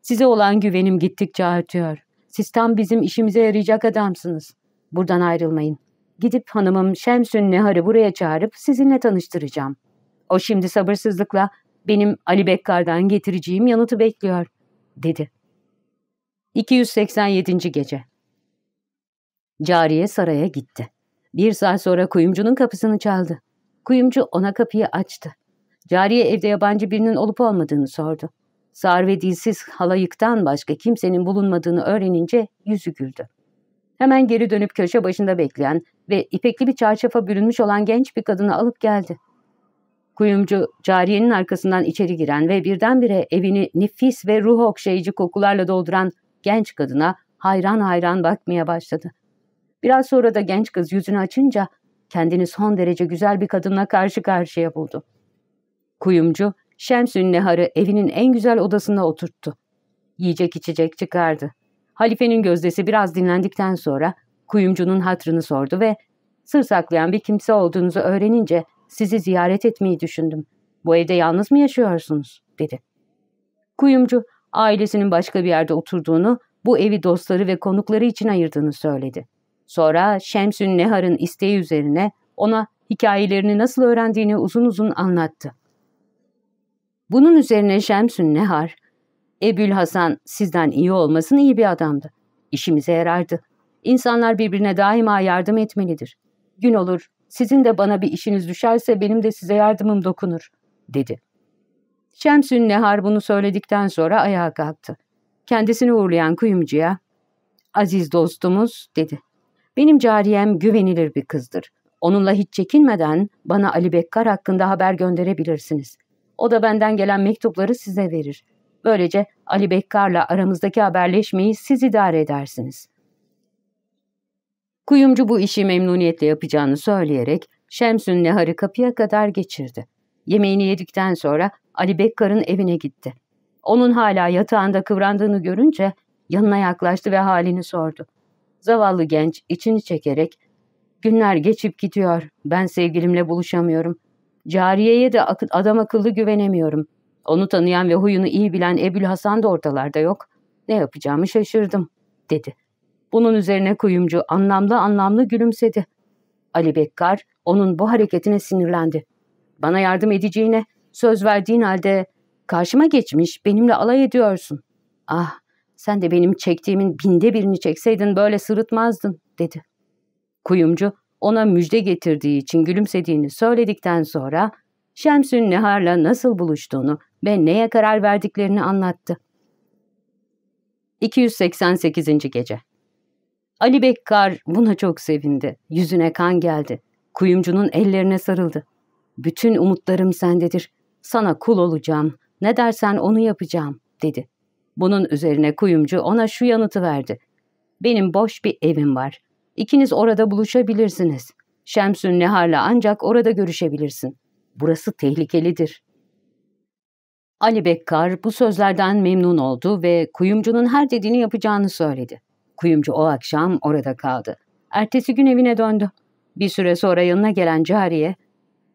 size olan güvenim gittikçe artıyor. Siz tam bizim işimize yarayacak adamsınız. Buradan ayrılmayın. Gidip hanımım Şemsün Nehar'ı buraya çağırıp sizinle tanıştıracağım. O şimdi sabırsızlıkla benim Ali Bekkar'dan getireceğim yanıtı bekliyor, dedi. 287. Gece Cariye saraya gitti. Bir saat sonra kuyumcunun kapısını çaldı. Kuyumcu ona kapıyı açtı. Cariye evde yabancı birinin olup olmadığını sordu. Sağır ve dilsiz halayıktan başka kimsenin bulunmadığını öğrenince yüzü güldü. Hemen geri dönüp köşe başında bekleyen ve ipekli bir çarşafa bürünmüş olan genç bir kadını alıp geldi. Kuyumcu, cariyenin arkasından içeri giren ve birdenbire evini nefis ve ruh okşayıcı kokularla dolduran genç kadına hayran hayran bakmaya başladı. Biraz sonra da genç kız yüzünü açınca kendini son derece güzel bir kadınla karşı karşıya buldu. Kuyumcu, Şemsün Nehar'ı evinin en güzel odasına oturttu. Yiyecek içecek çıkardı. Halifenin gözdesi biraz dinlendikten sonra kuyumcunun hatrını sordu ve sır saklayan bir kimse olduğunuzu öğrenince sizi ziyaret etmeyi düşündüm. Bu evde yalnız mı yaşıyorsunuz? dedi. Kuyumcu ailesinin başka bir yerde oturduğunu, bu evi dostları ve konukları için ayırdığını söyledi. Sonra Şemsün Nehar'ın isteği üzerine ona hikayelerini nasıl öğrendiğini uzun uzun anlattı. Bunun üzerine Şemsün Nehar, Ebül Hasan sizden iyi olmasın iyi bir adamdı. İşimize yarardı. İnsanlar birbirine daima yardım etmelidir. Gün olur, sizin de bana bir işiniz düşerse benim de size yardımım dokunur, dedi. Şemsün Nehar bunu söyledikten sonra ayağa kalktı. Kendisini uğurlayan kuyumcuya, ''Aziz dostumuz'' dedi. ''Benim cariyem güvenilir bir kızdır. Onunla hiç çekinmeden bana Ali Bekkar hakkında haber gönderebilirsiniz. O da benden gelen mektupları size verir. Böylece Ali Bekkar'la aramızdaki haberleşmeyi siz idare edersiniz.'' Kuyumcu bu işi memnuniyetle yapacağını söyleyerek Şemsün Nehar'ı kapıya kadar geçirdi. Yemeğini yedikten sonra Ali Bekkar'ın evine gitti. Onun hala yatağında kıvrandığını görünce yanına yaklaştı ve halini sordu. Zavallı genç içini çekerek ''Günler geçip gidiyor. Ben sevgilimle buluşamıyorum. Cariyeye de adam akıllı güvenemiyorum. Onu tanıyan ve huyunu iyi bilen Ebül Hasan da ortalarda yok. Ne yapacağımı şaşırdım.'' dedi. Bunun üzerine kuyumcu anlamlı anlamlı gülümsedi. Ali Bekkar onun bu hareketine sinirlendi. Bana yardım edeceğine söz verdiğin halde karşıma geçmiş benimle alay ediyorsun. Ah sen de benim çektiğimin binde birini çekseydin böyle sırıtmazdın dedi. Kuyumcu ona müjde getirdiği için gülümsediğini söyledikten sonra Şemsün Nehar'la nasıl buluştuğunu ve neye karar verdiklerini anlattı. 288. Gece Ali Bekkar buna çok sevindi. Yüzüne kan geldi. Kuyumcunun ellerine sarıldı. Bütün umutlarım sendedir. Sana kul olacağım. Ne dersen onu yapacağım, dedi. Bunun üzerine kuyumcu ona şu yanıtı verdi. Benim boş bir evim var. İkiniz orada buluşabilirsiniz. Şemsün Nehar'la ancak orada görüşebilirsin. Burası tehlikelidir. Ali Bekkar bu sözlerden memnun oldu ve kuyumcunun her dediğini yapacağını söyledi. Kuyumcu o akşam orada kaldı. Ertesi gün evine döndü. Bir süre sonra yanına gelen cariye,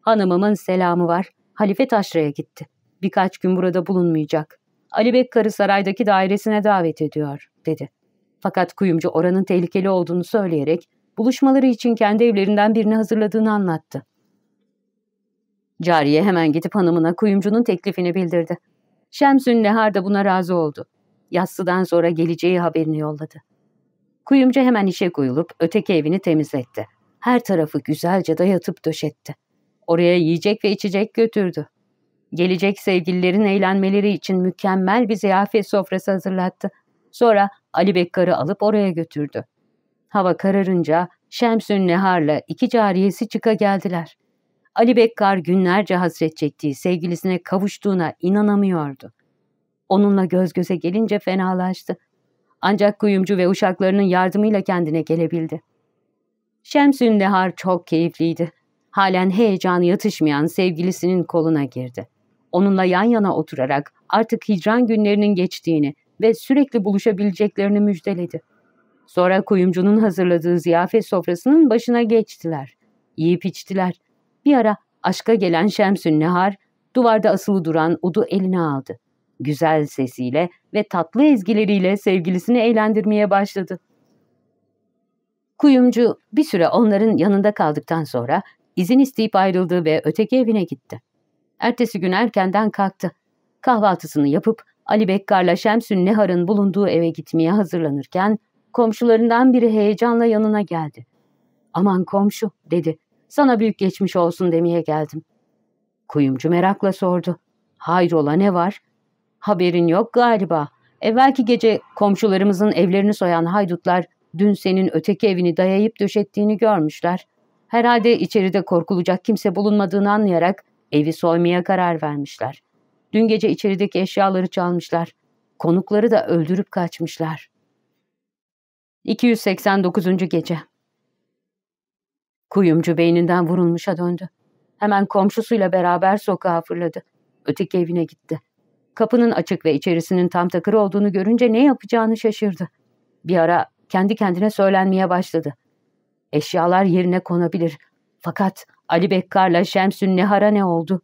''Hanımımın selamı var. Halife Taşra'ya gitti. Birkaç gün burada bulunmayacak. Ali Bek karı saraydaki dairesine davet ediyor, dedi. Fakat kuyumcu oranın tehlikeli olduğunu söyleyerek buluşmaları için kendi evlerinden birini hazırladığını anlattı. Cariye hemen gidip hanımına kuyumcunun teklifini bildirdi. Şemsün Nehar da buna razı oldu. Yassıdan sonra geleceği haberini yolladı. Kuyumcu hemen işe koyulup öteki evini temizletti. Her tarafı güzelce dayatıp döşetti. Oraya yiyecek ve içecek götürdü. Gelecek sevgililerin eğlenmeleri için mükemmel bir ziyafet sofrası hazırlattı. Sonra Ali Bekkar'ı alıp oraya götürdü. Hava kararınca Şemsün Nehar'la iki cariyesi çıka geldiler. Ali Bekkar günlerce hasret çektiği sevgilisine kavuştuğuna inanamıyordu. Onunla göz göze gelince fenalaştı. Ancak kuyumcu ve uşaklarının yardımıyla kendine gelebildi. Şemsün Nehar çok keyifliydi. Halen heyecanı yatışmayan sevgilisinin koluna girdi. Onunla yan yana oturarak artık hicran günlerinin geçtiğini ve sürekli buluşabileceklerini müjdeledi. Sonra kuyumcunun hazırladığı ziyafet sofrasının başına geçtiler. Yiyip içtiler. Bir ara aşka gelen Şemsün Nehar, duvarda asılı duran udu eline aldı. Güzel sesiyle ve tatlı ezgileriyle sevgilisini eğlendirmeye başladı. Kuyumcu bir süre onların yanında kaldıktan sonra izin isteyip ayrıldı ve öteki evine gitti. Ertesi gün erkenden kalktı. Kahvaltısını yapıp Ali Bekkar'la Şemsün Nehar'ın bulunduğu eve gitmeye hazırlanırken komşularından biri heyecanla yanına geldi. ''Aman komşu'' dedi. ''Sana büyük geçmiş olsun demeye geldim.'' Kuyumcu merakla sordu. ''Hayrola ne var?'' ''Haberin yok galiba. Evvelki gece komşularımızın evlerini soyan haydutlar dün senin öteki evini dayayıp döşettiğini görmüşler. Herhalde içeride korkulacak kimse bulunmadığını anlayarak evi soymaya karar vermişler. Dün gece içerideki eşyaları çalmışlar. Konukları da öldürüp kaçmışlar. 289. Gece Kuyumcu beyninden vurulmuşa döndü. Hemen komşusuyla beraber sokağa fırladı. Öteki evine gitti. Kapının açık ve içerisinin tam takır olduğunu görünce ne yapacağını şaşırdı. Bir ara kendi kendine söylenmeye başladı. Eşyalar yerine konabilir. Fakat Ali Bekkar'la Şemsün Nehar'a ne oldu?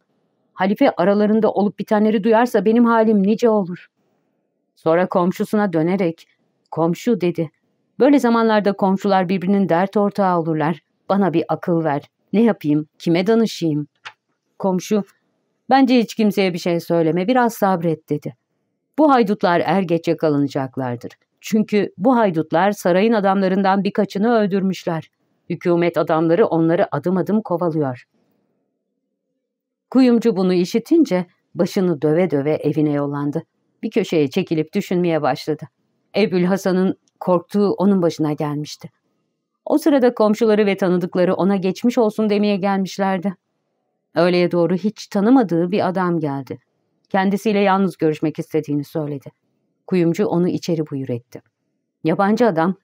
Halife aralarında olup bitenleri duyarsa benim halim nice olur. Sonra komşusuna dönerek, komşu dedi. Böyle zamanlarda komşular birbirinin dert ortağı olurlar. Bana bir akıl ver. Ne yapayım? Kime danışayım? Komşu, bence hiç kimseye bir şey söyleme, biraz sabret dedi. Bu haydutlar er geç yakalanacaklardır. Çünkü bu haydutlar sarayın adamlarından birkaçını öldürmüşler. Hükümet adamları onları adım adım kovalıyor. Kuyumcu bunu işitince başını döve döve evine yollandı. Bir köşeye çekilip düşünmeye başladı. Ebül Hasan'ın korktuğu onun başına gelmişti. O sırada komşuları ve tanıdıkları ona geçmiş olsun demeye gelmişlerdi. Öğleye doğru hiç tanımadığı bir adam geldi. Kendisiyle yalnız görüşmek istediğini söyledi. Kuyumcu onu içeri buyur etti. Yabancı adam,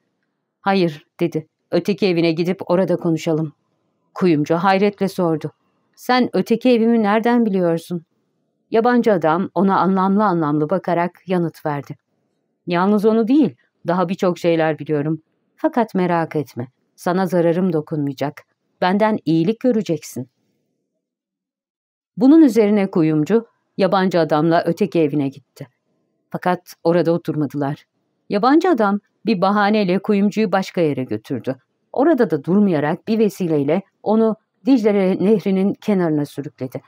hayır dedi, öteki evine gidip orada konuşalım. Kuyumcu hayretle sordu. Sen öteki evimi nereden biliyorsun? Yabancı adam ona anlamlı anlamlı bakarak yanıt verdi. Yalnız onu değil, daha birçok şeyler biliyorum. Fakat merak etme, sana zararım dokunmayacak. Benden iyilik göreceksin. Bunun üzerine kuyumcu, yabancı adamla öteki evine gitti. Fakat orada oturmadılar. Yabancı adam bir bahaneyle kuyumcuyu başka yere götürdü. Orada da durmayarak bir vesileyle onu Dicle nehrinin kenarına sürükledi.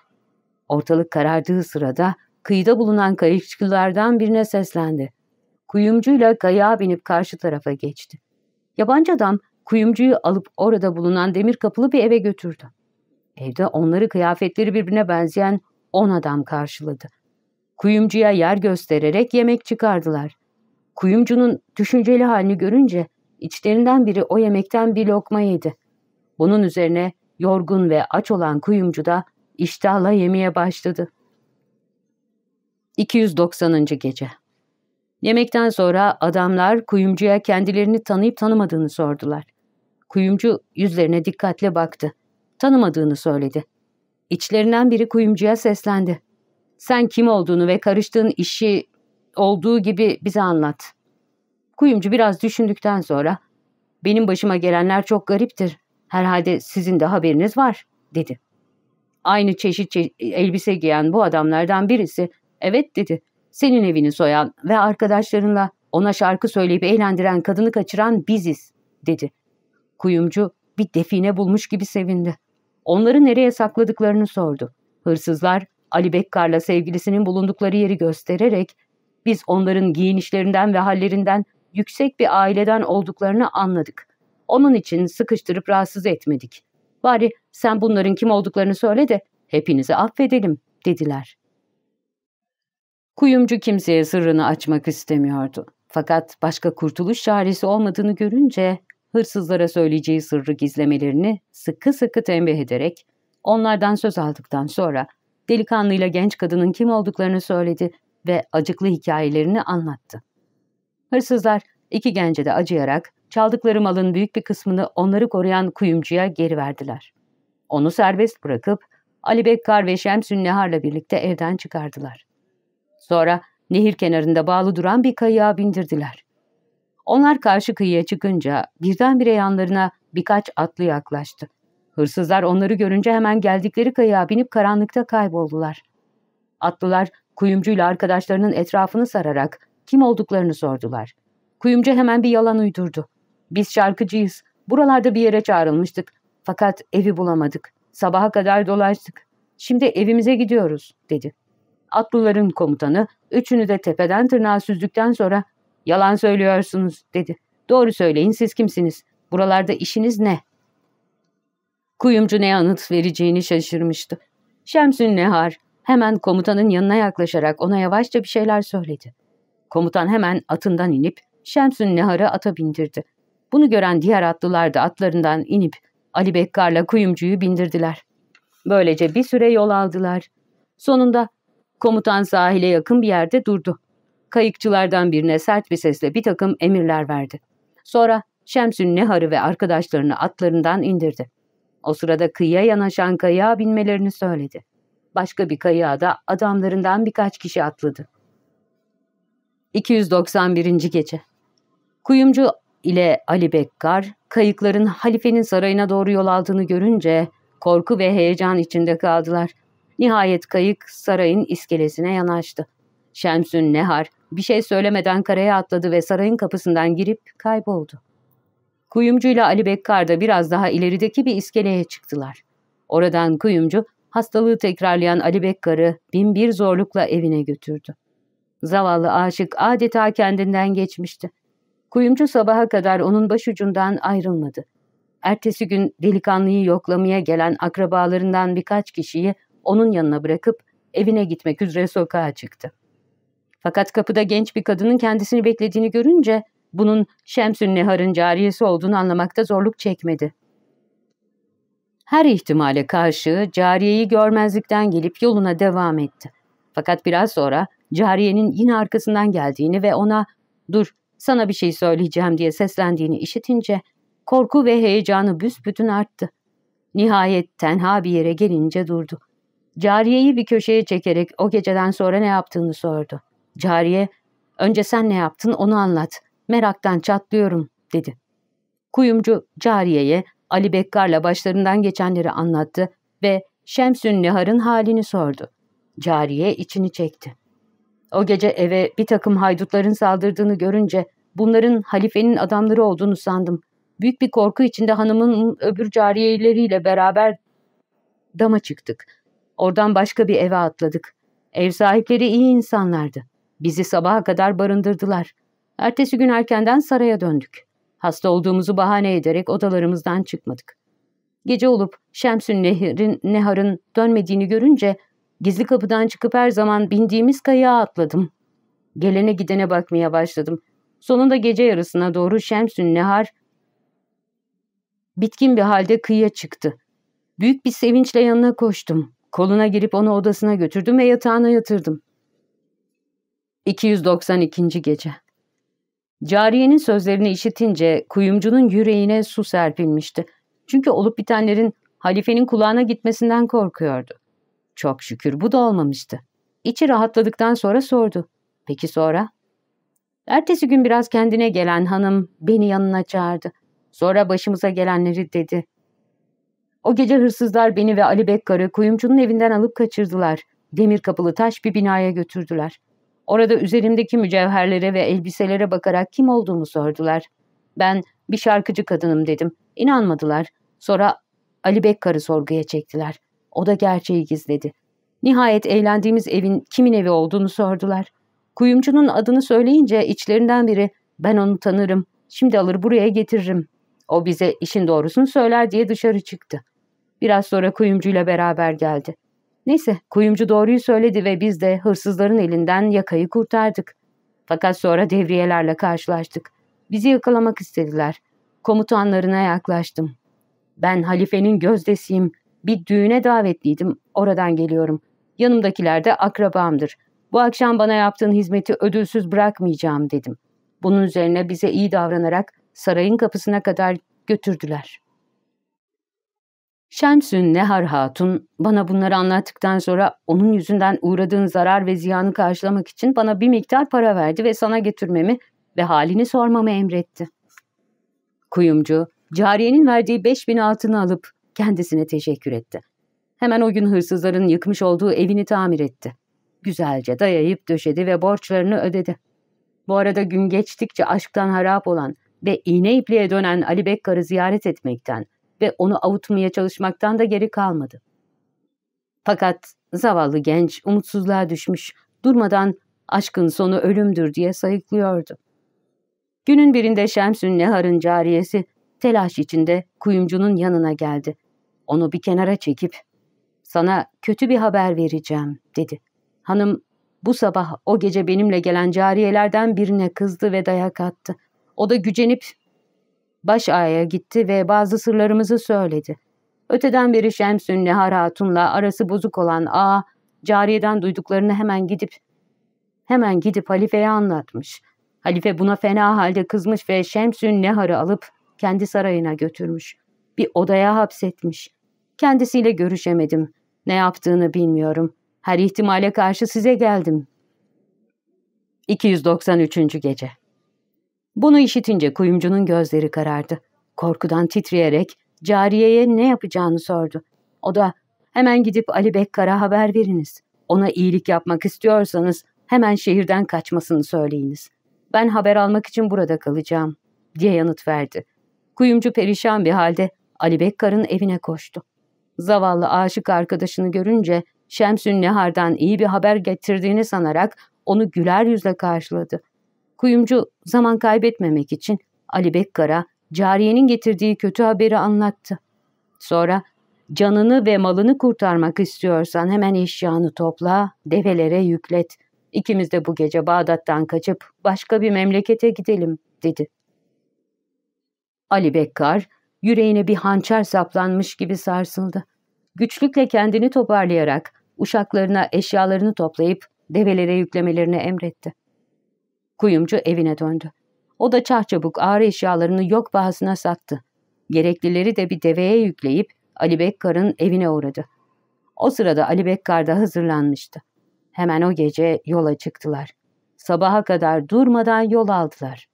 Ortalık karardığı sırada kıyıda bulunan kayıkçılardan birine seslendi. Kuyumcuyla kayağa binip karşı tarafa geçti. Yabancı adam kuyumcuyu alıp orada bulunan demir kapılı bir eve götürdü. Evde onları kıyafetleri birbirine benzeyen on adam karşıladı. Kuyumcuya yer göstererek yemek çıkardılar. Kuyumcunun düşünceli halini görünce içlerinden biri o yemekten bir lokma yedi. Bunun üzerine yorgun ve aç olan kuyumcu da iştahla yemeye başladı. 290. Gece Yemekten sonra adamlar kuyumcuya kendilerini tanıyıp tanımadığını sordular. Kuyumcu yüzlerine dikkatle baktı. Tanımadığını söyledi. İçlerinden biri kuyumcuya seslendi. Sen kim olduğunu ve karıştığın işi olduğu gibi bize anlat. Kuyumcu biraz düşündükten sonra benim başıma gelenler çok gariptir. Herhalde sizin de haberiniz var, dedi. Aynı çeşit çe elbise giyen bu adamlardan birisi evet dedi. Senin evini soyan ve arkadaşlarınla ona şarkı söyleyip eğlendiren kadını kaçıran biziz dedi. Kuyumcu bir define bulmuş gibi sevindi. Onları nereye sakladıklarını sordu. Hırsızlar Ali Bekkar'la sevgilisinin bulundukları yeri göstererek biz onların giyinişlerinden ve hallerinden yüksek bir aileden olduklarını anladık. Onun için sıkıştırıp rahatsız etmedik. Bari sen bunların kim olduklarını söyle de hepinizi affedelim dediler. Kuyumcu kimseye sırrını açmak istemiyordu. Fakat başka kurtuluş çaresi olmadığını görünce hırsızlara söyleyeceği sırrı gizlemelerini sıkı sıkı tembih ederek onlardan söz aldıktan sonra delikanlıyla genç kadının kim olduklarını söyledi ve acıklı hikayelerini anlattı. Hırsızlar iki gence de acıyarak çaldıkları malın büyük bir kısmını onları koruyan kuyumcuya geri verdiler. Onu serbest bırakıp Ali Bekkar ve Şemsün Nehar'la birlikte evden çıkardılar. Sonra nehir kenarında bağlı duran bir kayığa bindirdiler. Onlar karşı kıyıya çıkınca birdenbire yanlarına birkaç atlı yaklaştı. Hırsızlar onları görünce hemen geldikleri kayığa binip karanlıkta kayboldular. Atlılar kuyumcuyla arkadaşlarının etrafını sararak kim olduklarını sordular. Kuyumcu hemen bir yalan uydurdu. Biz şarkıcıyız. Buralarda bir yere çağrılmıştık. Fakat evi bulamadık. Sabaha kadar dolaştık. Şimdi evimize gidiyoruz, dedi. Atlıların komutanı üçünü de tepeden tırnağa süzdükten sonra yalan söylüyorsunuz, dedi. Doğru söyleyin siz kimsiniz? Buralarda işiniz ne? Kuyumcu ne yanıt vereceğini şaşırmıştı. Şemsün Nehar hemen komutanın yanına yaklaşarak ona yavaşça bir şeyler söyledi. Komutan hemen atından inip Şemsün Nehar'ı ata bindirdi. Bunu gören diğer atlılar da atlarından inip Ali Bekkar'la kuyumcuyu bindirdiler. Böylece bir süre yol aldılar. Sonunda komutan sahile yakın bir yerde durdu. Kayıkçılardan birine sert bir sesle bir takım emirler verdi. Sonra Şemsün Nehar'ı ve arkadaşlarını atlarından indirdi. O sırada kıyıya yanaşan kayığa binmelerini söyledi. Başka bir kayığa da adamlarından birkaç kişi atladı. 291. Gece Kuyumcu ile Ali Bekkar, kayıkların halifenin sarayına doğru yol aldığını görünce korku ve heyecan içinde kaldılar. Nihayet kayık sarayın iskelesine yanaştı. Şemsün Nehar bir şey söylemeden karaya atladı ve sarayın kapısından girip kayboldu. Kuyumcu ile Ali Bekkar da biraz daha ilerideki bir iskeleye çıktılar. Oradan kuyumcu hastalığı tekrarlayan Ali Bekkar'ı binbir zorlukla evine götürdü. Zavallı aşık adeta kendinden geçmişti. Kuyumcu sabaha kadar onun başucundan ayrılmadı. Ertesi gün delikanlıyı yoklamaya gelen akrabalarından birkaç kişiyi onun yanına bırakıp evine gitmek üzere sokağa çıktı. Fakat kapıda genç bir kadının kendisini beklediğini görünce bunun Şemsün Nehar'ın cariyesi olduğunu anlamakta zorluk çekmedi. Her ihtimale karşı cariyeyi görmezlikten gelip yoluna devam etti. Fakat biraz sonra cariyenin yine arkasından geldiğini ve ona ''Dur, sana bir şey söyleyeceğim'' diye seslendiğini işitince korku ve heyecanı büsbütün arttı. Nihayet tenha bir yere gelince durdu. Cariyeyi bir köşeye çekerek o geceden sonra ne yaptığını sordu. Cariye, önce sen ne yaptın onu anlat. Meraktan çatlıyorum dedi. Kuyumcu cariyeye Ali Bekkar'la başlarından geçenleri anlattı ve Şemsün Nihar'ın halini sordu. Cariye içini çekti. O gece eve bir takım haydutların saldırdığını görünce bunların halifenin adamları olduğunu sandım. Büyük bir korku içinde hanımın öbür cariyeleriyle beraber dama çıktık. Oradan başka bir eve atladık. Ev sahipleri iyi insanlardı. Bizi sabaha kadar barındırdılar. Ertesi gün erkenden saraya döndük. Hasta olduğumuzu bahane ederek odalarımızdan çıkmadık. Gece olup Şemsün Nehir'in, Nehar'ın dönmediğini görünce gizli kapıdan çıkıp her zaman bindiğimiz kayığa atladım. Gelene gidene bakmaya başladım. Sonunda gece yarısına doğru Şemsün Nehar bitkin bir halde kıyıya çıktı. Büyük bir sevinçle yanına koştum. Koluna girip onu odasına götürdüm ve yatağına yatırdım. 292. Gece Cariyenin sözlerini işitince kuyumcunun yüreğine su serpilmişti. Çünkü olup bitenlerin halifenin kulağına gitmesinden korkuyordu. Çok şükür bu da olmamıştı. İçi rahatladıktan sonra sordu. Peki sonra? Ertesi gün biraz kendine gelen hanım beni yanına çağırdı. Sonra başımıza gelenleri dedi. O gece hırsızlar beni ve Ali Bekkar'ı kuyumcunun evinden alıp kaçırdılar. Demir kapılı taş bir binaya götürdüler. Orada üzerimdeki mücevherlere ve elbiselere bakarak kim olduğumu sordular. Ben bir şarkıcı kadınım dedim. İnanmadılar. Sonra Ali Bekkar'ı sorguya çektiler. O da gerçeği gizledi. Nihayet eğlendiğimiz evin kimin evi olduğunu sordular. Kuyumcunun adını söyleyince içlerinden biri ben onu tanırım, şimdi alır buraya getiririm. O bize işin doğrusunu söyler diye dışarı çıktı. Biraz sonra kuyumcuyla beraber geldi. Neyse kuyumcu doğruyu söyledi ve biz de hırsızların elinden yakayı kurtardık. Fakat sonra devriyelerle karşılaştık. Bizi yakalamak istediler. Komutanlarına yaklaştım. Ben halifenin gözdesiyim. Bir düğüne davetliydim. Oradan geliyorum. Yanımdakiler de akrabamdır. Bu akşam bana yaptığın hizmeti ödülsüz bırakmayacağım dedim. Bunun üzerine bize iyi davranarak sarayın kapısına kadar götürdüler. Şemsün Nehar Hatun bana bunları anlattıktan sonra onun yüzünden uğradığın zarar ve ziyanı karşılamak için bana bir miktar para verdi ve sana getirmemi ve halini sormamı emretti. Kuyumcu, cariyenin verdiği beş bin altını alıp kendisine teşekkür etti. Hemen o gün hırsızların yıkmış olduğu evini tamir etti. Güzelce dayayıp döşedi ve borçlarını ödedi. Bu arada gün geçtikçe aşktan harap olan ve iğne ipliğe dönen Ali Bekkar'ı ziyaret etmekten ve onu avutmaya çalışmaktan da geri kalmadı. Fakat zavallı genç umutsuzluğa düşmüş, durmadan aşkın sonu ölümdür diye sayıklıyordu. Günün birinde Şemsün Nehar'ın cariyesi telaş içinde kuyumcunun yanına geldi. Onu bir kenara çekip sana kötü bir haber vereceğim dedi. Hanım bu sabah o gece benimle gelen cariyelerden birine kızdı ve dayak attı. O da gücenip baş ağaya gitti ve bazı sırlarımızı söyledi. Öteden beri Şemsün Nehar Hatun'la arası bozuk olan ağa, cariyeden duyduklarını hemen gidip hemen gidip halifeye anlatmış. Halife buna fena halde kızmış ve Şemsün Nehar'ı alıp kendi sarayına götürmüş. Bir odaya hapsetmiş. Kendisiyle görüşemedim. Ne yaptığını bilmiyorum. Her ihtimale karşı size geldim. 293. Gece Bunu işitince kuyumcunun gözleri karardı. Korkudan titreyerek cariyeye ne yapacağını sordu. O da hemen gidip Ali Bekkar'a haber veriniz. Ona iyilik yapmak istiyorsanız hemen şehirden kaçmasını söyleyiniz. Ben haber almak için burada kalacağım diye yanıt verdi. Kuyumcu perişan bir halde Ali Bekkar'ın evine koştu. Zavallı aşık arkadaşını görünce Şemsün Nehar'dan iyi bir haber getirdiğini sanarak onu güler yüzle karşıladı. Kuyumcu zaman kaybetmemek için Ali Bekkar'a cariyenin getirdiği kötü haberi anlattı. Sonra canını ve malını kurtarmak istiyorsan hemen eşyanı topla, develere yüklet. İkimiz de bu gece Bağdat'tan kaçıp başka bir memlekete gidelim dedi. Ali Bekkar yüreğine bir hançer saplanmış gibi sarsıldı. Güçlükle kendini toparlayarak uşaklarına eşyalarını toplayıp develere yüklemelerini emretti. Kuyumcu evine döndü. O da çarçabuk ağır eşyalarını yok bahasına sattı. Gereklileri de bir deveye yükleyip Ali Bekkar'ın evine uğradı. O sırada Ali Bekkar da hazırlanmıştı. Hemen o gece yola çıktılar. Sabaha kadar durmadan yol aldılar.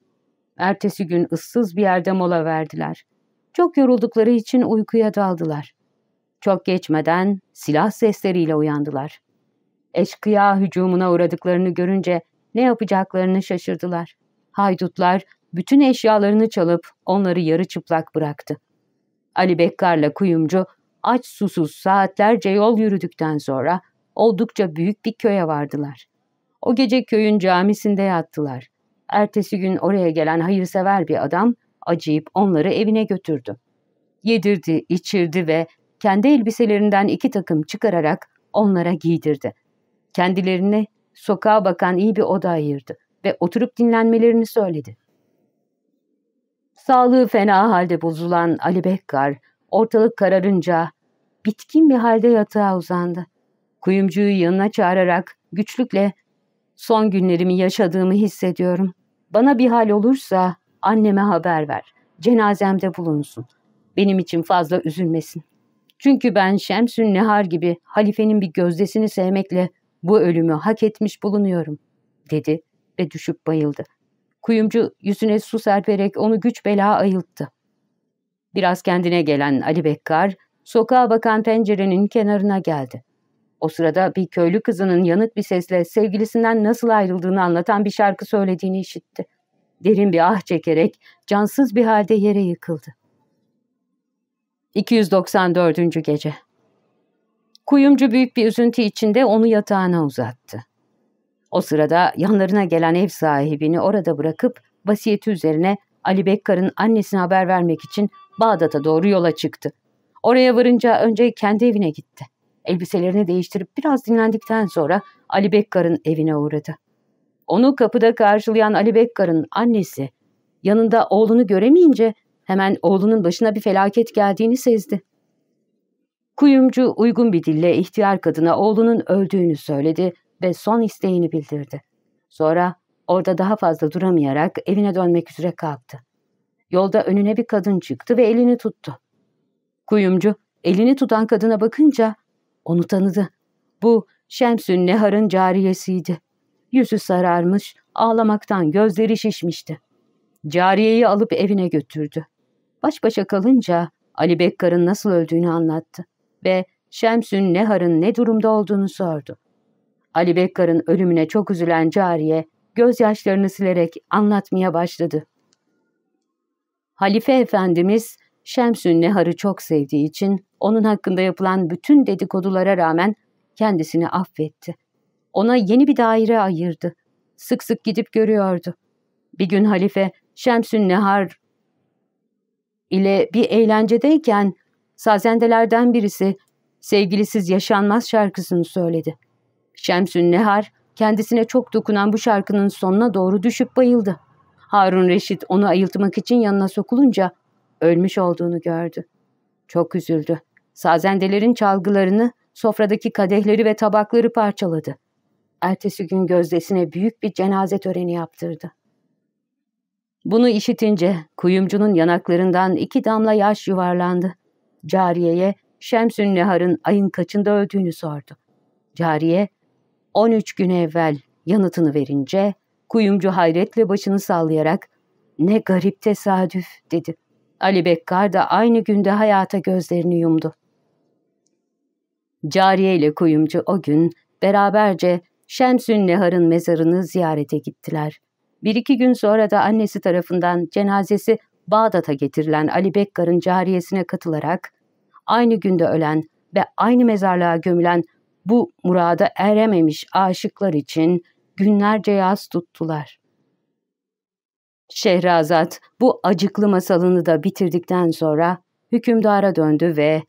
Ertesi gün ıssız bir yerde mola verdiler. Çok yoruldukları için uykuya daldılar. Çok geçmeden silah sesleriyle uyandılar. Eşkıya hücumuna uğradıklarını görünce ne yapacaklarını şaşırdılar. Haydutlar bütün eşyalarını çalıp onları yarı çıplak bıraktı. Ali Bekkar'la kuyumcu aç susuz saatlerce yol yürüdükten sonra oldukça büyük bir köye vardılar. O gece köyün camisinde yattılar. Ertesi gün oraya gelen hayırsever bir adam acıyıp onları evine götürdü. Yedirdi, içirdi ve kendi elbiselerinden iki takım çıkararak onlara giydirdi. Kendilerine sokağa bakan iyi bir oda ayırdı ve oturup dinlenmelerini söyledi. Sağlığı fena halde bozulan Ali Bekkar, ortalık kararınca bitkin bir halde yatağa uzandı. Kuyumcuyu yanına çağırarak güçlükle ''Son günlerimi yaşadığımı hissediyorum. Bana bir hal olursa anneme haber ver. Cenazemde bulunsun. Benim için fazla üzülmesin. Çünkü ben Şemsün Nehar gibi halifenin bir gözdesini sevmekle bu ölümü hak etmiş bulunuyorum, dedi ve düşüp bayıldı. Kuyumcu yüzüne su serperek onu güç bela ayılttı. Biraz kendine gelen Ali Bekkar, sokağa bakan pencerenin kenarına geldi. O sırada bir köylü kızının yanık bir sesle sevgilisinden nasıl ayrıldığını anlatan bir şarkı söylediğini işitti. Derin bir ah çekerek cansız bir halde yere yıkıldı. 294. Gece Kuyumcu büyük bir üzüntü içinde onu yatağına uzattı. O sırada yanlarına gelen ev sahibini orada bırakıp vasiyeti üzerine Ali Bekkar'ın annesine haber vermek için Bağdat'a doğru yola çıktı. Oraya varınca önce kendi evine gitti. Elbiselerini değiştirip biraz dinlendikten sonra Ali Bekkar'ın evine uğradı. Onu kapıda karşılayan Ali Bekkar'ın annesi yanında oğlunu göremeyince hemen oğlunun başına bir felaket geldiğini sezdi. Kuyumcu uygun bir dille ihtiyar kadına oğlunun öldüğünü söyledi ve son isteğini bildirdi. Sonra orada daha fazla duramayarak evine dönmek üzere kalktı. Yolda önüne bir kadın çıktı ve elini tuttu. Kuyumcu elini tutan kadına bakınca onu tanıdı. Bu Şemsün Nehar'ın cariyesiydi. Yüzü sararmış, ağlamaktan gözleri şişmişti. Cariyeyi alıp evine götürdü. Baş başa kalınca Ali Bekkar'ın nasıl öldüğünü anlattı ve Şemsün Nehar'ın ne durumda olduğunu sordu. Ali Bekkar'ın ölümüne çok üzülen cariye gözyaşlarını silerek anlatmaya başladı. Halife Efendimiz Şemsün Nehar'ı çok sevdiği için onun hakkında yapılan bütün dedikodulara rağmen kendisini affetti. Ona yeni bir daire ayırdı. Sık sık gidip görüyordu. Bir gün halife Şemsün Nehar ile bir eğlencedeyken sazendelerden birisi sevgilisiz yaşanmaz şarkısını söyledi. Şemsün Nehar kendisine çok dokunan bu şarkının sonuna doğru düşüp bayıldı. Harun Reşit onu ayıltmak için yanına sokulunca ölmüş olduğunu gördü. Çok üzüldü. Sazendelerin çalgılarını, sofradaki kadehleri ve tabakları parçaladı. Ertesi gün gözdesine büyük bir cenaze töreni yaptırdı. Bunu işitince kuyumcunun yanaklarından iki damla yaş yuvarlandı. Cariye'ye Şemsün Nehar'ın ayın kaçında öldüğünü sordu. Cariye, 13 gün evvel yanıtını verince kuyumcu hayretle başını sallayarak ne garip tesadüf dedi. Ali Bekkar da aynı günde hayata gözlerini yumdu. Cariye ile kuyumcu o gün beraberce Şemsün Nehar'ın mezarını ziyarete gittiler. Bir iki gün sonra da annesi tarafından cenazesi Bağdat'a getirilen Ali Bekkar'ın cariyesine katılarak aynı günde ölen ve aynı mezarlığa gömülen bu murada erememiş aşıklar için günlerce yaz tuttular. Şehrazat bu acıklı masalını da bitirdikten sonra hükümdara döndü ve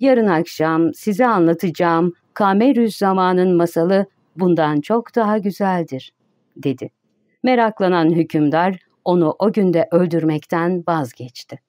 ''Yarın akşam size anlatacağım Kamerüz zamanın masalı bundan çok daha güzeldir.'' dedi. Meraklanan hükümdar onu o günde öldürmekten vazgeçti.